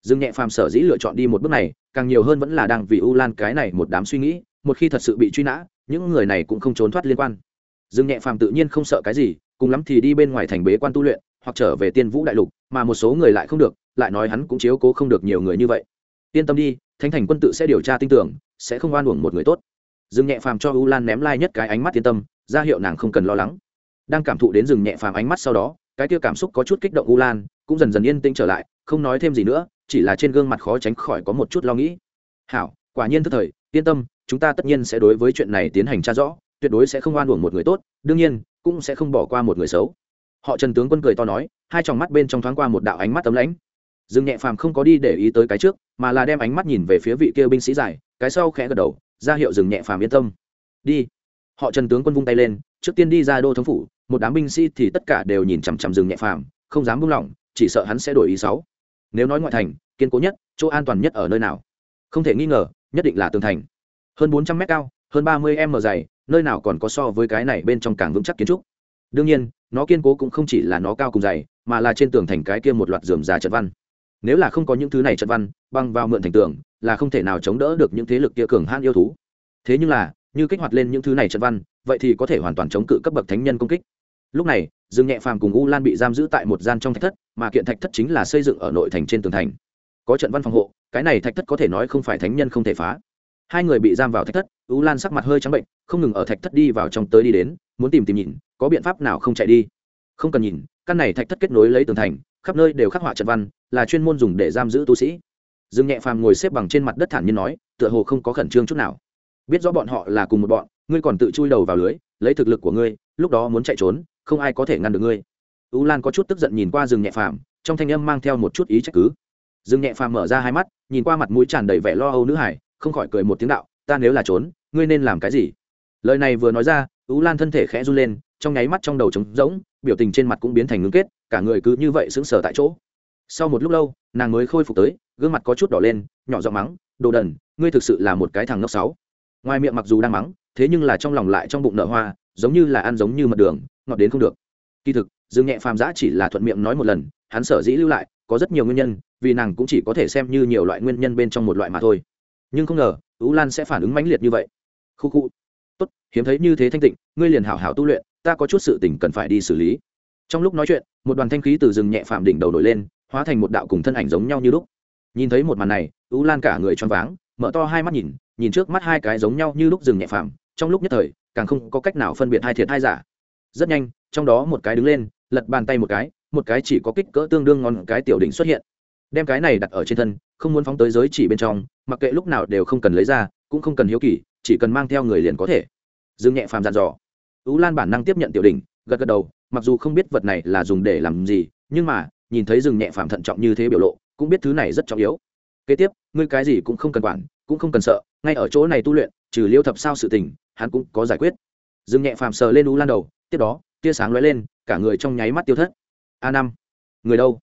Dương nhẹ phàm sở dĩ lựa chọn đi một bước này, càng nhiều hơn vẫn là đang vì u lan cái này một đám suy nghĩ, một khi thật sự bị truy nã, những người này cũng không trốn thoát liên quan. Dương nhẹ phàm tự nhiên không sợ cái gì, cùng lắm thì đi bên ngoài thành bế quan tu luyện hoặc trở về tiên vũ đại lục, mà một số người lại không được, lại nói hắn cũng chiếu cố không được nhiều người như vậy. Yên tâm đi, thánh thành quân tự sẽ điều tra tin tưởng, sẽ không oan uổng một người tốt. Dương nhẹ phàm cho u lan ném lai nhất cái ánh mắt yên tâm, ra hiệu nàng không cần lo lắng. Đang cảm thụ đến dừng nhẹ phàm ánh mắt sau đó, cái kia cảm xúc có chút kích động u lan, cũng dần dần yên tĩnh trở lại, không nói thêm gì nữa, chỉ là trên gương mặt khó tránh khỏi có một chút lo nghĩ. Hảo, quả nhiên thức thời, yên tâm, chúng ta tất nhiên sẽ đối với chuyện này tiến hành tra rõ, tuyệt đối sẽ không oan uổng một người tốt, đương nhiên, cũng sẽ không bỏ qua một người xấu họ trần tướng quân cười to nói, hai tròng mắt bên trong thoáng qua một đạo ánh mắt tấm lãnh. Dương nhẹ phàm không có đi để ý tới cái trước, mà là đem ánh mắt nhìn về phía vị kia binh sĩ dài, cái sau khẽ gật đầu, ra hiệu dừng nhẹ phàm yên tâm. Đi. Họ trần tướng quân vung tay lên, trước tiên đi ra đô thống phủ, một đám binh sĩ thì tất cả đều nhìn chằm chằm dừng nhẹ phàm, không dám buông lỏng, chỉ sợ hắn sẽ đổi ý sáu nếu nói ngoại thành, kiên cố nhất, chỗ an toàn nhất ở nơi nào? Không thể nghi ngờ, nhất định là tường thành. Hơn bốn trăm mét cao, hơn ba mươi m dày nơi nào còn có so với cái này bên trong càng vững chắc kiến trúc? Đương nhiên nó kiên cố cũng không chỉ là nó cao cùng dày, mà là trên tường thành cái kia một loạt dườm già trận văn. Nếu là không có những thứ này trận văn, băng vào mượn thành tường, là không thể nào chống đỡ được những thế lực kia cường hãn yêu thú. Thế nhưng là, như kích hoạt lên những thứ này trận văn, vậy thì có thể hoàn toàn chống cự cấp bậc thánh nhân công kích. Lúc này, dương nhẹ phàm cùng u lan bị giam giữ tại một gian trong thạch thất, mà kiện thạch thất chính là xây dựng ở nội thành trên tường thành. Có trận văn phòng hộ, cái này thạch thất có thể nói không phải thánh nhân không thể phá. Hai người bị giam vào thạch thất, u lan sắc mặt hơi trắng bệnh, không ngừng ở thạch thất đi vào trong tới đi đến muốn tìm tìm nhìn, có biện pháp nào không chạy đi? Không cần nhìn, căn này thạch thất kết nối lấy tường thành, khắp nơi đều khắc họa trận văn, là chuyên môn dùng để giam giữ tu sĩ. Dương nhẹ phàm ngồi xếp bằng trên mặt đất thản nhiên nói, tựa hồ không có khẩn trương chút nào. Biết rõ bọn họ là cùng một bọn, ngươi còn tự chui đầu vào lưới, lấy thực lực của ngươi, lúc đó muốn chạy trốn, không ai có thể ngăn được ngươi. U lan có chút tức giận nhìn qua rừng nhẹ phàm, trong thanh âm mang theo một chút ý trách cứ. Rừng nhẹ phàm mở ra hai mắt, nhìn qua mặt mũi tràn đầy vẻ lo âu nữ hải, không khỏi cười một tiếng đạo, ta nếu là trốn, ngươi nên làm cái gì? Lời này vừa nói ra, ú lan thân thể khẽ run lên, trong nháy mắt trong đầu trống rỗng, biểu tình trên mặt cũng biến thành ngưng kết, cả người cứ như vậy sững sờ tại chỗ. Sau một lúc lâu, nàng mới khôi phục tới, gương mặt có chút đỏ lên, nhỏ giọng mắng, đồ đần, ngươi thực sự là một cái thằng ngốc sáu ngoài miệng mặc dù đang mắng, thế nhưng là trong lòng lại trong bụng nở hoa, giống như là ăn giống như mật đường, ngọt đến không được. Kỳ thực, dương nhẹ phàm giã chỉ là thuận miệng nói một lần, hắn sở dĩ lưu lại, có rất nhiều nguyên nhân, vì nàng cũng chỉ có thể xem như nhiều loại nguyên nhân bên trong một loại mà thôi. Nhưng không ngờ, ú lan sẽ phản ứng mãnh liệt như vậy. Khu khu hiếm thấy như thế thanh tịnh, ngươi liền hảo hảo tu luyện, ta có chút sự tình cần phải đi xử lý. Trong lúc nói chuyện, một đoàn thanh khí từ rừng nhẹ phạm đỉnh đầu nổi lên, hóa thành một đạo cùng thân ảnh giống nhau như lúc. Nhìn thấy một màn này ú lan cả người choáng váng, mở to hai mắt nhìn nhìn trước mắt hai cái giống nhau như lúc rừng nhẹ phạm, trong lúc nhất thời, càng không có cách nào phân biệt hai thiệt hai giả. Rất nhanh, trong đó một cái đứng lên, lật bàn tay một cái một cái chỉ có kích cỡ tương đương ngon cái tiểu đỉnh xuất hiện. Đem cái này đặt ở trên thân, không muốn phóng tới giới chỉ bên trong, mặc kệ lúc nào đều không cần lấy ra, cũng không cần hiếu kỳ, chỉ cần mang theo người liền có thể dương nhẹ phàm dặn dò. Ú lan bản năng tiếp nhận tiểu đỉnh, gật gật đầu, mặc dù không biết vật này là dùng để làm gì, nhưng mà, nhìn thấy rừng nhẹ phàm thận trọng như thế biểu lộ, cũng biết thứ này rất trọng yếu. Kế tiếp, ngươi cái gì cũng không cần quản, cũng không cần sợ, ngay ở chỗ này tu luyện, trừ liêu thập sao sự tình, hắn cũng có giải quyết. Rừng nhẹ phàm sờ lên ú lan đầu, tiếp đó, tia sáng lóe lên, cả người trong nháy mắt tiêu thất. A năm, người đâu?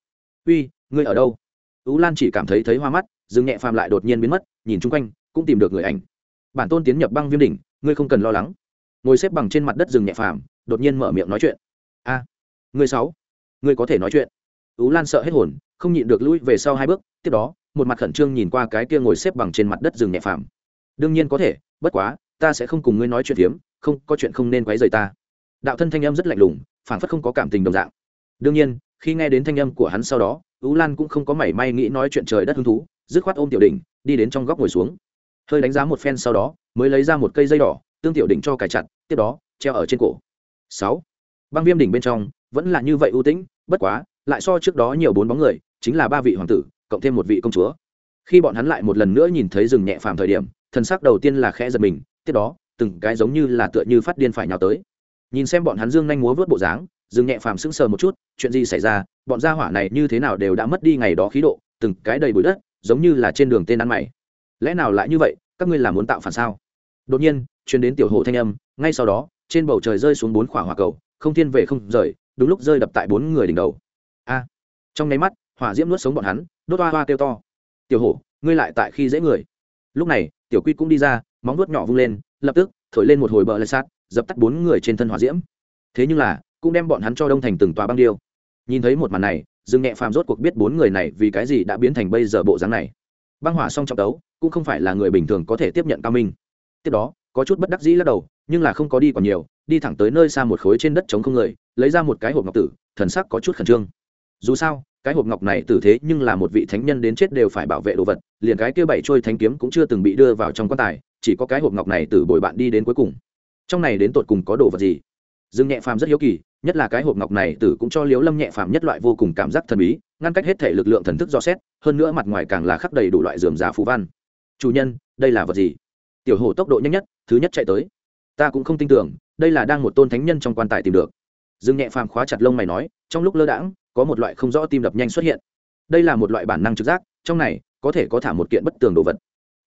Uy, ngươi ở đâu? Ú lan chỉ cảm thấy thấy hoa mắt rừng nhẹ phàm lại đột nhiên biến mất, nhìn chung quanh, cũng tìm được người ảnh. Bản tôn tiến nhập băng viêm đỉnh ngươi không cần lo lắng. Ngồi xếp bằng trên mặt đất rừng nhẹ phàm, đột nhiên mở miệng nói chuyện. A, ngươi sáu, ngươi có thể nói chuyện. Tú lan sợ hết hồn, không nhịn được lui về sau hai bước, tiếp đó, một mặt khẩn trương nhìn qua cái kia ngồi xếp bằng trên mặt đất rừng nhẹ phàm. Đương nhiên có thể, bất quá, ta sẽ không cùng ngươi nói chuyện hiếm. không, có chuyện không nên quấy rầy ta. Đạo thân thanh âm rất lạnh lùng, phảng phất không có cảm tình đồng dạng. Đương nhiên, khi nghe đến thanh âm của hắn sau đó tú lan cũng không có mảy may nghĩ nói chuyện trời đất hứng thú, dứt khoát ôm tiểu đỉnh, đi đến trong góc ngồi xuống hơi đánh giá một phen sau đó, mới lấy ra một cây dây đỏ, tương tiểu đỉnh cho cài chặt, tiếp đó, treo ở trên cổ. Sáu. Băng viêm đỉnh bên trong, vẫn là như vậy ưu tĩnh, bất quá, lại so trước đó nhiều bốn bóng người, chính là ba vị hoàng tử, cộng thêm một vị công chúa. Khi bọn hắn lại một lần nữa nhìn thấy rừng nhẹ phàm thời điểm, thần sắc đầu tiên là khẽ giật mình, tiếp đó, từng cái giống như là tựa như phát điên phải nhào tới. Nhìn xem bọn hắn dương nhanh múa vớt bộ dáng, rừng nhẹ phàm sững sờ một chút, chuyện gì xảy ra, bọn gia hỏa này như thế nào đều đã mất đi ngày đó khí độ, từng cái đầy bụi đất, giống như là trên đường tên ăn mày lẽ nào lại như vậy, các ngươi là muốn tạo phản sao? Đột nhiên, truyền đến tiểu hồ thanh âm, ngay sau đó, trên bầu trời rơi xuống bốn khỏa hỏa cầu, không thiên về không rời, đúng lúc rơi đập tại bốn người đỉnh đầu. A! Trong nháy mắt, hỏa diễm nuốt sống bọn hắn, đốt hoa hoa kêu to. Tiểu hổ, ngươi lại tại khi dễ người. Lúc này, tiểu quy cũng đi ra, móng nuốt nhỏ vung lên, lập tức, thổi lên một hồi bờ lạch sát, dập tắt bốn người trên thân hỏa diễm. Thế nhưng là, cũng đem bọn hắn cho đông thành từng tòa băng điêu. Nhìn thấy một màn này, dương nhẹ phàm rốt cuộc biết bốn người này vì cái gì đã biến thành bây giờ bộ dáng này băng hỏa song trọng đấu cũng không phải là người bình thường có thể tiếp nhận cao minh. Tiếp đó, có chút bất đắc dĩ lắc đầu, nhưng là không có đi còn nhiều, đi thẳng tới nơi xa một khối trên đất trống không người, lấy ra một cái hộp ngọc tử, thần sắc có chút khẩn trương. Dù sao, cái hộp ngọc này tử thế nhưng là một vị thánh nhân đến chết đều phải bảo vệ đồ vật, liền cái kia bảy trôi thánh kiếm cũng chưa từng bị đưa vào trong quan tài, chỉ có cái hộp ngọc này từ bồi bạn đi đến cuối cùng. Trong này đến tột cùng có đồ vật gì? Dương nhẹ phàm rất hiếu kỳ nhất là cái hộp ngọc này tử cũng cho liếu lâm nhẹ phàm nhất loại vô cùng cảm giác thần bí, ngăn cách hết thể lực lượng thần thức do xét, hơn nữa mặt ngoài càng là khắc đầy đủ loại dườm già phú văn. Chủ nhân, đây là vật gì? Tiểu hồ tốc độ nhanh nhất, thứ nhất chạy tới. Ta cũng không tin tưởng, đây là đang một tôn thánh nhân trong quan tài tìm được. Dương nhẹ phàm khóa chặt lông mày nói, trong lúc lơ đãng, có một loại không rõ tim đập nhanh xuất hiện. Đây là một loại bản năng trực giác, trong này có thể có thả một kiện bất tường đồ vật.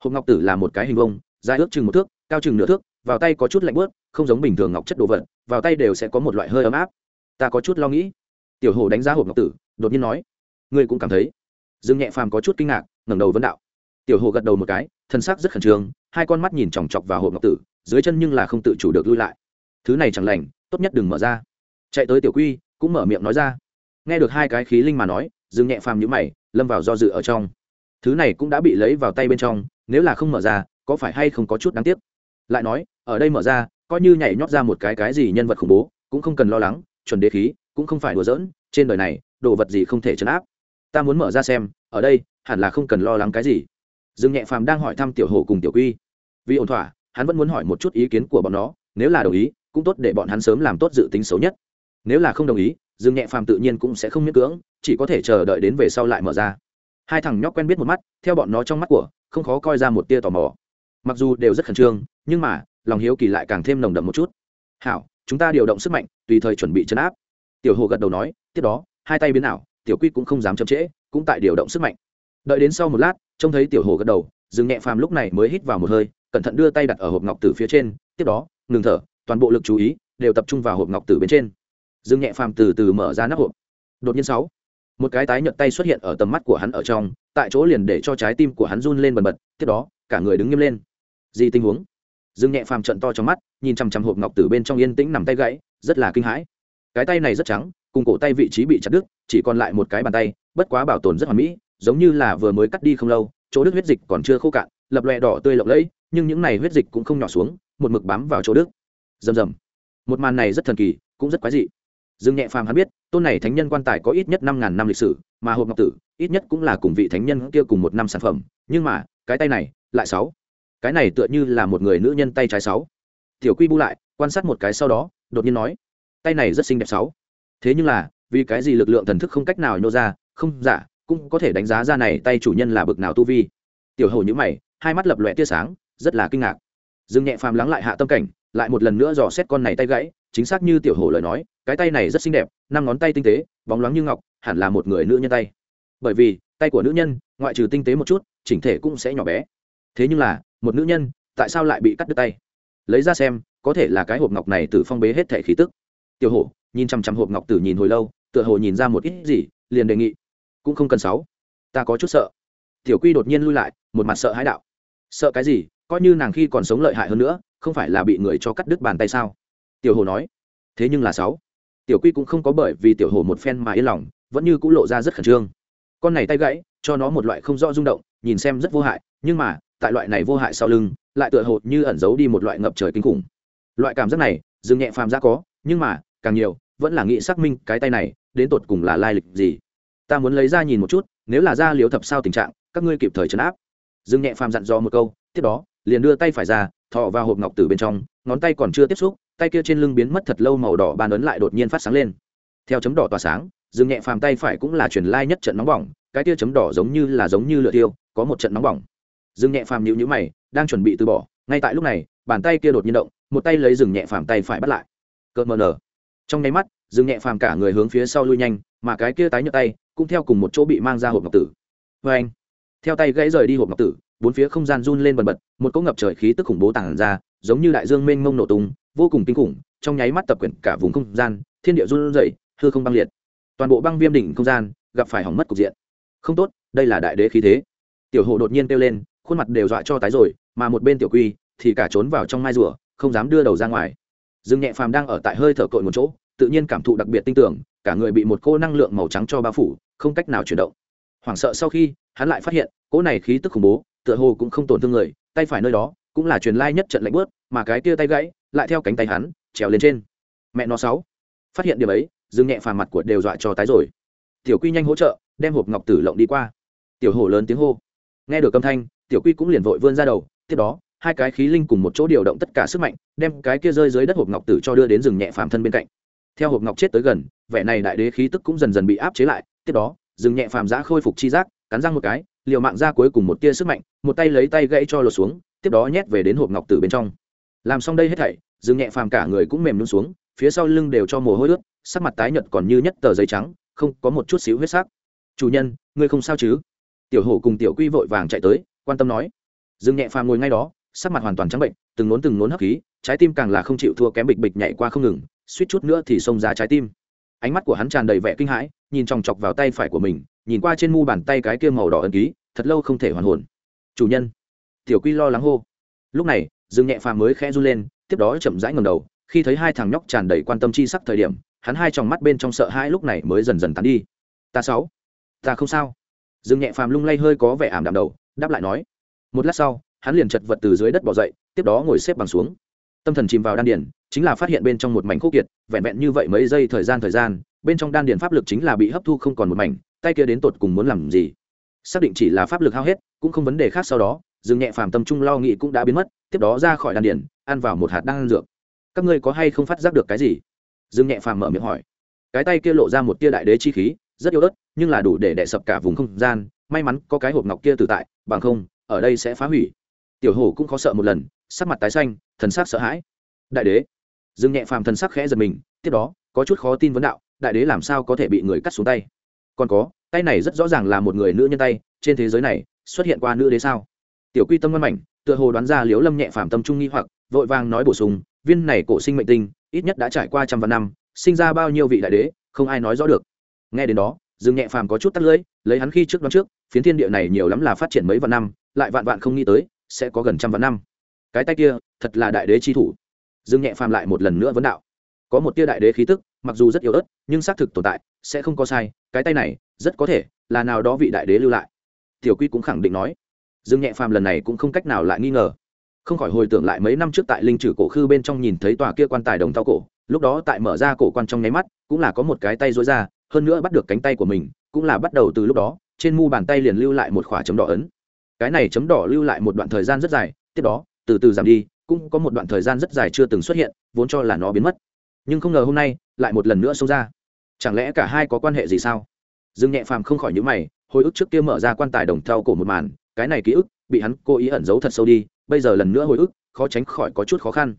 Hộp ngọc tử là một cái hình vông dài ước chừng một thước cao chừng nửa thước, vào tay có chút lạnh bớt không giống bình thường ngọc chất đồ vật, vào tay đều sẽ có một loại hơi ấm áp. Ta có chút lo nghĩ. Tiểu hồ đánh giá hộp ngọc tử, đột nhiên nói, ngươi cũng cảm thấy. Dương nhẹ phàm có chút kinh ngạc, ngẩng đầu vấn đạo. Tiểu hồ gật đầu một cái, thân sắc rất khẩn trương, hai con mắt nhìn chòng chọc vào hộp ngọc tử, dưới chân nhưng là không tự chủ được lui lại. Thứ này chẳng lành, tốt nhất đừng mở ra. Chạy tới tiểu quy, cũng mở miệng nói ra. Nghe được hai cái khí linh mà nói, dương nhẹ phàm nhữ mày, lâm vào do dự ở trong. Thứ này cũng đã bị lấy vào tay bên trong, nếu là không mở ra, có phải hay không có chút đáng tiếc? Lại nói, ở đây mở ra, coi như nhảy nhót ra một cái cái gì nhân vật khủng bố, cũng không cần lo lắng, chuẩn đế khí, cũng không phải đùa giỡn, trên đời này, đồ vật gì không thể chấn áp. Ta muốn mở ra xem, ở đây, hẳn là không cần lo lắng cái gì. Dương nhẹ phàm đang hỏi thăm tiểu hồ cùng tiểu quy. Vì ổn thỏa, hắn vẫn muốn hỏi một chút ý kiến của bọn nó, nếu là đồng ý, cũng tốt để bọn hắn sớm làm tốt dự tính xấu nhất. Nếu là không đồng ý, dương nhẹ phàm tự nhiên cũng sẽ không miễn cưỡng, chỉ có thể chờ đợi đến về sau lại mở ra. Hai thằng nhóc quen biết một mắt, theo bọn nó trong mắt của, không khó coi ra một tia tò mò. Mặc dù đều rất khẩn trương nhưng mà, lòng hiếu kỳ lại càng thêm nồng đậm một chút. Hảo, chúng ta điều động sức mạnh, tùy thời chuẩn bị chấn áp. Tiểu hồ gật đầu nói, tiếp đó, hai tay biến ảo, tiểu quy cũng không dám chậm trễ, cũng tại điều động sức mạnh. Đợi đến sau một lát, trông thấy tiểu hồ gật đầu dừng nhẹ phàm lúc này mới hít vào một hơi, cẩn thận đưa tay đặt ở hộp ngọc từ phía trên, tiếp đó, ngừng thở, toàn bộ lực chú ý đều tập trung vào hộp ngọc từ bên trên. Dừng nhẹ phàm từ từ mở ra nắp hộp. Đột nhiên sáu, một cái tái nhợt tay xuất hiện ở tầm mắt của hắn ở trong, tại chỗ liền để cho trái tim của hắn run lên bần bật, tiếp đó, cả người đứng nghiêm lên. Gì tình huống? Dương nhẹ phàm trận to trong mắt, nhìn chằm chằm hộp ngọc từ bên trong yên tĩnh nằm tay gãy, rất là kinh hãi. Cái tay này rất trắng, cùng cổ tay vị trí bị chặt đứt, chỉ còn lại một cái bàn tay, bất quá bảo tồn rất hoàn mỹ, giống như là vừa mới cắt đi không lâu, chỗ đức huyết dịch còn chưa khô cạn, lập loẹ đỏ tươi lộng lẫy, nhưng những này huyết dịch cũng không nhỏ xuống, một mực bám vào chỗ đức rầm rầm. Một màn này rất thần kỳ, cũng rất quái dị. Dương nhẹ phàm hắn biết, tôn này thánh nhân quan tài có ít nhất năm ngàn năm lịch sử, mà hộp ngọc tử, ít nhất cũng là cùng vị thánh nhân kia cùng một năm sản phẩm, nhưng mà, cái tay này, lại sáu cái này tựa như là một người nữ nhân tay trái sáu. Tiểu quy bu lại, quan sát một cái sau đó, đột nhiên nói, tay này rất xinh đẹp sáu. Thế nhưng là, vì cái gì lực lượng thần thức không cách nào nhô ra? Không giả cũng có thể đánh giá ra này tay chủ nhân là bực nào tu vi. Tiểu hầu nhữ mày, hai mắt lập lòe tia sáng, rất là kinh ngạc. Dương nhẹ phàm lắng lại hạ tâm cảnh, lại một lần nữa dò xét con này tay gãy, chính xác như tiểu hổ lời nói, cái tay này rất xinh đẹp, năm ngón tay tinh tế, bóng loáng như ngọc, hẳn là một người nữ nhân tay. Bởi vì, tay của nữ nhân, ngoại trừ tinh tế một chút, chỉnh thể cũng sẽ nhỏ bé. Thế nhưng là một nữ nhân, tại sao lại bị cắt đứt tay? Lấy ra xem, có thể là cái hộp ngọc này từ phong bế hết thể khí tức. Tiểu hổ, nhìn chằm chằm hộp ngọc tử nhìn hồi lâu, tựa hồ nhìn ra một ít gì, liền đề nghị. Cũng không cần sáu. Ta có chút sợ. Tiểu quy đột nhiên lui lại, một mặt sợ hãi đạo. Sợ cái gì? Coi như nàng khi còn sống lợi hại hơn nữa, không phải là bị người cho cắt đứt bàn tay sao? Tiểu hồ nói. Thế nhưng là sáu. Tiểu quy cũng không có bởi vì tiểu hồ một phen mà yên lòng, vẫn như cũng lộ ra rất khẩn trương. Con này tay gãy, cho nó một loại không rõ rung động, nhìn xem rất vô hại, nhưng mà tại loại này vô hại sau lưng, lại tựa hồ như ẩn giấu đi một loại ngập trời kinh khủng. Loại cảm giác này dương nhẹ phàm ra có, nhưng mà, càng nhiều, vẫn là nghĩ xác minh cái tay này, đến tột cùng là lai lịch gì. Ta muốn lấy ra nhìn một chút, nếu là ra liếu thập sao tình trạng, các ngươi kịp thời chấn áp. Dương nhẹ phàm dặn dò một câu, tiếp đó, liền đưa tay phải ra thọ vào hộp ngọc từ bên trong, ngón tay còn chưa tiếp xúc, tay kia trên lưng biến mất thật lâu màu đỏ ban ấn lại đột nhiên phát sáng lên. Theo chấm đỏ tỏa sáng dương nhẹ phàm tay phải cũng là truyền lai nhất trận nóng bỏng, cái tia chấm đỏ giống như là giống như lửa tiêu, có một trận nóng bỏng. Dừng nhẹ phàm nhịu nhữ mày, đang chuẩn bị từ bỏ, ngay tại lúc này, bàn tay kia đột nhiên động, một tay lấy rừng nhẹ phàm tay phải bắt lại. Cợt mờ nở. Trong nháy mắt rừng nhẹ phàm cả người hướng phía sau lui nhanh, mà cái kia tái nhợt tay cũng theo cùng một chỗ bị mang ra hộp ngọc tử. Vê anh, theo tay gãy rời đi hộp ngọc tử, bốn phía không gian run lên bần bật, một cỗ ngập trời khí tức khủng bố tản ra, giống như đại dương mênh mông nổ tung, vô cùng kinh khủng, trong nháy mắt tập quyển cả vùng không gian, thiên địa run rẩy, hư không băng liệt. Toàn bộ băng viêm đỉnh không gian gặp phải hỏng mất cục diện. Không tốt, đây là đại đế khí thế. Tiểu hộ đột nhiên kêu lên khuôn mặt đều dọa cho tái rồi, mà một bên tiểu quy thì cả trốn vào trong mai rùa, không dám đưa đầu ra ngoài. Dương nhẹ phàm đang ở tại hơi thở cội một chỗ, tự nhiên cảm thụ đặc biệt tinh tưởng, cả người bị một cô năng lượng màu trắng cho bao phủ, không cách nào chuyển động. Hoảng sợ sau khi, hắn lại phát hiện cỗ này khí tức khủng bố, tựa hồ cũng không tổn thương người, tay phải nơi đó cũng là truyền lai nhất trận lạnh bớt mà cái tia tay gãy lại theo cánh tay hắn trèo lên trên. Mẹ nó sáu. Phát hiện điểm ấy, dương nhẹ phàm mặt của đều dọa cho tái rồi. Tiểu quy nhanh hỗ trợ, đem hộp ngọc tử lộng đi qua. Tiểu hổ lớn tiếng hô. Nghe được âm thanh tiểu quy cũng liền vội vươn ra đầu, tiếp đó, hai cái khí linh cùng một chỗ điều động tất cả sức mạnh, đem cái kia rơi dưới đất hộp ngọc tử cho đưa đến rừng nhẹ phàm thân bên cạnh. Theo hộp ngọc chết tới gần, vẻ này đại đế khí tức cũng dần dần bị áp chế lại, tiếp đó, rừng nhẹ phàm giã khôi phục chi giác, cắn răng một cái, liều mạng ra cuối cùng một tia sức mạnh, một tay lấy tay gãy cho lột xuống, tiếp đó nhét về đến hộp ngọc tử bên trong. Làm xong đây hết thảy, rừng nhẹ phàm cả người cũng mềm luôn xuống, phía sau lưng đều cho mồ hôi ướt, sắc mặt tái nhợt còn như nhất tờ giấy trắng, không có một chút xíu huyết sắc. Chủ nhân, ngươi không sao chứ? Tiểu hổ cùng tiểu quy vội vàng chạy tới quan tâm nói. Dương nhẹ phàm ngồi ngay đó, sắc mặt hoàn toàn trắng bệnh, từng nốn từng nốn hấp khí, trái tim càng là không chịu thua kém bịch bịch nhảy qua không ngừng, suýt chút nữa thì xông ra trái tim. Ánh mắt của hắn tràn đầy vẻ kinh hãi, nhìn chòng chọc vào tay phải của mình, nhìn qua trên mu bàn tay cái kia màu đỏ ẩn ký, thật lâu không thể hoàn hồn. Chủ nhân. Tiểu quy lo lắng hô. Lúc này, dương nhẹ phàm mới khẽ run lên, tiếp đó chậm rãi ngầm đầu, khi thấy hai thằng nhóc tràn đầy quan tâm chi sắc thời điểm, hắn hai tròng mắt bên trong sợ hãi lúc này mới dần dần tán đi. Ta sáu ta không sao. Dương nhẹ phàm lung lay hơi có vẻ ảm đạm đầu đáp lại nói. Một lát sau, hắn liền chật vật từ dưới đất bỏ dậy, tiếp đó ngồi xếp bằng xuống. Tâm thần chìm vào đan điền, chính là phát hiện bên trong một mảnh khúc kiệt, vẹn vẹn như vậy mấy giây thời gian thời gian, bên trong đan điền pháp lực chính là bị hấp thu không còn một mảnh, tay kia đến tột cùng muốn làm gì? Xác định chỉ là pháp lực hao hết, cũng không vấn đề khác sau đó, dương nhẹ phàm tâm trung lo nghĩ cũng đã biến mất, tiếp đó ra khỏi đan điền, ăn vào một hạt đan dược. Các ngươi có hay không phát giác được cái gì? Dương nhẹ phàm mở miệng hỏi. Cái tay kia lộ ra một tia đại đế chi khí, rất yếu ớt, nhưng là đủ để đẻ sập cả vùng không gian, may mắn có cái hộp ngọc kia tự tại bằng không, ở đây sẽ phá hủy. Tiểu hổ cũng khó sợ một lần, sắc mặt tái xanh, thần sắc sợ hãi. Đại đế. Dương nhẹ phàm thần sắc khẽ giật mình, tiếp đó, có chút khó tin vấn đạo, đại đế làm sao có thể bị người cắt xuống tay? Còn có, tay này rất rõ ràng là một người nữ nhân tay, trên thế giới này, xuất hiện qua nữ đế sao? Tiểu quy tâm văn mảnh, tựa hồ đoán ra liếu lâm nhẹ phàm tâm trung nghi hoặc, vội vàng nói bổ sung, viên này cổ sinh mệnh tinh, ít nhất đã trải qua trăm vạn năm, sinh ra bao nhiêu vị đại đế, không ai nói rõ được. Nghe đến đó dương nhẹ phàm có chút tắt lưỡi, lấy hắn khi trước đó trước, phiến thiên địa này nhiều lắm là phát triển mấy vạn năm, lại vạn vạn không nghĩ tới, sẽ có gần trăm vạn năm. Cái tay kia, thật là đại đế chi thủ. Dương nhẹ phàm lại một lần nữa vấn đạo. Có một tia đại đế khí tức, mặc dù rất yếu ớt, nhưng xác thực tồn tại, sẽ không có sai, cái tay này, rất có thể là nào đó vị đại đế lưu lại. Tiểu quy cũng khẳng định nói. Dương nhẹ phàm lần này cũng không cách nào lại nghi ngờ. Không khỏi hồi tưởng lại mấy năm trước tại linh trừ cổ khư bên trong nhìn thấy tòa kia quan tài đồng thao cổ, lúc đó tại mở ra cổ quan trong nháy mắt, cũng là có một cái tay dối ra hơn nữa bắt được cánh tay của mình, cũng là bắt đầu từ lúc đó, trên mu bàn tay liền lưu lại một khỏa chấm đỏ ấn. Cái này chấm đỏ lưu lại một đoạn thời gian rất dài, tiếp đó, từ từ giảm đi, cũng có một đoạn thời gian rất dài chưa từng xuất hiện, vốn cho là nó biến mất. Nhưng không ngờ hôm nay, lại một lần nữa xông ra. Chẳng lẽ cả hai có quan hệ gì sao? Dương nhẹ phàm không khỏi nhữ mày, hồi ức trước kia mở ra quan tài đồng theo cổ một màn, cái này ký ức, bị hắn cố ý ẩn giấu thật sâu đi, bây giờ lần nữa hồi ức, khó tránh khỏi có chút khó khăn.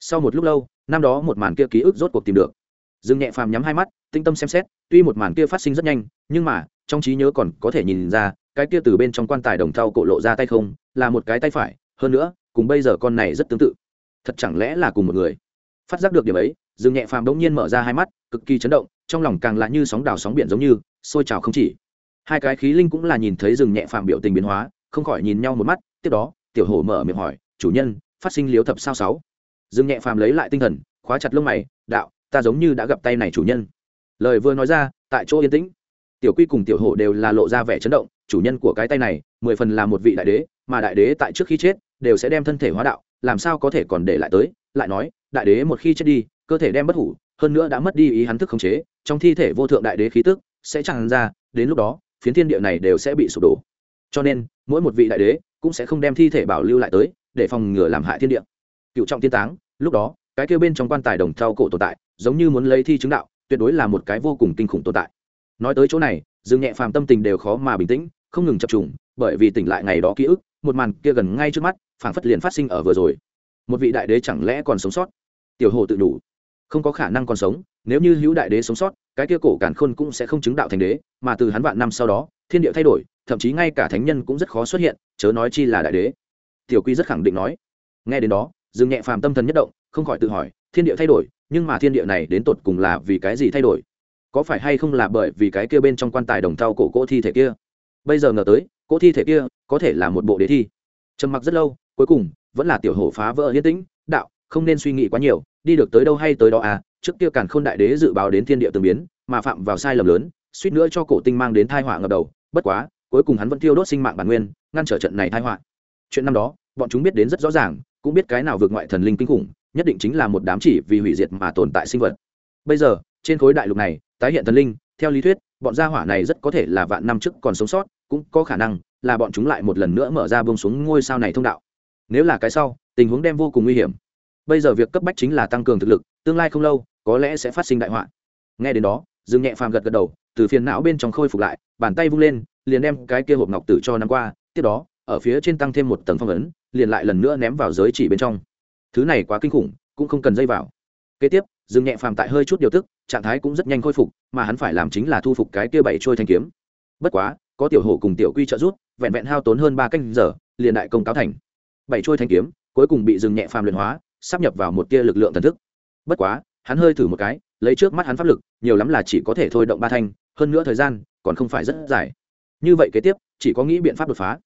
Sau một lúc lâu, năm đó một màn kia ký ức rốt cuộc tìm được dương nhẹ phàm nhắm hai mắt, tinh tâm xem xét, tuy một màn kia phát sinh rất nhanh, nhưng mà, trong trí nhớ còn có thể nhìn ra, cái kia từ bên trong quan tài đồng thau cổ lộ ra tay không, là một cái tay phải, hơn nữa, cùng bây giờ con này rất tương tự. Thật chẳng lẽ là cùng một người? Phát giác được điểm ấy dương nhẹ phàm đống nhiên mở ra hai mắt, cực kỳ chấn động, trong lòng càng là như sóng đào sóng biển giống như, sôi trào không chỉ. Hai cái khí linh cũng là nhìn thấy rừng nhẹ phàm biểu tình biến hóa, không khỏi nhìn nhau một mắt, tiếp đó, tiểu hổ mở miệng hỏi, chủ nhân, phát sinh liếu thập sao sáu? Dương nhẹ phàm lấy lại tinh thần, khóa chặt lông mày, đạo ta giống như đã gặp tay này chủ nhân. Lời vừa nói ra, tại chỗ yên tĩnh. Tiểu quy cùng tiểu hổ đều là lộ ra vẻ chấn động, chủ nhân của cái tay này, mười phần là một vị đại đế, mà đại đế tại trước khi chết, đều sẽ đem thân thể hóa đạo, làm sao có thể còn để lại tới? Lại nói, đại đế một khi chết đi, cơ thể đem bất hủ, hơn nữa đã mất đi ý hắn thức khống chế, trong thi thể vô thượng đại đế khí tức sẽ tràn ra, đến lúc đó, phiến thiên địa này đều sẽ bị sụp đổ. Cho nên, mỗi một vị đại đế cũng sẽ không đem thi thể bảo lưu lại tới, để phòng ngừa làm hại thiên địa. Cựu trọng tiên táng, lúc đó cái kêu bên trong quan tài đồng thau cổ tồn tại, giống như muốn lấy thi chứng đạo, tuyệt đối là một cái vô cùng kinh khủng tồn tại. Nói tới chỗ này, dương nhẹ phàm tâm tình đều khó mà bình tĩnh, không ngừng chập trùng, bởi vì tỉnh lại ngày đó ký ức, một màn kia gần ngay trước mắt, phảng phất liền phát sinh ở vừa rồi. Một vị đại đế chẳng lẽ còn sống sót? Tiểu hồ tự đủ. Không có khả năng còn sống, nếu như hữu đại đế sống sót, cái kia cổ cản khôn cũng sẽ không chứng đạo thành đế, mà từ hắn vạn năm sau đó, thiên địa thay đổi, thậm chí ngay cả thánh nhân cũng rất khó xuất hiện, chớ nói chi là đại đế. Tiểu quy rất khẳng định nói. Nghe đến đó, dương nhẹ phàm tâm thần nhất động không khỏi tự hỏi, thiên địa thay đổi, nhưng mà thiên địa này đến tột cùng là vì cái gì thay đổi? Có phải hay không là bởi vì cái kia bên trong quan tài đồng thau cổ cỗ thi thể kia? Bây giờ ngờ tới, cỗ thi thể kia có thể là một bộ đề thi. Trầm mặc rất lâu, cuối cùng, vẫn là tiểu hổ phá vỡ yên tĩnh, đạo, không nên suy nghĩ quá nhiều, đi được tới đâu hay tới đó à trước kia càn khôn đại đế dự báo đến thiên địa tương biến, mà phạm vào sai lầm lớn, suýt nữa cho cổ tinh mang đến thai họa ngập đầu, bất quá, cuối cùng hắn vẫn thiêu đốt sinh mạng bản nguyên, ngăn trở trận này thai họa. Chuyện năm đó, bọn chúng biết đến rất rõ ràng, cũng biết cái nào vượt ngoại thần linh kinh khủng nhất định chính là một đám chỉ vì hủy diệt mà tồn tại sinh vật. Bây giờ, trên khối đại lục này, tái hiện thần linh, theo lý thuyết, bọn gia hỏa này rất có thể là vạn năm trước còn sống sót, cũng có khả năng là bọn chúng lại một lần nữa mở ra bông xuống ngôi sao này thông đạo. Nếu là cái sau, tình huống đem vô cùng nguy hiểm. Bây giờ việc cấp bách chính là tăng cường thực lực, tương lai không lâu, có lẽ sẽ phát sinh đại họa. Nghe đến đó, dương nhẹ phàm gật gật đầu, từ phiền não bên trong khôi phục lại, bàn tay vung lên, liền đem cái kia hộp ngọc tử cho năm qua, tiếp đó, ở phía trên tăng thêm một tầng phong ấn, liền lại lần nữa ném vào giới chỉ bên trong thứ này quá kinh khủng, cũng không cần dây vào. Kế tiếp, dương nhẹ phàm tại hơi chút điều tức, trạng thái cũng rất nhanh khôi phục, mà hắn phải làm chính là thu phục cái kia bảy trôi thanh kiếm. Bất quá, có tiểu hổ cùng tiểu quy trợ rút vẹn vẹn hao tốn hơn ba canh giờ, liền đại công cáo thành. Bảy trôi thanh kiếm, cuối cùng bị dương nhẹ phàm luyện hóa, sắp nhập vào một tia lực lượng thần thức. Bất quá, hắn hơi thử một cái, lấy trước mắt hắn pháp lực, nhiều lắm là chỉ có thể thôi động ba thanh, hơn nữa thời gian còn không phải rất dài. Như vậy kế tiếp, chỉ có nghĩ biện pháp đột phá.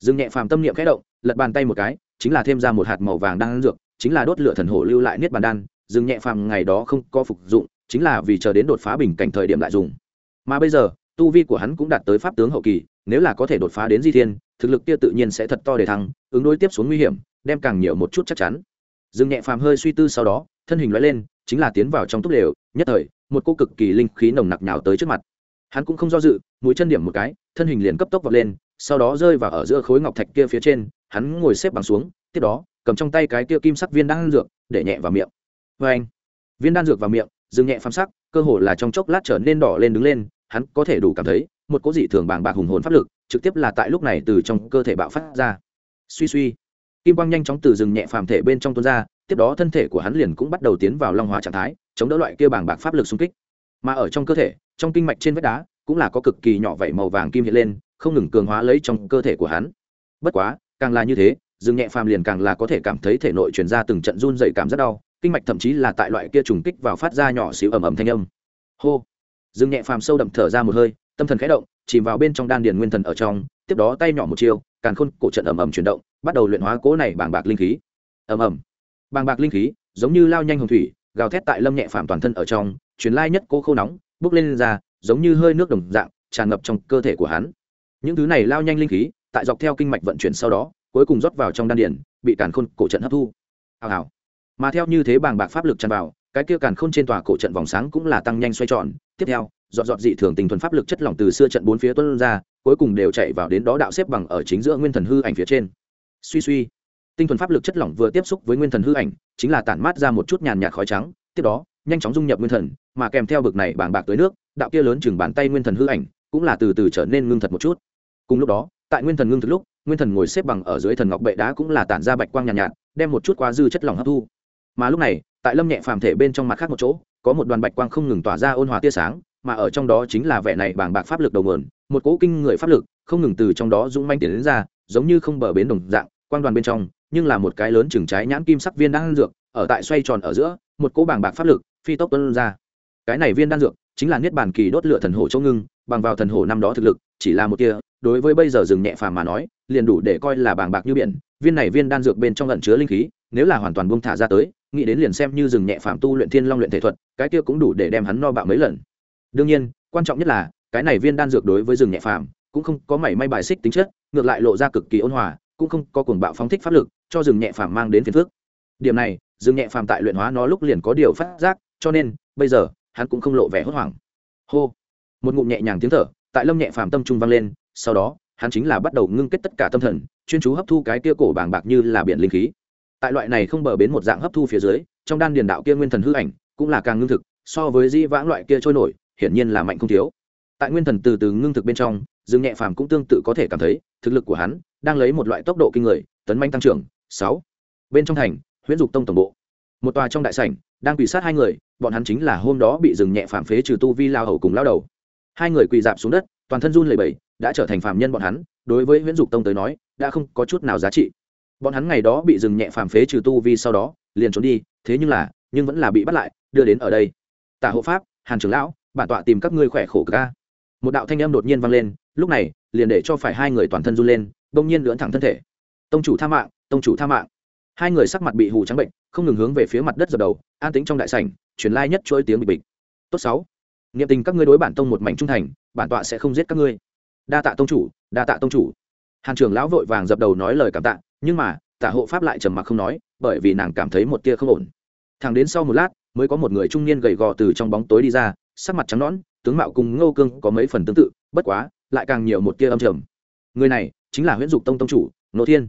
Dương nhẹ phàm tâm niệm khẽ động, lật bàn tay một cái, chính là thêm ra một hạt màu vàng đang dược chính là đốt lửa thần hổ lưu lại niết bàn đan, dừng nhẹ phàm ngày đó không có phục dụng, chính là vì chờ đến đột phá bình cảnh thời điểm lại dùng. Mà bây giờ, tu vi của hắn cũng đạt tới pháp tướng hậu kỳ, nếu là có thể đột phá đến di thiên, thực lực kia tự nhiên sẽ thật to để thăng, ứng đối tiếp xuống nguy hiểm, đem càng nhiều một chút chắc chắn. Dừng nhẹ phàm hơi suy tư sau đó, thân hình loại lên, chính là tiến vào trong túc lều, nhất thời, một cô cực kỳ linh khí nồng nặc nhào tới trước mặt. Hắn cũng không do dự, mũi chân điểm một cái, thân hình liền cấp tốc vọt lên, sau đó rơi vào ở giữa khối ngọc thạch kia phía trên, hắn ngồi xếp bằng xuống, tiếp đó cầm trong tay cái kia kim sắc viên đan dược, để nhẹ vào miệng. Vê anh, viên đan dược vào miệng, dừng nhẹ phám sắc, cơ hồ là trong chốc lát trở nên đỏ lên đứng lên, hắn có thể đủ cảm thấy, một cỗ dị thường bàng bạc hùng hồn pháp lực, trực tiếp là tại lúc này từ trong cơ thể bạo phát ra. Suy suy, kim quang nhanh chóng từ rừng nhẹ phàm thể bên trong tuôn ra, tiếp đó thân thể của hắn liền cũng bắt đầu tiến vào long hóa trạng thái, chống đỡ loại kia bàng bạc pháp lực xung kích. Mà ở trong cơ thể, trong kinh mạch trên vách đá, cũng là có cực kỳ nhỏ vảy màu vàng kim hiện lên, không ngừng cường hóa lấy trong cơ thể của hắn. Bất quá, càng là như thế dương nhẹ phàm liền càng là có thể cảm thấy thể nội truyền ra từng trận run dày cảm rất đau kinh mạch thậm chí là tại loại kia trùng kích vào phát ra nhỏ xíu ầm ầm thanh âm. Hô. Dương nhẹ phàm sâu đậm thở ra một hơi tâm thần khẽ động chìm vào bên trong đan điền nguyên thần ở trong tiếp đó tay nhỏ một chiều càn khôn cổ trận ầm ầm chuyển động bắt đầu luyện hóa cố này bàng bạc linh khí. Ầm ầm. Bàng bạc linh khí giống như lao nhanh hồng thủy gào thét tại lâm nhẹ phàm toàn thân ở trong truyền lai nhất cố khô nóng bốc lên, lên ra giống như hơi nước đồng dạng tràn ngập trong cơ thể của hắn. Những thứ này lao nhanh linh khí tại dọc theo kinh mạch vận chuyển sau đó cuối cùng rót vào trong đan điển bị càn khôn cổ trận hấp thu. Hào hào. Mà theo như thế bàng bạc pháp lực tràn vào, cái kia càn khôn trên tòa cổ trận vòng sáng cũng là tăng nhanh xoay tròn. Tiếp theo, dọn dọn dị thường tình thuần pháp lực chất lỏng từ xưa trận bốn phía tuân ra, cuối cùng đều chạy vào đến đó đạo xếp bằng ở chính giữa nguyên thần hư ảnh phía trên. Suy suy. Tinh thuần pháp lực chất lỏng vừa tiếp xúc với nguyên thần hư ảnh, chính là tản mát ra một chút nhàn nhạt khói trắng, tiếp đó, nhanh chóng dung nhập nguyên thần, mà kèm theo bực này bàng bạc tới nước, đạo kia lớn chừng bàn tay nguyên thần hư ảnh cũng là từ từ trở nên ngưng thật một chút. Cùng lúc đó, tại nguyên thần ngưng thực lúc nguyên thần ngồi xếp bằng ở dưới thần ngọc bệ đá cũng là tản ra bạch quang nhàn nhạt, nhạt đem một chút quá dư chất lỏng hấp thu. Mà lúc này tại lâm nhẹ phàm thể bên trong mặt khác một chỗ có một đoàn bạch quang không ngừng tỏa ra ôn hòa tia sáng mà ở trong đó chính là vẻ này bàng bạc pháp lực đầu nguồn một cỗ kinh người pháp lực không ngừng từ trong đó dũng manh tiến đến ra giống như không bờ bến đồng dạng quang đoàn bên trong nhưng là một cái lớn chừng trái nhãn kim sắc viên đan dược ở tại xoay tròn ở giữa một cỗ bàng bạc pháp lực phi tốc tuân ra. Cái này viên đan dược chính là niết bàn kỳ đốt lửa thần hổ châu ngưng bằng vào thần hổ năm đó thực lực chỉ là một kia, đối với bây giờ rừng nhẹ phàm mà nói, liền đủ để coi là bàng bạc như biển. Viên này viên đan dược bên trong lẩn chứa linh khí, nếu là hoàn toàn buông thả ra tới, nghĩ đến liền xem như rừng nhẹ phàm tu luyện thiên long luyện thể thuật, cái kia cũng đủ để đem hắn no bạo mấy lần. Đương nhiên, quan trọng nhất là, cái này viên đan dược đối với rừng nhẹ phàm, cũng không có mảy may bài xích tính chất, ngược lại lộ ra cực kỳ ôn hòa, cũng không có cuồng bạo phóng thích pháp lực, cho rừng nhẹ phàm mang đến phiền phước điểm này, rừng nhẹ phàm tại luyện hóa nó lúc liền có điều phát giác, cho nên, bây giờ, hắn cũng không lộ vẻ hốt hoảng. Hô. Một ngụm nhẹ nhàng tiếng thở tại lâm nhẹ phàm tâm trung vang lên, sau đó, hắn chính là bắt đầu ngưng kết tất cả tâm thần, chuyên chú hấp thu cái kia cổ bàng bạc như là biển linh khí. Tại loại này không bờ bến một dạng hấp thu phía dưới, trong đan điền đạo kia nguyên thần hư ảnh cũng là càng ngưng thực, so với di vãng loại kia trôi nổi, hiển nhiên là mạnh không thiếu. Tại nguyên thần từ từ ngưng thực bên trong, dương nhẹ phàm cũng tương tự có thể cảm thấy, thực lực của hắn đang lấy một loại tốc độ kinh người, tấn manh tăng trưởng, sáu. Bên trong thành, huyễn dục tông tổng bộ. Một tòa trong đại sảnh, đang quỳ sát hai người, bọn hắn chính là hôm đó bị dừng nhẹ phàm phế trừ tu vi lao hầu cùng lao đầu hai người quỳ dạp xuống đất, toàn thân run lẩy bẩy, đã trở thành phàm nhân bọn hắn, đối với nguyễn dục tông tới nói, đã không có chút nào giá trị. Bọn hắn ngày đó bị dừng nhẹ phàm phế trừ tu vi sau đó, liền trốn đi, thế nhưng là, nhưng vẫn là bị bắt lại, đưa đến ở đây. Tả hộ pháp, hàn trưởng lão, bản tọa tìm các ngươi khỏe khổ ca một đạo thanh âm đột nhiên vang lên, lúc này, liền để cho phải hai người toàn thân run lên, bỗng nhiên lưỡn thẳng thân thể. Tông chủ tha mạng, tông chủ tha mạng. Hai người sắc mặt bị hù trắng bệnh, không ngừng hướng về phía mặt đất dập đầu, an tính trong đại sảnh, truyền lai nhất chuỗi tiếng bị bịch. Tốt sáu nghiệm tình các ngươi đối bản tông một mảnh trung thành, bản tọa sẽ không giết các ngươi. Đa tạ tông chủ, đa tạ tông chủ. Hàn trưởng lão vội vàng dập đầu nói lời cảm tạ, nhưng mà tạ hộ pháp lại trầm mặc không nói, bởi vì nàng cảm thấy một tia không ổn. Thẳng đến sau một lát, mới có một người trung niên gầy gò từ trong bóng tối đi ra, sắc mặt trắng nõn, tướng mạo cùng ngô cương có mấy phần tương tự, bất quá, lại càng nhiều một tia âm trầm. Người này, chính là huyễn dục tông tông chủ nô thiên.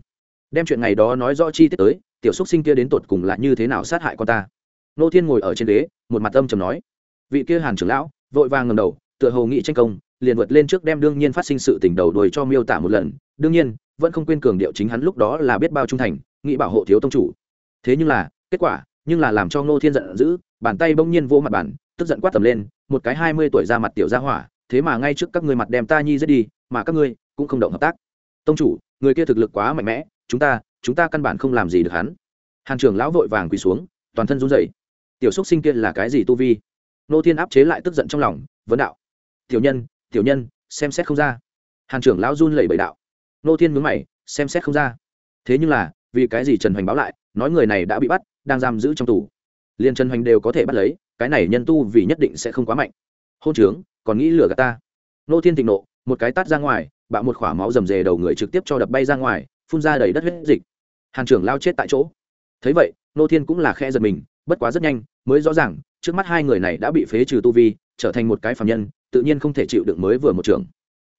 Đem chuyện ngày đó nói rõ chi tiết tới, tiểu xúc sinh kia đến tột cùng là như thế nào sát hại con ta? Nô thiên ngồi ở trên ghế, một mặt âm trầm nói vị kia hàn trưởng lão, vội vàng ngầm đầu, tựa hồ nghị tranh công, liền vượt lên trước đem đương nhiên phát sinh sự tình đầu đuổi cho miêu tả một lần. Đương nhiên, vẫn không quên cường điệu chính hắn lúc đó là biết bao trung thành nghị bảo hộ thiếu tông chủ. Thế nhưng là, kết quả, nhưng là làm cho ngô thiên giận dữ, bàn tay bỗng nhiên vô mặt bàn, tức giận quát tầm lên, một cái hai mươi tuổi ra mặt tiểu gia hỏa, thế mà ngay trước các ngươi mặt đem ta nhi giết đi, mà các ngươi cũng không động hợp tác. Tông chủ, người kia thực lực quá mạnh mẽ, chúng ta chúng ta căn bản không làm gì được hắn. Hàn trưởng lão vội vàng quỳ xuống, toàn thân run rẩy. Tiểu xúc sinh kia là cái gì tu vi? Nô thiên áp chế lại tức giận trong lòng, vấn đạo. Tiểu nhân tiểu nhân, xem xét không ra. Hàn trưởng lão run lẩy bẩy đạo. Nô thiên mướn mày, xem xét không ra. Thế nhưng là, vì cái gì trần hoành báo lại, nói người này đã bị bắt, đang giam giữ trong tù. Liền trần hoành đều có thể bắt lấy, cái này nhân tu vì nhất định sẽ không quá mạnh. Hôn trướng còn nghĩ lừa gạt ta? Nô thiên thịnh nộ, một cái tát ra ngoài, bạo một khỏa máu rầm rề đầu người trực tiếp cho đập bay ra ngoài, phun ra đầy đất huyết dịch. Hàn trưởng lao chết tại chỗ. Thấy vậy, nô thiên cũng là khe giật mình bất quá rất nhanh, mới rõ ràng, trước mắt hai người này đã bị phế trừ tu vi, trở thành một cái phạm nhân, tự nhiên không thể chịu đựng mới vừa một trường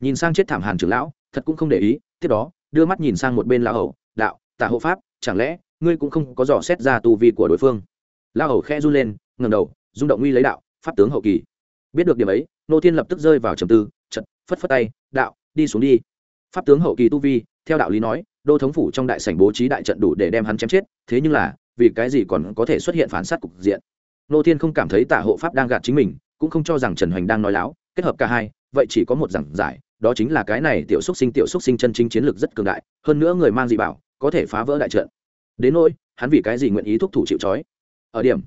nhìn sang chết thảm hàn trưởng lão, thật cũng không để ý, tiếp đó, đưa mắt nhìn sang một bên lão hầu, đạo, tả hộ pháp, chẳng lẽ, ngươi cũng không có dò xét ra tu vi của đối phương? Lão hầu khe run lên ngầm đầu, rung động uy lấy đạo, pháp tướng hậu kỳ. Biết được điểm ấy, nô thiên lập tức rơi vào trầm tư chật phất phất tay, đạo, đi xuống đi. Pháp tướng hậu kỳ tu vi, theo đạo lý nói, đô thống phủ trong đại sảnh bố trí đại trận đủ để đem hắn chém chết, thế nhưng là vì cái gì còn có thể xuất hiện phản sát cục diện? Nô thiên không cảm thấy tả hộ pháp đang gạt chính mình, cũng không cho rằng trần hoành đang nói láo. Kết hợp cả hai, vậy chỉ có một giảng giải, đó chính là cái này tiểu xúc sinh, tiểu xúc sinh chân chính chiến lược rất cường đại, hơn nữa người mang dị bảo, có thể phá vỡ đại trận. Đến nỗi, hắn vì cái gì nguyện ý thúc thủ chịu trói? Ở điểm